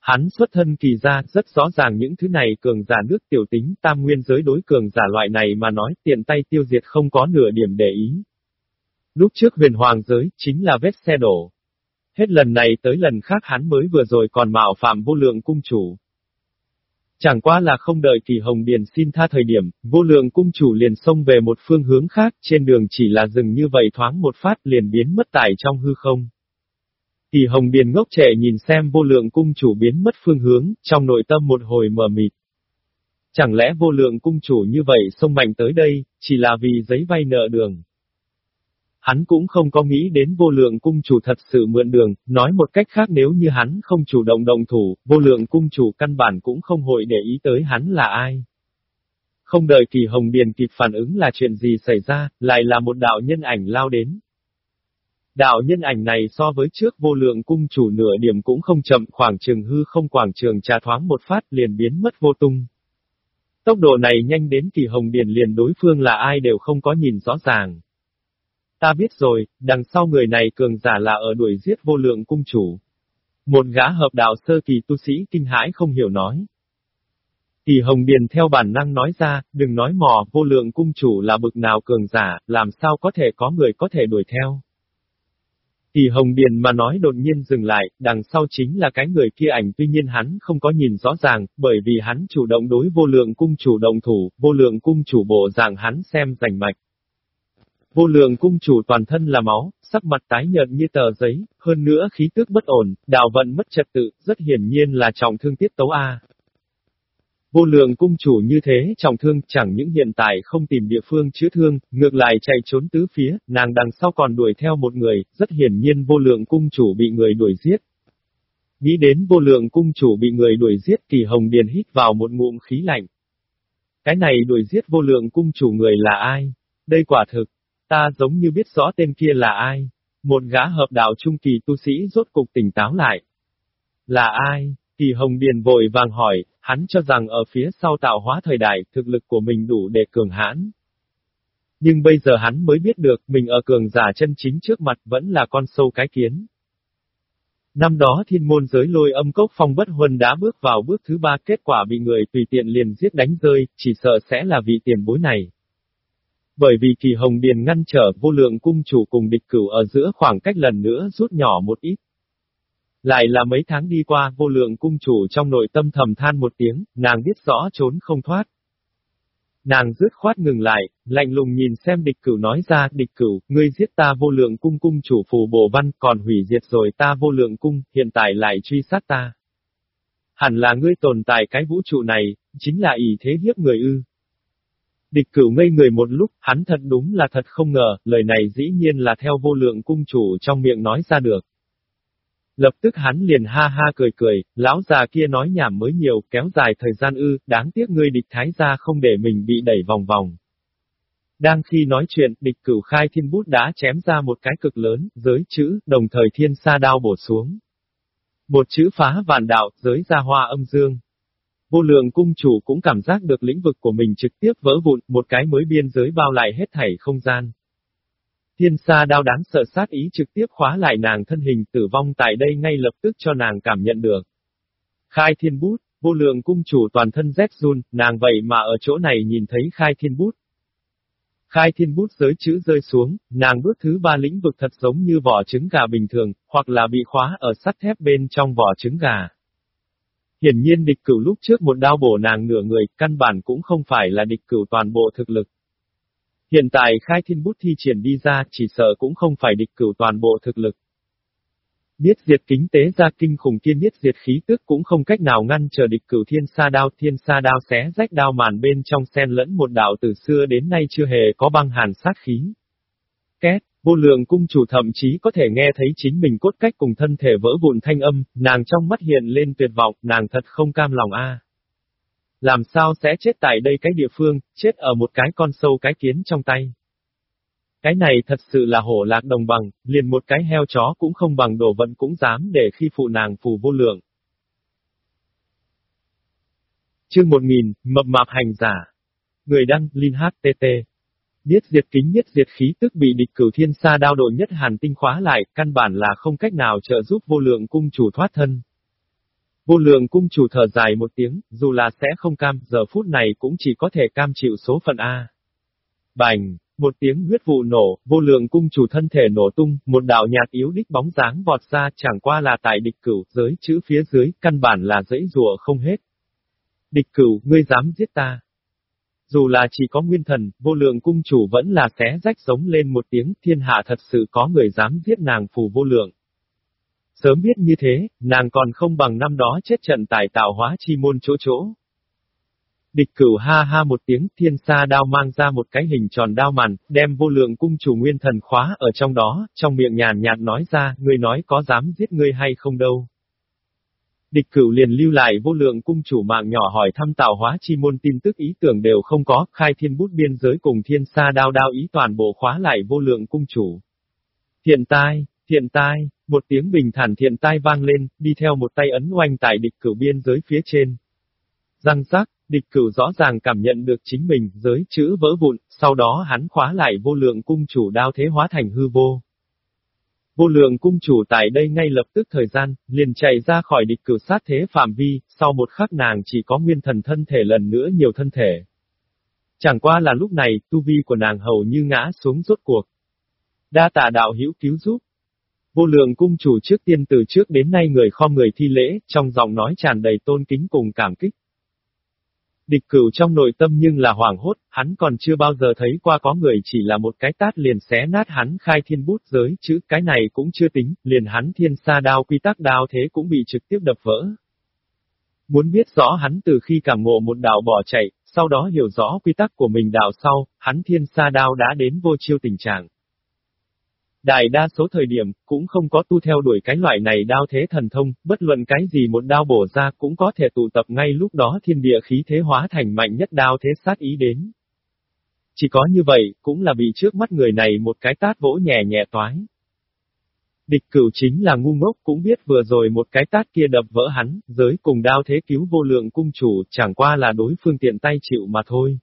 Hắn xuất thân kỳ ra, rất rõ ràng những thứ này cường giả nước tiểu tính tam nguyên giới đối cường giả loại này mà nói tiện tay tiêu diệt không có nửa điểm để ý. Lúc trước huyền hoàng giới, chính là vết xe đổ. Hết lần này tới lần khác hắn mới vừa rồi còn mạo phạm vô lượng cung chủ. Chẳng qua là không đợi kỳ hồng điền xin tha thời điểm, vô lượng cung chủ liền xông về một phương hướng khác, trên đường chỉ là dừng như vậy thoáng một phát liền biến mất tại trong hư không. Kỳ hồng điền ngốc trẻ nhìn xem vô lượng cung chủ biến mất phương hướng, trong nội tâm một hồi mờ mịt. Chẳng lẽ vô lượng cung chủ như vậy xông mạnh tới đây, chỉ là vì giấy vay nợ đường. Hắn cũng không có nghĩ đến vô lượng cung chủ thật sự mượn đường, nói một cách khác nếu như hắn không chủ động đồng thủ, vô lượng cung chủ căn bản cũng không hội để ý tới hắn là ai. Không đợi kỳ hồng điền kịp phản ứng là chuyện gì xảy ra, lại là một đạo nhân ảnh lao đến. Đạo nhân ảnh này so với trước vô lượng cung chủ nửa điểm cũng không chậm khoảng trường hư không quảng trường trà thoáng một phát liền biến mất vô tung. Tốc độ này nhanh đến kỳ hồng điền liền đối phương là ai đều không có nhìn rõ ràng. Ta biết rồi, đằng sau người này cường giả là ở đuổi giết vô lượng cung chủ. Một gã hợp đạo sơ kỳ tu sĩ kinh hãi không hiểu nói. Kỳ Hồng Điền theo bản năng nói ra, đừng nói mò, vô lượng cung chủ là bực nào cường giả, làm sao có thể có người có thể đuổi theo. Kỳ Hồng Điền mà nói đột nhiên dừng lại, đằng sau chính là cái người kia ảnh tuy nhiên hắn không có nhìn rõ ràng, bởi vì hắn chủ động đối vô lượng cung chủ động thủ, vô lượng cung chủ bộ dạng hắn xem rành mạch. Vô lượng cung chủ toàn thân là máu, sắc mặt tái nhợt như tờ giấy, hơn nữa khí tức bất ổn, đạo vận mất trật tự, rất hiển nhiên là trọng thương tiết tấu A. Vô lượng cung chủ như thế trọng thương chẳng những hiện tại không tìm địa phương chữa thương, ngược lại chạy trốn tứ phía, nàng đằng sau còn đuổi theo một người, rất hiển nhiên vô lượng cung chủ bị người đuổi giết. Nghĩ đến vô lượng cung chủ bị người đuổi giết kỳ hồng điền hít vào một ngụm khí lạnh. Cái này đuổi giết vô lượng cung chủ người là ai? Đây quả thực, ta giống như biết rõ tên kia là ai. Một gã hợp đạo trung kỳ tu sĩ rốt cục tỉnh táo lại. Là ai? Kỳ Hồng Điền vội vàng hỏi, hắn cho rằng ở phía sau tạo hóa thời đại, thực lực của mình đủ để cường hãn. Nhưng bây giờ hắn mới biết được, mình ở cường giả chân chính trước mặt vẫn là con sâu cái kiến. Năm đó thiên môn giới lôi âm cốc phong bất huân đã bước vào bước thứ ba kết quả bị người tùy tiện liền giết đánh rơi, chỉ sợ sẽ là vị tiền bối này. Bởi vì kỳ hồng điền ngăn trở vô lượng cung chủ cùng địch cửu ở giữa khoảng cách lần nữa rút nhỏ một ít. Lại là mấy tháng đi qua vô lượng cung chủ trong nội tâm thầm than một tiếng, nàng biết rõ trốn không thoát. Nàng rứt khoát ngừng lại, lạnh lùng nhìn xem địch cửu nói ra, địch cửu, ngươi giết ta vô lượng cung cung chủ phù bồ văn, còn hủy diệt rồi ta vô lượng cung, hiện tại lại truy sát ta. Hẳn là ngươi tồn tại cái vũ trụ này, chính là ý thế hiếp người ư. Địch cửu ngây người một lúc, hắn thật đúng là thật không ngờ, lời này dĩ nhiên là theo vô lượng cung chủ trong miệng nói ra được. Lập tức hắn liền ha ha cười cười, lão già kia nói nhảm mới nhiều, kéo dài thời gian ư, đáng tiếc ngươi địch thái gia không để mình bị đẩy vòng vòng. Đang khi nói chuyện, địch cửu khai thiên bút đã chém ra một cái cực lớn, giới chữ, đồng thời thiên sa đao bổ xuống. Một chữ phá vạn đạo, giới ra hoa âm dương. Vô lượng cung chủ cũng cảm giác được lĩnh vực của mình trực tiếp vỡ vụn, một cái mới biên giới bao lại hết thảy không gian. Thiên sa đao đáng sợ sát ý trực tiếp khóa lại nàng thân hình tử vong tại đây ngay lập tức cho nàng cảm nhận được. Khai thiên bút, vô lượng cung chủ toàn thân rét run, nàng vậy mà ở chỗ này nhìn thấy khai thiên bút. Khai thiên bút giới chữ rơi xuống, nàng bước thứ ba lĩnh vực thật giống như vỏ trứng gà bình thường, hoặc là bị khóa ở sắt thép bên trong vỏ trứng gà. Hiển nhiên địch cửu lúc trước một đao bổ nàng nửa người, căn bản cũng không phải là địch cửu toàn bộ thực lực. Hiện tại khai thiên bút thi triển đi ra chỉ sợ cũng không phải địch cửu toàn bộ thực lực. Biết diệt kính tế ra kinh khủng thiên biết diệt khí tức cũng không cách nào ngăn chờ địch cửu thiên sa đao thiên sa đao xé rách đao màn bên trong xen lẫn một đạo từ xưa đến nay chưa hề có băng hàn sát khí. Két, vô lượng cung chủ thậm chí có thể nghe thấy chính mình cốt cách cùng thân thể vỡ vụn thanh âm, nàng trong mắt hiện lên tuyệt vọng, nàng thật không cam lòng a. Làm sao sẽ chết tại đây cái địa phương, chết ở một cái con sâu cái kiến trong tay. Cái này thật sự là hổ lạc đồng bằng, liền một cái heo chó cũng không bằng đồ vận cũng dám để khi phụ nàng phù vô lượng. Chương 1000, mập mạp hành giả. Người đăng, Linh HTT niết diệt kính niết diệt khí tức bị địch cửu thiên sa đao đội nhất hàn tinh khóa lại, căn bản là không cách nào trợ giúp vô lượng cung chủ thoát thân. Vô lượng cung chủ thở dài một tiếng, dù là sẽ không cam, giờ phút này cũng chỉ có thể cam chịu số phận A. Bành, một tiếng huyết vụ nổ, vô lượng cung chủ thân thể nổ tung, một đạo nhạt yếu đích bóng dáng vọt ra chẳng qua là tại địch cửu, giới chữ phía dưới, căn bản là dãy rùa không hết. Địch cửu, ngươi dám giết ta. Dù là chỉ có nguyên thần, vô lượng cung chủ vẫn là xé rách sống lên một tiếng, thiên hạ thật sự có người dám giết nàng phù vô lượng. Sớm biết như thế, nàng còn không bằng năm đó chết trận tại tạo hóa chi môn chỗ chỗ. Địch cửu ha ha một tiếng thiên sa đao mang ra một cái hình tròn đao màn, đem vô lượng cung chủ nguyên thần khóa ở trong đó, trong miệng nhàn nhạt nói ra, ngươi nói có dám giết ngươi hay không đâu. Địch cửu liền lưu lại vô lượng cung chủ mạng nhỏ hỏi thăm tạo hóa chi môn tin tức ý tưởng đều không có, khai thiên bút biên giới cùng thiên sa đao đao ý toàn bộ khóa lại vô lượng cung chủ. Thiện tai, thiện tai, một tiếng bình thản thiện tai vang lên, đi theo một tay ấn oanh tại địch cửu biên giới phía trên. Răng rắc, địch cửu rõ ràng cảm nhận được chính mình, giới chữ vỡ vụn, sau đó hắn khóa lại vô lượng cung chủ đao thế hóa thành hư vô. Vô lượng cung chủ tại đây ngay lập tức thời gian, liền chạy ra khỏi địch cử sát thế phạm vi, sau một khắc nàng chỉ có nguyên thần thân thể lần nữa nhiều thân thể. Chẳng qua là lúc này, tu vi của nàng hầu như ngã xuống rốt cuộc. Đa tạ đạo hữu cứu giúp. Vô lượng cung chủ trước tiên từ trước đến nay người kho người thi lễ, trong giọng nói tràn đầy tôn kính cùng cảm kích. Địch cửu trong nội tâm nhưng là hoảng hốt, hắn còn chưa bao giờ thấy qua có người chỉ là một cái tát liền xé nát hắn khai thiên bút giới, chứ cái này cũng chưa tính, liền hắn thiên sa đao quy tắc đao thế cũng bị trực tiếp đập vỡ. Muốn biết rõ hắn từ khi cảm ngộ một đạo bỏ chạy, sau đó hiểu rõ quy tắc của mình đạo sau, hắn thiên sa đao đã đến vô chiêu tình trạng. Đại đa số thời điểm, cũng không có tu theo đuổi cái loại này đao thế thần thông, bất luận cái gì một đao bổ ra cũng có thể tụ tập ngay lúc đó thiên địa khí thế hóa thành mạnh nhất đao thế sát ý đến. Chỉ có như vậy, cũng là bị trước mắt người này một cái tát vỗ nhẹ nhẹ toái. Địch cửu chính là ngu ngốc cũng biết vừa rồi một cái tát kia đập vỡ hắn, giới cùng đao thế cứu vô lượng cung chủ, chẳng qua là đối phương tiện tay chịu mà thôi.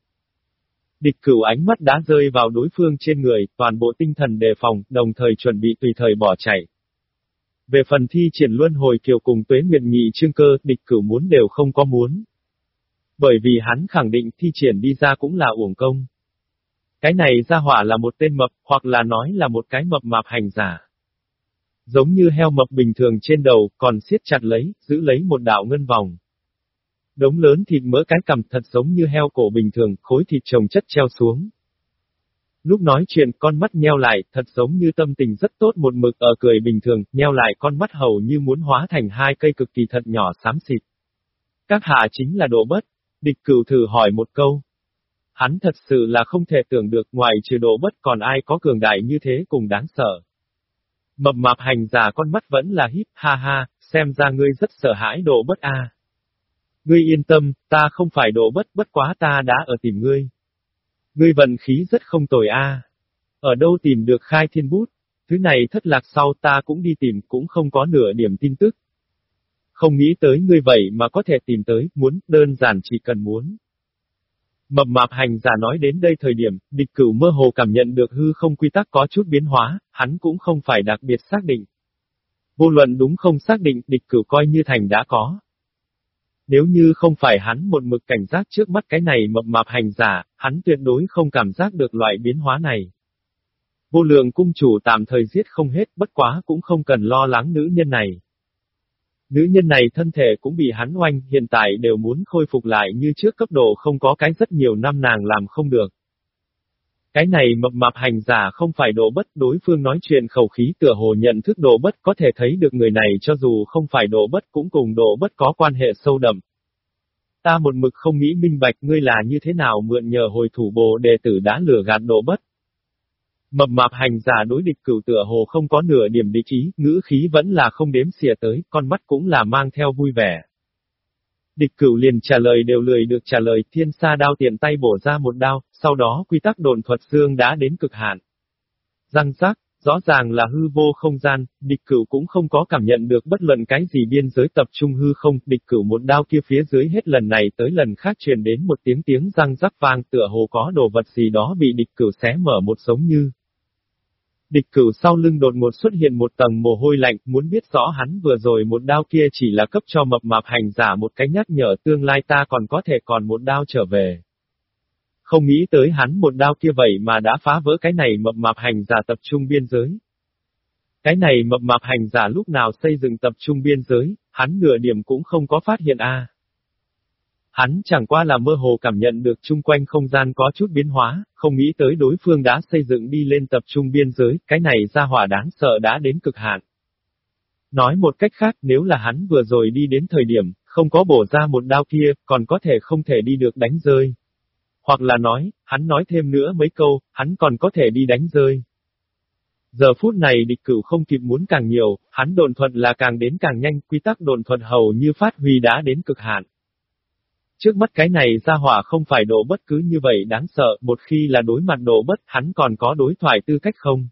Địch cửu ánh mắt đã rơi vào đối phương trên người, toàn bộ tinh thần đề phòng, đồng thời chuẩn bị tùy thời bỏ chạy. Về phần thi triển luân hồi kiều cùng tuế nguyệt nghị trương cơ, địch cửu muốn đều không có muốn. Bởi vì hắn khẳng định thi triển đi ra cũng là uổng công. Cái này ra hỏa là một tên mập, hoặc là nói là một cái mập mạp hành giả. Giống như heo mập bình thường trên đầu, còn siết chặt lấy, giữ lấy một đạo ngân vòng. Đống lớn thịt mỡ cái cầm thật giống như heo cổ bình thường, khối thịt trồng chất treo xuống. Lúc nói chuyện con mắt nheo lại, thật giống như tâm tình rất tốt một mực ở cười bình thường, nheo lại con mắt hầu như muốn hóa thành hai cây cực kỳ thật nhỏ xám xịt. Các hạ chính là độ bất. Địch cửu thử hỏi một câu. Hắn thật sự là không thể tưởng được ngoài trừ độ bất còn ai có cường đại như thế cùng đáng sợ. Mập mạp hành giả con mắt vẫn là híp, ha ha, xem ra ngươi rất sợ hãi độ bất a. Ngươi yên tâm, ta không phải độ bất, bất quá ta đã ở tìm ngươi. Ngươi vận khí rất không tồi a. Ở đâu tìm được khai thiên bút? Thứ này thất lạc sau ta cũng đi tìm, cũng không có nửa điểm tin tức. Không nghĩ tới ngươi vậy mà có thể tìm tới, muốn, đơn giản chỉ cần muốn. Mập mạp hành giả nói đến đây thời điểm, địch cửu mơ hồ cảm nhận được hư không quy tắc có chút biến hóa, hắn cũng không phải đặc biệt xác định. Vô luận đúng không xác định, địch cửu coi như thành đã có. Nếu như không phải hắn một mực cảnh giác trước mắt cái này mập mạp hành giả, hắn tuyệt đối không cảm giác được loại biến hóa này. Vô lượng cung chủ tạm thời giết không hết, bất quá cũng không cần lo lắng nữ nhân này. Nữ nhân này thân thể cũng bị hắn oanh, hiện tại đều muốn khôi phục lại như trước cấp độ không có cái rất nhiều năm nàng làm không được. Cái này mập mạp hành giả không phải đồ bất đối phương nói chuyện khẩu khí tựa hồ nhận thức đồ bất có thể thấy được người này cho dù không phải đồ bất cũng cùng đồ bất có quan hệ sâu đậm. Ta một mực không nghĩ minh bạch ngươi là như thế nào mượn nhờ hồi thủ bồ đệ tử đã lừa gạt đồ bất. Mập mạp hành giả đối địch cửu tựa hồ không có nửa điểm địch ý, ngữ khí vẫn là không đếm xỉa tới, con mắt cũng là mang theo vui vẻ. Địch cửu liền trả lời đều lười được trả lời, thiên sa đao tiện tay bổ ra một đao, sau đó quy tắc đồn thuật xương đã đến cực hạn. Răng rác, rõ ràng là hư vô không gian, địch cửu cũng không có cảm nhận được bất luận cái gì biên giới tập trung hư không, địch cửu một đao kia phía dưới hết lần này tới lần khác truyền đến một tiếng tiếng răng rắc vang tựa hồ có đồ vật gì đó bị địch cửu xé mở một sống như. Địch cửu sau lưng đột ngột xuất hiện một tầng mồ hôi lạnh, muốn biết rõ hắn vừa rồi một đao kia chỉ là cấp cho mập mạp hành giả một cái nhắc nhở tương lai ta còn có thể còn một đao trở về. Không nghĩ tới hắn một đao kia vậy mà đã phá vỡ cái này mập mạp hành giả tập trung biên giới. Cái này mập mạp hành giả lúc nào xây dựng tập trung biên giới, hắn nửa điểm cũng không có phát hiện a. Hắn chẳng qua là mơ hồ cảm nhận được chung quanh không gian có chút biến hóa, không nghĩ tới đối phương đã xây dựng đi lên tập trung biên giới, cái này ra hỏa đáng sợ đã đến cực hạn. Nói một cách khác, nếu là hắn vừa rồi đi đến thời điểm, không có bổ ra một đao kia, còn có thể không thể đi được đánh rơi. Hoặc là nói, hắn nói thêm nữa mấy câu, hắn còn có thể đi đánh rơi. Giờ phút này địch cửu không kịp muốn càng nhiều, hắn đồn thuận là càng đến càng nhanh, quy tắc đồn thuận hầu như phát huy đã đến cực hạn. Trước mắt cái này ra hỏa không phải nổ bất cứ như vậy đáng sợ, một khi là đối mặt nổ bất, hắn còn có đối thoại tư cách không?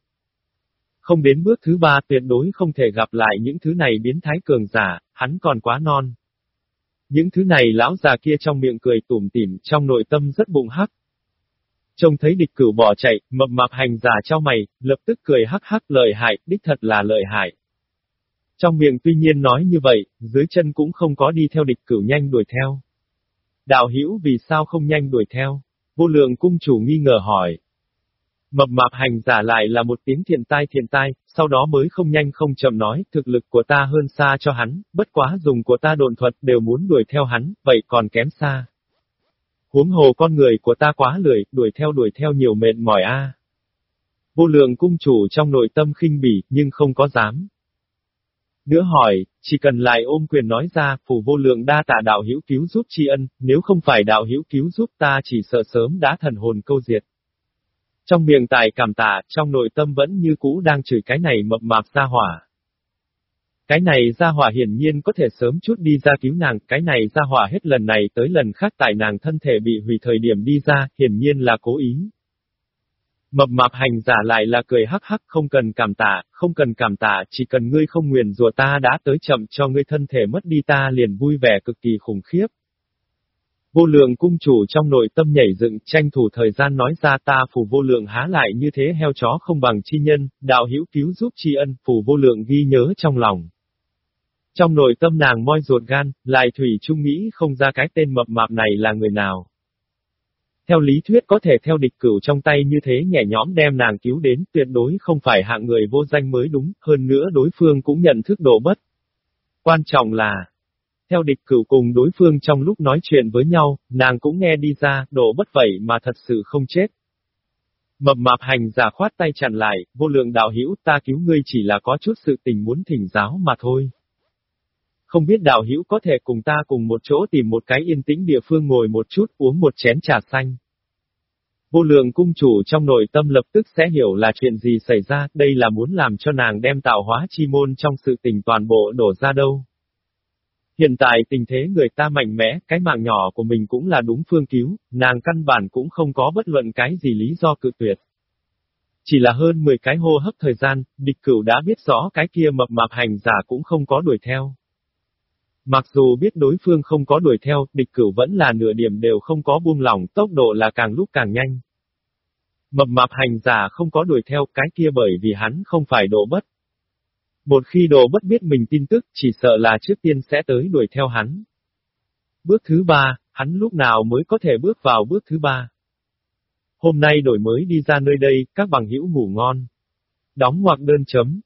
Không đến bước thứ ba tuyệt đối không thể gặp lại những thứ này biến thái cường giả, hắn còn quá non. Những thứ này lão già kia trong miệng cười tủm tỉm, trong nội tâm rất bụng hắc. Trông thấy địch cửu bỏ chạy, mập mạp hành giả cho mày, lập tức cười hắc hắc lợi hại, đích thật là lợi hại. Trong miệng tuy nhiên nói như vậy, dưới chân cũng không có đi theo địch cửu nhanh đuổi theo. Đạo hữu vì sao không nhanh đuổi theo? Vô lượng cung chủ nghi ngờ hỏi. Mập mạp hành giả lại là một tiếng thiện tai thiện tai, sau đó mới không nhanh không chậm nói, thực lực của ta hơn xa cho hắn, bất quá dùng của ta đồn thuật đều muốn đuổi theo hắn, vậy còn kém xa. Huống hồ con người của ta quá lười, đuổi theo đuổi theo nhiều mệt mỏi a. Vô lượng cung chủ trong nội tâm khinh bỉ, nhưng không có dám. Nữa hỏi, chỉ cần lại ôm quyền nói ra, phù vô lượng đa tạ đạo hữu cứu giúp tri ân, nếu không phải đạo hữu cứu giúp ta chỉ sợ sớm đã thần hồn câu diệt. Trong miệng tài cảm tạ, trong nội tâm vẫn như cũ đang chửi cái này mập mạp ra hỏa. Cái này ra hỏa hiển nhiên có thể sớm chút đi ra cứu nàng, cái này ra hỏa hết lần này tới lần khác tại nàng thân thể bị hủy thời điểm đi ra, hiển nhiên là cố ý. Mập mạp hành giả lại là cười hắc hắc không cần cảm tạ, không cần cảm tạ, chỉ cần ngươi không nguyền rùa ta đã tới chậm cho ngươi thân thể mất đi ta liền vui vẻ cực kỳ khủng khiếp. Vô lượng cung chủ trong nội tâm nhảy dựng tranh thủ thời gian nói ra ta phù vô lượng há lại như thế heo chó không bằng chi nhân, đạo hữu cứu giúp tri ân, phù vô lượng ghi nhớ trong lòng. Trong nội tâm nàng moi ruột gan, lại thủy trung nghĩ không ra cái tên mập mạp này là người nào. Theo lý thuyết có thể theo địch cửu trong tay như thế nhẹ nhõm đem nàng cứu đến, tuyệt đối không phải hạng người vô danh mới đúng, hơn nữa đối phương cũng nhận thức độ bất. Quan trọng là, theo địch cửu cùng đối phương trong lúc nói chuyện với nhau, nàng cũng nghe đi ra, độ bất vậy mà thật sự không chết. Mập mạp hành giả khoát tay chặn lại, vô lượng đạo hữu ta cứu ngươi chỉ là có chút sự tình muốn thỉnh giáo mà thôi. Không biết đạo hữu có thể cùng ta cùng một chỗ tìm một cái yên tĩnh địa phương ngồi một chút uống một chén trà xanh. Vô lượng cung chủ trong nội tâm lập tức sẽ hiểu là chuyện gì xảy ra, đây là muốn làm cho nàng đem tạo hóa chi môn trong sự tình toàn bộ đổ ra đâu. Hiện tại tình thế người ta mạnh mẽ, cái mạng nhỏ của mình cũng là đúng phương cứu, nàng căn bản cũng không có bất luận cái gì lý do cự tuyệt. Chỉ là hơn 10 cái hô hấp thời gian, địch cửu đã biết rõ cái kia mập mạp hành giả cũng không có đuổi theo. Mặc dù biết đối phương không có đuổi theo, địch cửu vẫn là nửa điểm đều không có buông lỏng, tốc độ là càng lúc càng nhanh. Mập mạp hành giả không có đuổi theo cái kia bởi vì hắn không phải độ bất. Một khi đồ bất biết mình tin tức, chỉ sợ là trước tiên sẽ tới đuổi theo hắn. Bước thứ ba, hắn lúc nào mới có thể bước vào bước thứ ba. Hôm nay đổi mới đi ra nơi đây, các bằng hữu ngủ ngon. Đóng ngoặc đơn chấm.